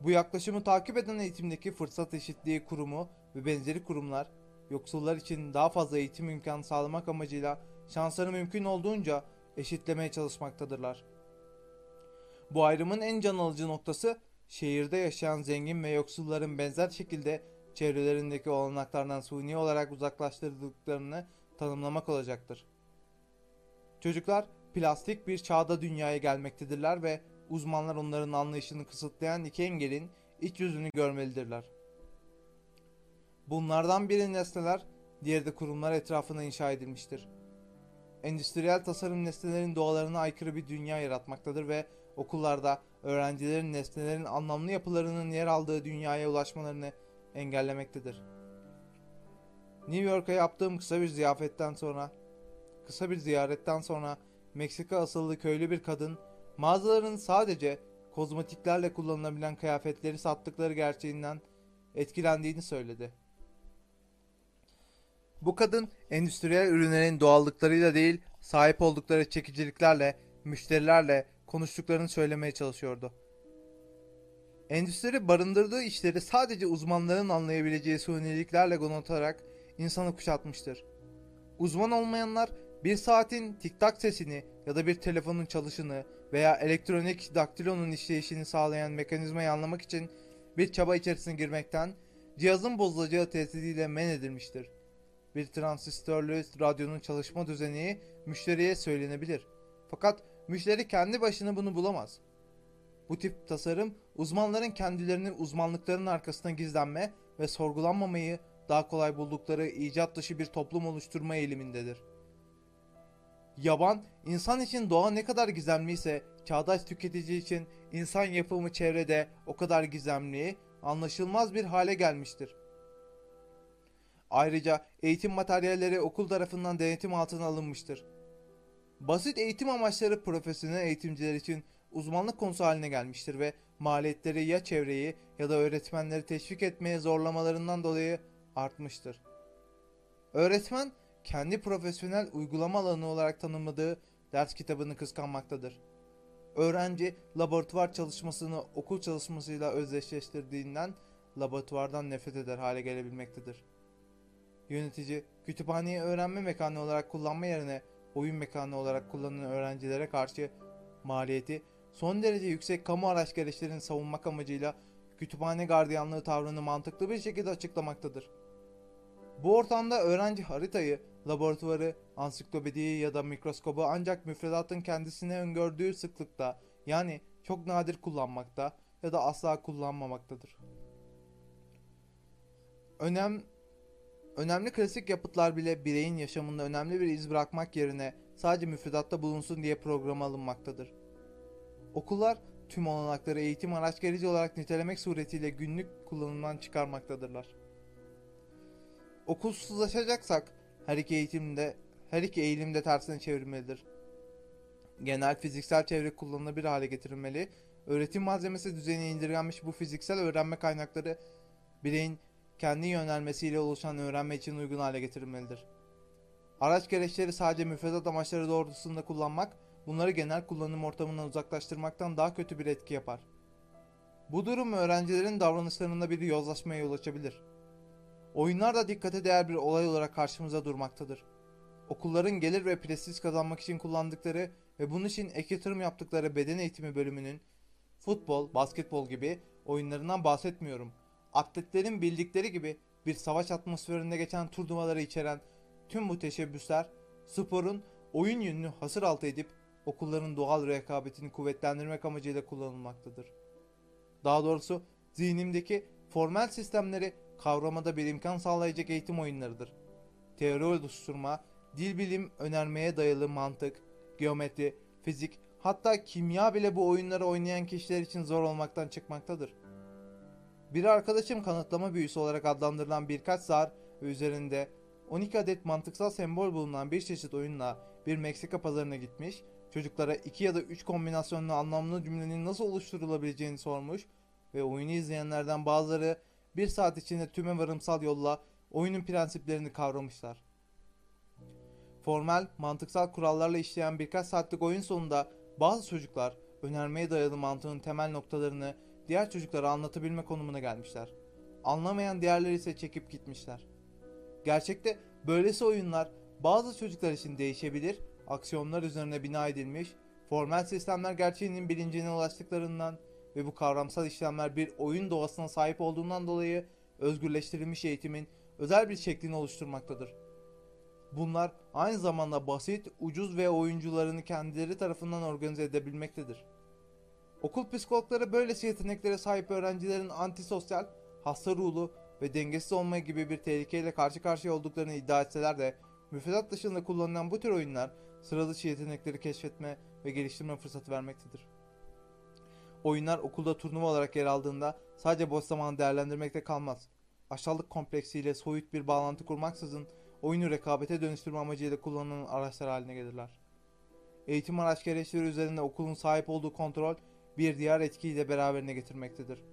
Bu yaklaşımı takip eden eğitimdeki fırsat eşitliği kurumu ve benzeri kurumlar, yoksullar için daha fazla eğitim imkanı sağlamak amacıyla şansları mümkün olduğunca eşitlemeye çalışmaktadırlar. Bu ayrımın en can alıcı noktası şehirde yaşayan zengin ve yoksulların benzer şekilde çevrelerindeki olanaklardan suni olarak uzaklaştırıldıklarını tanımlamak olacaktır. Çocuklar plastik bir çağda dünyaya gelmektedirler ve uzmanlar onların anlayışını kısıtlayan iki engelin iç yüzünü görmelidirler. Bunlardan biri nesneler, diğeri de kurumlar etrafına inşa edilmiştir. Endüstriyel tasarım nesnelerin doğalarına aykırı bir dünya yaratmaktadır ve okullarda öğrencilerin nesnelerin anlamlı yapılarının yer aldığı dünyaya ulaşmalarını engellemektedir. New York'a yaptığım kısa bir ziyafetten sonra, kısa bir ziyaretten sonra Meksika asıllı köylü bir kadın mağazaların sadece kozmetiklerle kullanılabilen kıyafetleri sattıkları gerçeğinden etkilendiğini söyledi. Bu kadın endüstriyel ürünlerin doğallıklarıyla değil, sahip oldukları çekiciliklerle, müşterilerle konuştuklarını söylemeye çalışıyordu. Endüstri barındırdığı işleri sadece uzmanların anlayabileceği suniliklerle donatarak insanı kuşatmıştır. Uzman olmayanlar bir saatin tik-tak sesini ya da bir telefonun çalışını veya elektronik daktilonun işleyişini sağlayan mekanizmayı anlamak için bir çaba içerisine girmekten cihazın bozulacağı tehdidiyle men edilmiştir. Bir transistörlü radyonun çalışma düzeni müşteriye söylenebilir. Fakat müşteri kendi başına bunu bulamaz. Bu tip tasarım uzmanların kendilerini uzmanlıklarının arkasına gizlenme ve sorgulanmamayı daha kolay buldukları icat dışı bir toplum oluşturma eğilimindedir. Yaban, insan için doğa ne kadar gizemliyse, çağdaş tüketici için insan yapımı çevrede o kadar gizemli, anlaşılmaz bir hale gelmiştir. Ayrıca eğitim materyalleri okul tarafından denetim altına alınmıştır. Basit eğitim amaçları profesyonel eğitimciler için uzmanlık konusu haline gelmiştir ve maliyetleri ya çevreyi ya da öğretmenleri teşvik etmeye zorlamalarından dolayı artmıştır. Öğretmen kendi profesyonel uygulama alanı olarak tanımladığı ders kitabını kıskanmaktadır. Öğrenci laboratuvar çalışmasını okul çalışmasıyla özdeşleştirdiğinden laboratuvardan nefret eder hale gelebilmektedir. Yönetici, kütüphaneyi öğrenme mekanı olarak kullanma yerine oyun mekanı olarak kullanan öğrencilere karşı maliyeti son derece yüksek kamu araç gereçlerini savunmak amacıyla kütüphane gardiyanlığı tavrını mantıklı bir şekilde açıklamaktadır. Bu ortamda öğrenci haritayı, laboratuvarı, ansiklopediyi ya da mikroskobu ancak müfredatın kendisine öngördüğü sıklıkta yani çok nadir kullanmakta ya da asla kullanmamaktadır. Önem Önemli klasik yapıtlar bile bireyin yaşamında önemli bir iz bırakmak yerine sadece müfredatta bulunsun diye programa alınmaktadır. Okullar tüm olanakları eğitim araç gereci olarak nitelemek suretiyle günlük kullanımdan çıkarmaktadırlar. Okulsuzlaşacaksak her iki eğitimde her iki eğilimde tersine çevirmelidir. Genel fiziksel çevre kullanılabilir hale getirilmeli, öğretim malzemesi düzeyine indirgenmiş bu fiziksel öğrenme kaynakları bireyin kendi yönelmesiyle oluşan öğrenme için uygun hale getirilmelidir. Araç gereçleri sadece müfredat amaçları doğrultusunda kullanmak, bunları genel kullanım ortamından uzaklaştırmaktan daha kötü bir etki yapar. Bu durum öğrencilerin davranışlarında bir yozlaşmaya yol açabilir. Oyunlar da dikkate değer bir olay olarak karşımıza durmaktadır. Okulların gelir ve prestij kazanmak için kullandıkları ve bunun için ek yatırım yaptıkları beden eğitimi bölümünün futbol, basketbol gibi oyunlarından bahsetmiyorum. Atletlerin bildikleri gibi bir savaş atmosferinde geçen turnuvaları içeren tüm bu teşebbüsler sporun oyun yönünü hasır altı edip okulların doğal rekabetini kuvvetlendirmek amacıyla kullanılmaktadır. Daha doğrusu zihnimdeki formel sistemleri kavramada bir imkan sağlayacak eğitim oyunlarıdır. Teori oluşturma, dil bilim önermeye dayalı mantık, geometri, fizik hatta kimya bile bu oyunları oynayan kişiler için zor olmaktan çıkmaktadır. Bir arkadaşım kanıtlama büyüsü olarak adlandırılan birkaç zar ve üzerinde 12 adet mantıksal sembol bulunan bir çeşit oyunla bir Meksika pazarına gitmiş, çocuklara 2 ya da 3 kombinasyonlu anlamlı cümlenin nasıl oluşturulabileceğini sormuş ve oyunu izleyenlerden bazıları bir saat içinde tüme varımsal yolla oyunun prensiplerini kavramışlar. Formal, mantıksal kurallarla işleyen birkaç saatlik oyun sonunda bazı çocuklar önermeye dayalı mantığın temel noktalarını diğer çocuklara anlatabilme konumuna gelmişler. Anlamayan diğerleri ise çekip gitmişler. Gerçekte böylesi oyunlar bazı çocuklar için değişebilir, aksiyonlar üzerine bina edilmiş, formel sistemler gerçeğinin bilincine ulaştıklarından ve bu kavramsal işlemler bir oyun doğasına sahip olduğundan dolayı özgürleştirilmiş eğitimin özel bir şeklini oluşturmaktadır. Bunlar aynı zamanda basit, ucuz ve oyuncularını kendileri tarafından organize edebilmektedir. Okul psikologları böylesi yeteneklere sahip öğrencilerin antisosyal, hasta ruhlu ve dengesiz olma gibi bir tehlikeyle karşı karşıya olduklarını iddia etseler de müfredat dışında kullanılan bu tür oyunlar sıra dışı yetenekleri keşfetme ve geliştirme fırsatı vermektedir. Oyunlar okulda turnuva olarak yer aldığında sadece boş zamanı değerlendirmekte kalmaz. Aşağılık kompleksiyle soyut bir bağlantı kurmaksızın oyunu rekabete dönüştürme amacıyla kullanılan araçlar haline gelirler. Eğitim araç gereçleri üzerinde okulun sahip olduğu kontrol bir diğer etkiyi de beraberine getirmektedir.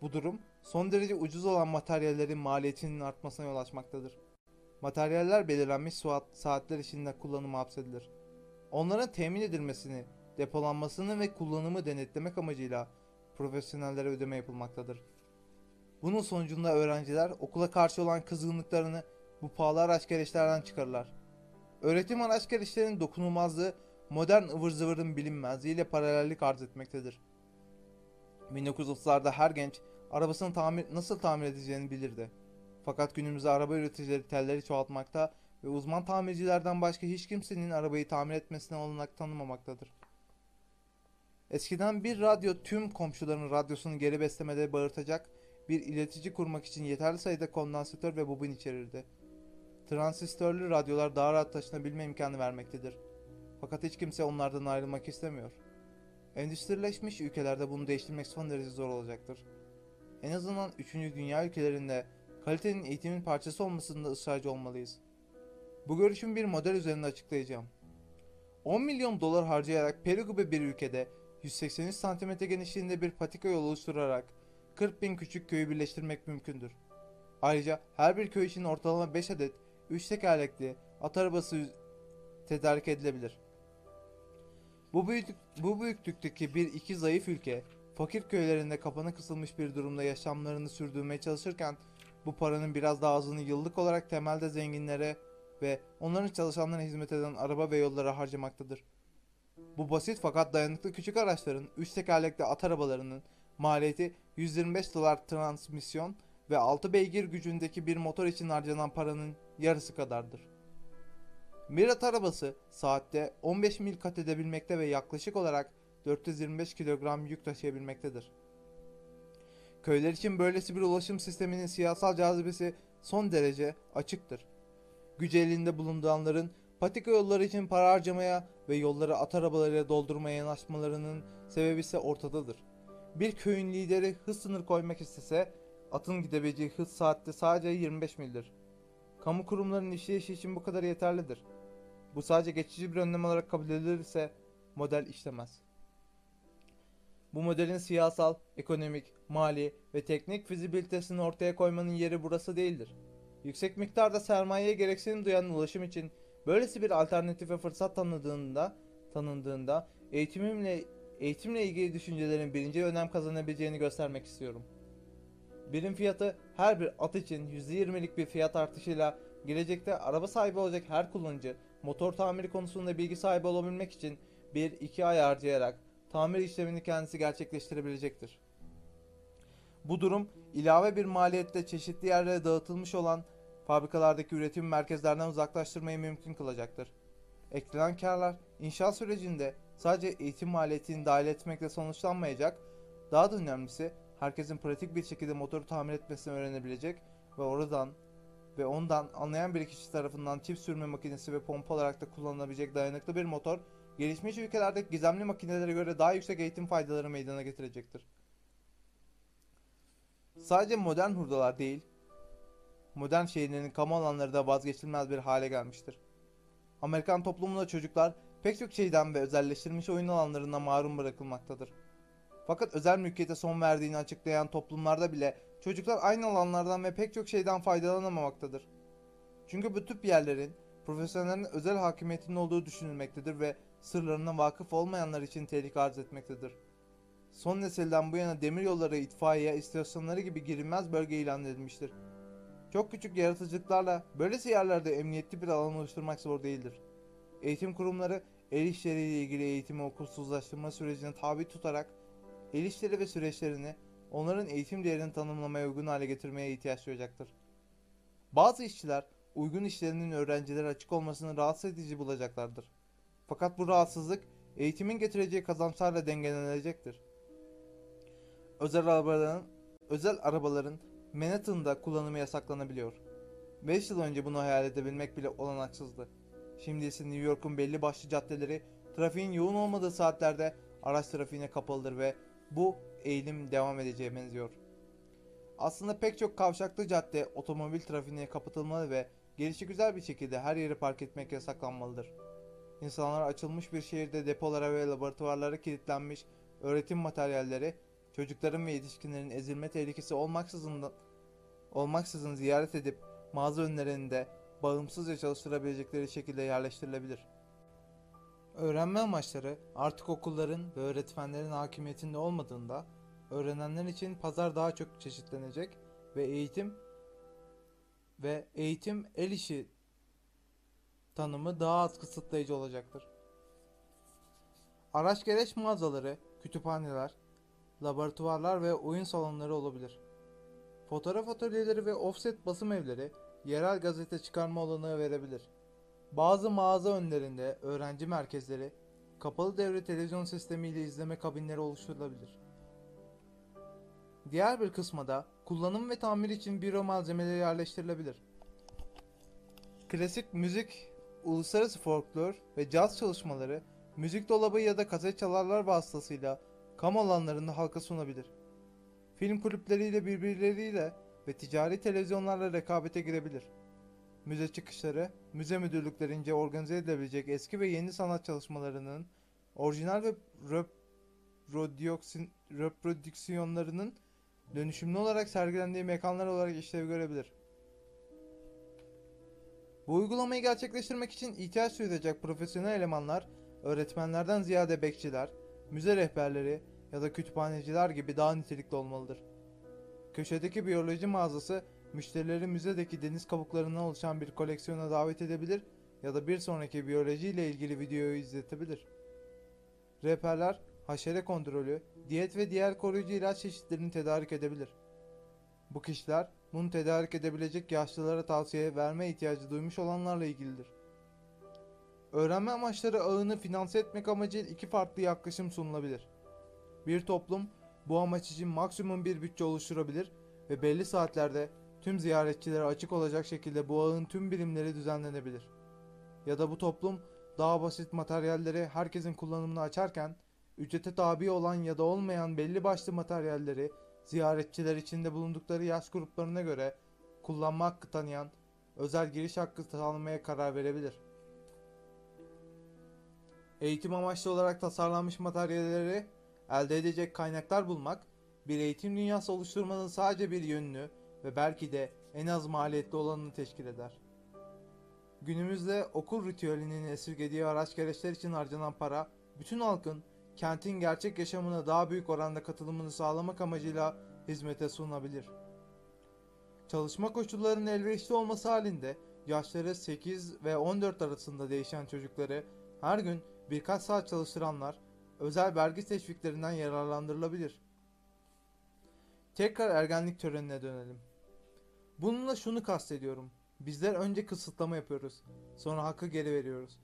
Bu durum son derece ucuz olan materyallerin maliyetinin artmasına yol açmaktadır. Materyaller belirlenmiş saatler içinde kullanıma hapsedilir. Onların temin edilmesini, depolanmasını ve kullanımı denetlemek amacıyla profesyonellere ödeme yapılmaktadır. Bunun sonucunda öğrenciler okula karşı olan kızgınlıklarını bu pahalı araç gereçlerden çıkarırlar. Öğretim araç gereçlerinin dokunulmazlığı modern ıvır zıvırın bilinmezliğiyle paralellik arz etmektedir. 1930'larda her genç arabasını tamir, nasıl tamir edeceğini bilirdi. Fakat günümüzde araba üreticileri telleri çoğaltmakta ve uzman tamircilerden başka hiç kimsenin arabayı tamir etmesine olanak tanımamaktadır. Eskiden bir radyo tüm komşuların radyosunu geri beslemede bağırtacak bir iletici kurmak için yeterli sayıda kondansatör ve bobin içerirdi. Transistörlü radyolar daha rahat taşınabilme imkanı vermektedir. Fakat hiç kimse onlardan ayrılmak istemiyor. Endüstrileşmiş ülkelerde bunu değiştirmek son derece zor olacaktır. En azından 3. dünya ülkelerinde kalitenin eğitimin parçası olmasında ısrarcı olmalıyız. Bu görüşümü bir model üzerinde açıklayacağım. 10 milyon dolar harcayarak Peru gibi bir ülkede 183 santimetre genişliğinde bir patika yolu oluşturarak 40 bin küçük köyü birleştirmek mümkündür. Ayrıca her bir köy için ortalama 5 adet 3 tekerlekli at arabası tedarik edilebilir. Bu, büyüklük, bu büyüklükteki bir iki zayıf ülke fakir köylerinde kapana kısılmış bir durumda yaşamlarını sürdürmeye çalışırken bu paranın biraz daha azını yıllık olarak temelde zenginlere ve onların çalışanlarına hizmet eden araba ve yollara harcamaktadır. Bu basit fakat dayanıklı küçük araçların 3 tekerlekli at arabalarının maliyeti 125 dolar transmisyon ve 6 beygir gücündeki bir motor için harcanan paranın yarısı kadardır. Bir at arabası saatte 15 mil kat edebilmekte ve yaklaşık olarak 425 kilogram yük taşıyabilmektedir. Köyler için böylesi bir ulaşım sisteminin siyasal cazibesi son derece açıktır. Güç elinde bulunduranların patika yolları için para harcamaya ve yolları at arabalarıyla doldurmaya yanaşmalarının sebebi ise ortadadır. Bir köyün lideri hız sınır koymak istese atın gidebileceği hız saatte sadece 25 mildir. Kamu kurumlarının işleyişi için bu kadar yeterlidir. Bu sadece geçici bir önlem olarak kabul edilirse model işlemez. Bu modelin siyasal, ekonomik, mali ve teknik fizibilitesini ortaya koymanın yeri burası değildir. Yüksek miktarda sermayeye gereksinim duyan ulaşım için böylesi bir alternatife fırsat tanıdığında, tanındığında eğitimimle eğitimle ilgili düşüncelerin birinci önem kazanabileceğini göstermek istiyorum. Birim fiyatı her bir at için %20'lik bir fiyat artışıyla gelecekte araba sahibi olacak her kullanıcı motor tamiri konusunda bilgi sahibi olabilmek için 1-2 ay harcayarak tamir işlemini kendisi gerçekleştirebilecektir. Bu durum ilave bir maliyette çeşitli yerlere dağıtılmış olan fabrikalardaki üretim merkezlerinden uzaklaştırmayı mümkün kılacaktır. Eklenen karlar inşaat sürecinde sadece eğitim maliyetini dahil etmekle sonuçlanmayacak, daha da önemlisi herkesin pratik bir şekilde motoru tamir etmesini öğrenebilecek ve oradan ve ondan anlayan bir kişi tarafından çift sürme makinesi ve pompa olarak da kullanılabilecek dayanıklı bir motor, gelişmiş ülkelerdeki gizemli makinelere göre daha yüksek eğitim faydaları meydana getirecektir. Sadece modern hurdalar değil, modern şehirlerin kamu alanları da vazgeçilmez bir hale gelmiştir. Amerikan toplumunda çocuklar pek çok şeyden ve özelleştirilmiş oyun alanlarından mahrum bırakılmaktadır. Fakat özel mülkiyete son verdiğini açıklayan toplumlarda bile çocuklar aynı alanlardan ve pek çok şeyden faydalanamamaktadır. Çünkü bu tip yerlerin profesyonellerin özel hakimiyetinin olduğu düşünülmektedir ve sırlarına vakıf olmayanlar için tehlike arz etmektedir. Son nesilden bu yana demiryolları, itfaiye, istasyonları gibi girilmez bölge ilan edilmiştir. Çok küçük yaratıcılıklarla böylesi yerlerde emniyetli bir alan oluşturmak zor değildir. Eğitim kurumları el işleriyle ilgili eğitimi okulsuzlaştırma sürecine tabi tutarak el işleri ve süreçlerini onların eğitim değerini tanımlamaya uygun hale getirmeye ihtiyaç duyacaktır. Bazı işçiler uygun işlerinin öğrencilere açık olmasını rahatsız edici bulacaklardır. Fakat bu rahatsızlık eğitimin getireceği kazançlarla dengelenecektir. Özel arabaların özel arabaların Manhattan'da kullanımı yasaklanabiliyor. 5 yıl önce bunu hayal edebilmek bile olanaksızdı. Şimdi ise New York'un belli başlı caddeleri trafiğin yoğun olmadığı saatlerde araç trafiğine kapalıdır ve bu eğilim devam edeceğe benziyor. Aslında pek çok kavşaklı cadde otomobil trafiğine kapatılmalı ve gelişigüzel bir şekilde her yeri park etmek yasaklanmalıdır. İnsanlar açılmış bir şehirde depolara ve laboratuvarlara kilitlenmiş öğretim materyalleri, çocukların ve yetişkinlerin ezilme tehlikesi olmaksızın, da- olmaksızın ziyaret edip mağaza önlerinde bağımsızca çalıştırabilecekleri şekilde yerleştirilebilir. Öğrenme amaçları artık okulların ve öğretmenlerin hakimiyetinde olmadığında öğrenenler için pazar daha çok çeşitlenecek ve eğitim ve eğitim el işi tanımı daha az kısıtlayıcı olacaktır. Araç gereç mağazaları, kütüphaneler, laboratuvarlar ve oyun salonları olabilir. Fotoğraf atölyeleri ve offset basım evleri yerel gazete çıkarma olanağı verebilir. Bazı mağaza önlerinde öğrenci merkezleri, kapalı devre televizyon sistemiyle izleme kabinleri oluşturulabilir. Diğer bir kısma kullanım ve tamir için büro malzemeleri yerleştirilebilir. Klasik müzik, uluslararası folklor ve caz çalışmaları müzik dolabı ya da kaset çalarlar vasıtasıyla kamu alanlarında halka sunabilir. Film kulüpleriyle birbirleriyle ve ticari televizyonlarla rekabete girebilir. Müze çıkışları, müze müdürlüklerince organize edilebilecek eski ve yeni sanat çalışmalarının orijinal ve reprodüksiyonlarının dönüşümlü olarak sergilendiği mekanlar olarak işlev görebilir. Bu uygulamayı gerçekleştirmek için ihtiyaç duyulacak profesyonel elemanlar, öğretmenlerden ziyade bekçiler, müze rehberleri ya da kütüphaneciler gibi daha nitelikli olmalıdır. Köşedeki biyoloji mağazası müşterileri müzedeki deniz kabuklarından oluşan bir koleksiyona davet edebilir ya da bir sonraki biyoloji ile ilgili videoyu izletebilir. Rehberler haşere kontrolü, diyet ve diğer koruyucu ilaç çeşitlerini tedarik edebilir. Bu kişiler bunu tedarik edebilecek yaşlılara tavsiye verme ihtiyacı duymuş olanlarla ilgilidir. Öğrenme amaçları ağını finanse etmek amacıyla iki farklı yaklaşım sunulabilir. Bir toplum bu amaç için maksimum bir bütçe oluşturabilir ve belli saatlerde tüm ziyaretçilere açık olacak şekilde bu ağın tüm birimleri düzenlenebilir. Ya da bu toplum daha basit materyalleri herkesin kullanımına açarken ücrete tabi olan ya da olmayan belli başlı materyalleri ziyaretçiler içinde bulundukları yaş gruplarına göre kullanma hakkı tanıyan özel giriş hakkı tanımaya karar verebilir. Eğitim amaçlı olarak tasarlanmış materyalleri elde edecek kaynaklar bulmak, bir eğitim dünyası oluşturmanın sadece bir yönünü ve belki de en az maliyetli olanını teşkil eder. Günümüzde okul ritüelinin esirgediği araç gereçler için harcanan para, bütün halkın kentin gerçek yaşamına daha büyük oranda katılımını sağlamak amacıyla hizmete sunulabilir. Çalışma koşullarının elverişli olması halinde yaşları 8 ve 14 arasında değişen çocukları her gün birkaç saat çalıştıranlar özel vergi teşviklerinden yararlandırılabilir. Tekrar ergenlik törenine dönelim. Bununla şunu kastediyorum. Bizler önce kısıtlama yapıyoruz. Sonra hakkı geri veriyoruz.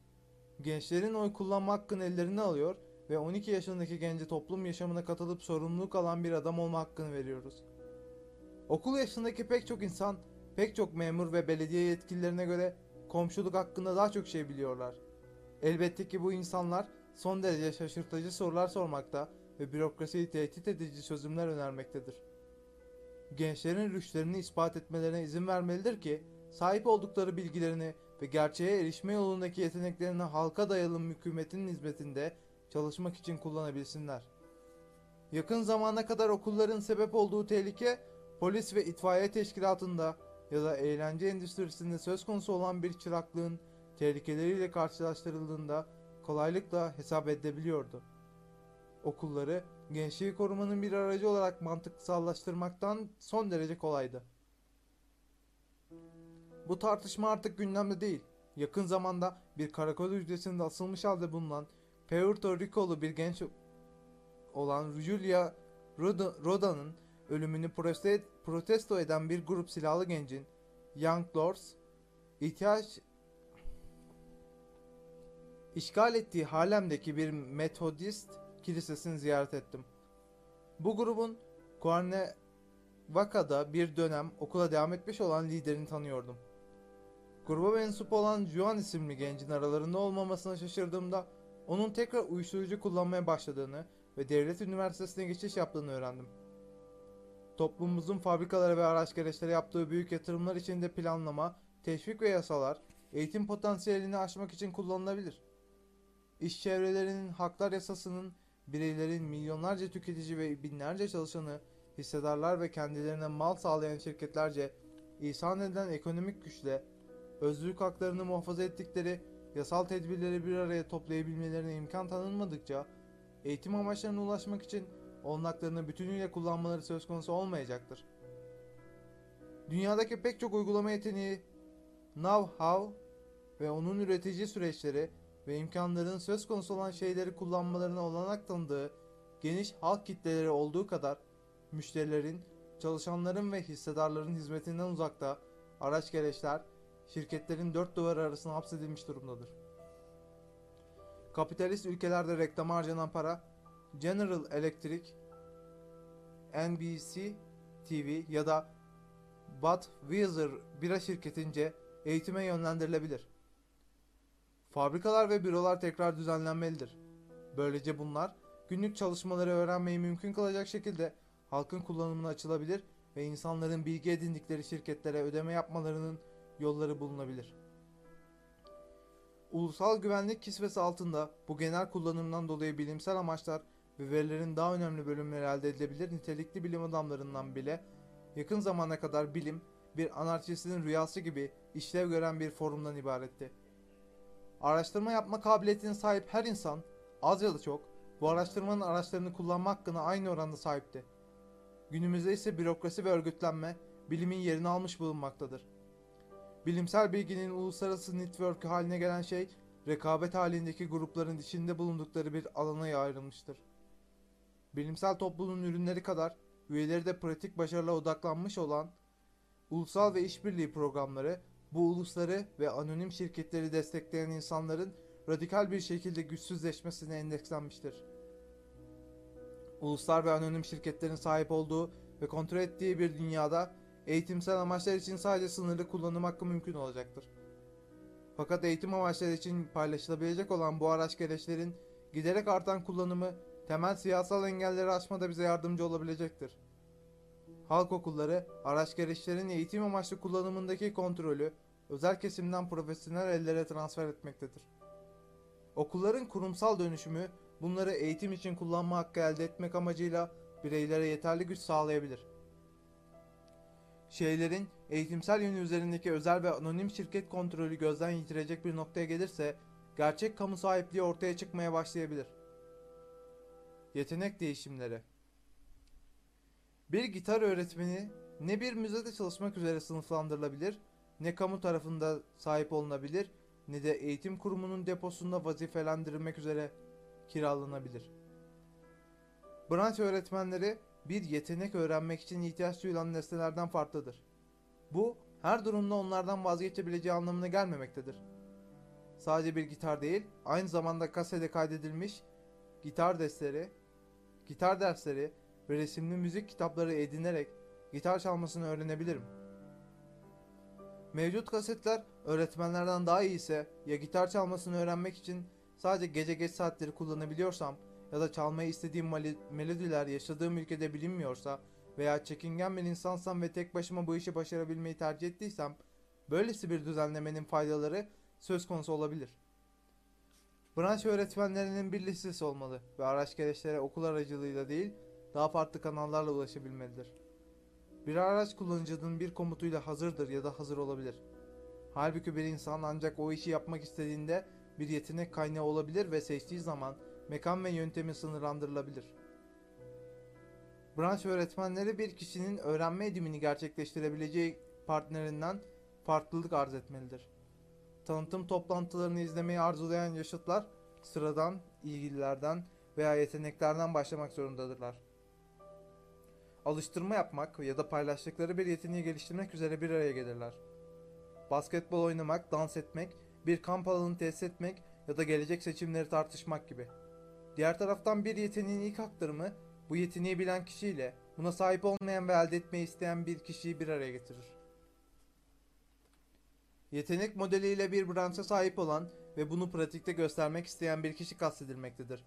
Gençlerin oy kullanma hakkını ellerine alıyor ve 12 yaşındaki gence toplum yaşamına katılıp sorumluluk alan bir adam olma hakkını veriyoruz. Okul yaşındaki pek çok insan, pek çok memur ve belediye yetkililerine göre komşuluk hakkında daha çok şey biliyorlar. Elbette ki bu insanlar son derece şaşırtıcı sorular sormakta ve bürokrasiyi tehdit edici çözümler önermektedir. Gençlerin rüştlerini ispat etmelerine izin vermelidir ki sahip oldukları bilgilerini ve gerçeğe erişme yolundaki yeteneklerini halka dayalı hükümetin hizmetinde çalışmak için kullanabilsinler. Yakın zamana kadar okulların sebep olduğu tehlike polis ve itfaiye teşkilatında ya da eğlence endüstrisinde söz konusu olan bir çıraklığın tehlikeleriyle karşılaştırıldığında kolaylıkla hesap edilebiliyordu. Okulları gençliği korumanın bir aracı olarak mantıksallaştırmaktan son derece kolaydı. Bu tartışma artık gündemde değil. Yakın zamanda bir karakol hücresinde asılmış halde bulunan Puerto Rikolu bir genç olan Julia Roda- Roda'nın ölümünü protesto eden bir grup silahlı gencin Young Lords ihtiyaç işgal ettiği Harlem'deki bir Metodist kilisesini ziyaret ettim. Bu grubun Cuernavaca'da bir dönem okula devam etmiş olan liderini tanıyordum. Gruba mensup olan Juan isimli gencin aralarında olmamasına şaşırdığımda onun tekrar uyuşturucu kullanmaya başladığını ve devlet üniversitesine geçiş yaptığını öğrendim. Toplumumuzun fabrikalara ve araç gereçlere yaptığı büyük yatırımlar içinde planlama, teşvik ve yasalar eğitim potansiyelini aşmak için kullanılabilir. İş çevrelerinin haklar yasasının bireylerin milyonlarca tüketici ve binlerce çalışanı, hissedarlar ve kendilerine mal sağlayan şirketlerce ihsan edilen ekonomik güçle özgürlük haklarını muhafaza ettikleri yasal tedbirleri bir araya toplayabilmelerine imkan tanınmadıkça eğitim amaçlarına ulaşmak için olanaklarını bütünüyle kullanmaları söz konusu olmayacaktır. Dünyadaki pek çok uygulama yeteneği, know-how ve onun üretici süreçleri ve imkanların söz konusu olan şeyleri kullanmalarına olanak tanıdığı geniş halk kitleleri olduğu kadar müşterilerin, çalışanların ve hissedarların hizmetinden uzakta araç gereçler, şirketlerin dört duvar arasına hapsedilmiş durumdadır. Kapitalist ülkelerde reklama harcanan para, General Electric, NBC TV ya da Budweiser bira şirketince eğitime yönlendirilebilir. Fabrikalar ve bürolar tekrar düzenlenmelidir. Böylece bunlar günlük çalışmaları öğrenmeyi mümkün kılacak şekilde halkın kullanımına açılabilir ve insanların bilgi edindikleri şirketlere ödeme yapmalarının yolları bulunabilir. Ulusal güvenlik kisvesi altında bu genel kullanımdan dolayı bilimsel amaçlar ve verilerin daha önemli bölümleri elde edilebilir nitelikli bilim adamlarından bile yakın zamana kadar bilim bir anarşistin rüyası gibi işlev gören bir forumdan ibaretti. Araştırma yapma kabiliyetine sahip her insan az ya da çok bu araştırmanın araçlarını kullanma hakkına aynı oranda sahipti. Günümüzde ise bürokrasi ve örgütlenme bilimin yerini almış bulunmaktadır. Bilimsel bilginin uluslararası network haline gelen şey, rekabet halindeki grupların içinde bulundukları bir alana ayrılmıştır. Bilimsel topluluğun ürünleri kadar üyeleri de pratik başarıla odaklanmış olan ulusal ve işbirliği programları bu ulusları ve anonim şirketleri destekleyen insanların radikal bir şekilde güçsüzleşmesine endekslenmiştir. Uluslar ve anonim şirketlerin sahip olduğu ve kontrol ettiği bir dünyada eğitimsel amaçlar için sadece sınırlı kullanım hakkı mümkün olacaktır. Fakat eğitim amaçları için paylaşılabilecek olan bu araç gereçlerin giderek artan kullanımı temel siyasal engelleri aşmada bize yardımcı olabilecektir. Halk okulları, araç gereçlerin eğitim amaçlı kullanımındaki kontrolü özel kesimden profesyonel ellere transfer etmektedir. Okulların kurumsal dönüşümü bunları eğitim için kullanma hakkı elde etmek amacıyla bireylere yeterli güç sağlayabilir. Şeylerin eğitimsel yönü üzerindeki özel ve anonim şirket kontrolü gözden yitirecek bir noktaya gelirse gerçek kamu sahipliği ortaya çıkmaya başlayabilir. Yetenek değişimleri Bir gitar öğretmeni ne bir müzede çalışmak üzere sınıflandırılabilir, ne kamu tarafında sahip olunabilir, ne de eğitim kurumunun deposunda vazifelendirilmek üzere kiralanabilir. Branş öğretmenleri bir yetenek öğrenmek için ihtiyaç duyulan nesnelerden farklıdır. Bu her durumda onlardan vazgeçebileceği anlamına gelmemektedir. Sadece bir gitar değil, aynı zamanda kasede kaydedilmiş gitar dersleri, gitar dersleri ve resimli müzik kitapları edinerek gitar çalmasını öğrenebilirim. Mevcut kasetler öğretmenlerden daha iyi ise ya gitar çalmasını öğrenmek için sadece gece geç saatleri kullanabiliyorsam ya da çalmayı istediğim melodiler yaşadığım ülkede bilinmiyorsa veya çekingen bir insansam ve tek başıma bu işi başarabilmeyi tercih ettiysem böylesi bir düzenlemenin faydaları söz konusu olabilir. Branş öğretmenlerinin bir listesi olmalı ve araç gereçlere okul aracılığıyla değil daha farklı kanallarla ulaşabilmelidir. Bir araç kullanıcının bir komutuyla hazırdır ya da hazır olabilir. Halbuki bir insan ancak o işi yapmak istediğinde bir yetenek kaynağı olabilir ve seçtiği zaman mekan ve yöntemi sınırlandırılabilir. Branş öğretmenleri bir kişinin öğrenme edimini gerçekleştirebileceği partnerinden farklılık arz etmelidir. Tanıtım toplantılarını izlemeyi arzulayan yaşıtlar sıradan ilgililerden veya yeteneklerden başlamak zorundadırlar. Alıştırma yapmak ya da paylaştıkları bir yeteneği geliştirmek üzere bir araya gelirler. Basketbol oynamak, dans etmek, bir kamp alanı tesis etmek ya da gelecek seçimleri tartışmak gibi. Diğer taraftan bir yeteneğin ilk aktarımı bu yeteneği bilen kişiyle buna sahip olmayan ve elde etmeyi isteyen bir kişiyi bir araya getirir. Yetenek modeliyle bir branşa sahip olan ve bunu pratikte göstermek isteyen bir kişi kastedilmektedir.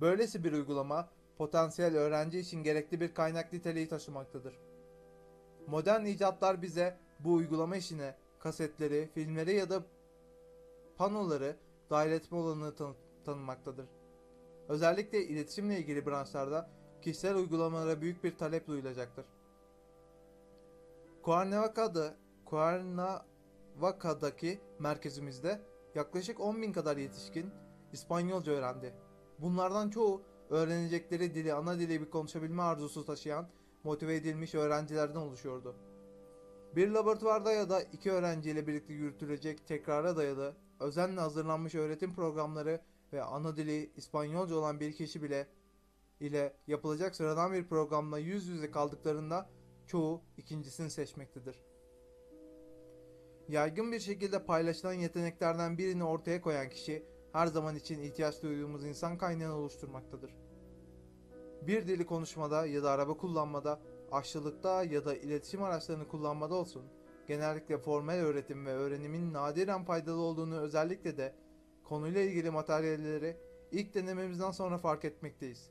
Böylesi bir uygulama potansiyel öğrenci için gerekli bir kaynak niteliği taşımaktadır. Modern icatlar bize bu uygulama işine kasetleri, filmleri ya da panoları dahil etme olanını tanı- tanınmaktadır. Özellikle iletişimle ilgili branşlarda kişisel uygulamalara büyük bir talep duyulacaktır. Cuernavaca'da, Cuernavaca'daki merkezimizde yaklaşık 10.000 kadar yetişkin İspanyolca öğrendi. Bunlardan çoğu öğrenecekleri dili ana dili bir konuşabilme arzusu taşıyan motive edilmiş öğrencilerden oluşuyordu. Bir laboratuvarda ya da iki öğrenciyle birlikte yürütülecek tekrara dayalı özenle hazırlanmış öğretim programları ve ana dili İspanyolca olan bir kişi bile ile yapılacak sıradan bir programla yüz yüze kaldıklarında çoğu ikincisini seçmektedir. Yaygın bir şekilde paylaşılan yeteneklerden birini ortaya koyan kişi her zaman için ihtiyaç duyduğumuz insan kaynağını oluşturmaktadır. Bir dili konuşmada ya da araba kullanmada, aşçılıkta ya da iletişim araçlarını kullanmada olsun, genellikle formel öğretim ve öğrenimin nadiren faydalı olduğunu özellikle de konuyla ilgili materyalleri ilk denememizden sonra fark etmekteyiz.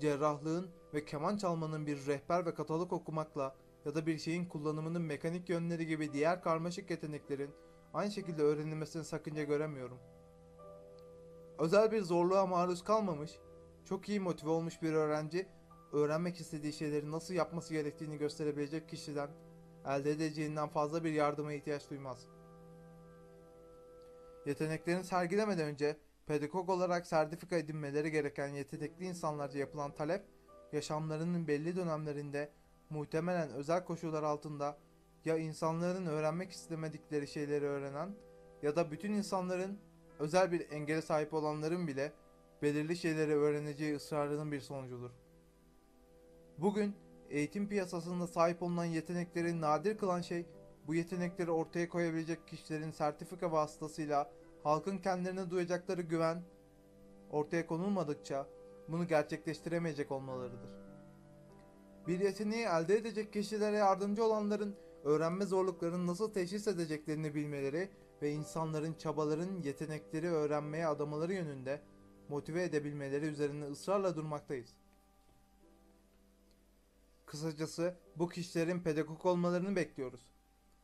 Cerrahlığın ve keman çalmanın bir rehber ve katalog okumakla ya da bir şeyin kullanımının mekanik yönleri gibi diğer karmaşık yeteneklerin aynı şekilde öğrenilmesine sakınca göremiyorum. Özel bir zorluğa maruz kalmamış, çok iyi motive olmuş bir öğrenci, öğrenmek istediği şeyleri nasıl yapması gerektiğini gösterebilecek kişiden elde edeceğinden fazla bir yardıma ihtiyaç duymaz. Yeteneklerini sergilemeden önce pedagog olarak sertifika edinmeleri gereken yetenekli insanlarca yapılan talep, yaşamlarının belli dönemlerinde muhtemelen özel koşullar altında ya insanların öğrenmek istemedikleri şeyleri öğrenen ya da bütün insanların özel bir engele sahip olanların bile belirli şeyleri öğreneceği ısrarının bir sonucudur. Bugün eğitim piyasasında sahip olunan yetenekleri nadir kılan şey bu yetenekleri ortaya koyabilecek kişilerin sertifika vasıtasıyla halkın kendilerine duyacakları güven ortaya konulmadıkça bunu gerçekleştiremeyecek olmalarıdır. Bir yeteneği elde edecek kişilere yardımcı olanların öğrenme zorluklarını nasıl teşhis edeceklerini bilmeleri ve insanların çabaların yetenekleri öğrenmeye adamaları yönünde motive edebilmeleri üzerine ısrarla durmaktayız. Kısacası bu kişilerin pedagog olmalarını bekliyoruz.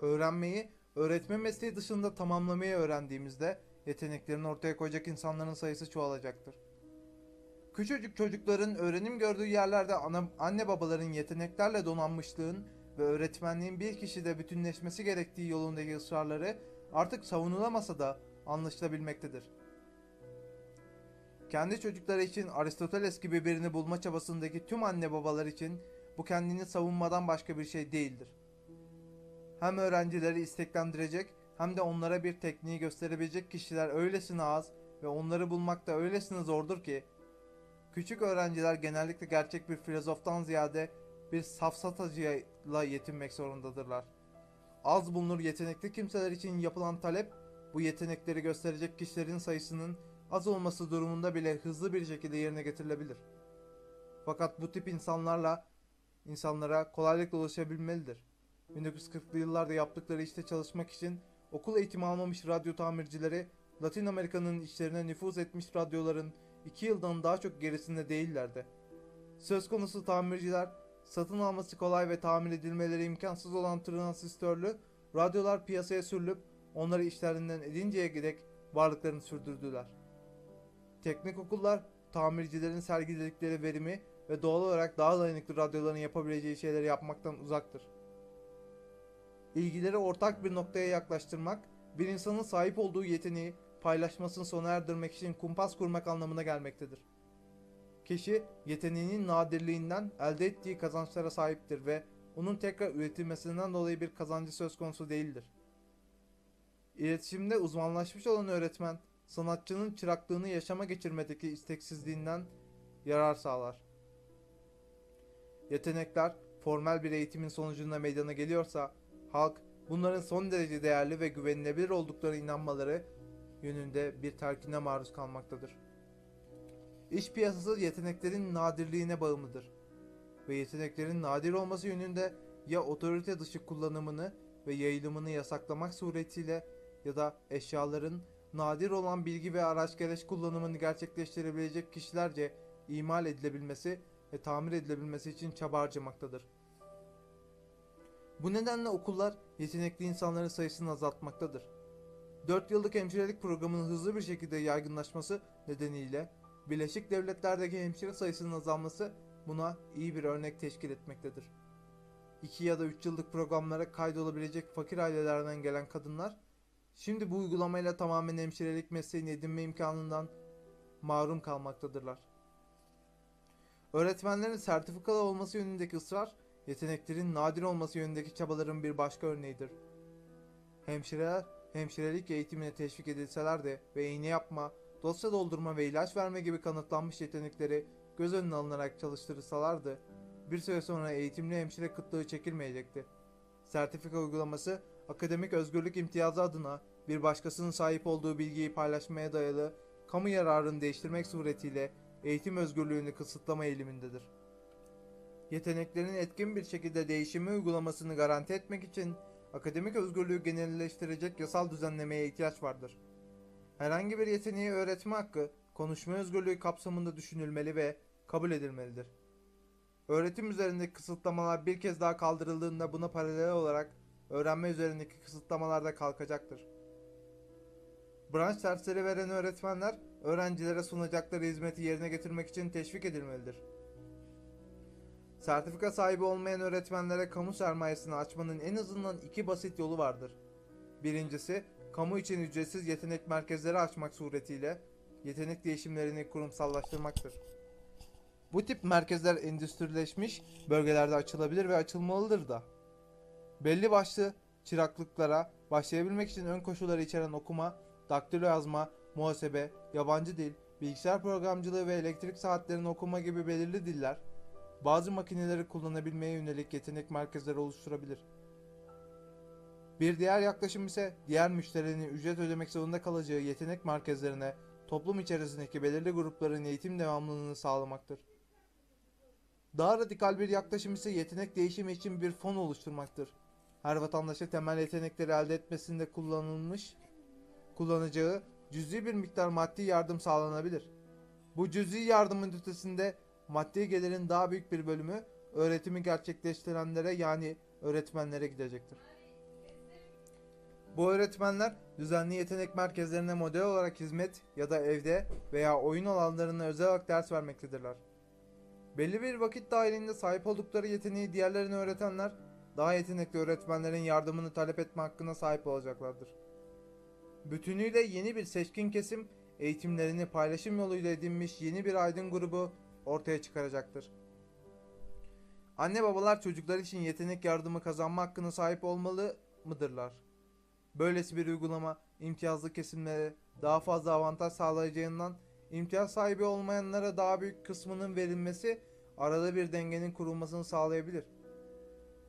Öğrenmeyi öğretme mesleği dışında tamamlamayı öğrendiğimizde yeteneklerini ortaya koyacak insanların sayısı çoğalacaktır. Küçücük çocukların öğrenim gördüğü yerlerde ana, anne babaların yeteneklerle donanmışlığın ve öğretmenliğin bir kişide bütünleşmesi gerektiği yolundaki ısrarları artık savunulamasa da anlaşılabilmektedir. Kendi çocukları için Aristoteles gibi birini bulma çabasındaki tüm anne babalar için bu kendini savunmadan başka bir şey değildir. Hem öğrencileri isteklendirecek hem de onlara bir tekniği gösterebilecek kişiler öylesine az ve onları bulmak da öylesine zordur ki küçük öğrenciler genellikle gerçek bir filozoftan ziyade bir safsatacıyla yetinmek zorundadırlar. Az bulunur yetenekli kimseler için yapılan talep bu yetenekleri gösterecek kişilerin sayısının az olması durumunda bile hızlı bir şekilde yerine getirilebilir. Fakat bu tip insanlarla insanlara kolaylıkla ulaşabilmelidir. 1940'lı yıllarda yaptıkları işte çalışmak için okul eğitimi almamış radyo tamircileri Latin Amerika'nın içlerine nüfuz etmiş radyoların 2 yıldan daha çok gerisinde değillerdi. Söz konusu tamirciler satın alması kolay ve tamir edilmeleri imkansız olan transistörlü radyolar piyasaya sürülüp onları işlerinden edinceye gidek varlıklarını sürdürdüler. Teknik okullar tamircilerin sergiledikleri verimi ve doğal olarak daha dayanıklı radyoların yapabileceği şeyleri yapmaktan uzaktır. ilgileri ortak bir noktaya yaklaştırmak, bir insanın sahip olduğu yeteneği paylaşmasını sona erdirmek için kumpas kurmak anlamına gelmektedir. Kişi yeteneğinin nadirliğinden elde ettiği kazançlara sahiptir ve onun tekrar üretilmesinden dolayı bir kazancı söz konusu değildir. İletişimde uzmanlaşmış olan öğretmen, sanatçının çıraklığını yaşama geçirmedeki isteksizliğinden yarar sağlar. Yetenekler formel bir eğitimin sonucunda meydana geliyorsa, halk bunların son derece değerli ve güvenilebilir olduklarına inanmaları yönünde bir telkine maruz kalmaktadır. İş piyasası yeteneklerin nadirliğine bağımlıdır ve yeteneklerin nadir olması yönünde ya otorite dışı kullanımını ve yayılımını yasaklamak suretiyle ya da eşyaların nadir olan bilgi ve araç gereç kullanımını gerçekleştirebilecek kişilerce imal edilebilmesi ve tamir edilebilmesi için çaba harcamaktadır. Bu nedenle okullar yetenekli insanların sayısını azaltmaktadır. 4 yıllık hemşirelik programının hızlı bir şekilde yaygınlaşması nedeniyle Birleşik Devletler'deki hemşire sayısının azalması buna iyi bir örnek teşkil etmektedir. 2 ya da 3 yıllık programlara kaydolabilecek fakir ailelerden gelen kadınlar şimdi bu uygulamayla tamamen hemşirelik mesleğini edinme imkanından mahrum kalmaktadırlar. Öğretmenlerin sertifikalı olması yönündeki ısrar, yeteneklerin nadir olması yönündeki çabaların bir başka örneğidir. Hemşireler, hemşirelik eğitimine teşvik edilseler de ve iğne yapma, dosya doldurma ve ilaç verme gibi kanıtlanmış yetenekleri göz önüne alınarak çalıştırılsalardı, bir süre sonra eğitimli hemşire kıtlığı çekilmeyecekti. Sertifika uygulaması, akademik özgürlük imtiyazı adına bir başkasının sahip olduğu bilgiyi paylaşmaya dayalı kamu yararını değiştirmek suretiyle eğitim özgürlüğünü kısıtlama eğilimindedir. Yeteneklerin etkin bir şekilde değişimi uygulamasını garanti etmek için akademik özgürlüğü genelleştirecek yasal düzenlemeye ihtiyaç vardır. Herhangi bir yeteneği öğretme hakkı, konuşma özgürlüğü kapsamında düşünülmeli ve kabul edilmelidir. Öğretim üzerindeki kısıtlamalar bir kez daha kaldırıldığında buna paralel olarak öğrenme üzerindeki kısıtlamalar da kalkacaktır. Branş dersleri veren öğretmenler öğrencilere sunacakları hizmeti yerine getirmek için teşvik edilmelidir. Sertifika sahibi olmayan öğretmenlere kamu sermayesini açmanın en azından iki basit yolu vardır. Birincisi, kamu için ücretsiz yetenek merkezleri açmak suretiyle yetenek değişimlerini kurumsallaştırmaktır. Bu tip merkezler endüstrileşmiş bölgelerde açılabilir ve açılmalıdır da. Belli başlı çıraklıklara başlayabilmek için ön koşulları içeren okuma, daktilo yazma, muhasebe, yabancı dil, bilgisayar programcılığı ve elektrik saatlerini okuma gibi belirli diller, bazı makineleri kullanabilmeye yönelik yetenek merkezleri oluşturabilir. Bir diğer yaklaşım ise diğer müşterinin ücret ödemek zorunda kalacağı yetenek merkezlerine toplum içerisindeki belirli grupların eğitim devamlılığını sağlamaktır. Daha radikal bir yaklaşım ise yetenek değişimi için bir fon oluşturmaktır. Her vatandaşa temel yetenekleri elde etmesinde kullanılmış kullanacağı cüzi bir miktar maddi yardım sağlanabilir. Bu cüzi yardımın ötesinde maddi gelirin daha büyük bir bölümü öğretimi gerçekleştirenlere yani öğretmenlere gidecektir. Bu öğretmenler düzenli yetenek merkezlerine model olarak hizmet ya da evde veya oyun alanlarına özel olarak ders vermektedirler. Belli bir vakit dahilinde sahip oldukları yeteneği diğerlerine öğretenler daha yetenekli öğretmenlerin yardımını talep etme hakkına sahip olacaklardır. Bütünüyle yeni bir seçkin kesim eğitimlerini paylaşım yoluyla edinmiş yeni bir aydın grubu ortaya çıkaracaktır. Anne babalar çocuklar için yetenek yardımı kazanma hakkına sahip olmalı mıdırlar? Böylesi bir uygulama imtiyazlı kesimlere daha fazla avantaj sağlayacağından imtiyaz sahibi olmayanlara daha büyük kısmının verilmesi arada bir dengenin kurulmasını sağlayabilir.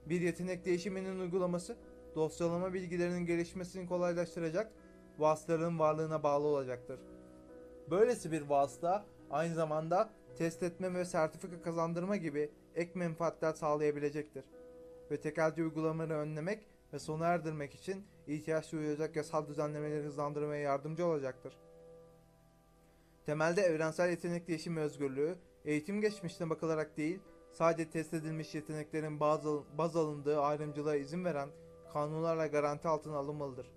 Bir yetenek değişiminin uygulaması dosyalama bilgilerinin gelişmesini kolaylaştıracak vasıtaların varlığına bağlı olacaktır. Böylesi bir vasıta aynı zamanda test etme ve sertifika kazandırma gibi ek menfaatler sağlayabilecektir. Ve tekelci uygulamaları önlemek ve sona erdirmek için ihtiyaç duyulacak yasal düzenlemeleri hızlandırmaya yardımcı olacaktır. Temelde evrensel yetenek değişimi özgürlüğü, eğitim geçmişine bakılarak değil, sadece test edilmiş yeteneklerin baz, baz alındığı ayrımcılığa izin veren kanunlarla garanti altına alınmalıdır.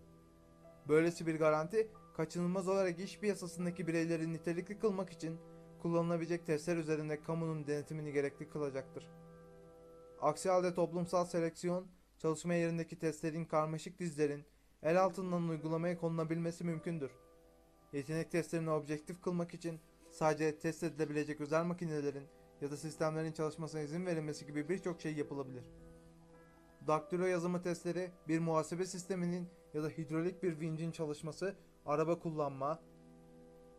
Böylesi bir garanti, kaçınılmaz olarak iş piyasasındaki bireyleri nitelikli kılmak için kullanılabilecek testler üzerinde kamunun denetimini gerekli kılacaktır. Aksi halde toplumsal seleksiyon, çalışma yerindeki testlerin karmaşık dizlerin el altından uygulamaya konulabilmesi mümkündür. Yetenek testlerini objektif kılmak için sadece test edilebilecek özel makinelerin ya da sistemlerin çalışmasına izin verilmesi gibi birçok şey yapılabilir. Daktilo yazımı testleri bir muhasebe sisteminin ya da hidrolik bir vincin çalışması, araba kullanma,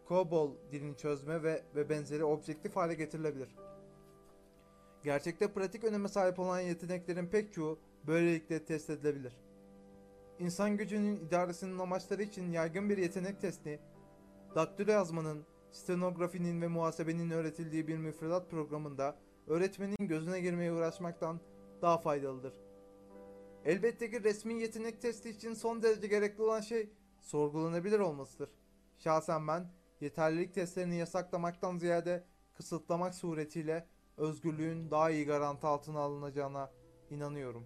COBOL dilini çözme ve, ve benzeri objektif hale getirilebilir. Gerçekte pratik öneme sahip olan yeteneklerin pek çoğu böylelikle test edilebilir. İnsan gücünün idaresinin amaçları için yaygın bir yetenek testi, daktilo yazmanın, stenografinin ve muhasebenin öğretildiği bir müfredat programında öğretmenin gözüne girmeye uğraşmaktan daha faydalıdır. Elbette ki resmi yetenek testi için son derece gerekli olan şey sorgulanabilir olmasıdır. Şahsen ben yeterlilik testlerini yasaklamaktan ziyade kısıtlamak suretiyle özgürlüğün daha iyi garanti altına alınacağına inanıyorum.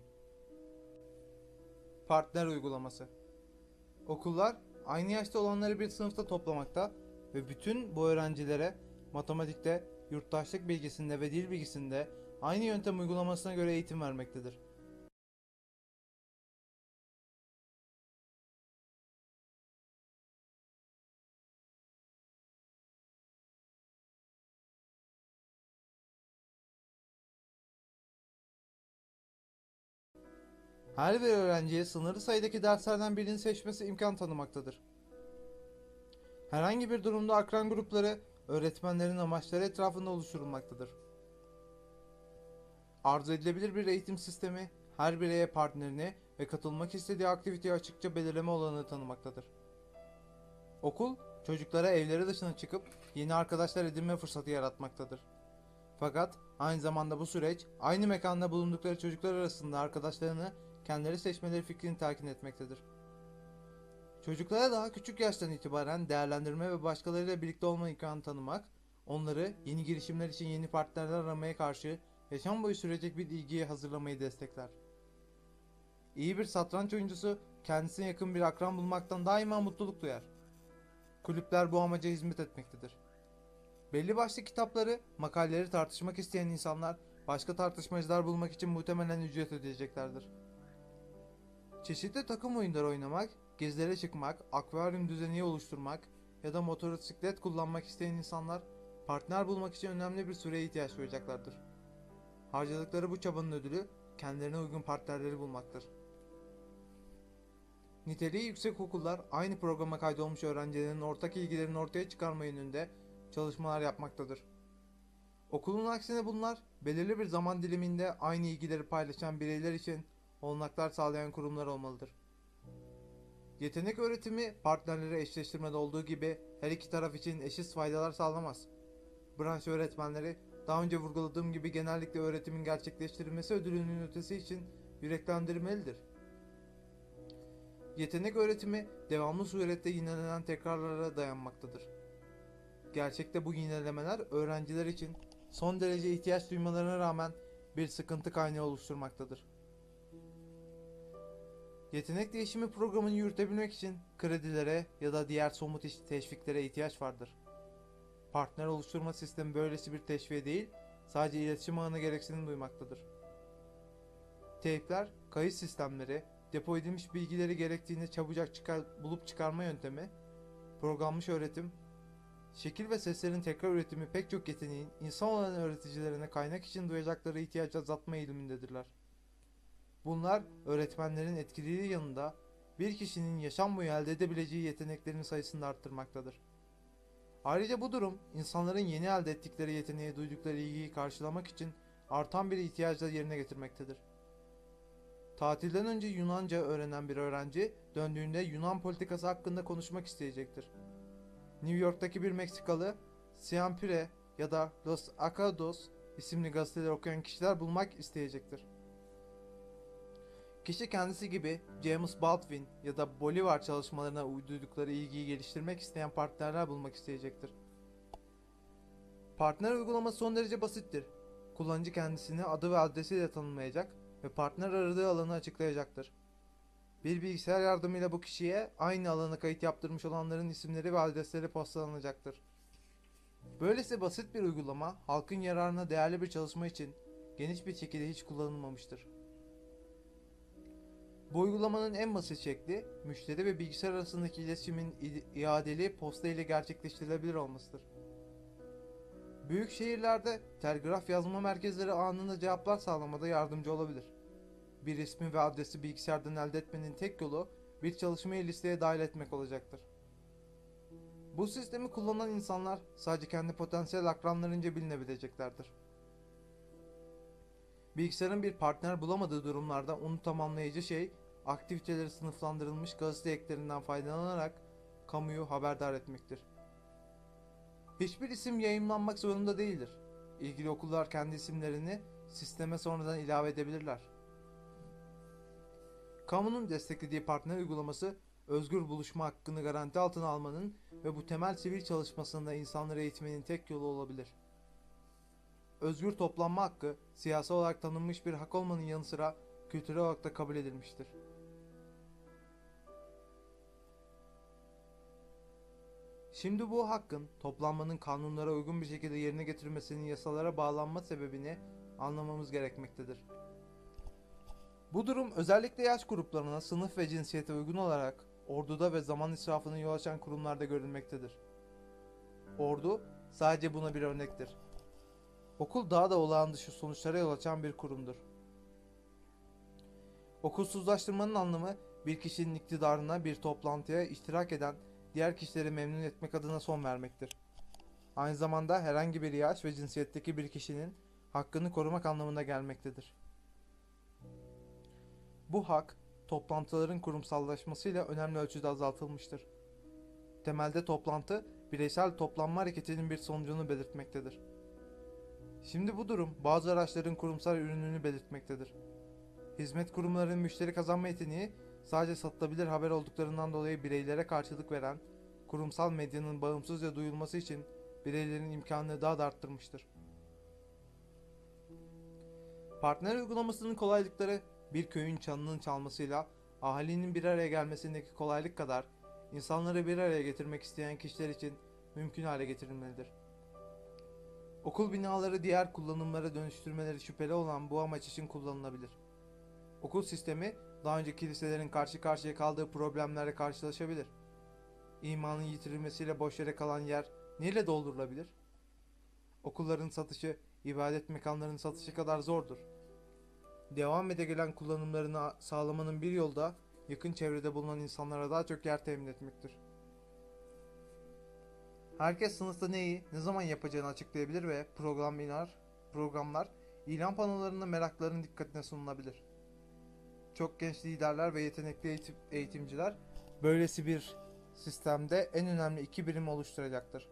Partner uygulaması Okullar aynı yaşta olanları bir sınıfta toplamakta ve bütün bu öğrencilere matematikte, yurttaşlık bilgisinde ve dil bilgisinde aynı yöntem uygulamasına göre eğitim vermektedir. Her bir öğrenciye sınırlı sayıdaki derslerden birini seçmesi imkan tanımaktadır. Herhangi bir durumda akran grupları öğretmenlerin amaçları etrafında oluşturulmaktadır. Arzu edilebilir bir eğitim sistemi her bireye partnerini ve katılmak istediği aktiviteyi açıkça belirleme olanağı tanımaktadır. Okul, çocuklara evleri dışına çıkıp yeni arkadaşlar edinme fırsatı yaratmaktadır. Fakat aynı zamanda bu süreç aynı mekanda bulundukları çocuklar arasında arkadaşlarını kendileri seçmeleri fikrini telkin etmektedir. Çocuklara daha küçük yaştan itibaren değerlendirme ve başkalarıyla birlikte olma imkanı tanımak, onları yeni girişimler için yeni partnerler aramaya karşı yaşam boyu sürecek bir ilgiye hazırlamayı destekler. İyi bir satranç oyuncusu kendisine yakın bir akran bulmaktan daima mutluluk duyar. Kulüpler bu amaca hizmet etmektedir. Belli başlı kitapları, makaleleri tartışmak isteyen insanlar başka tartışmacılar bulmak için muhtemelen ücret ödeyeceklerdir. Çeşitli takım oyunları oynamak, gezilere çıkmak, akvaryum düzeni oluşturmak ya da motosiklet kullanmak isteyen insanlar partner bulmak için önemli bir süreye ihtiyaç duyacaklardır. Harcadıkları bu çabanın ödülü kendilerine uygun partnerleri bulmaktır. Niteliği yüksek okullar aynı programa kaydolmuş öğrencilerin ortak ilgilerini ortaya çıkarma yönünde çalışmalar yapmaktadır. Okulun aksine bunlar belirli bir zaman diliminde aynı ilgileri paylaşan bireyler için olanaklar sağlayan kurumlar olmalıdır. Yetenek öğretimi partnerleri eşleştirmede olduğu gibi her iki taraf için eşit faydalar sağlamaz. Branş öğretmenleri daha önce vurguladığım gibi genellikle öğretimin gerçekleştirilmesi ödülünün ötesi için yüreklendirmelidir. Yetenek öğretimi devamlı surette yinelenen tekrarlara dayanmaktadır. Gerçekte bu yinelemeler öğrenciler için son derece ihtiyaç duymalarına rağmen bir sıkıntı kaynağı oluşturmaktadır. Yetenek değişimi programını yürütebilmek için kredilere ya da diğer somut teşviklere ihtiyaç vardır. Partner oluşturma sistemi böylesi bir teşviğe değil, sadece iletişim ağına gereksinim duymaktadır. Teypler, kayıt sistemleri, depo edilmiş bilgileri gerektiğinde çabucak çıkar, bulup çıkarma yöntemi, programlanmış öğretim, şekil ve seslerin tekrar üretimi pek çok yeteneğin insan olan öğreticilerine kaynak için duyacakları ihtiyacı azaltma eğilimindedirler. Bunlar öğretmenlerin etkililiği yanında bir kişinin yaşam boyu elde edebileceği yeteneklerin sayısını arttırmaktadır. Ayrıca bu durum insanların yeni elde ettikleri yeteneğe duydukları ilgiyi karşılamak için artan bir ihtiyacla yerine getirmektedir. Tatilden önce Yunanca öğrenen bir öğrenci döndüğünde Yunan politikası hakkında konuşmak isteyecektir. New York'taki bir Meksikalı Siampire ya da Los Acados isimli gazeteleri okuyan kişiler bulmak isteyecektir. Kişi kendisi gibi James Baldwin ya da Bolivar çalışmalarına uydurdukları ilgiyi geliştirmek isteyen partnerler bulmak isteyecektir. Partner uygulaması son derece basittir. Kullanıcı kendisini adı ve adresiyle tanımlayacak ve partner aradığı alanı açıklayacaktır. Bir bilgisayar yardımıyla bu kişiye aynı alana kayıt yaptırmış olanların isimleri ve adresleri postalanacaktır. Böylesi basit bir uygulama halkın yararına değerli bir çalışma için geniş bir şekilde hiç kullanılmamıştır. Bu uygulamanın en basit şekli müşteri ve bilgisayar arasındaki iletişimin iadeli posta ile gerçekleştirilebilir olmasıdır. Büyük şehirlerde telgraf yazma merkezleri anında cevaplar sağlamada yardımcı olabilir. Bir ismi ve adresi bilgisayardan elde etmenin tek yolu bir çalışmayı listeye dahil etmek olacaktır. Bu sistemi kullanan insanlar sadece kendi potansiyel akranlarınca bilinebileceklerdir. Bilgisayarın bir partner bulamadığı durumlarda onu tamamlayıcı şey aktiviteleri sınıflandırılmış gazete eklerinden faydalanarak kamuyu haberdar etmektir. Hiçbir isim yayınlanmak zorunda değildir. İlgili okullar kendi isimlerini sisteme sonradan ilave edebilirler. Kamunun desteklediği partner uygulaması özgür buluşma hakkını garanti altına almanın ve bu temel sivil çalışmasında insanları eğitmenin tek yolu olabilir. Özgür toplanma hakkı siyasi olarak tanınmış bir hak olmanın yanı sıra kültürel olarak da kabul edilmiştir. Şimdi bu hakkın toplanmanın kanunlara uygun bir şekilde yerine getirilmesinin yasalara bağlanma sebebini anlamamız gerekmektedir. Bu durum özellikle yaş gruplarına sınıf ve cinsiyete uygun olarak orduda ve zaman israfına yol açan kurumlarda görülmektedir. Ordu sadece buna bir örnektir. Okul daha da olağan dışı sonuçlara yol açan bir kurumdur. Okulsuzlaştırmanın anlamı bir kişinin iktidarına bir toplantıya iştirak eden diğer kişileri memnun etmek adına son vermektir. Aynı zamanda herhangi bir yaş ve cinsiyetteki bir kişinin hakkını korumak anlamına gelmektedir. Bu hak toplantıların kurumsallaşmasıyla önemli ölçüde azaltılmıştır. Temelde toplantı bireysel toplanma hareketinin bir sonucunu belirtmektedir. Şimdi bu durum bazı araçların kurumsal ürününü belirtmektedir. Hizmet kurumlarının müşteri kazanma yeteneği sadece satılabilir haber olduklarından dolayı bireylere karşılık veren kurumsal medyanın bağımsızca duyulması için bireylerin imkanını daha da arttırmıştır. Partner uygulamasının kolaylıkları bir köyün çanının çalmasıyla ahalinin bir araya gelmesindeki kolaylık kadar insanları bir araya getirmek isteyen kişiler için mümkün hale getirilmelidir. Okul binaları diğer kullanımlara dönüştürmeleri şüpheli olan bu amaç için kullanılabilir. Okul sistemi daha önce kiliselerin karşı karşıya kaldığı problemlerle karşılaşabilir. İmanın yitirilmesiyle boş yere kalan yer neyle doldurulabilir? Okulların satışı, ibadet mekanlarının satışı kadar zordur. Devam ede gelen kullanımlarını sağlamanın bir yolu da yakın çevrede bulunan insanlara daha çok yer temin etmektir. Herkes sınıfta neyi, ne zaman yapacağını açıklayabilir ve programlar, programlar ilan panolarında merakların dikkatine sunulabilir. Çok genç liderler ve yetenekli eğitim, eğitimciler böylesi bir sistemde en önemli iki birim oluşturacaktır.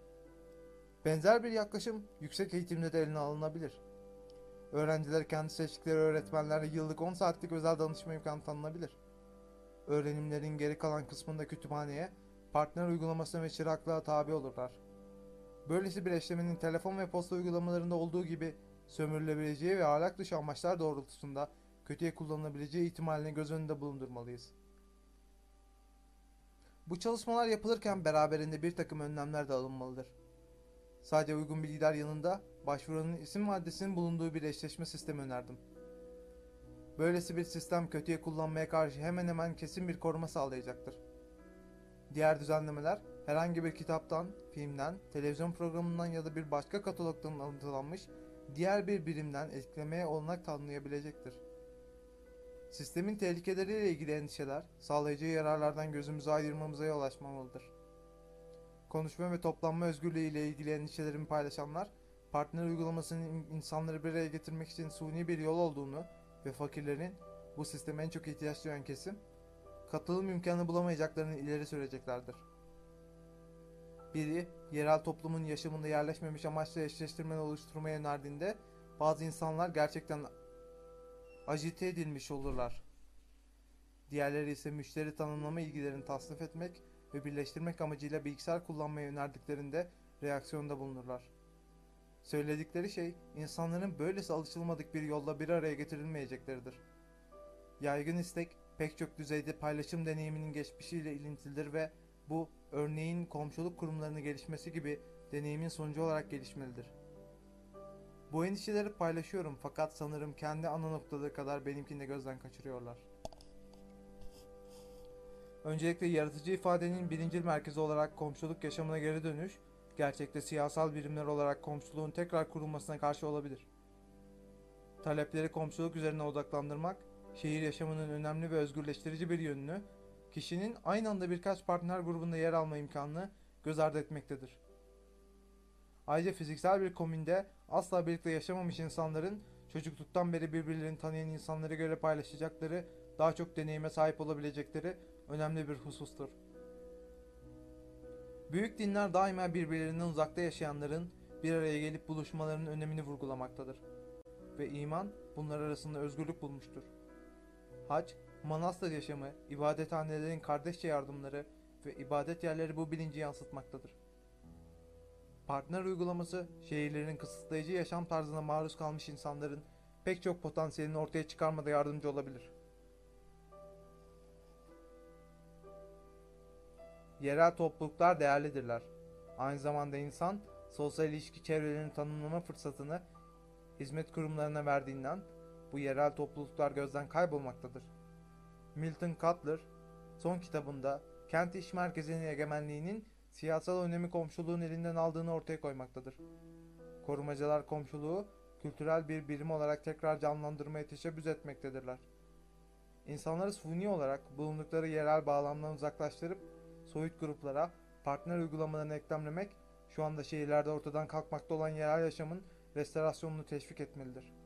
Benzer bir yaklaşım yüksek eğitimde de eline alınabilir. Öğrenciler kendi seçtikleri öğretmenlerle yıllık 10 saatlik özel danışma imkanı tanınabilir. Öğrenimlerin geri kalan kısmında kütüphaneye, partner uygulamasına ve çıraklığa tabi olurlar. Böylesi bir eşlemenin telefon ve posta uygulamalarında olduğu gibi sömürülebileceği ve ahlak dışı amaçlar doğrultusunda kötüye kullanılabileceği ihtimalini göz önünde bulundurmalıyız. Bu çalışmalar yapılırken beraberinde bir takım önlemler de alınmalıdır. Sadece uygun bir lider yanında başvuranın isim ve adresinin bulunduğu bir eşleşme sistemi önerdim. Böylesi bir sistem kötüye kullanmaya karşı hemen hemen kesin bir koruma sağlayacaktır. Diğer düzenlemeler herhangi bir kitaptan, filmden, televizyon programından ya da bir başka katalogdan alıntılanmış diğer bir birimden etkilemeye olanak tanıyabilecektir. Sistemin tehlikeleriyle ilgili endişeler, sağlayacağı yararlardan gözümüzü ayırmamıza yol açmamalıdır. Konuşma ve toplanma özgürlüğü ile ilgili endişelerimi paylaşanlar, partner uygulamasının insanları bir araya getirmek için suni bir yol olduğunu ve fakirlerin bu sisteme en çok ihtiyaç duyan kesim, katılım imkanı bulamayacaklarını ileri süreceklerdir. Biri, yerel toplumun yaşamında yerleşmemiş amaçlı eşleştirme oluşturmaya önerdiğinde bazı insanlar gerçekten ajite edilmiş olurlar. Diğerleri ise müşteri tanımlama ilgilerini tasnif etmek ve birleştirmek amacıyla bilgisayar kullanmayı önerdiklerinde reaksiyonda bulunurlar. Söyledikleri şey insanların böylesi alışılmadık bir yolla bir araya getirilmeyecekleridir. Yaygın istek pek çok düzeyde paylaşım deneyiminin geçmişiyle ilintilidir ve bu örneğin komşuluk kurumlarının gelişmesi gibi deneyimin sonucu olarak gelişmelidir. Bu endişeleri paylaşıyorum fakat sanırım kendi ana noktaları kadar benimkini de gözden kaçırıyorlar. Öncelikle yaratıcı ifadenin birincil merkezi olarak komşuluk yaşamına geri dönüş, gerçekte siyasal birimler olarak komşuluğun tekrar kurulmasına karşı olabilir. Talepleri komşuluk üzerine odaklandırmak, şehir yaşamının önemli ve özgürleştirici bir yönünü, kişinin aynı anda birkaç partner grubunda yer alma imkanını göz ardı etmektedir. Ayrıca fiziksel bir komünde asla birlikte yaşamamış insanların çocukluktan beri birbirlerini tanıyan insanlara göre paylaşacakları, daha çok deneyime sahip olabilecekleri önemli bir husustur. Büyük dinler daima birbirlerinden uzakta yaşayanların bir araya gelip buluşmalarının önemini vurgulamaktadır. Ve iman bunlar arasında özgürlük bulmuştur. Hac, manastır yaşamı, ibadethanelerin kardeşçe yardımları ve ibadet yerleri bu bilinci yansıtmaktadır. Partner uygulaması, şehirlerin kısıtlayıcı yaşam tarzına maruz kalmış insanların pek çok potansiyelini ortaya çıkarmada yardımcı olabilir. Yerel topluluklar değerlidirler. Aynı zamanda insan, sosyal ilişki çevrelerini tanımlama fırsatını hizmet kurumlarına verdiğinden bu yerel topluluklar gözden kaybolmaktadır. Milton Cutler, son kitabında kent iş merkezinin egemenliğinin siyasal önemi komşuluğun elinden aldığını ortaya koymaktadır. Korumacılar komşuluğu kültürel bir birim olarak tekrar canlandırmaya teşebbüs etmektedirler. İnsanları suni olarak bulundukları yerel bağlamdan uzaklaştırıp soyut gruplara partner uygulamalarını eklemlemek şu anda şehirlerde ortadan kalkmakta olan yerel yaşamın restorasyonunu teşvik etmelidir.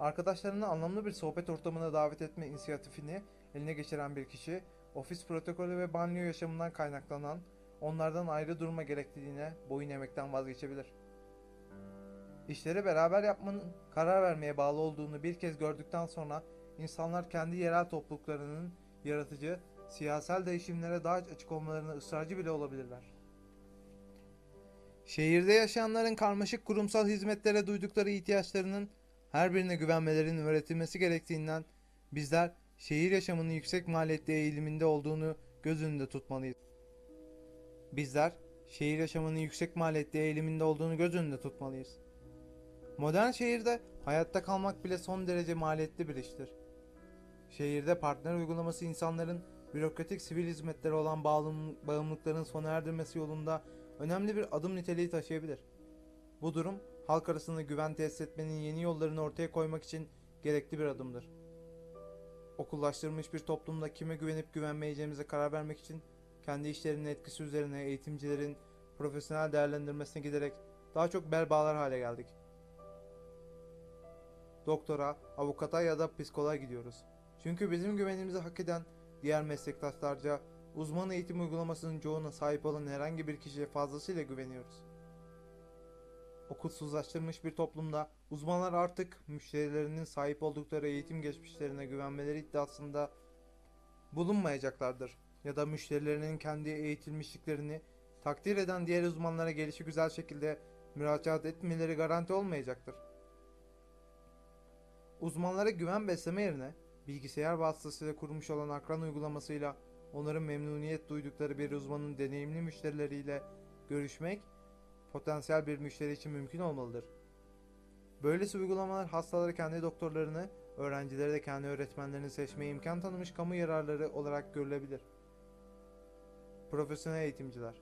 Arkadaşlarını anlamlı bir sohbet ortamına davet etme inisiyatifini eline geçiren bir kişi, ofis protokolü ve banyo yaşamından kaynaklanan, onlardan ayrı durma gerekliliğine boyun eğmekten vazgeçebilir. İşleri beraber yapmanın karar vermeye bağlı olduğunu bir kez gördükten sonra insanlar kendi yerel topluluklarının yaratıcı, siyasal değişimlere daha açık olmalarına ısrarcı bile olabilirler. Şehirde yaşayanların karmaşık kurumsal hizmetlere duydukları ihtiyaçlarının her birine güvenmelerinin öğretilmesi gerektiğinden bizler şehir yaşamının yüksek maliyetli eğiliminde olduğunu göz önünde tutmalıyız. Bizler şehir yaşamının yüksek maliyetli eğiliminde olduğunu göz önünde tutmalıyız. Modern şehirde hayatta kalmak bile son derece maliyetli bir iştir. Şehirde partner uygulaması insanların bürokratik sivil hizmetlere olan bağımlı- bağımlılıkların sona erdirmesi yolunda önemli bir adım niteliği taşıyabilir. Bu durum halk arasında güven tesis etmenin yeni yollarını ortaya koymak için gerekli bir adımdır. Okullaştırılmış bir toplumda kime güvenip güvenmeyeceğimize karar vermek için kendi işlerinin etkisi üzerine eğitimcilerin profesyonel değerlendirmesine giderek daha çok bel bağlar hale geldik. Doktora, avukata ya da psikoloğa gidiyoruz. Çünkü bizim güvenimizi hak eden diğer meslektaşlarca uzman eğitim uygulamasının çoğuna sahip olan herhangi bir kişiye fazlasıyla güveniyoruz. Okulsuzlaştırılmış bir toplumda uzmanlar artık müşterilerinin sahip oldukları eğitim geçmişlerine güvenmeleri iddiasında bulunmayacaklardır ya da müşterilerinin kendi eğitilmişliklerini takdir eden diğer uzmanlara gelişi güzel şekilde müracaat etmeleri garanti olmayacaktır. Uzmanlara güven besleme yerine bilgisayar vasıtasıyla kurmuş olan akran uygulamasıyla onların memnuniyet duydukları bir uzmanın deneyimli müşterileriyle görüşmek potansiyel bir müşteri için mümkün olmalıdır. Böylesi uygulamalar hastaları kendi doktorlarını, öğrencileri de kendi öğretmenlerini seçmeye imkan tanımış kamu yararları olarak görülebilir. Profesyonel eğitimciler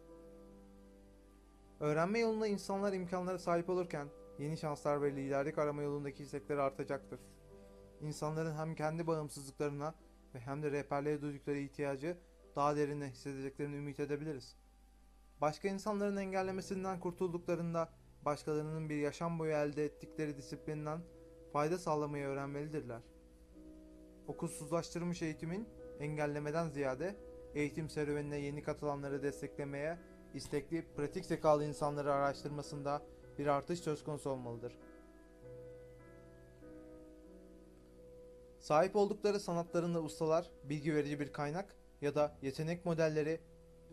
Öğrenme yolunda insanlar imkanlara sahip olurken yeni şanslar ve liderlik arama yolundaki istekleri artacaktır. İnsanların hem kendi bağımsızlıklarına ve hem de rehberliğe duydukları ihtiyacı daha derine hissedeceklerini ümit edebiliriz. Başka insanların engellemesinden kurtulduklarında başkalarının bir yaşam boyu elde ettikleri disiplinden fayda sağlamayı öğrenmelidirler. Okulsuzlaştırılmış eğitimin engellemeden ziyade eğitim serüvenine yeni katılanları desteklemeye istekli pratik zekalı insanları araştırmasında bir artış söz konusu olmalıdır. Sahip oldukları sanatlarında ustalar bilgi verici bir kaynak ya da yetenek modelleri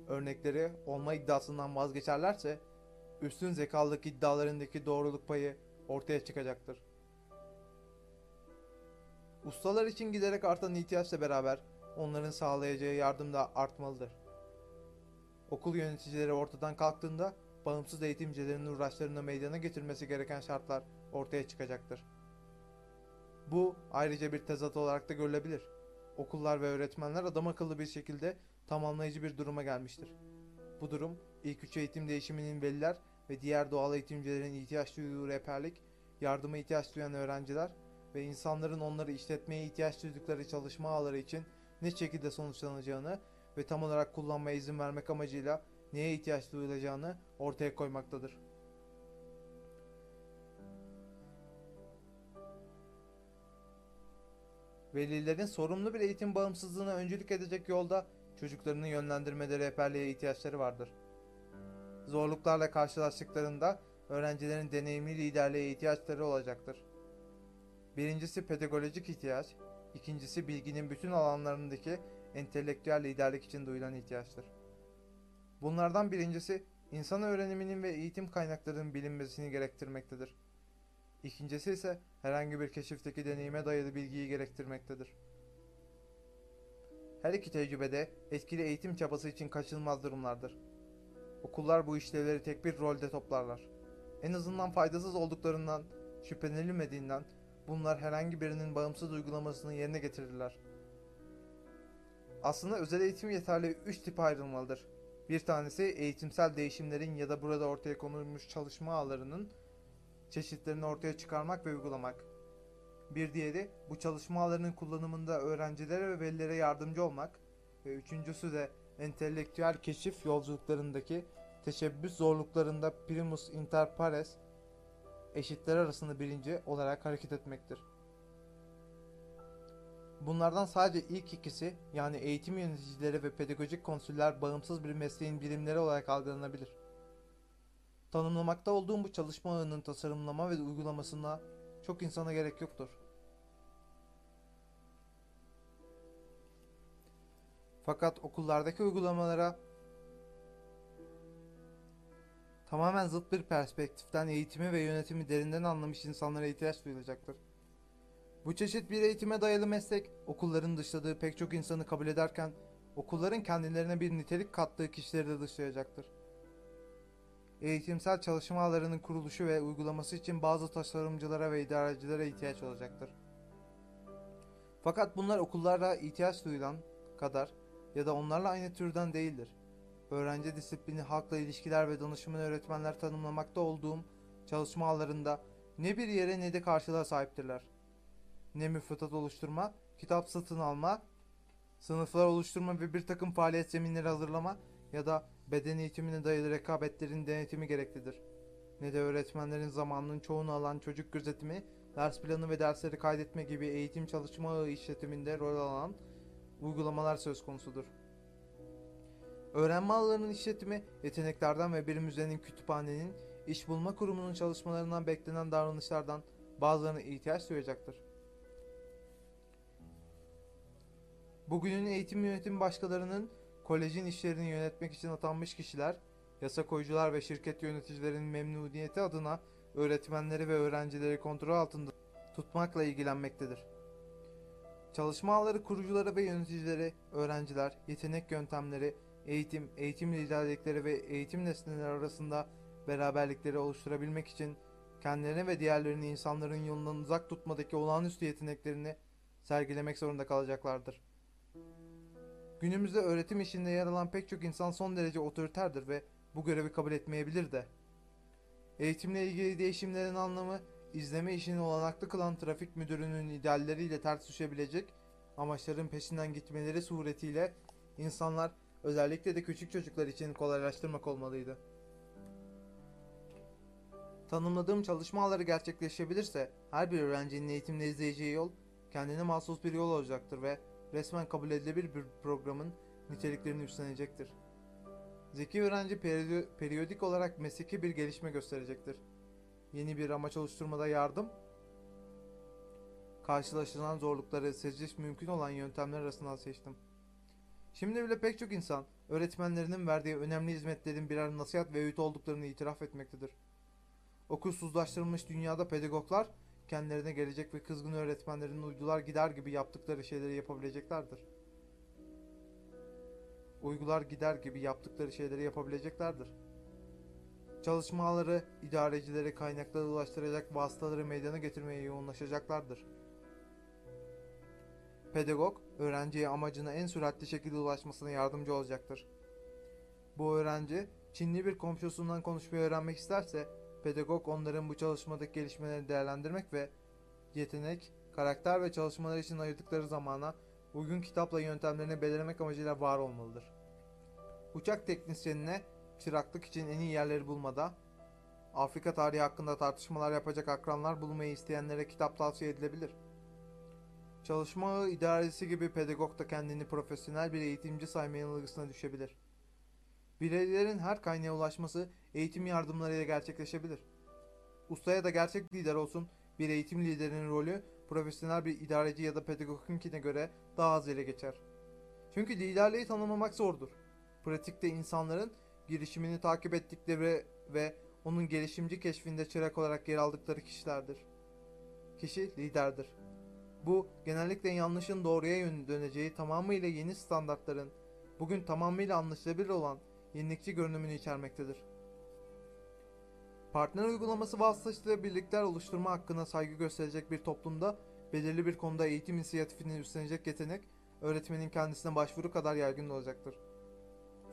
örnekleri olma iddiasından vazgeçerlerse üstün zekalılık iddialarındaki doğruluk payı ortaya çıkacaktır. Ustalar için giderek artan ihtiyaçla beraber onların sağlayacağı yardım da artmalıdır. Okul yöneticileri ortadan kalktığında bağımsız eğitimcilerin uğraşlarını meydana getirmesi gereken şartlar ortaya çıkacaktır. Bu ayrıca bir tezat olarak da görülebilir. okullar ve öğretmenler adam akıllı bir şekilde tamamlayıcı bir duruma gelmiştir. Bu durum ilk üç eğitim değişiminin veliler ve diğer doğal eğitimcilerin ihtiyaç duyduğu rehberlik, yardıma ihtiyaç duyan öğrenciler ve insanların onları işletmeye ihtiyaç duydukları çalışma ağları için ne şekilde sonuçlanacağını ve tam olarak kullanmaya izin vermek amacıyla neye ihtiyaç duyulacağını ortaya koymaktadır. Velilerin sorumlu bir eğitim bağımsızlığına öncülük edecek yolda çocuklarını yönlendirmede rehberliğe ihtiyaçları vardır. Zorluklarla karşılaştıklarında öğrencilerin deneyimli liderliğe ihtiyaçları olacaktır. Birincisi pedagojik ihtiyaç, ikincisi bilginin bütün alanlarındaki entelektüel liderlik için duyulan ihtiyaçtır. Bunlardan birincisi insan öğreniminin ve eğitim kaynaklarının bilinmesini gerektirmektedir. İkincisi ise herhangi bir keşifteki deneyime dayalı bilgiyi gerektirmektedir. Her iki tecrübede etkili eğitim çabası için kaçınılmaz durumlardır. Okullar bu işlevleri tek bir rolde toplarlar. En azından faydasız olduklarından şüphelenilmediğinden bunlar herhangi birinin bağımsız uygulamasını yerine getirirler. Aslında özel eğitim yeterli 3 tipe ayrılmalıdır. Bir tanesi eğitimsel değişimlerin ya da burada ortaya konulmuş çalışma ağlarının çeşitlerini ortaya çıkarmak ve uygulamak. Bir diğeri bu çalışma ağlarının kullanımında öğrencilere ve velilere yardımcı olmak ve üçüncüsü de entelektüel keşif yolculuklarındaki teşebbüs zorluklarında primus inter pares eşitler arasında birinci olarak hareket etmektir. Bunlardan sadece ilk ikisi yani eğitim yöneticileri ve pedagojik konsüller bağımsız bir mesleğin birimleri olarak algılanabilir. Tanımlamakta olduğum bu çalışma ağının tasarımlama ve uygulamasına çok insana gerek yoktur. Fakat okullardaki uygulamalara tamamen zıt bir perspektiften eğitimi ve yönetimi derinden anlamış insanlara ihtiyaç duyulacaktır. Bu çeşit bir eğitime dayalı meslek, okulların dışladığı pek çok insanı kabul ederken, okulların kendilerine bir nitelik kattığı kişileri de dışlayacaktır. Eğitimsel çalışma ağlarının kuruluşu ve uygulaması için bazı tasarımcılara ve idarecilere ihtiyaç olacaktır. Fakat bunlar okullara ihtiyaç duyulan kadar ya da onlarla aynı türden değildir. Öğrenci disiplini, halkla ilişkiler ve danışman öğretmenler tanımlamakta olduğum çalışma ağlarında ne bir yere ne de karşılığa sahiptirler. Ne müfredat oluşturma, kitap satın alma, sınıflar oluşturma ve bir takım faaliyet zeminleri hazırlama ya da beden eğitimine dayalı rekabetlerin denetimi gereklidir. Ne de öğretmenlerin zamanının çoğunu alan çocuk gözetimi, ders planı ve dersleri kaydetme gibi eğitim çalışma işletiminde rol alan uygulamalar söz konusudur. Öğrenme ağlarının işletimi, yeteneklerden ve bir müzenin kütüphanenin, iş bulma kurumunun çalışmalarından beklenen davranışlardan bazılarına ihtiyaç duyacaktır. Bugünün eğitim yönetim başkalarının kolejin işlerini yönetmek için atanmış kişiler, yasa koyucular ve şirket yöneticilerinin memnuniyeti adına öğretmenleri ve öğrencileri kontrol altında tutmakla ilgilenmektedir. Çalışma ağları kurucuları ve yöneticileri, öğrenciler, yetenek yöntemleri, eğitim, eğitim liderlikleri ve eğitim nesneleri arasında beraberlikleri oluşturabilmek için kendilerini ve diğerlerini insanların yolundan uzak tutmadaki olağanüstü yeteneklerini sergilemek zorunda kalacaklardır. Günümüzde öğretim işinde yer alan pek çok insan son derece otoriterdir ve bu görevi kabul etmeyebilir de. Eğitimle ilgili değişimlerin anlamı, izleme işini olanaklı kılan trafik müdürünün idealleriyle ters düşebilecek amaçların peşinden gitmeleri suretiyle insanlar özellikle de küçük çocuklar için kolaylaştırmak olmalıydı. Tanımladığım çalışma ağları gerçekleşebilirse her bir öğrencinin eğitimde izleyeceği yol kendine mahsus bir yol olacaktır ve resmen kabul edilebilir bir programın niteliklerini üstlenecektir. Zeki öğrenci periyo- periyodik olarak mesleki bir gelişme gösterecektir. Yeni bir amaç oluşturmada yardım, karşılaşılan zorlukları seçiş mümkün olan yöntemler arasından seçtim. Şimdi bile pek çok insan öğretmenlerinin verdiği önemli hizmetlerin birer nasihat ve öğüt olduklarını itiraf etmektedir. Okulsuzlaştırılmış dünyada pedagoglar kendilerine gelecek ve kızgın öğretmenlerin uydular gider gibi yaptıkları şeyleri yapabileceklerdir. Uygular gider gibi yaptıkları şeyleri yapabileceklerdir. Çalışmaları idarecileri kaynaklara ulaştıracak vasıtaları meydana getirmeye yoğunlaşacaklardır. Pedagog, öğrenciye amacına en süratli şekilde ulaşmasına yardımcı olacaktır. Bu öğrenci, Çinli bir komşusundan konuşmayı öğrenmek isterse, pedagog onların bu çalışmadaki gelişmeleri değerlendirmek ve yetenek, karakter ve çalışmalar için ayırdıkları zamana uygun kitapla yöntemlerini belirlemek amacıyla var olmalıdır. Uçak teknisyenine çıraklık için en iyi yerleri bulmada, Afrika tarihi hakkında tartışmalar yapacak akranlar bulmayı isteyenlere kitap tavsiye edilebilir. Çalışma ağı idarecisi gibi pedagog da kendini profesyonel bir eğitimci sayma yanılgısına düşebilir. Bireylerin her kaynağa ulaşması eğitim yardımlarıyla gerçekleşebilir. Ustaya da gerçek lider olsun, bir eğitim liderinin rolü profesyonel bir idareci ya da pedagoginkine göre daha az ele geçer. Çünkü liderliği tanımlamak zordur. Pratikte insanların girişimini takip ettikleri ve onun gelişimci keşfinde çırak olarak yer aldıkları kişilerdir. Kişi liderdir. Bu genellikle yanlışın doğruya yön döneceği tamamıyla yeni standartların bugün tamamıyla anlaşılabilir olan yenilikçi görünümünü içermektedir. Partner uygulaması vasıtasıyla birlikler oluşturma hakkına saygı gösterecek bir toplumda belirli bir konuda eğitim inisiyatifini üstlenecek yetenek öğretmenin kendisine başvuru kadar yaygın olacaktır.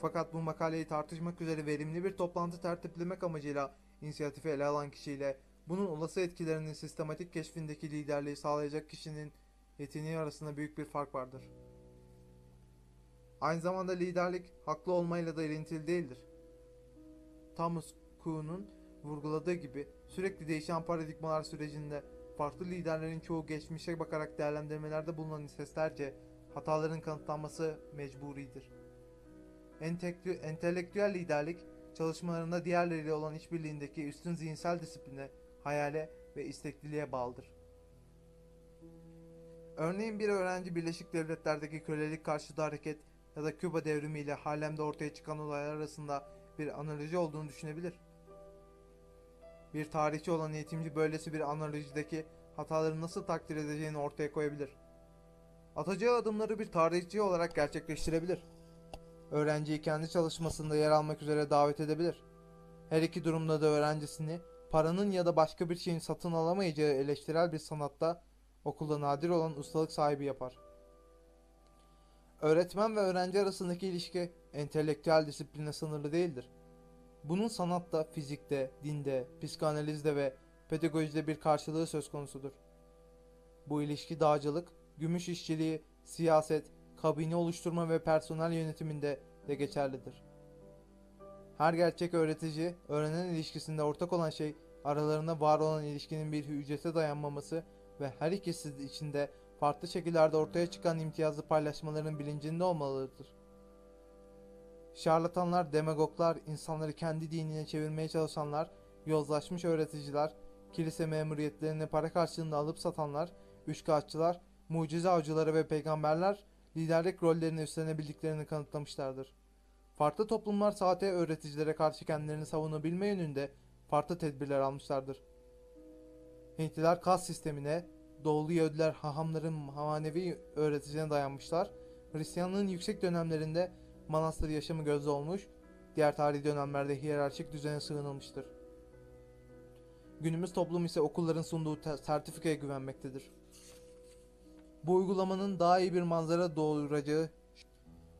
Fakat bu makaleyi tartışmak üzere verimli bir toplantı tertiplemek amacıyla inisiyatifi ele alan kişiyle bunun olası etkilerinin sistematik keşfindeki liderliği sağlayacak kişinin yeteneği arasında büyük bir fark vardır. Aynı zamanda liderlik haklı olmayla da ilintili değildir. Thomas Kuhn'un vurguladığı gibi sürekli değişen paradigmalar sürecinde farklı liderlerin çoğu geçmişe bakarak değerlendirmelerde bulunan seslerce hataların kanıtlanması mecburidir. Entelektüel liderlik çalışmalarında diğerleriyle olan işbirliğindeki üstün zihinsel disipline, hayale ve istekliliğe bağlıdır. Örneğin bir öğrenci Birleşik Devletler'deki kölelik karşıtı hareket ya da Küba devrimi ile Harlem'de ortaya çıkan olaylar arasında bir analoji olduğunu düşünebilir. Bir tarihçi olan eğitimci böylesi bir analojideki hataları nasıl takdir edeceğini ortaya koyabilir. Atacağı adımları bir tarihçi olarak gerçekleştirebilir. Öğrenciyi kendi çalışmasında yer almak üzere davet edebilir. Her iki durumda da öğrencisini paranın ya da başka bir şeyin satın alamayacağı eleştirel bir sanatta okulda nadir olan ustalık sahibi yapar. Öğretmen ve öğrenci arasındaki ilişki entelektüel disipline sınırlı değildir. Bunun sanatta, fizikte, dinde, psikanalizde ve pedagojide bir karşılığı söz konusudur. Bu ilişki dağcılık, gümüş işçiliği, siyaset, kabine oluşturma ve personel yönetiminde de geçerlidir. Her gerçek öğretici, öğrenen ilişkisinde ortak olan şey aralarında var olan ilişkinin bir ücrete dayanmaması ve her ikisi içinde farklı şekillerde ortaya çıkan imtiyazlı paylaşmaların bilincinde olmalıdır. Şarlatanlar, demagoglar, insanları kendi dinine çevirmeye çalışanlar, yozlaşmış öğreticiler, kilise memuriyetlerini para karşılığında alıp satanlar, üçkağıtçılar, mucize avcıları ve peygamberler liderlik rollerini üstlenebildiklerini kanıtlamışlardır. Farklı toplumlar saate öğreticilere karşı kendilerini savunabilme yönünde farklı tedbirler almışlardır. Hintliler kas sistemine, Doğulu Yahudiler hahamların manevi öğreticine dayanmışlar. Hristiyanlığın yüksek dönemlerinde manastır yaşamı gözde olmuş, diğer tarihi dönemlerde hiyerarşik düzene sığınılmıştır. Günümüz toplum ise okulların sunduğu sertifikaya güvenmektedir. Bu uygulamanın daha iyi bir manzara doğuracağı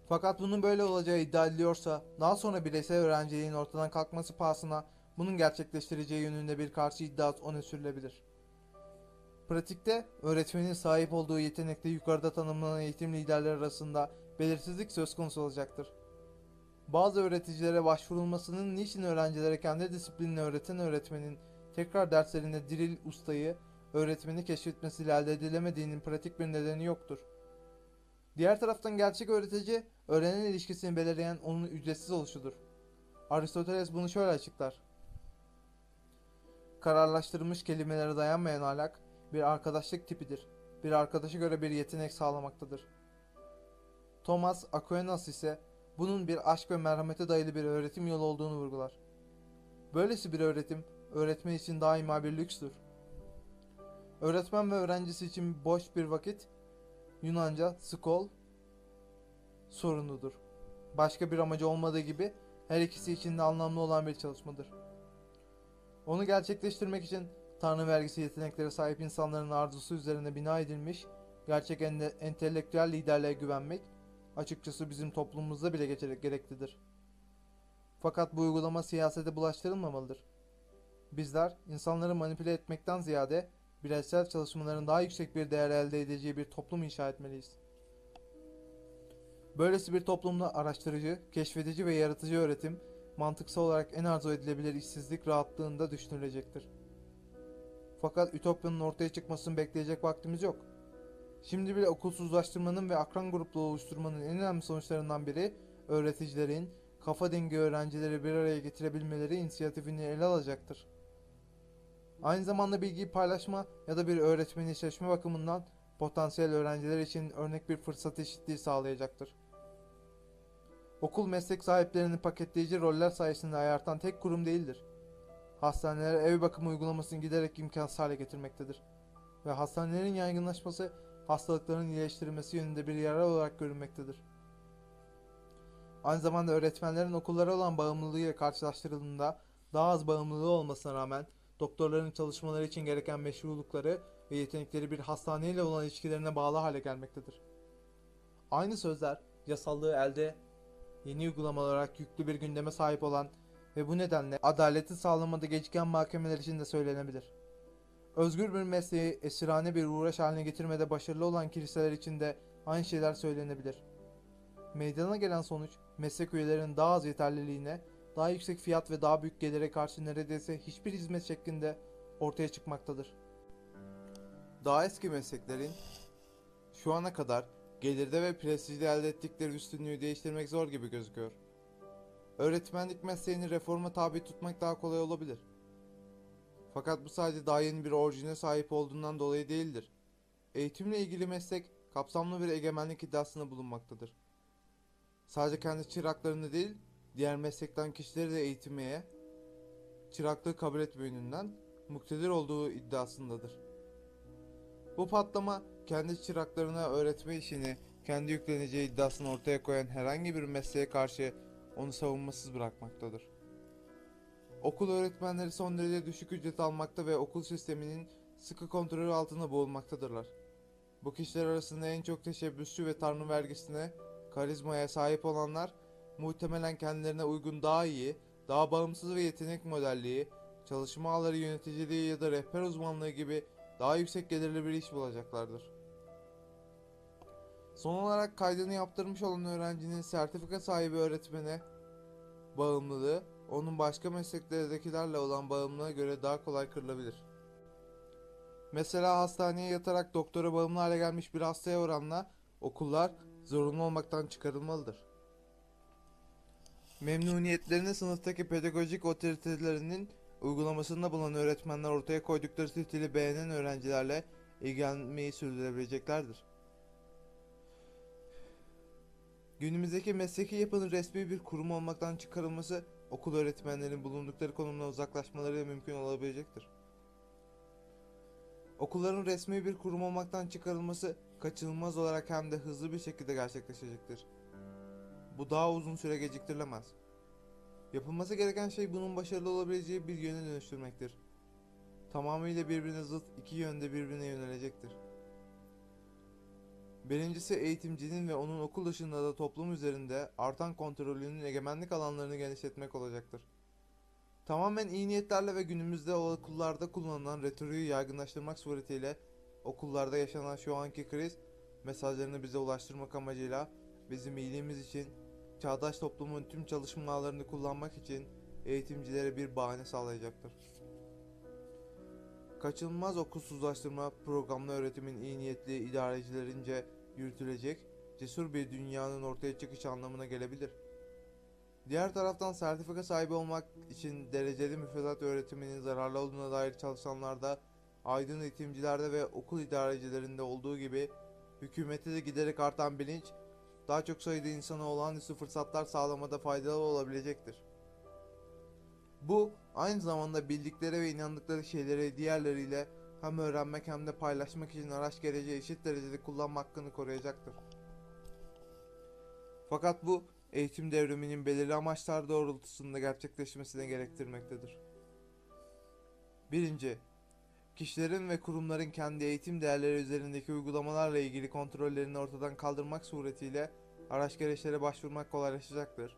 fakat bunun böyle olacağı iddia ediliyorsa daha sonra bireysel öğrenciliğin ortadan kalkması pahasına bunun gerçekleştireceği yönünde bir karşı iddia öne sürülebilir. Pratikte öğretmenin sahip olduğu yetenekle yukarıda tanımlanan eğitim liderleri arasında belirsizlik söz konusu olacaktır. Bazı öğreticilere başvurulmasının niçin öğrencilere kendi disiplinini öğreten öğretmenin tekrar derslerinde diril ustayı öğretmeni keşfetmesiyle elde edilemediğinin pratik bir nedeni yoktur. Diğer taraftan gerçek öğretici öğrenen ilişkisini belirleyen onun ücretsiz oluşudur. Aristoteles bunu şöyle açıklar. Kararlaştırılmış kelimelere dayanmayan ahlak bir arkadaşlık tipidir. Bir arkadaşa göre bir yetenek sağlamaktadır. Thomas Aquinas ise bunun bir aşk ve merhamete dayalı bir öğretim yolu olduğunu vurgular. Böylesi bir öğretim, öğretmen için daima bir lükstür. Öğretmen ve öğrencisi için boş bir vakit, Yunanca skol sorunudur. Başka bir amacı olmadığı gibi her ikisi için de anlamlı olan bir çalışmadır. Onu gerçekleştirmek için Tanrı vergisi yeteneklere sahip insanların arzusu üzerine bina edilmiş gerçek entelektüel liderliğe güvenmek açıkçası bizim toplumumuzda bile gereklidir. Fakat bu uygulama siyasete bulaştırılmamalıdır. Bizler insanları manipüle etmekten ziyade bireysel çalışmaların daha yüksek bir değer elde edeceği bir toplum inşa etmeliyiz. Böylesi bir toplumda araştırıcı, keşfedici ve yaratıcı öğretim mantıksal olarak en arzu edilebilir işsizlik rahatlığında düşünülecektir. Fakat Ütopya'nın ortaya çıkmasını bekleyecek vaktimiz yok. Şimdi bile okulsuzlaştırmanın ve akran grupları oluşturmanın en önemli sonuçlarından biri öğreticilerin kafa dengi öğrencileri bir araya getirebilmeleri inisiyatifini ele alacaktır. Aynı zamanda bilgiyi paylaşma ya da bir öğretmeni seçme bakımından potansiyel öğrenciler için örnek bir fırsat eşitliği sağlayacaktır. Okul meslek sahiplerini paketleyici roller sayesinde ayartan tek kurum değildir. Hastaneler ev bakımı uygulamasını giderek imkansız hale getirmektedir. Ve hastanelerin yaygınlaşması hastalıkların iyileştirilmesi yönünde bir yarar olarak görünmektedir. Aynı zamanda öğretmenlerin okullara olan bağımlılığıyla karşılaştırıldığında daha az bağımlılığı olmasına rağmen doktorların çalışmaları için gereken meşrulukları ve yetenekleri bir hastaneyle olan ilişkilerine bağlı hale gelmektedir. Aynı sözler yasallığı elde yeni uygulamalar olarak yüklü bir gündeme sahip olan ve bu nedenle adaleti sağlamada geciken mahkemeler için de söylenebilir. Özgür bir mesleği esirhane bir uğraş haline getirmede başarılı olan kiliseler için de aynı şeyler söylenebilir. Meydana gelen sonuç meslek üyelerinin daha az yeterliliğine, daha yüksek fiyat ve daha büyük gelire karşı neredeyse hiçbir hizmet şeklinde ortaya çıkmaktadır. Daha eski mesleklerin şu ana kadar gelirde ve prestijde elde ettikleri üstünlüğü değiştirmek zor gibi gözüküyor. Öğretmenlik mesleğini reforma tabi tutmak daha kolay olabilir. Fakat bu sadece daha bir orijine sahip olduğundan dolayı değildir. Eğitimle ilgili meslek kapsamlı bir egemenlik iddiasında bulunmaktadır. Sadece kendi çıraklarını değil, diğer meslekten kişileri de eğitmeye, çıraklığı kabul etme yönünden muktedir olduğu iddiasındadır. Bu patlama kendi çıraklarına öğretme işini kendi yükleneceği iddiasını ortaya koyan herhangi bir mesleğe karşı onu savunmasız bırakmaktadır. Okul öğretmenleri son derece düşük ücret almakta ve okul sisteminin sıkı kontrolü altında boğulmaktadırlar. Bu kişiler arasında en çok teşebbüsçü ve tanrı vergisine, karizmaya sahip olanlar muhtemelen kendilerine uygun daha iyi, daha bağımsız ve yetenek modelliği, çalışma ağları yöneticiliği ya da rehber uzmanlığı gibi daha yüksek gelirli bir iş bulacaklardır. Son olarak kaydını yaptırmış olan öğrencinin sertifika sahibi öğretmene bağımlılığı, onun başka mesleklerdekilerle olan bağımlılığa göre daha kolay kırılabilir. Mesela hastaneye yatarak doktora bağımlı hale gelmiş bir hastaya oranla okullar zorunlu olmaktan çıkarılmalıdır. Memnuniyetlerini sınıftaki pedagojik otoritelerinin uygulamasında bulunan öğretmenler ortaya koydukları stili beğenen öğrencilerle ilgilenmeyi sürdürebileceklerdir. Günümüzdeki mesleki yapının resmi bir kurum olmaktan çıkarılması okul öğretmenlerinin bulundukları konumdan uzaklaşmaları mümkün olabilecektir. Okulların resmi bir kurum olmaktan çıkarılması kaçınılmaz olarak hem de hızlı bir şekilde gerçekleşecektir. Bu daha uzun süre geciktirilemez. Yapılması gereken şey bunun başarılı olabileceği bir yöne dönüştürmektir. Tamamıyla birbirine zıt iki yönde birbirine yönelecektir. Birincisi eğitimcinin ve onun okul dışında da toplum üzerinde artan kontrolünün egemenlik alanlarını genişletmek olacaktır. Tamamen iyi niyetlerle ve günümüzde okullarda kullanılan retoriği yaygınlaştırmak suretiyle okullarda yaşanan şu anki kriz mesajlarını bize ulaştırmak amacıyla bizim iyiliğimiz için çağdaş toplumun tüm çalışma ağlarını kullanmak için eğitimcilere bir bahane sağlayacaktır. Kaçınılmaz okulsuzlaştırma programlı öğretimin iyi niyetli idarecilerince yürütülecek cesur bir dünyanın ortaya çıkışı anlamına gelebilir. Diğer taraftan sertifika sahibi olmak için dereceli müfredat öğretiminin zararlı olduğuna dair çalışanlarda, aydın eğitimcilerde ve okul idarecilerinde olduğu gibi hükümete de giderek artan bilinç, daha çok sayıda insana olağanüstü fırsatlar sağlamada faydalı olabilecektir. Bu aynı zamanda bildikleri ve inandıkları şeyleri diğerleriyle hem öğrenmek hem de paylaşmak için araç gereci eşit derecede kullanma hakkını koruyacaktır. Fakat bu eğitim devriminin belirli amaçlar doğrultusunda gerçekleşmesine gerektirmektedir. 1. kişilerin ve kurumların kendi eğitim değerleri üzerindeki uygulamalarla ilgili kontrollerini ortadan kaldırmak suretiyle araç gereçlere başvurmak kolaylaşacaktır.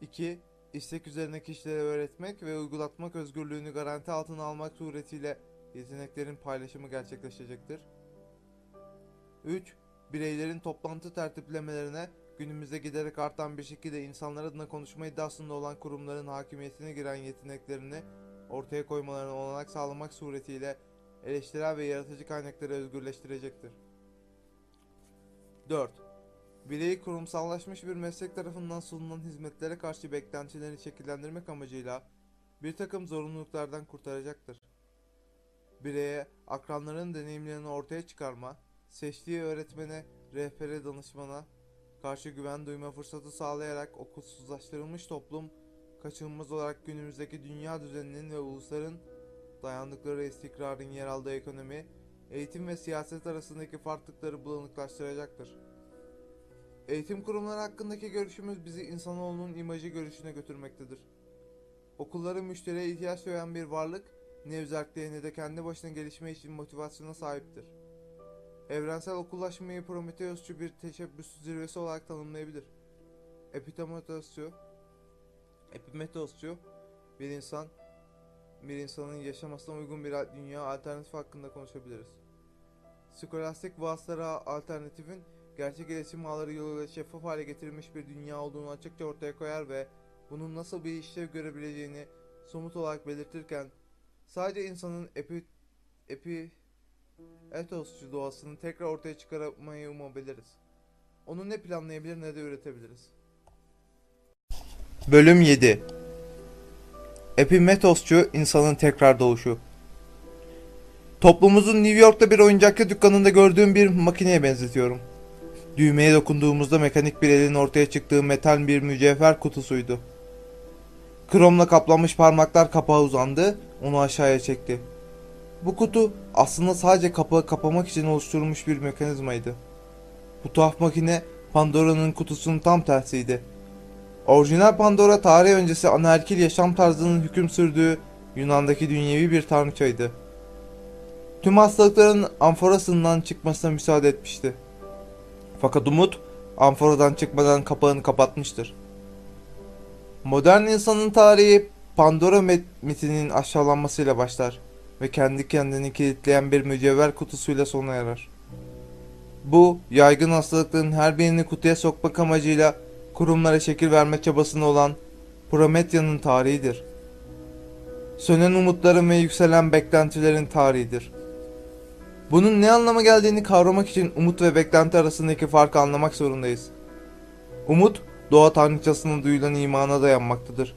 2. İstek üzerine kişilere öğretmek ve uygulatmak özgürlüğünü garanti altına almak suretiyle yeteneklerin paylaşımı gerçekleşecektir. 3. Bireylerin toplantı tertiplemelerine günümüzde giderek artan bir şekilde insanlar adına konuşma iddiasında olan kurumların hakimiyetine giren yeteneklerini ortaya koymalarına olanak sağlamak suretiyle eleştirel ve yaratıcı kaynakları özgürleştirecektir. 4. Bireyi kurumsallaşmış bir meslek tarafından sunulan hizmetlere karşı beklentilerini şekillendirmek amacıyla bir takım zorunluluklardan kurtaracaktır. Bireye akranların deneyimlerini ortaya çıkarma, seçtiği öğretmene, rehbere, danışmana karşı güven duyma fırsatı sağlayarak okulsuzlaştırılmış toplum kaçınılmaz olarak günümüzdeki dünya düzeninin ve ulusların dayandıkları istikrarın yer aldığı ekonomi, eğitim ve siyaset arasındaki farklılıkları bulanıklaştıracaktır. Eğitim kurumları hakkındaki görüşümüz bizi insanoğlunun imajı görüşüne götürmektedir. Okulların müşteriye ihtiyaç duyan bir varlık, ne özelliğe ne de kendi başına gelişme için motivasyona sahiptir. Evrensel okullaşmayı Prometheusçu bir teşebbüs zirvesi olarak tanımlayabilir. Epitemetosçu, Epimetosçu bir insan, bir insanın yaşamasına uygun bir dünya alternatifi hakkında konuşabiliriz. Skolastik vasıtalara alternatifin gerçek iletişim ağları yoluyla şeffaf hale getirilmiş bir dünya olduğunu açıkça ortaya koyar ve bunun nasıl bir işlev görebileceğini somut olarak belirtirken sadece insanın epi, epi etosçu doğasını tekrar ortaya çıkarmayı umabiliriz. Onu ne planlayabilir ne de üretebiliriz. Bölüm 7 Epimetosçu insanın tekrar doğuşu Toplumumuzun New York'ta bir oyuncakçı dükkanında gördüğüm bir makineye benzetiyorum. Düğmeye dokunduğumuzda mekanik bir elin ortaya çıktığı metal bir mücevher kutusuydu. Kromla kaplanmış parmaklar kapağa uzandı, onu aşağıya çekti. Bu kutu aslında sadece kapağı kapamak için oluşturulmuş bir mekanizmaydı. Bu tuhaf makine Pandora'nın kutusunun tam tersiydi. Orijinal Pandora tarih öncesi anaerkil yaşam tarzının hüküm sürdüğü Yunan'daki dünyevi bir tanrıçaydı. Tüm hastalıkların amforasından çıkmasına müsaade etmişti. Fakat umut amforadan çıkmadan kapağını kapatmıştır. Modern insanın tarihi Pandora met- mitinin aşağılanmasıyla başlar ve kendi kendini kilitleyen bir mücevher kutusuyla sona erer. Bu, yaygın hastalıkların her birini kutuya sokmak amacıyla kurumlara şekil verme çabasında olan Promethea'nın tarihidir. Sönen umutların ve yükselen beklentilerin tarihidir. Bunun ne anlama geldiğini kavramak için umut ve beklenti arasındaki farkı anlamak zorundayız. Umut, doğa tanrıçasına duyulan imana dayanmaktadır.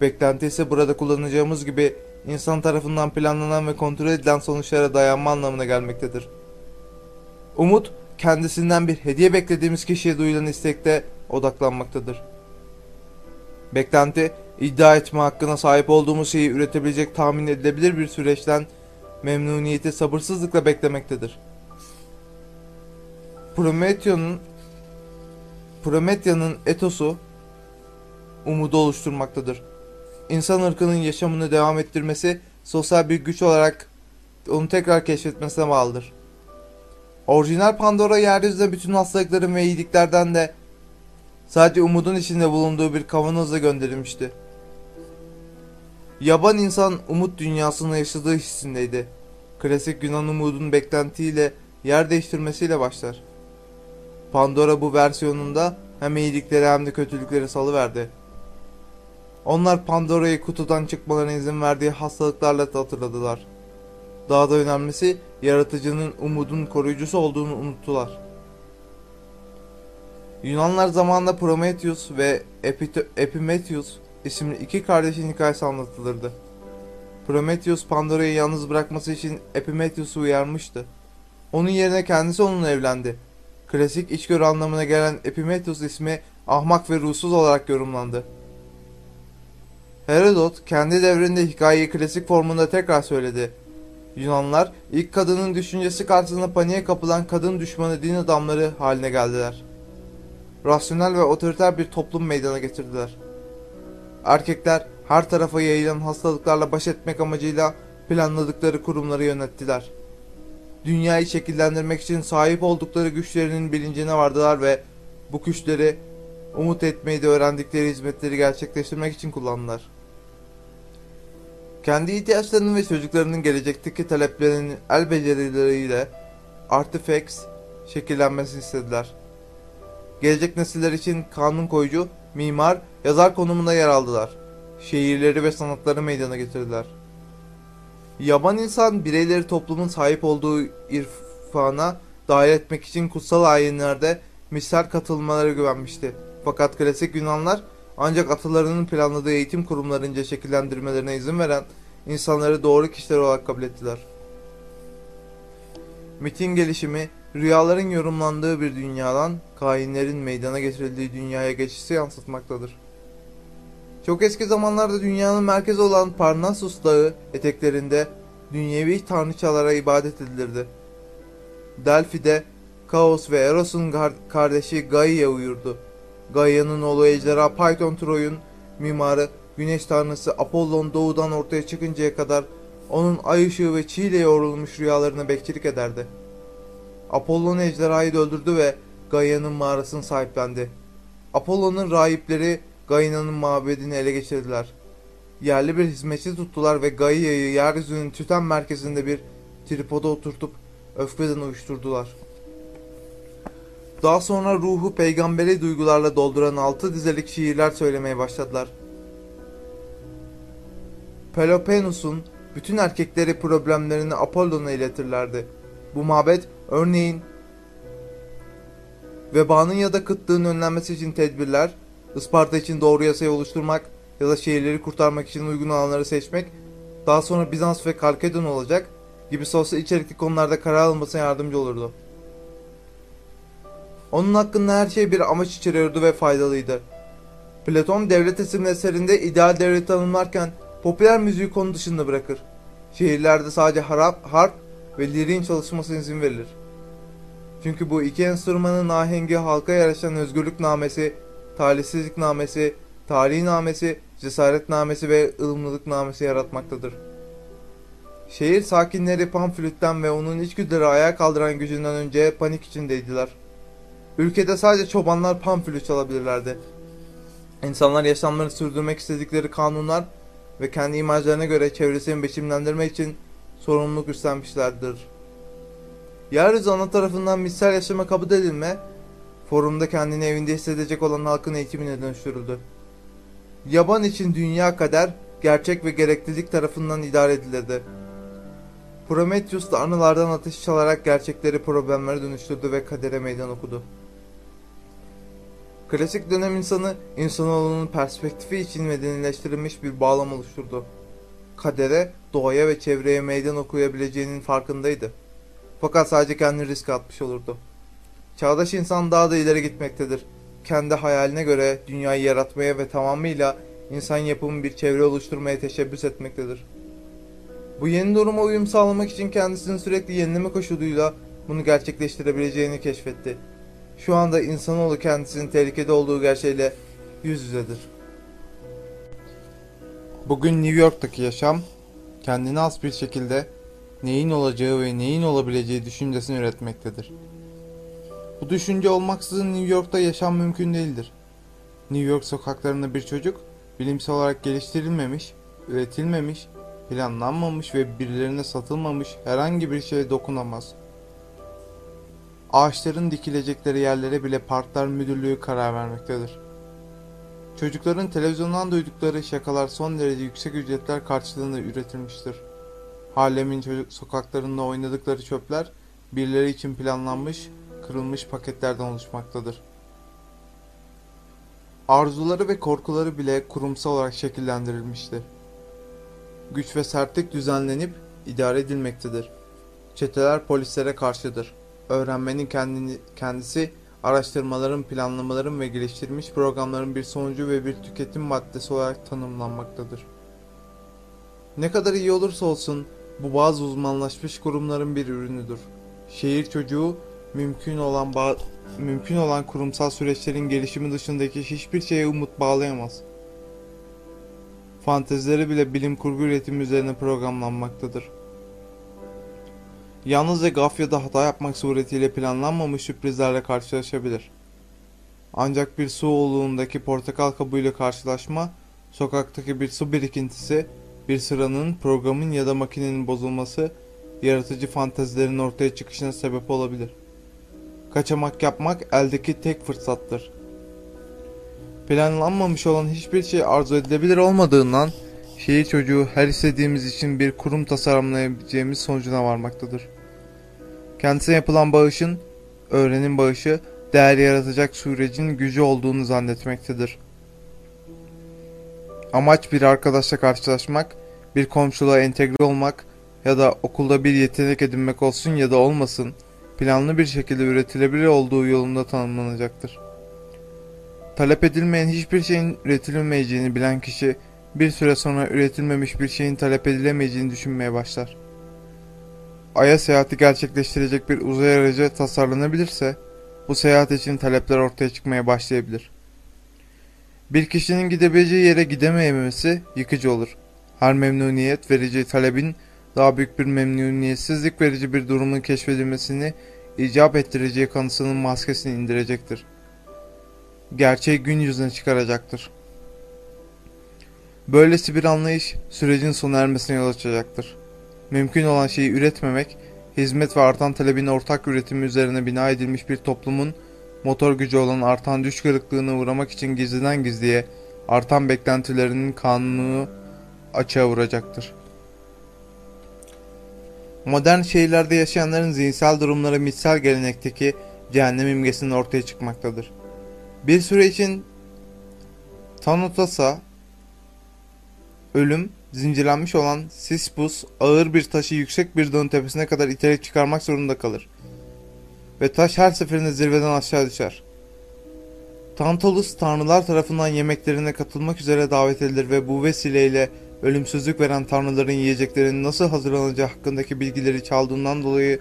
Beklenti ise burada kullanacağımız gibi insan tarafından planlanan ve kontrol edilen sonuçlara dayanma anlamına gelmektedir. Umut, kendisinden bir hediye beklediğimiz kişiye duyulan istekte odaklanmaktadır. Beklenti, iddia etme hakkına sahip olduğumuz şeyi üretebilecek tahmin edilebilir bir süreçten memnuniyeti sabırsızlıkla beklemektedir. Prometheus'un Promethea'nın etosu umudu oluşturmaktadır. İnsan ırkının yaşamını devam ettirmesi sosyal bir güç olarak onu tekrar keşfetmesine bağlıdır. Orijinal Pandora yeryüzünde bütün hastalıkların ve iyiliklerden de sadece umudun içinde bulunduğu bir kavanozla gönderilmişti. Yaban insan umut dünyasında yaşadığı hissindeydi. Klasik Yunan umudun beklentiyle yer değiştirmesiyle başlar. Pandora bu versiyonunda hem iyilikleri hem de kötülükleri salıverdi. Onlar Pandora'yı kutudan çıkmalarına izin verdiği hastalıklarla da hatırladılar. Daha da önemlisi yaratıcının umudun koruyucusu olduğunu unuttular. Yunanlar zamanında Prometheus ve Epimetheus isimli iki kardeşin hikayesi anlatılırdı. Prometheus Pandora'yı yalnız bırakması için Epimetheus'u uyarmıştı. Onun yerine kendisi onunla evlendi. Klasik içgörü anlamına gelen Epimetheus ismi ahmak ve ruhsuz olarak yorumlandı. Herodot kendi devrinde hikayeyi klasik formunda tekrar söyledi. Yunanlar ilk kadının düşüncesi karşısında paniğe kapılan kadın düşmanı din adamları haline geldiler. Rasyonel ve otoriter bir toplum meydana getirdiler. Erkekler her tarafa yayılan hastalıklarla baş etmek amacıyla planladıkları kurumları yönettiler. Dünyayı şekillendirmek için sahip oldukları güçlerinin bilincine vardılar ve bu güçleri umut etmeyi de öğrendikleri hizmetleri gerçekleştirmek için kullandılar. Kendi ihtiyaçlarının ve çocuklarının gelecekteki taleplerinin el becerileriyle Artifacts şekillenmesini istediler. Gelecek nesiller için kanun koyucu, mimar, yazar konumunda yer aldılar. Şehirleri ve sanatları meydana getirdiler. Yaban insan bireyleri toplumun sahip olduğu irfana dahil etmek için kutsal ayinlerde misal katılmaları güvenmişti. Fakat klasik Yunanlar ancak atalarının planladığı eğitim kurumlarınca şekillendirmelerine izin veren insanları doğru kişiler olarak kabul ettiler. Mitin gelişimi, rüyaların yorumlandığı bir dünyadan kainlerin meydana getirildiği dünyaya geçişi yansıtmaktadır. Çok eski zamanlarda dünyanın merkezi olan Parnassus Dağı eteklerinde dünyevi tanrıçalara ibadet edilirdi. Delphi'de Kaos ve Eros'un kardeşi Gaia uyurdu. Gaia'nın oğlu ejderha Python Troy'un mimarı güneş tanrısı Apollon doğudan ortaya çıkıncaya kadar onun ay ışığı ve çiğ ile yoğrulmuş rüyalarına bekçilik ederdi. Apollon ejderhayı da öldürdü ve Gaia'nın mağarasını sahiplendi. Apollon'un rahipleri Gaia'nın mabedini ele geçirdiler. Yerli bir hizmetçi tuttular ve Gaia'yı yeryüzünün tüten merkezinde bir tripoda oturtup öfkeden uyuşturdular. Daha sonra ruhu peygamberi duygularla dolduran altı dizelik şiirler söylemeye başladılar. Peloponnes'un bütün erkekleri problemlerini Apollon'a iletirlerdi. Bu mabet örneğin vebanın ya da kıtlığın önlenmesi için tedbirler, Isparta için doğru yasayı oluşturmak ya da şehirleri kurtarmak için uygun alanları seçmek, daha sonra Bizans ve Kalkedon olacak gibi sosyal içerikli konularda karar alınmasına yardımcı olurdu. Onun hakkında her şey bir amaç içeriyordu ve faydalıydı. Platon Devlet isimli eserinde ideal devleti tanımlarken popüler müziği konu dışında bırakır. Şehirlerde sadece harap, harp ve lirin çalışmasına izin verilir. Çünkü bu iki enstrümanın ahengi halka yaraşan özgürlük namesi, talihsizlik namesi, tarihi namesi, cesaret namesi ve ılımlılık namesi yaratmaktadır. Şehir sakinleri Pamflüt'ten ve onun içgüdüleri ayağa kaldıran gücünden önce panik içindeydiler. Ülkede sadece çobanlar pamflüt çalabilirlerdi. İnsanlar yaşamlarını sürdürmek istedikleri kanunlar ve kendi imajlarına göre çevresini biçimlendirmek için sorumluluk üstlenmişlerdir. Yeryüzü ana tarafından misal yaşama kabul edilme, forumda kendini evinde hissedecek olan halkın eğitimine dönüştürüldü. Yaban için dünya kader, gerçek ve gereklilik tarafından idare edilirdi. Prometheus da anılardan ateş çalarak gerçekleri problemlere dönüştürdü ve kadere meydan okudu. Klasik dönem insanı, insanoğlunun perspektifi için medenileştirilmiş bir bağlam oluşturdu. Kadere, doğaya ve çevreye meydan okuyabileceğinin farkındaydı. Fakat sadece kendini riske atmış olurdu. Çağdaş insan daha da ileri gitmektedir. Kendi hayaline göre dünyayı yaratmaya ve tamamıyla insan yapımı bir çevre oluşturmaya teşebbüs etmektedir. Bu yeni duruma uyum sağlamak için kendisini sürekli yenileme koşuluyla bunu gerçekleştirebileceğini keşfetti. Şu anda insanoğlu kendisinin tehlikede olduğu gerçeğiyle yüz yüzedir. Bugün New York'taki yaşam kendine has bir şekilde neyin olacağı ve neyin olabileceği düşüncesini üretmektedir. Bu düşünce olmaksızın New York'ta yaşam mümkün değildir. New York sokaklarında bir çocuk bilimsel olarak geliştirilmemiş, üretilmemiş, planlanmamış ve birilerine satılmamış herhangi bir şeye dokunamaz. Ağaçların dikilecekleri yerlere bile parklar müdürlüğü karar vermektedir. Çocukların televizyondan duydukları şakalar son derece yüksek ücretler karşılığında üretilmiştir. Harlem'in çocuk sokaklarında oynadıkları çöpler birileri için planlanmış, kırılmış paketlerden oluşmaktadır. Arzuları ve korkuları bile kurumsal olarak şekillendirilmiştir. Güç ve sertlik düzenlenip idare edilmektedir. Çeteler polislere karşıdır. Öğrenmenin kendini, kendisi araştırmaların, planlamaların ve geliştirilmiş programların bir sonucu ve bir tüketim maddesi olarak tanımlanmaktadır. Ne kadar iyi olursa olsun bu bazı uzmanlaşmış kurumların bir ürünüdür. Şehir çocuğu mümkün olan mümkün olan kurumsal süreçlerin gelişimi dışındaki hiçbir şeye umut bağlayamaz. fantezileri bile bilim kurgu üretimi üzerine programlanmaktadır. Yalnızca gaf ya da hata yapmak suretiyle planlanmamış sürprizlerle karşılaşabilir. Ancak bir su oğluğundaki portakal kabuğuyla karşılaşma, sokaktaki bir su birikintisi, bir sıranın, programın ya da makinenin bozulması, yaratıcı fantezilerin ortaya çıkışına sebep olabilir. Kaçamak yapmak eldeki tek fırsattır. Planlanmamış olan hiçbir şey arzu edilebilir olmadığından şehir çocuğu her istediğimiz için bir kurum tasarlayabileceğimiz sonucuna varmaktadır. Kendisine yapılan bağışın, öğrenim bağışı, değer yaratacak sürecin gücü olduğunu zannetmektedir. Amaç bir arkadaşla karşılaşmak, bir komşuluğa entegre olmak ya da okulda bir yetenek edinmek olsun ya da olmasın, planlı bir şekilde üretilebilir olduğu yolunda tanımlanacaktır. Talep edilmeyen hiçbir şeyin üretilmeyeceğini bilen kişi, bir süre sonra üretilmemiş bir şeyin talep edilemeyeceğini düşünmeye başlar. Ay'a seyahati gerçekleştirecek bir uzay aracı tasarlanabilirse, bu seyahat için talepler ortaya çıkmaya başlayabilir. Bir kişinin gidebileceği yere gidememesi yıkıcı olur. Her memnuniyet verici talebin daha büyük bir memnuniyetsizlik verici bir durumun keşfedilmesini icap ettireceği kanısının maskesini indirecektir. Gerçeği gün yüzüne çıkaracaktır. Böylesi bir anlayış sürecin sona ermesine yol açacaktır. Mümkün olan şeyi üretmemek, hizmet ve artan talebin ortak üretimi üzerine bina edilmiş bir toplumun motor gücü olan artan düş kırıklığına uğramak için gizliden gizliye artan beklentilerinin kanunu açığa vuracaktır. Modern şehirlerde yaşayanların zihinsel durumları mitsel gelenekteki cehennem imgesinin ortaya çıkmaktadır. Bir süre için Tanotasa ölüm zincirlenmiş olan Sisyphus ağır bir taşı yüksek bir dağın tepesine kadar iterek çıkarmak zorunda kalır. Ve taş her seferinde zirveden aşağı düşer. Tantalus tanrılar tarafından yemeklerine katılmak üzere davet edilir ve bu vesileyle ölümsüzlük veren tanrıların yiyeceklerinin nasıl hazırlanacağı hakkındaki bilgileri çaldığından dolayı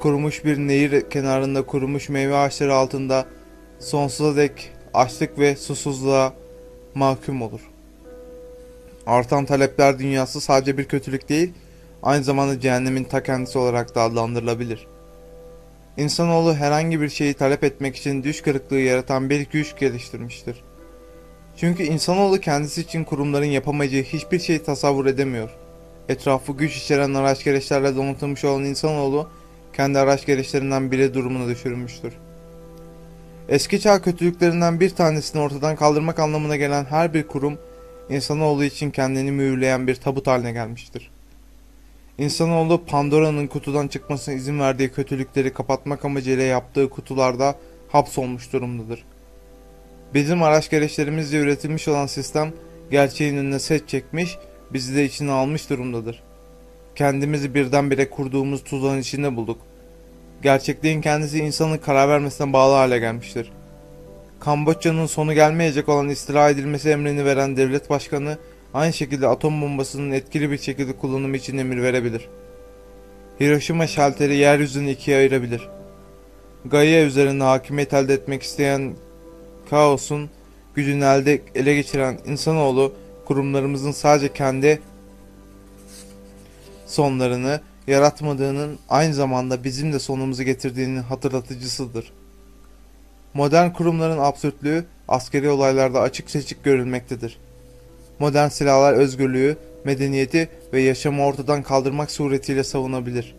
kurumuş bir nehir kenarında kurumuş meyve ağaçları altında sonsuza dek açlık ve susuzluğa mahkum olur. Artan talepler dünyası sadece bir kötülük değil, aynı zamanda cehennemin ta kendisi olarak da adlandırılabilir. İnsanoğlu herhangi bir şeyi talep etmek için düş kırıklığı yaratan bir güç geliştirmiştir. Çünkü insanoğlu kendisi için kurumların yapamayacağı hiçbir şeyi tasavvur edemiyor. Etrafı güç içeren araç gereçlerle donatılmış olan insanoğlu, kendi araç gereçlerinden biri durumuna düşürülmüştür. Eski çağ kötülüklerinden bir tanesini ortadan kaldırmak anlamına gelen her bir kurum, insanoğlu için kendini mühürleyen bir tabut haline gelmiştir. İnsanoğlu Pandora'nın kutudan çıkmasına izin verdiği kötülükleri kapatmak amacıyla yaptığı kutularda hapsolmuş durumdadır. Bizim araç gereçlerimizle üretilmiş olan sistem gerçeğin önüne set çekmiş, bizi de içine almış durumdadır. Kendimizi birdenbire kurduğumuz tuzağın içinde bulduk. Gerçekliğin kendisi insanın karar vermesine bağlı hale gelmiştir. Kamboçya'nın sonu gelmeyecek olan istila edilmesi emrini veren devlet başkanı aynı şekilde atom bombasının etkili bir şekilde kullanımı için emir verebilir. Hiroşima şalteri yeryüzünü ikiye ayırabilir. Gaia üzerinde hakimiyet elde etmek isteyen kaosun gücünü elde ele geçiren insanoğlu kurumlarımızın sadece kendi sonlarını yaratmadığının aynı zamanda bizim de sonumuzu getirdiğinin hatırlatıcısıdır. Modern kurumların absürtlüğü askeri olaylarda açık seçik görülmektedir. Modern silahlar özgürlüğü, medeniyeti ve yaşamı ortadan kaldırmak suretiyle savunabilir.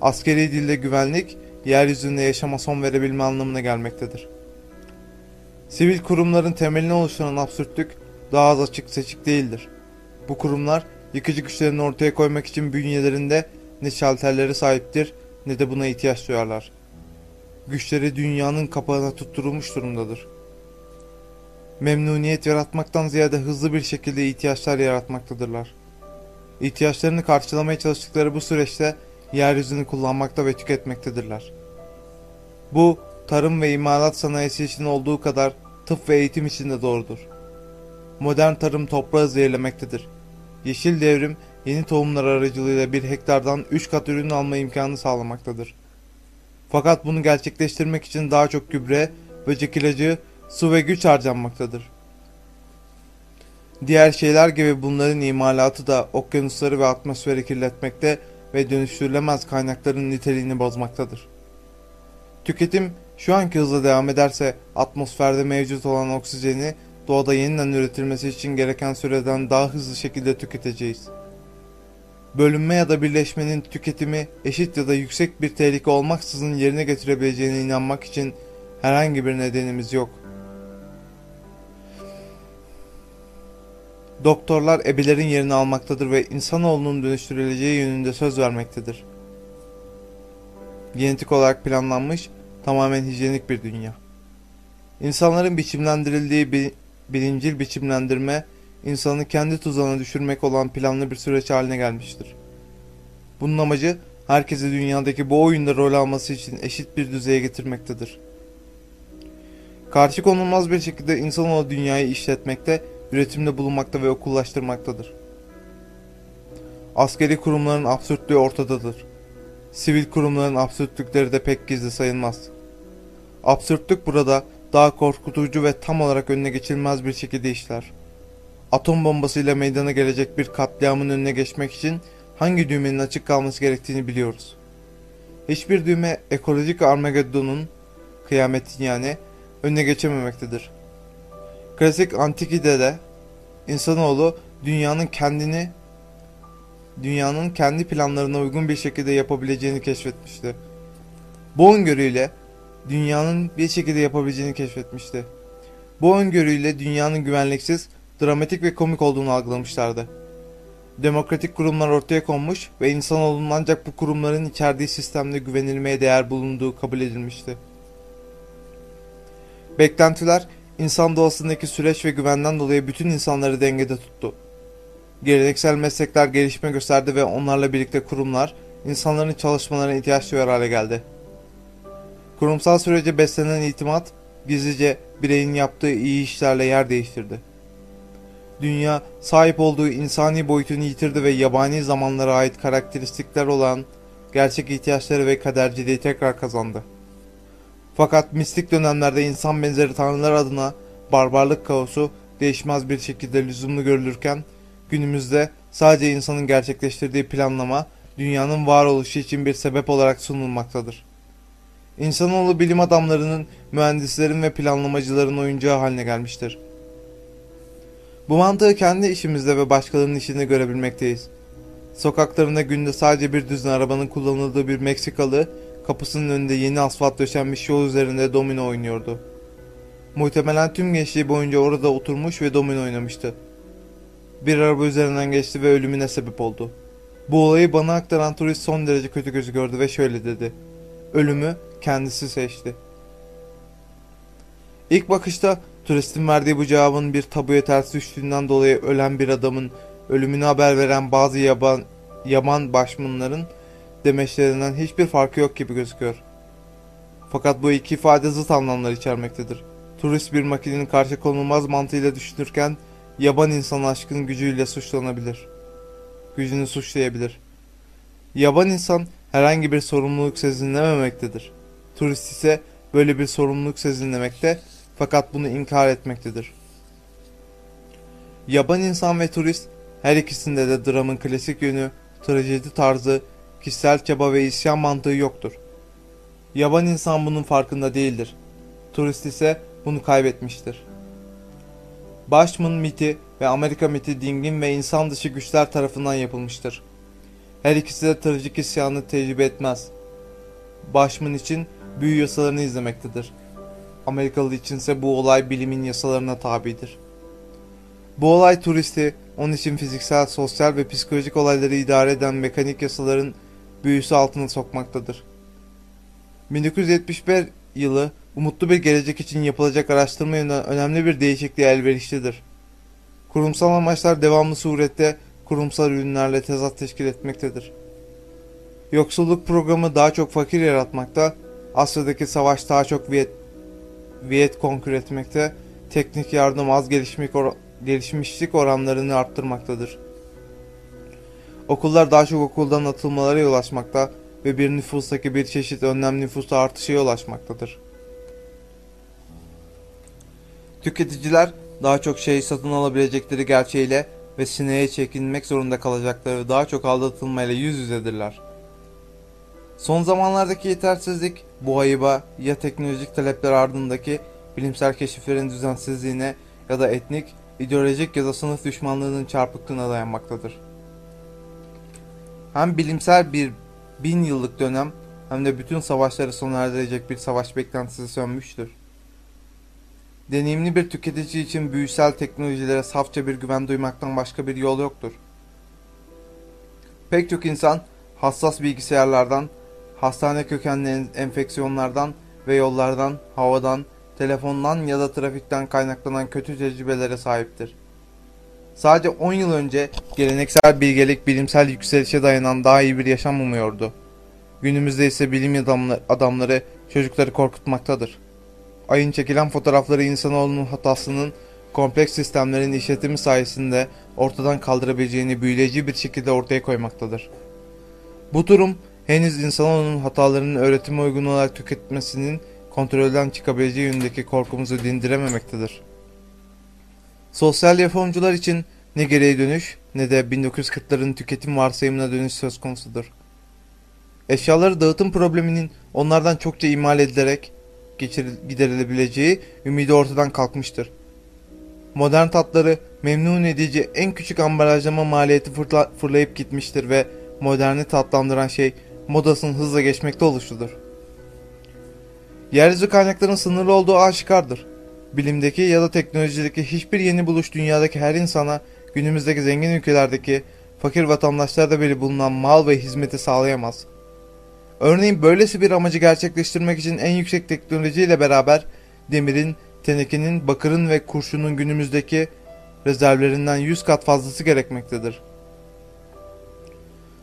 Askeri dilde güvenlik, yeryüzünde yaşama son verebilme anlamına gelmektedir. Sivil kurumların temelini oluşturan absürtlük daha az açık seçik değildir. Bu kurumlar yıkıcı güçlerini ortaya koymak için bünyelerinde ne şalterlere sahiptir ne de buna ihtiyaç duyarlar. Güçleri dünyanın kapağına tutturulmuş durumdadır. Memnuniyet yaratmaktan ziyade hızlı bir şekilde ihtiyaçlar yaratmaktadırlar. İhtiyaçlarını karşılamaya çalıştıkları bu süreçte yeryüzünü kullanmakta ve tüketmektedirler. Bu tarım ve imalat sanayisi için olduğu kadar tıp ve eğitim için de doğrudur. Modern tarım toprağı zehirlemektedir. Yeşil devrim yeni tohumlar aracılığıyla bir hektardan 3 kat ürün alma imkanı sağlamaktadır. Fakat bunu gerçekleştirmek için daha çok gübre, böcek ilacı, su ve güç harcanmaktadır. Diğer şeyler gibi bunların imalatı da okyanusları ve atmosferi kirletmekte ve dönüştürülemez kaynakların niteliğini bozmaktadır. Tüketim şu anki hızla devam ederse atmosferde mevcut olan oksijeni doğada yeniden üretilmesi için gereken süreden daha hızlı şekilde tüketeceğiz. Bölünme ya da birleşmenin tüketimi eşit ya da yüksek bir tehlike olmaksızın yerine getirebileceğine inanmak için herhangi bir nedenimiz yok. Doktorlar ebelerin yerini almaktadır ve insanoğlunun dönüştürüleceği yönünde söz vermektedir. Genetik olarak planlanmış, tamamen hijyenik bir dünya. İnsanların biçimlendirildiği bir bilincil biçimlendirme, insanı kendi tuzağına düşürmek olan planlı bir süreç haline gelmiştir. Bunun amacı, herkesi dünyadaki bu oyunda rol alması için eşit bir düzeye getirmektedir. Karşı konulmaz bir şekilde insanoğlu dünyayı işletmekte, üretimde bulunmakta ve okullaştırmaktadır. Askeri kurumların absürtlüğü ortadadır. Sivil kurumların absürtlükleri de pek gizli sayılmaz. Absürtlük burada daha korkutucu ve tam olarak önüne geçilmez bir şekilde işler. Atom bombasıyla meydana gelecek bir katliamın önüne geçmek için hangi düğmenin açık kalması gerektiğini biliyoruz. Hiçbir düğme ekolojik Armageddon'un, kıyametin yani, önüne geçememektedir. Klasik Antikide'de insanoğlu dünyanın kendini dünyanın kendi planlarına uygun bir şekilde yapabileceğini keşfetmişti. Bu öngörüyle dünyanın bir şekilde yapabileceğini keşfetmişti. Bu öngörüyle dünyanın güvenliksiz, dramatik ve komik olduğunu algılamışlardı. Demokratik kurumlar ortaya konmuş ve insanoğlunun ancak bu kurumların içerdiği sistemde güvenilmeye değer bulunduğu kabul edilmişti. Beklentiler insan doğasındaki süreç ve güvenden dolayı bütün insanları dengede tuttu. Geleneksel meslekler gelişme gösterdi ve onlarla birlikte kurumlar insanların çalışmalarına ihtiyaç duyar hale geldi. Kurumsal sürece beslenen itimat gizlice bireyin yaptığı iyi işlerle yer değiştirdi. Dünya sahip olduğu insani boyutunu yitirdi ve yabani zamanlara ait karakteristikler olan gerçek ihtiyaçları ve kaderciliği tekrar kazandı. Fakat mistik dönemlerde insan benzeri tanrılar adına barbarlık kaosu değişmez bir şekilde lüzumlu görülürken günümüzde sadece insanın gerçekleştirdiği planlama dünyanın varoluşu için bir sebep olarak sunulmaktadır. İnsanoğlu bilim adamlarının, mühendislerin ve planlamacıların oyuncağı haline gelmiştir. Bu mantığı kendi işimizde ve başkalarının işinde görebilmekteyiz. Sokaklarında günde sadece bir düzine arabanın kullanıldığı bir Meksikalı, kapısının önünde yeni asfalt döşenmiş yol üzerinde domino oynuyordu. Muhtemelen tüm gençliği boyunca orada oturmuş ve domino oynamıştı. Bir araba üzerinden geçti ve ölümüne sebep oldu. Bu olayı bana aktaran turist son derece kötü gözü gördü ve şöyle dedi. Ölümü kendisi seçti. İlk bakışta turistin verdiği bu cevabın bir tabuya ters düştüğünden dolayı ölen bir adamın ölümünü haber veren bazı yaban, yaman başmanların demeçlerinden hiçbir farkı yok gibi gözüküyor. Fakat bu iki ifade zıt anlamlar içermektedir. Turist bir makinenin karşı konulmaz mantığıyla düşünürken yaban insan aşkın gücüyle suçlanabilir. Gücünü suçlayabilir. Yaban insan herhangi bir sorumluluk sezinlememektedir. Turist ise böyle bir sorumluluk sezinlemekte fakat bunu inkar etmektedir. Yaban insan ve turist her ikisinde de dramın klasik yönü, trajedi tarzı, kişisel çaba ve isyan mantığı yoktur. Yaban insan bunun farkında değildir. Turist ise bunu kaybetmiştir. Başman miti ve Amerika miti dingin ve insan dışı güçler tarafından yapılmıştır. Her ikisi de trajik isyanı tecrübe etmez. Başman için büyü yasalarını izlemektedir. Amerikalı içinse bu olay bilimin yasalarına tabidir. Bu olay turisti, onun için fiziksel, sosyal ve psikolojik olayları idare eden mekanik yasaların büyüsü altına sokmaktadır. 1971 yılı umutlu bir gelecek için yapılacak araştırma yönünden önemli bir değişikliğe elverişlidir. Kurumsal amaçlar devamlı surette kurumsal ürünlerle tezat teşkil etmektedir. Yoksulluk programı daha çok fakir yaratmakta, Asya'daki savaş daha çok Viet, Viet Cong üretmekte, teknik yardım az gelişmişlik oranlarını arttırmaktadır. Okullar daha çok okuldan atılmalara yol açmakta ve bir nüfustaki bir çeşit önlem nüfusu artışa yol açmaktadır. Tüketiciler daha çok şey satın alabilecekleri gerçeğiyle ve sineye çekinmek zorunda kalacakları daha çok aldatılmayla yüz yüzedirler. Son zamanlardaki yetersizlik bu ayıba ya teknolojik talepler ardındaki bilimsel keşiflerin düzensizliğine ya da etnik, ideolojik ya da sınıf düşmanlığının çarpıklığına dayanmaktadır. Hem bilimsel bir bin yıllık dönem hem de bütün savaşları sona erdirecek bir savaş beklentisi sönmüştür. Deneyimli bir tüketici için büyüsel teknolojilere safça bir güven duymaktan başka bir yol yoktur. Pek çok insan hassas bilgisayarlardan, hastane kökenli en- enfeksiyonlardan ve yollardan, havadan, telefondan ya da trafikten kaynaklanan kötü tecrübelere sahiptir. Sadece 10 yıl önce geleneksel bilgelik bilimsel yükselişe dayanan daha iyi bir yaşam umuyordu. Günümüzde ise bilim adamla- adamları çocukları korkutmaktadır. Ayın çekilen fotoğrafları insanoğlunun hatasının kompleks sistemlerin işletimi sayesinde ortadan kaldırabileceğini büyüleyici bir şekilde ortaya koymaktadır. Bu durum henüz insanoğlunun hatalarının öğretime uygun olarak tüketmesinin kontrolden çıkabileceği yönündeki korkumuzu dindirememektedir. Sosyal reformcular için ne geriye dönüş ne de 1940'ların tüketim varsayımına dönüş söz konusudur. Eşyaları dağıtım probleminin onlardan çokça imal edilerek giderilebileceği ümidi ortadan kalkmıştır. Modern tatları memnun edici en küçük ambalajlama maliyeti fırla- fırlayıp gitmiştir ve moderni tatlandıran şey modasının hızla geçmekte oluşudur. Yeryüzü kaynaklarının sınırlı olduğu aşikardır. Bilimdeki ya da teknolojideki hiçbir yeni buluş dünyadaki her insana günümüzdeki zengin ülkelerdeki fakir vatandaşlarda bile bulunan mal ve hizmeti sağlayamaz. Örneğin böylesi bir amacı gerçekleştirmek için en yüksek teknolojiyle beraber demirin, tenekenin, bakırın ve kurşunun günümüzdeki rezervlerinden 100 kat fazlası gerekmektedir.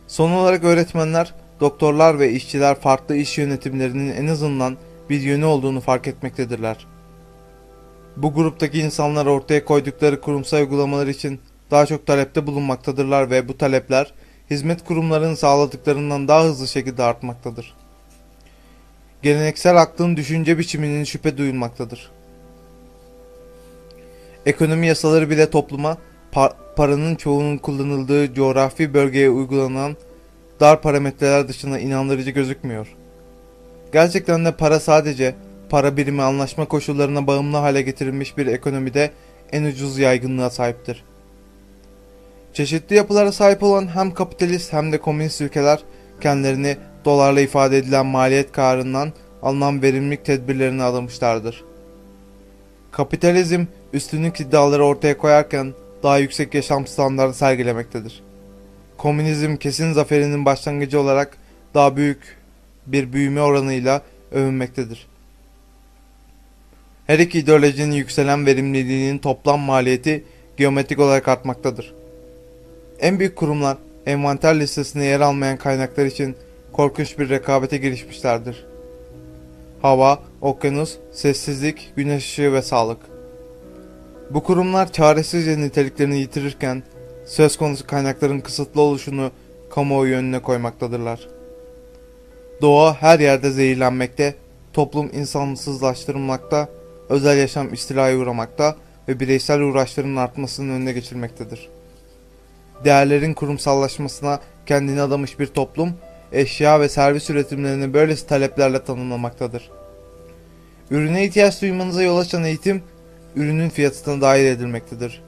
Son olarak öğretmenler, doktorlar ve işçiler farklı iş yönetimlerinin en azından bir yönü olduğunu fark etmektedirler. Bu gruptaki insanlar ortaya koydukları kurumsal uygulamalar için daha çok talepte bulunmaktadırlar ve bu talepler hizmet kurumlarının sağladıklarından daha hızlı şekilde artmaktadır. Geleneksel aklın düşünce biçiminin şüphe duyulmaktadır. Ekonomi yasaları bile topluma pa- paranın çoğunun kullanıldığı coğrafi bölgeye uygulanan dar parametreler dışında inandırıcı gözükmüyor. Gerçekten de para sadece para birimi anlaşma koşullarına bağımlı hale getirilmiş bir ekonomide en ucuz yaygınlığa sahiptir. Çeşitli yapılara sahip olan hem kapitalist hem de komünist ülkeler kendilerini dolarla ifade edilen maliyet karından alınan verimlilik tedbirlerini adamışlardır. Kapitalizm üstünlük iddiaları ortaya koyarken daha yüksek yaşam standartı sergilemektedir. Komünizm kesin zaferinin başlangıcı olarak daha büyük bir büyüme oranıyla övünmektedir. Her iki ideolojinin yükselen verimliliğinin toplam maliyeti geometrik olarak artmaktadır. En büyük kurumlar envanter listesinde yer almayan kaynaklar için korkunç bir rekabete girişmişlerdir. Hava, okyanus, sessizlik, güneş ışığı ve sağlık. Bu kurumlar çaresizce niteliklerini yitirirken söz konusu kaynakların kısıtlı oluşunu kamuoyu önüne koymaktadırlar. Doğa her yerde zehirlenmekte, toplum insansızlaştırılmakta, özel yaşam istilaya uğramakta ve bireysel uğraşların artmasının önüne geçilmektedir. Değerlerin kurumsallaşmasına kendini adamış bir toplum, eşya ve servis üretimlerini böylesi taleplerle tanımlamaktadır. Ürüne ihtiyaç duymanıza yol açan eğitim, ürünün fiyatına dahil edilmektedir.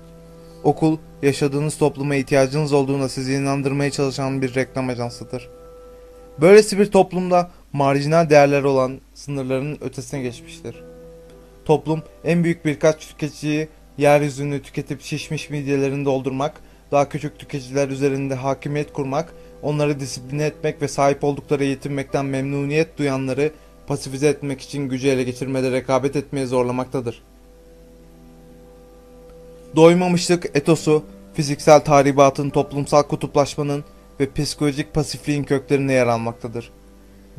Okul, yaşadığınız topluma ihtiyacınız olduğuna sizi inandırmaya çalışan bir reklam ajansıdır. Böylesi bir toplumda marjinal değerler olan sınırların ötesine geçmiştir. Toplum en büyük birkaç tüketiciyi yeryüzünü tüketip şişmiş midyelerini doldurmak, daha küçük tüketiciler üzerinde hakimiyet kurmak, onları disipline etmek ve sahip oldukları yetinmekten memnuniyet duyanları pasifize etmek için gücü ele geçirmede rekabet etmeye zorlamaktadır. Doymamışlık etosu, fiziksel tahribatın, toplumsal kutuplaşmanın ve psikolojik pasifliğin köklerinde yer almaktadır.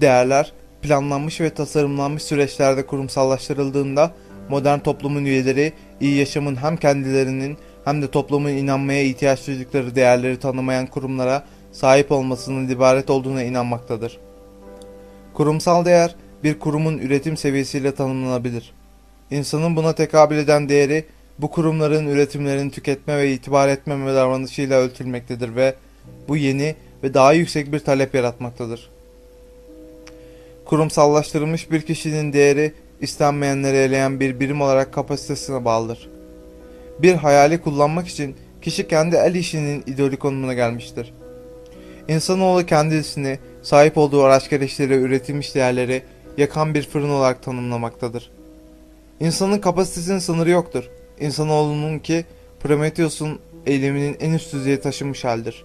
Değerler, planlanmış ve tasarımlanmış süreçlerde kurumsallaştırıldığında modern toplumun üyeleri iyi yaşamın hem kendilerinin hem de toplumun inanmaya ihtiyaç duydukları değerleri tanımayan kurumlara sahip olmasının ibaret olduğuna inanmaktadır. Kurumsal değer bir kurumun üretim seviyesiyle tanımlanabilir. İnsanın buna tekabül eden değeri bu kurumların üretimlerini tüketme ve itibar etmeme davranışıyla ölçülmektedir ve bu yeni ve daha yüksek bir talep yaratmaktadır. Kurumsallaştırılmış bir kişinin değeri istenmeyenleri eleyen bir birim olarak kapasitesine bağlıdır. Bir hayali kullanmak için kişi kendi el işinin idolü konumuna gelmiştir. İnsanoğlu kendisini sahip olduğu araç gereçleri üretilmiş değerleri yakan bir fırın olarak tanımlamaktadır. İnsanın kapasitesinin sınırı yoktur. İnsanoğlunun ki Prometheus'un eyleminin en üst düzeye taşınmış haldir.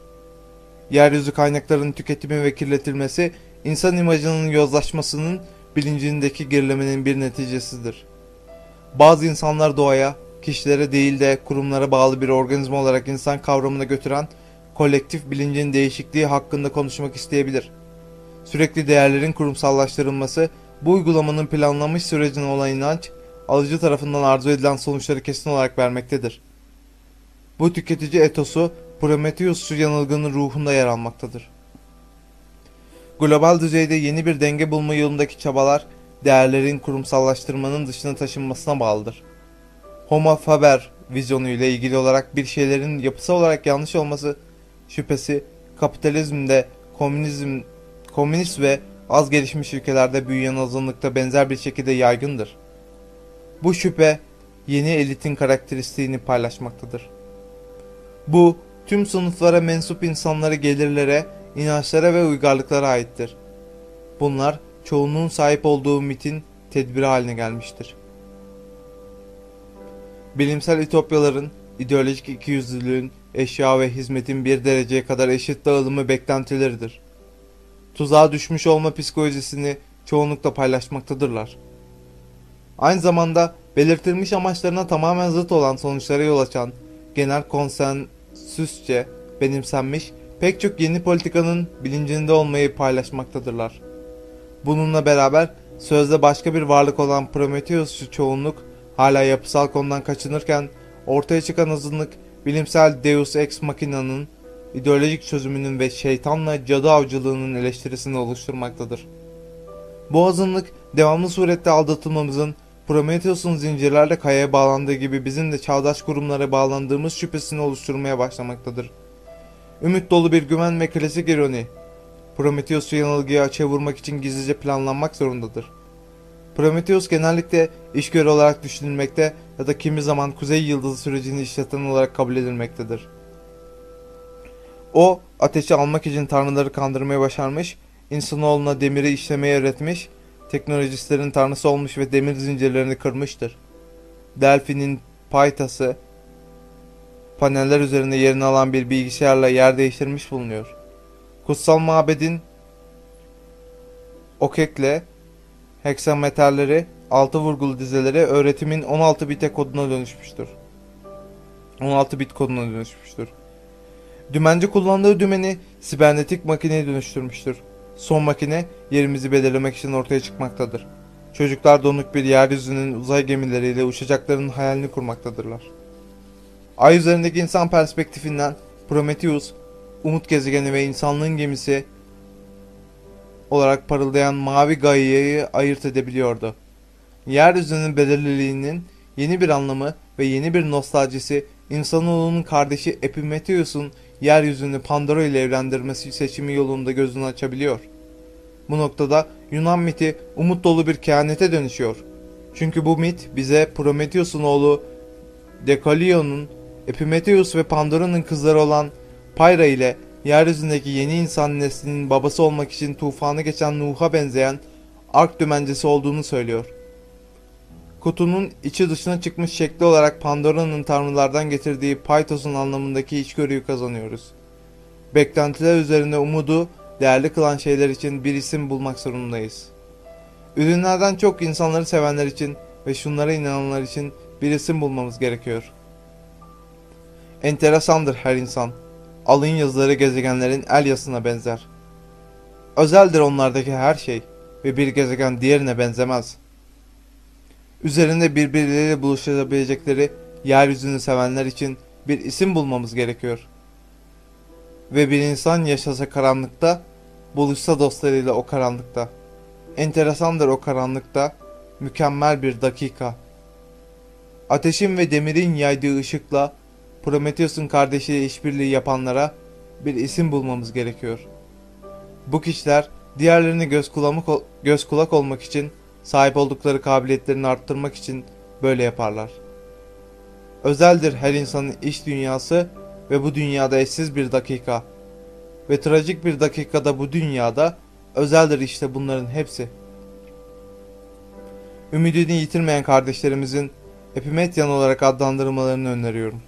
Yeryüzü kaynaklarının tüketimi ve kirletilmesi insan imajının yozlaşmasının bilincindeki gerilemenin bir neticesidir. Bazı insanlar doğaya, kişilere değil de kurumlara bağlı bir organizma olarak insan kavramına götüren kolektif bilincin değişikliği hakkında konuşmak isteyebilir. Sürekli değerlerin kurumsallaştırılması, bu uygulamanın planlanmış sürecine olan inanç, alıcı tarafından arzu edilen sonuçları kesin olarak vermektedir. Bu tüketici etosu Prometheusçu yanılgının ruhunda yer almaktadır. Global düzeyde yeni bir denge bulma yolundaki çabalar değerlerin kurumsallaştırmanın dışına taşınmasına bağlıdır. Homo faber vizyonu ile ilgili olarak bir şeylerin yapısal olarak yanlış olması şüphesi kapitalizmde komünizm komünist ve az gelişmiş ülkelerde büyüyen azınlıkta benzer bir şekilde yaygındır. Bu şüphe yeni elitin karakteristiğini paylaşmaktadır. Bu tüm sınıflara mensup insanları gelirlere, inançlara ve uygarlıklara aittir. Bunlar çoğunluğun sahip olduğu mitin tedbiri haline gelmiştir. Bilimsel ütopyaların, ideolojik ikiyüzlülüğün, eşya ve hizmetin bir dereceye kadar eşit dağılımı beklentileridir. Tuzağa düşmüş olma psikolojisini çoğunlukla paylaşmaktadırlar. Aynı zamanda belirtilmiş amaçlarına tamamen zıt olan sonuçlara yol açan, genel konsensüsçe benimsenmiş pek çok yeni politikanın bilincinde olmayı paylaşmaktadırlar. Bununla beraber sözde başka bir varlık olan Prometheusçu çoğunluk hala yapısal konudan kaçınırken ortaya çıkan azınlık bilimsel Deus Ex Machina'nın ideolojik çözümünün ve şeytanla cadı avcılığının eleştirisini oluşturmaktadır. Bu azınlık devamlı surette aldatılmamızın Prometheus'un zincirlerle kayaya bağlandığı gibi bizim de çağdaş kurumlara bağlandığımız şüphesini oluşturmaya başlamaktadır. Ümit dolu bir güven ve klasik ironi. Prometheus'u yanılgıya açığa vurmak için gizlice planlanmak zorundadır. Prometheus genellikle işgörü olarak düşünülmekte ya da kimi zaman Kuzey Yıldızı sürecini işleten olarak kabul edilmektedir. O, ateşi almak için tanrıları kandırmayı başarmış, insanoğluna demiri işlemeyi öğretmiş, teknolojistlerin tanrısı olmuş ve demir zincirlerini kırmıştır. Delphi'nin paytası, paneller üzerinde yerini alan bir bilgisayarla yer değiştirmiş bulunuyor. Kutsal mabedin okekle heksameterleri, altı vurgulu dizeleri öğretimin 16 bite koduna dönüşmüştür. 16 bit koduna dönüşmüştür. Dümenci kullandığı dümeni sibernetik makineye dönüştürmüştür. Son makine yerimizi belirlemek için ortaya çıkmaktadır. Çocuklar donuk bir yeryüzünün uzay gemileriyle uçacaklarının hayalini kurmaktadırlar. Ay üzerindeki insan perspektifinden Prometheus, umut gezegeni ve insanlığın gemisi olarak parıldayan mavi Gaia'yı ayırt edebiliyordu. Yeryüzünün belirliliğinin yeni bir anlamı ve yeni bir nostaljisi insanoğlunun kardeşi Epimetheus'un yeryüzünü Pandora ile evlendirmesi seçimi yolunda gözünü açabiliyor. Bu noktada Yunan miti umut dolu bir kehanete dönüşüyor. Çünkü bu mit bize Prometheus'un oğlu Dekalion'un Epimetheus ve Pandora'nın kızları olan Pyra ile yeryüzündeki yeni insan neslinin babası olmak için tufanı geçen Nuh'a benzeyen Ark dümencesi olduğunu söylüyor. Kutunun içi dışına çıkmış şekli olarak Pandora'nın tanrılardan getirdiği Pythos'un anlamındaki içgörüyü kazanıyoruz. Beklentiler üzerine umudu değerli kılan şeyler için bir isim bulmak zorundayız. Ürünlerden çok insanları sevenler için ve şunlara inananlar için bir isim bulmamız gerekiyor. Enteresandır her insan. Alın yazıları gezegenlerin el yazısına benzer. Özeldir onlardaki her şey ve bir gezegen diğerine benzemez. Üzerinde birbirleriyle buluşabilecekleri yeryüzünü sevenler için bir isim bulmamız gerekiyor. Ve bir insan yaşasa karanlıkta, buluşsa dostlarıyla o karanlıkta. Enteresandır o karanlıkta, mükemmel bir dakika. Ateşin ve demirin yaydığı ışıkla Prometheus'un kardeşiyle işbirliği yapanlara bir isim bulmamız gerekiyor. Bu kişiler diğerlerine göz kulak, göz kulak olmak için, sahip oldukları kabiliyetlerini arttırmak için böyle yaparlar. Özeldir her insanın iş dünyası ve bu dünyada eşsiz bir dakika. Ve trajik bir dakikada bu dünyada özeldir işte bunların hepsi. Ümidini yitirmeyen kardeşlerimizin Epimetyan olarak adlandırmalarını öneriyorum.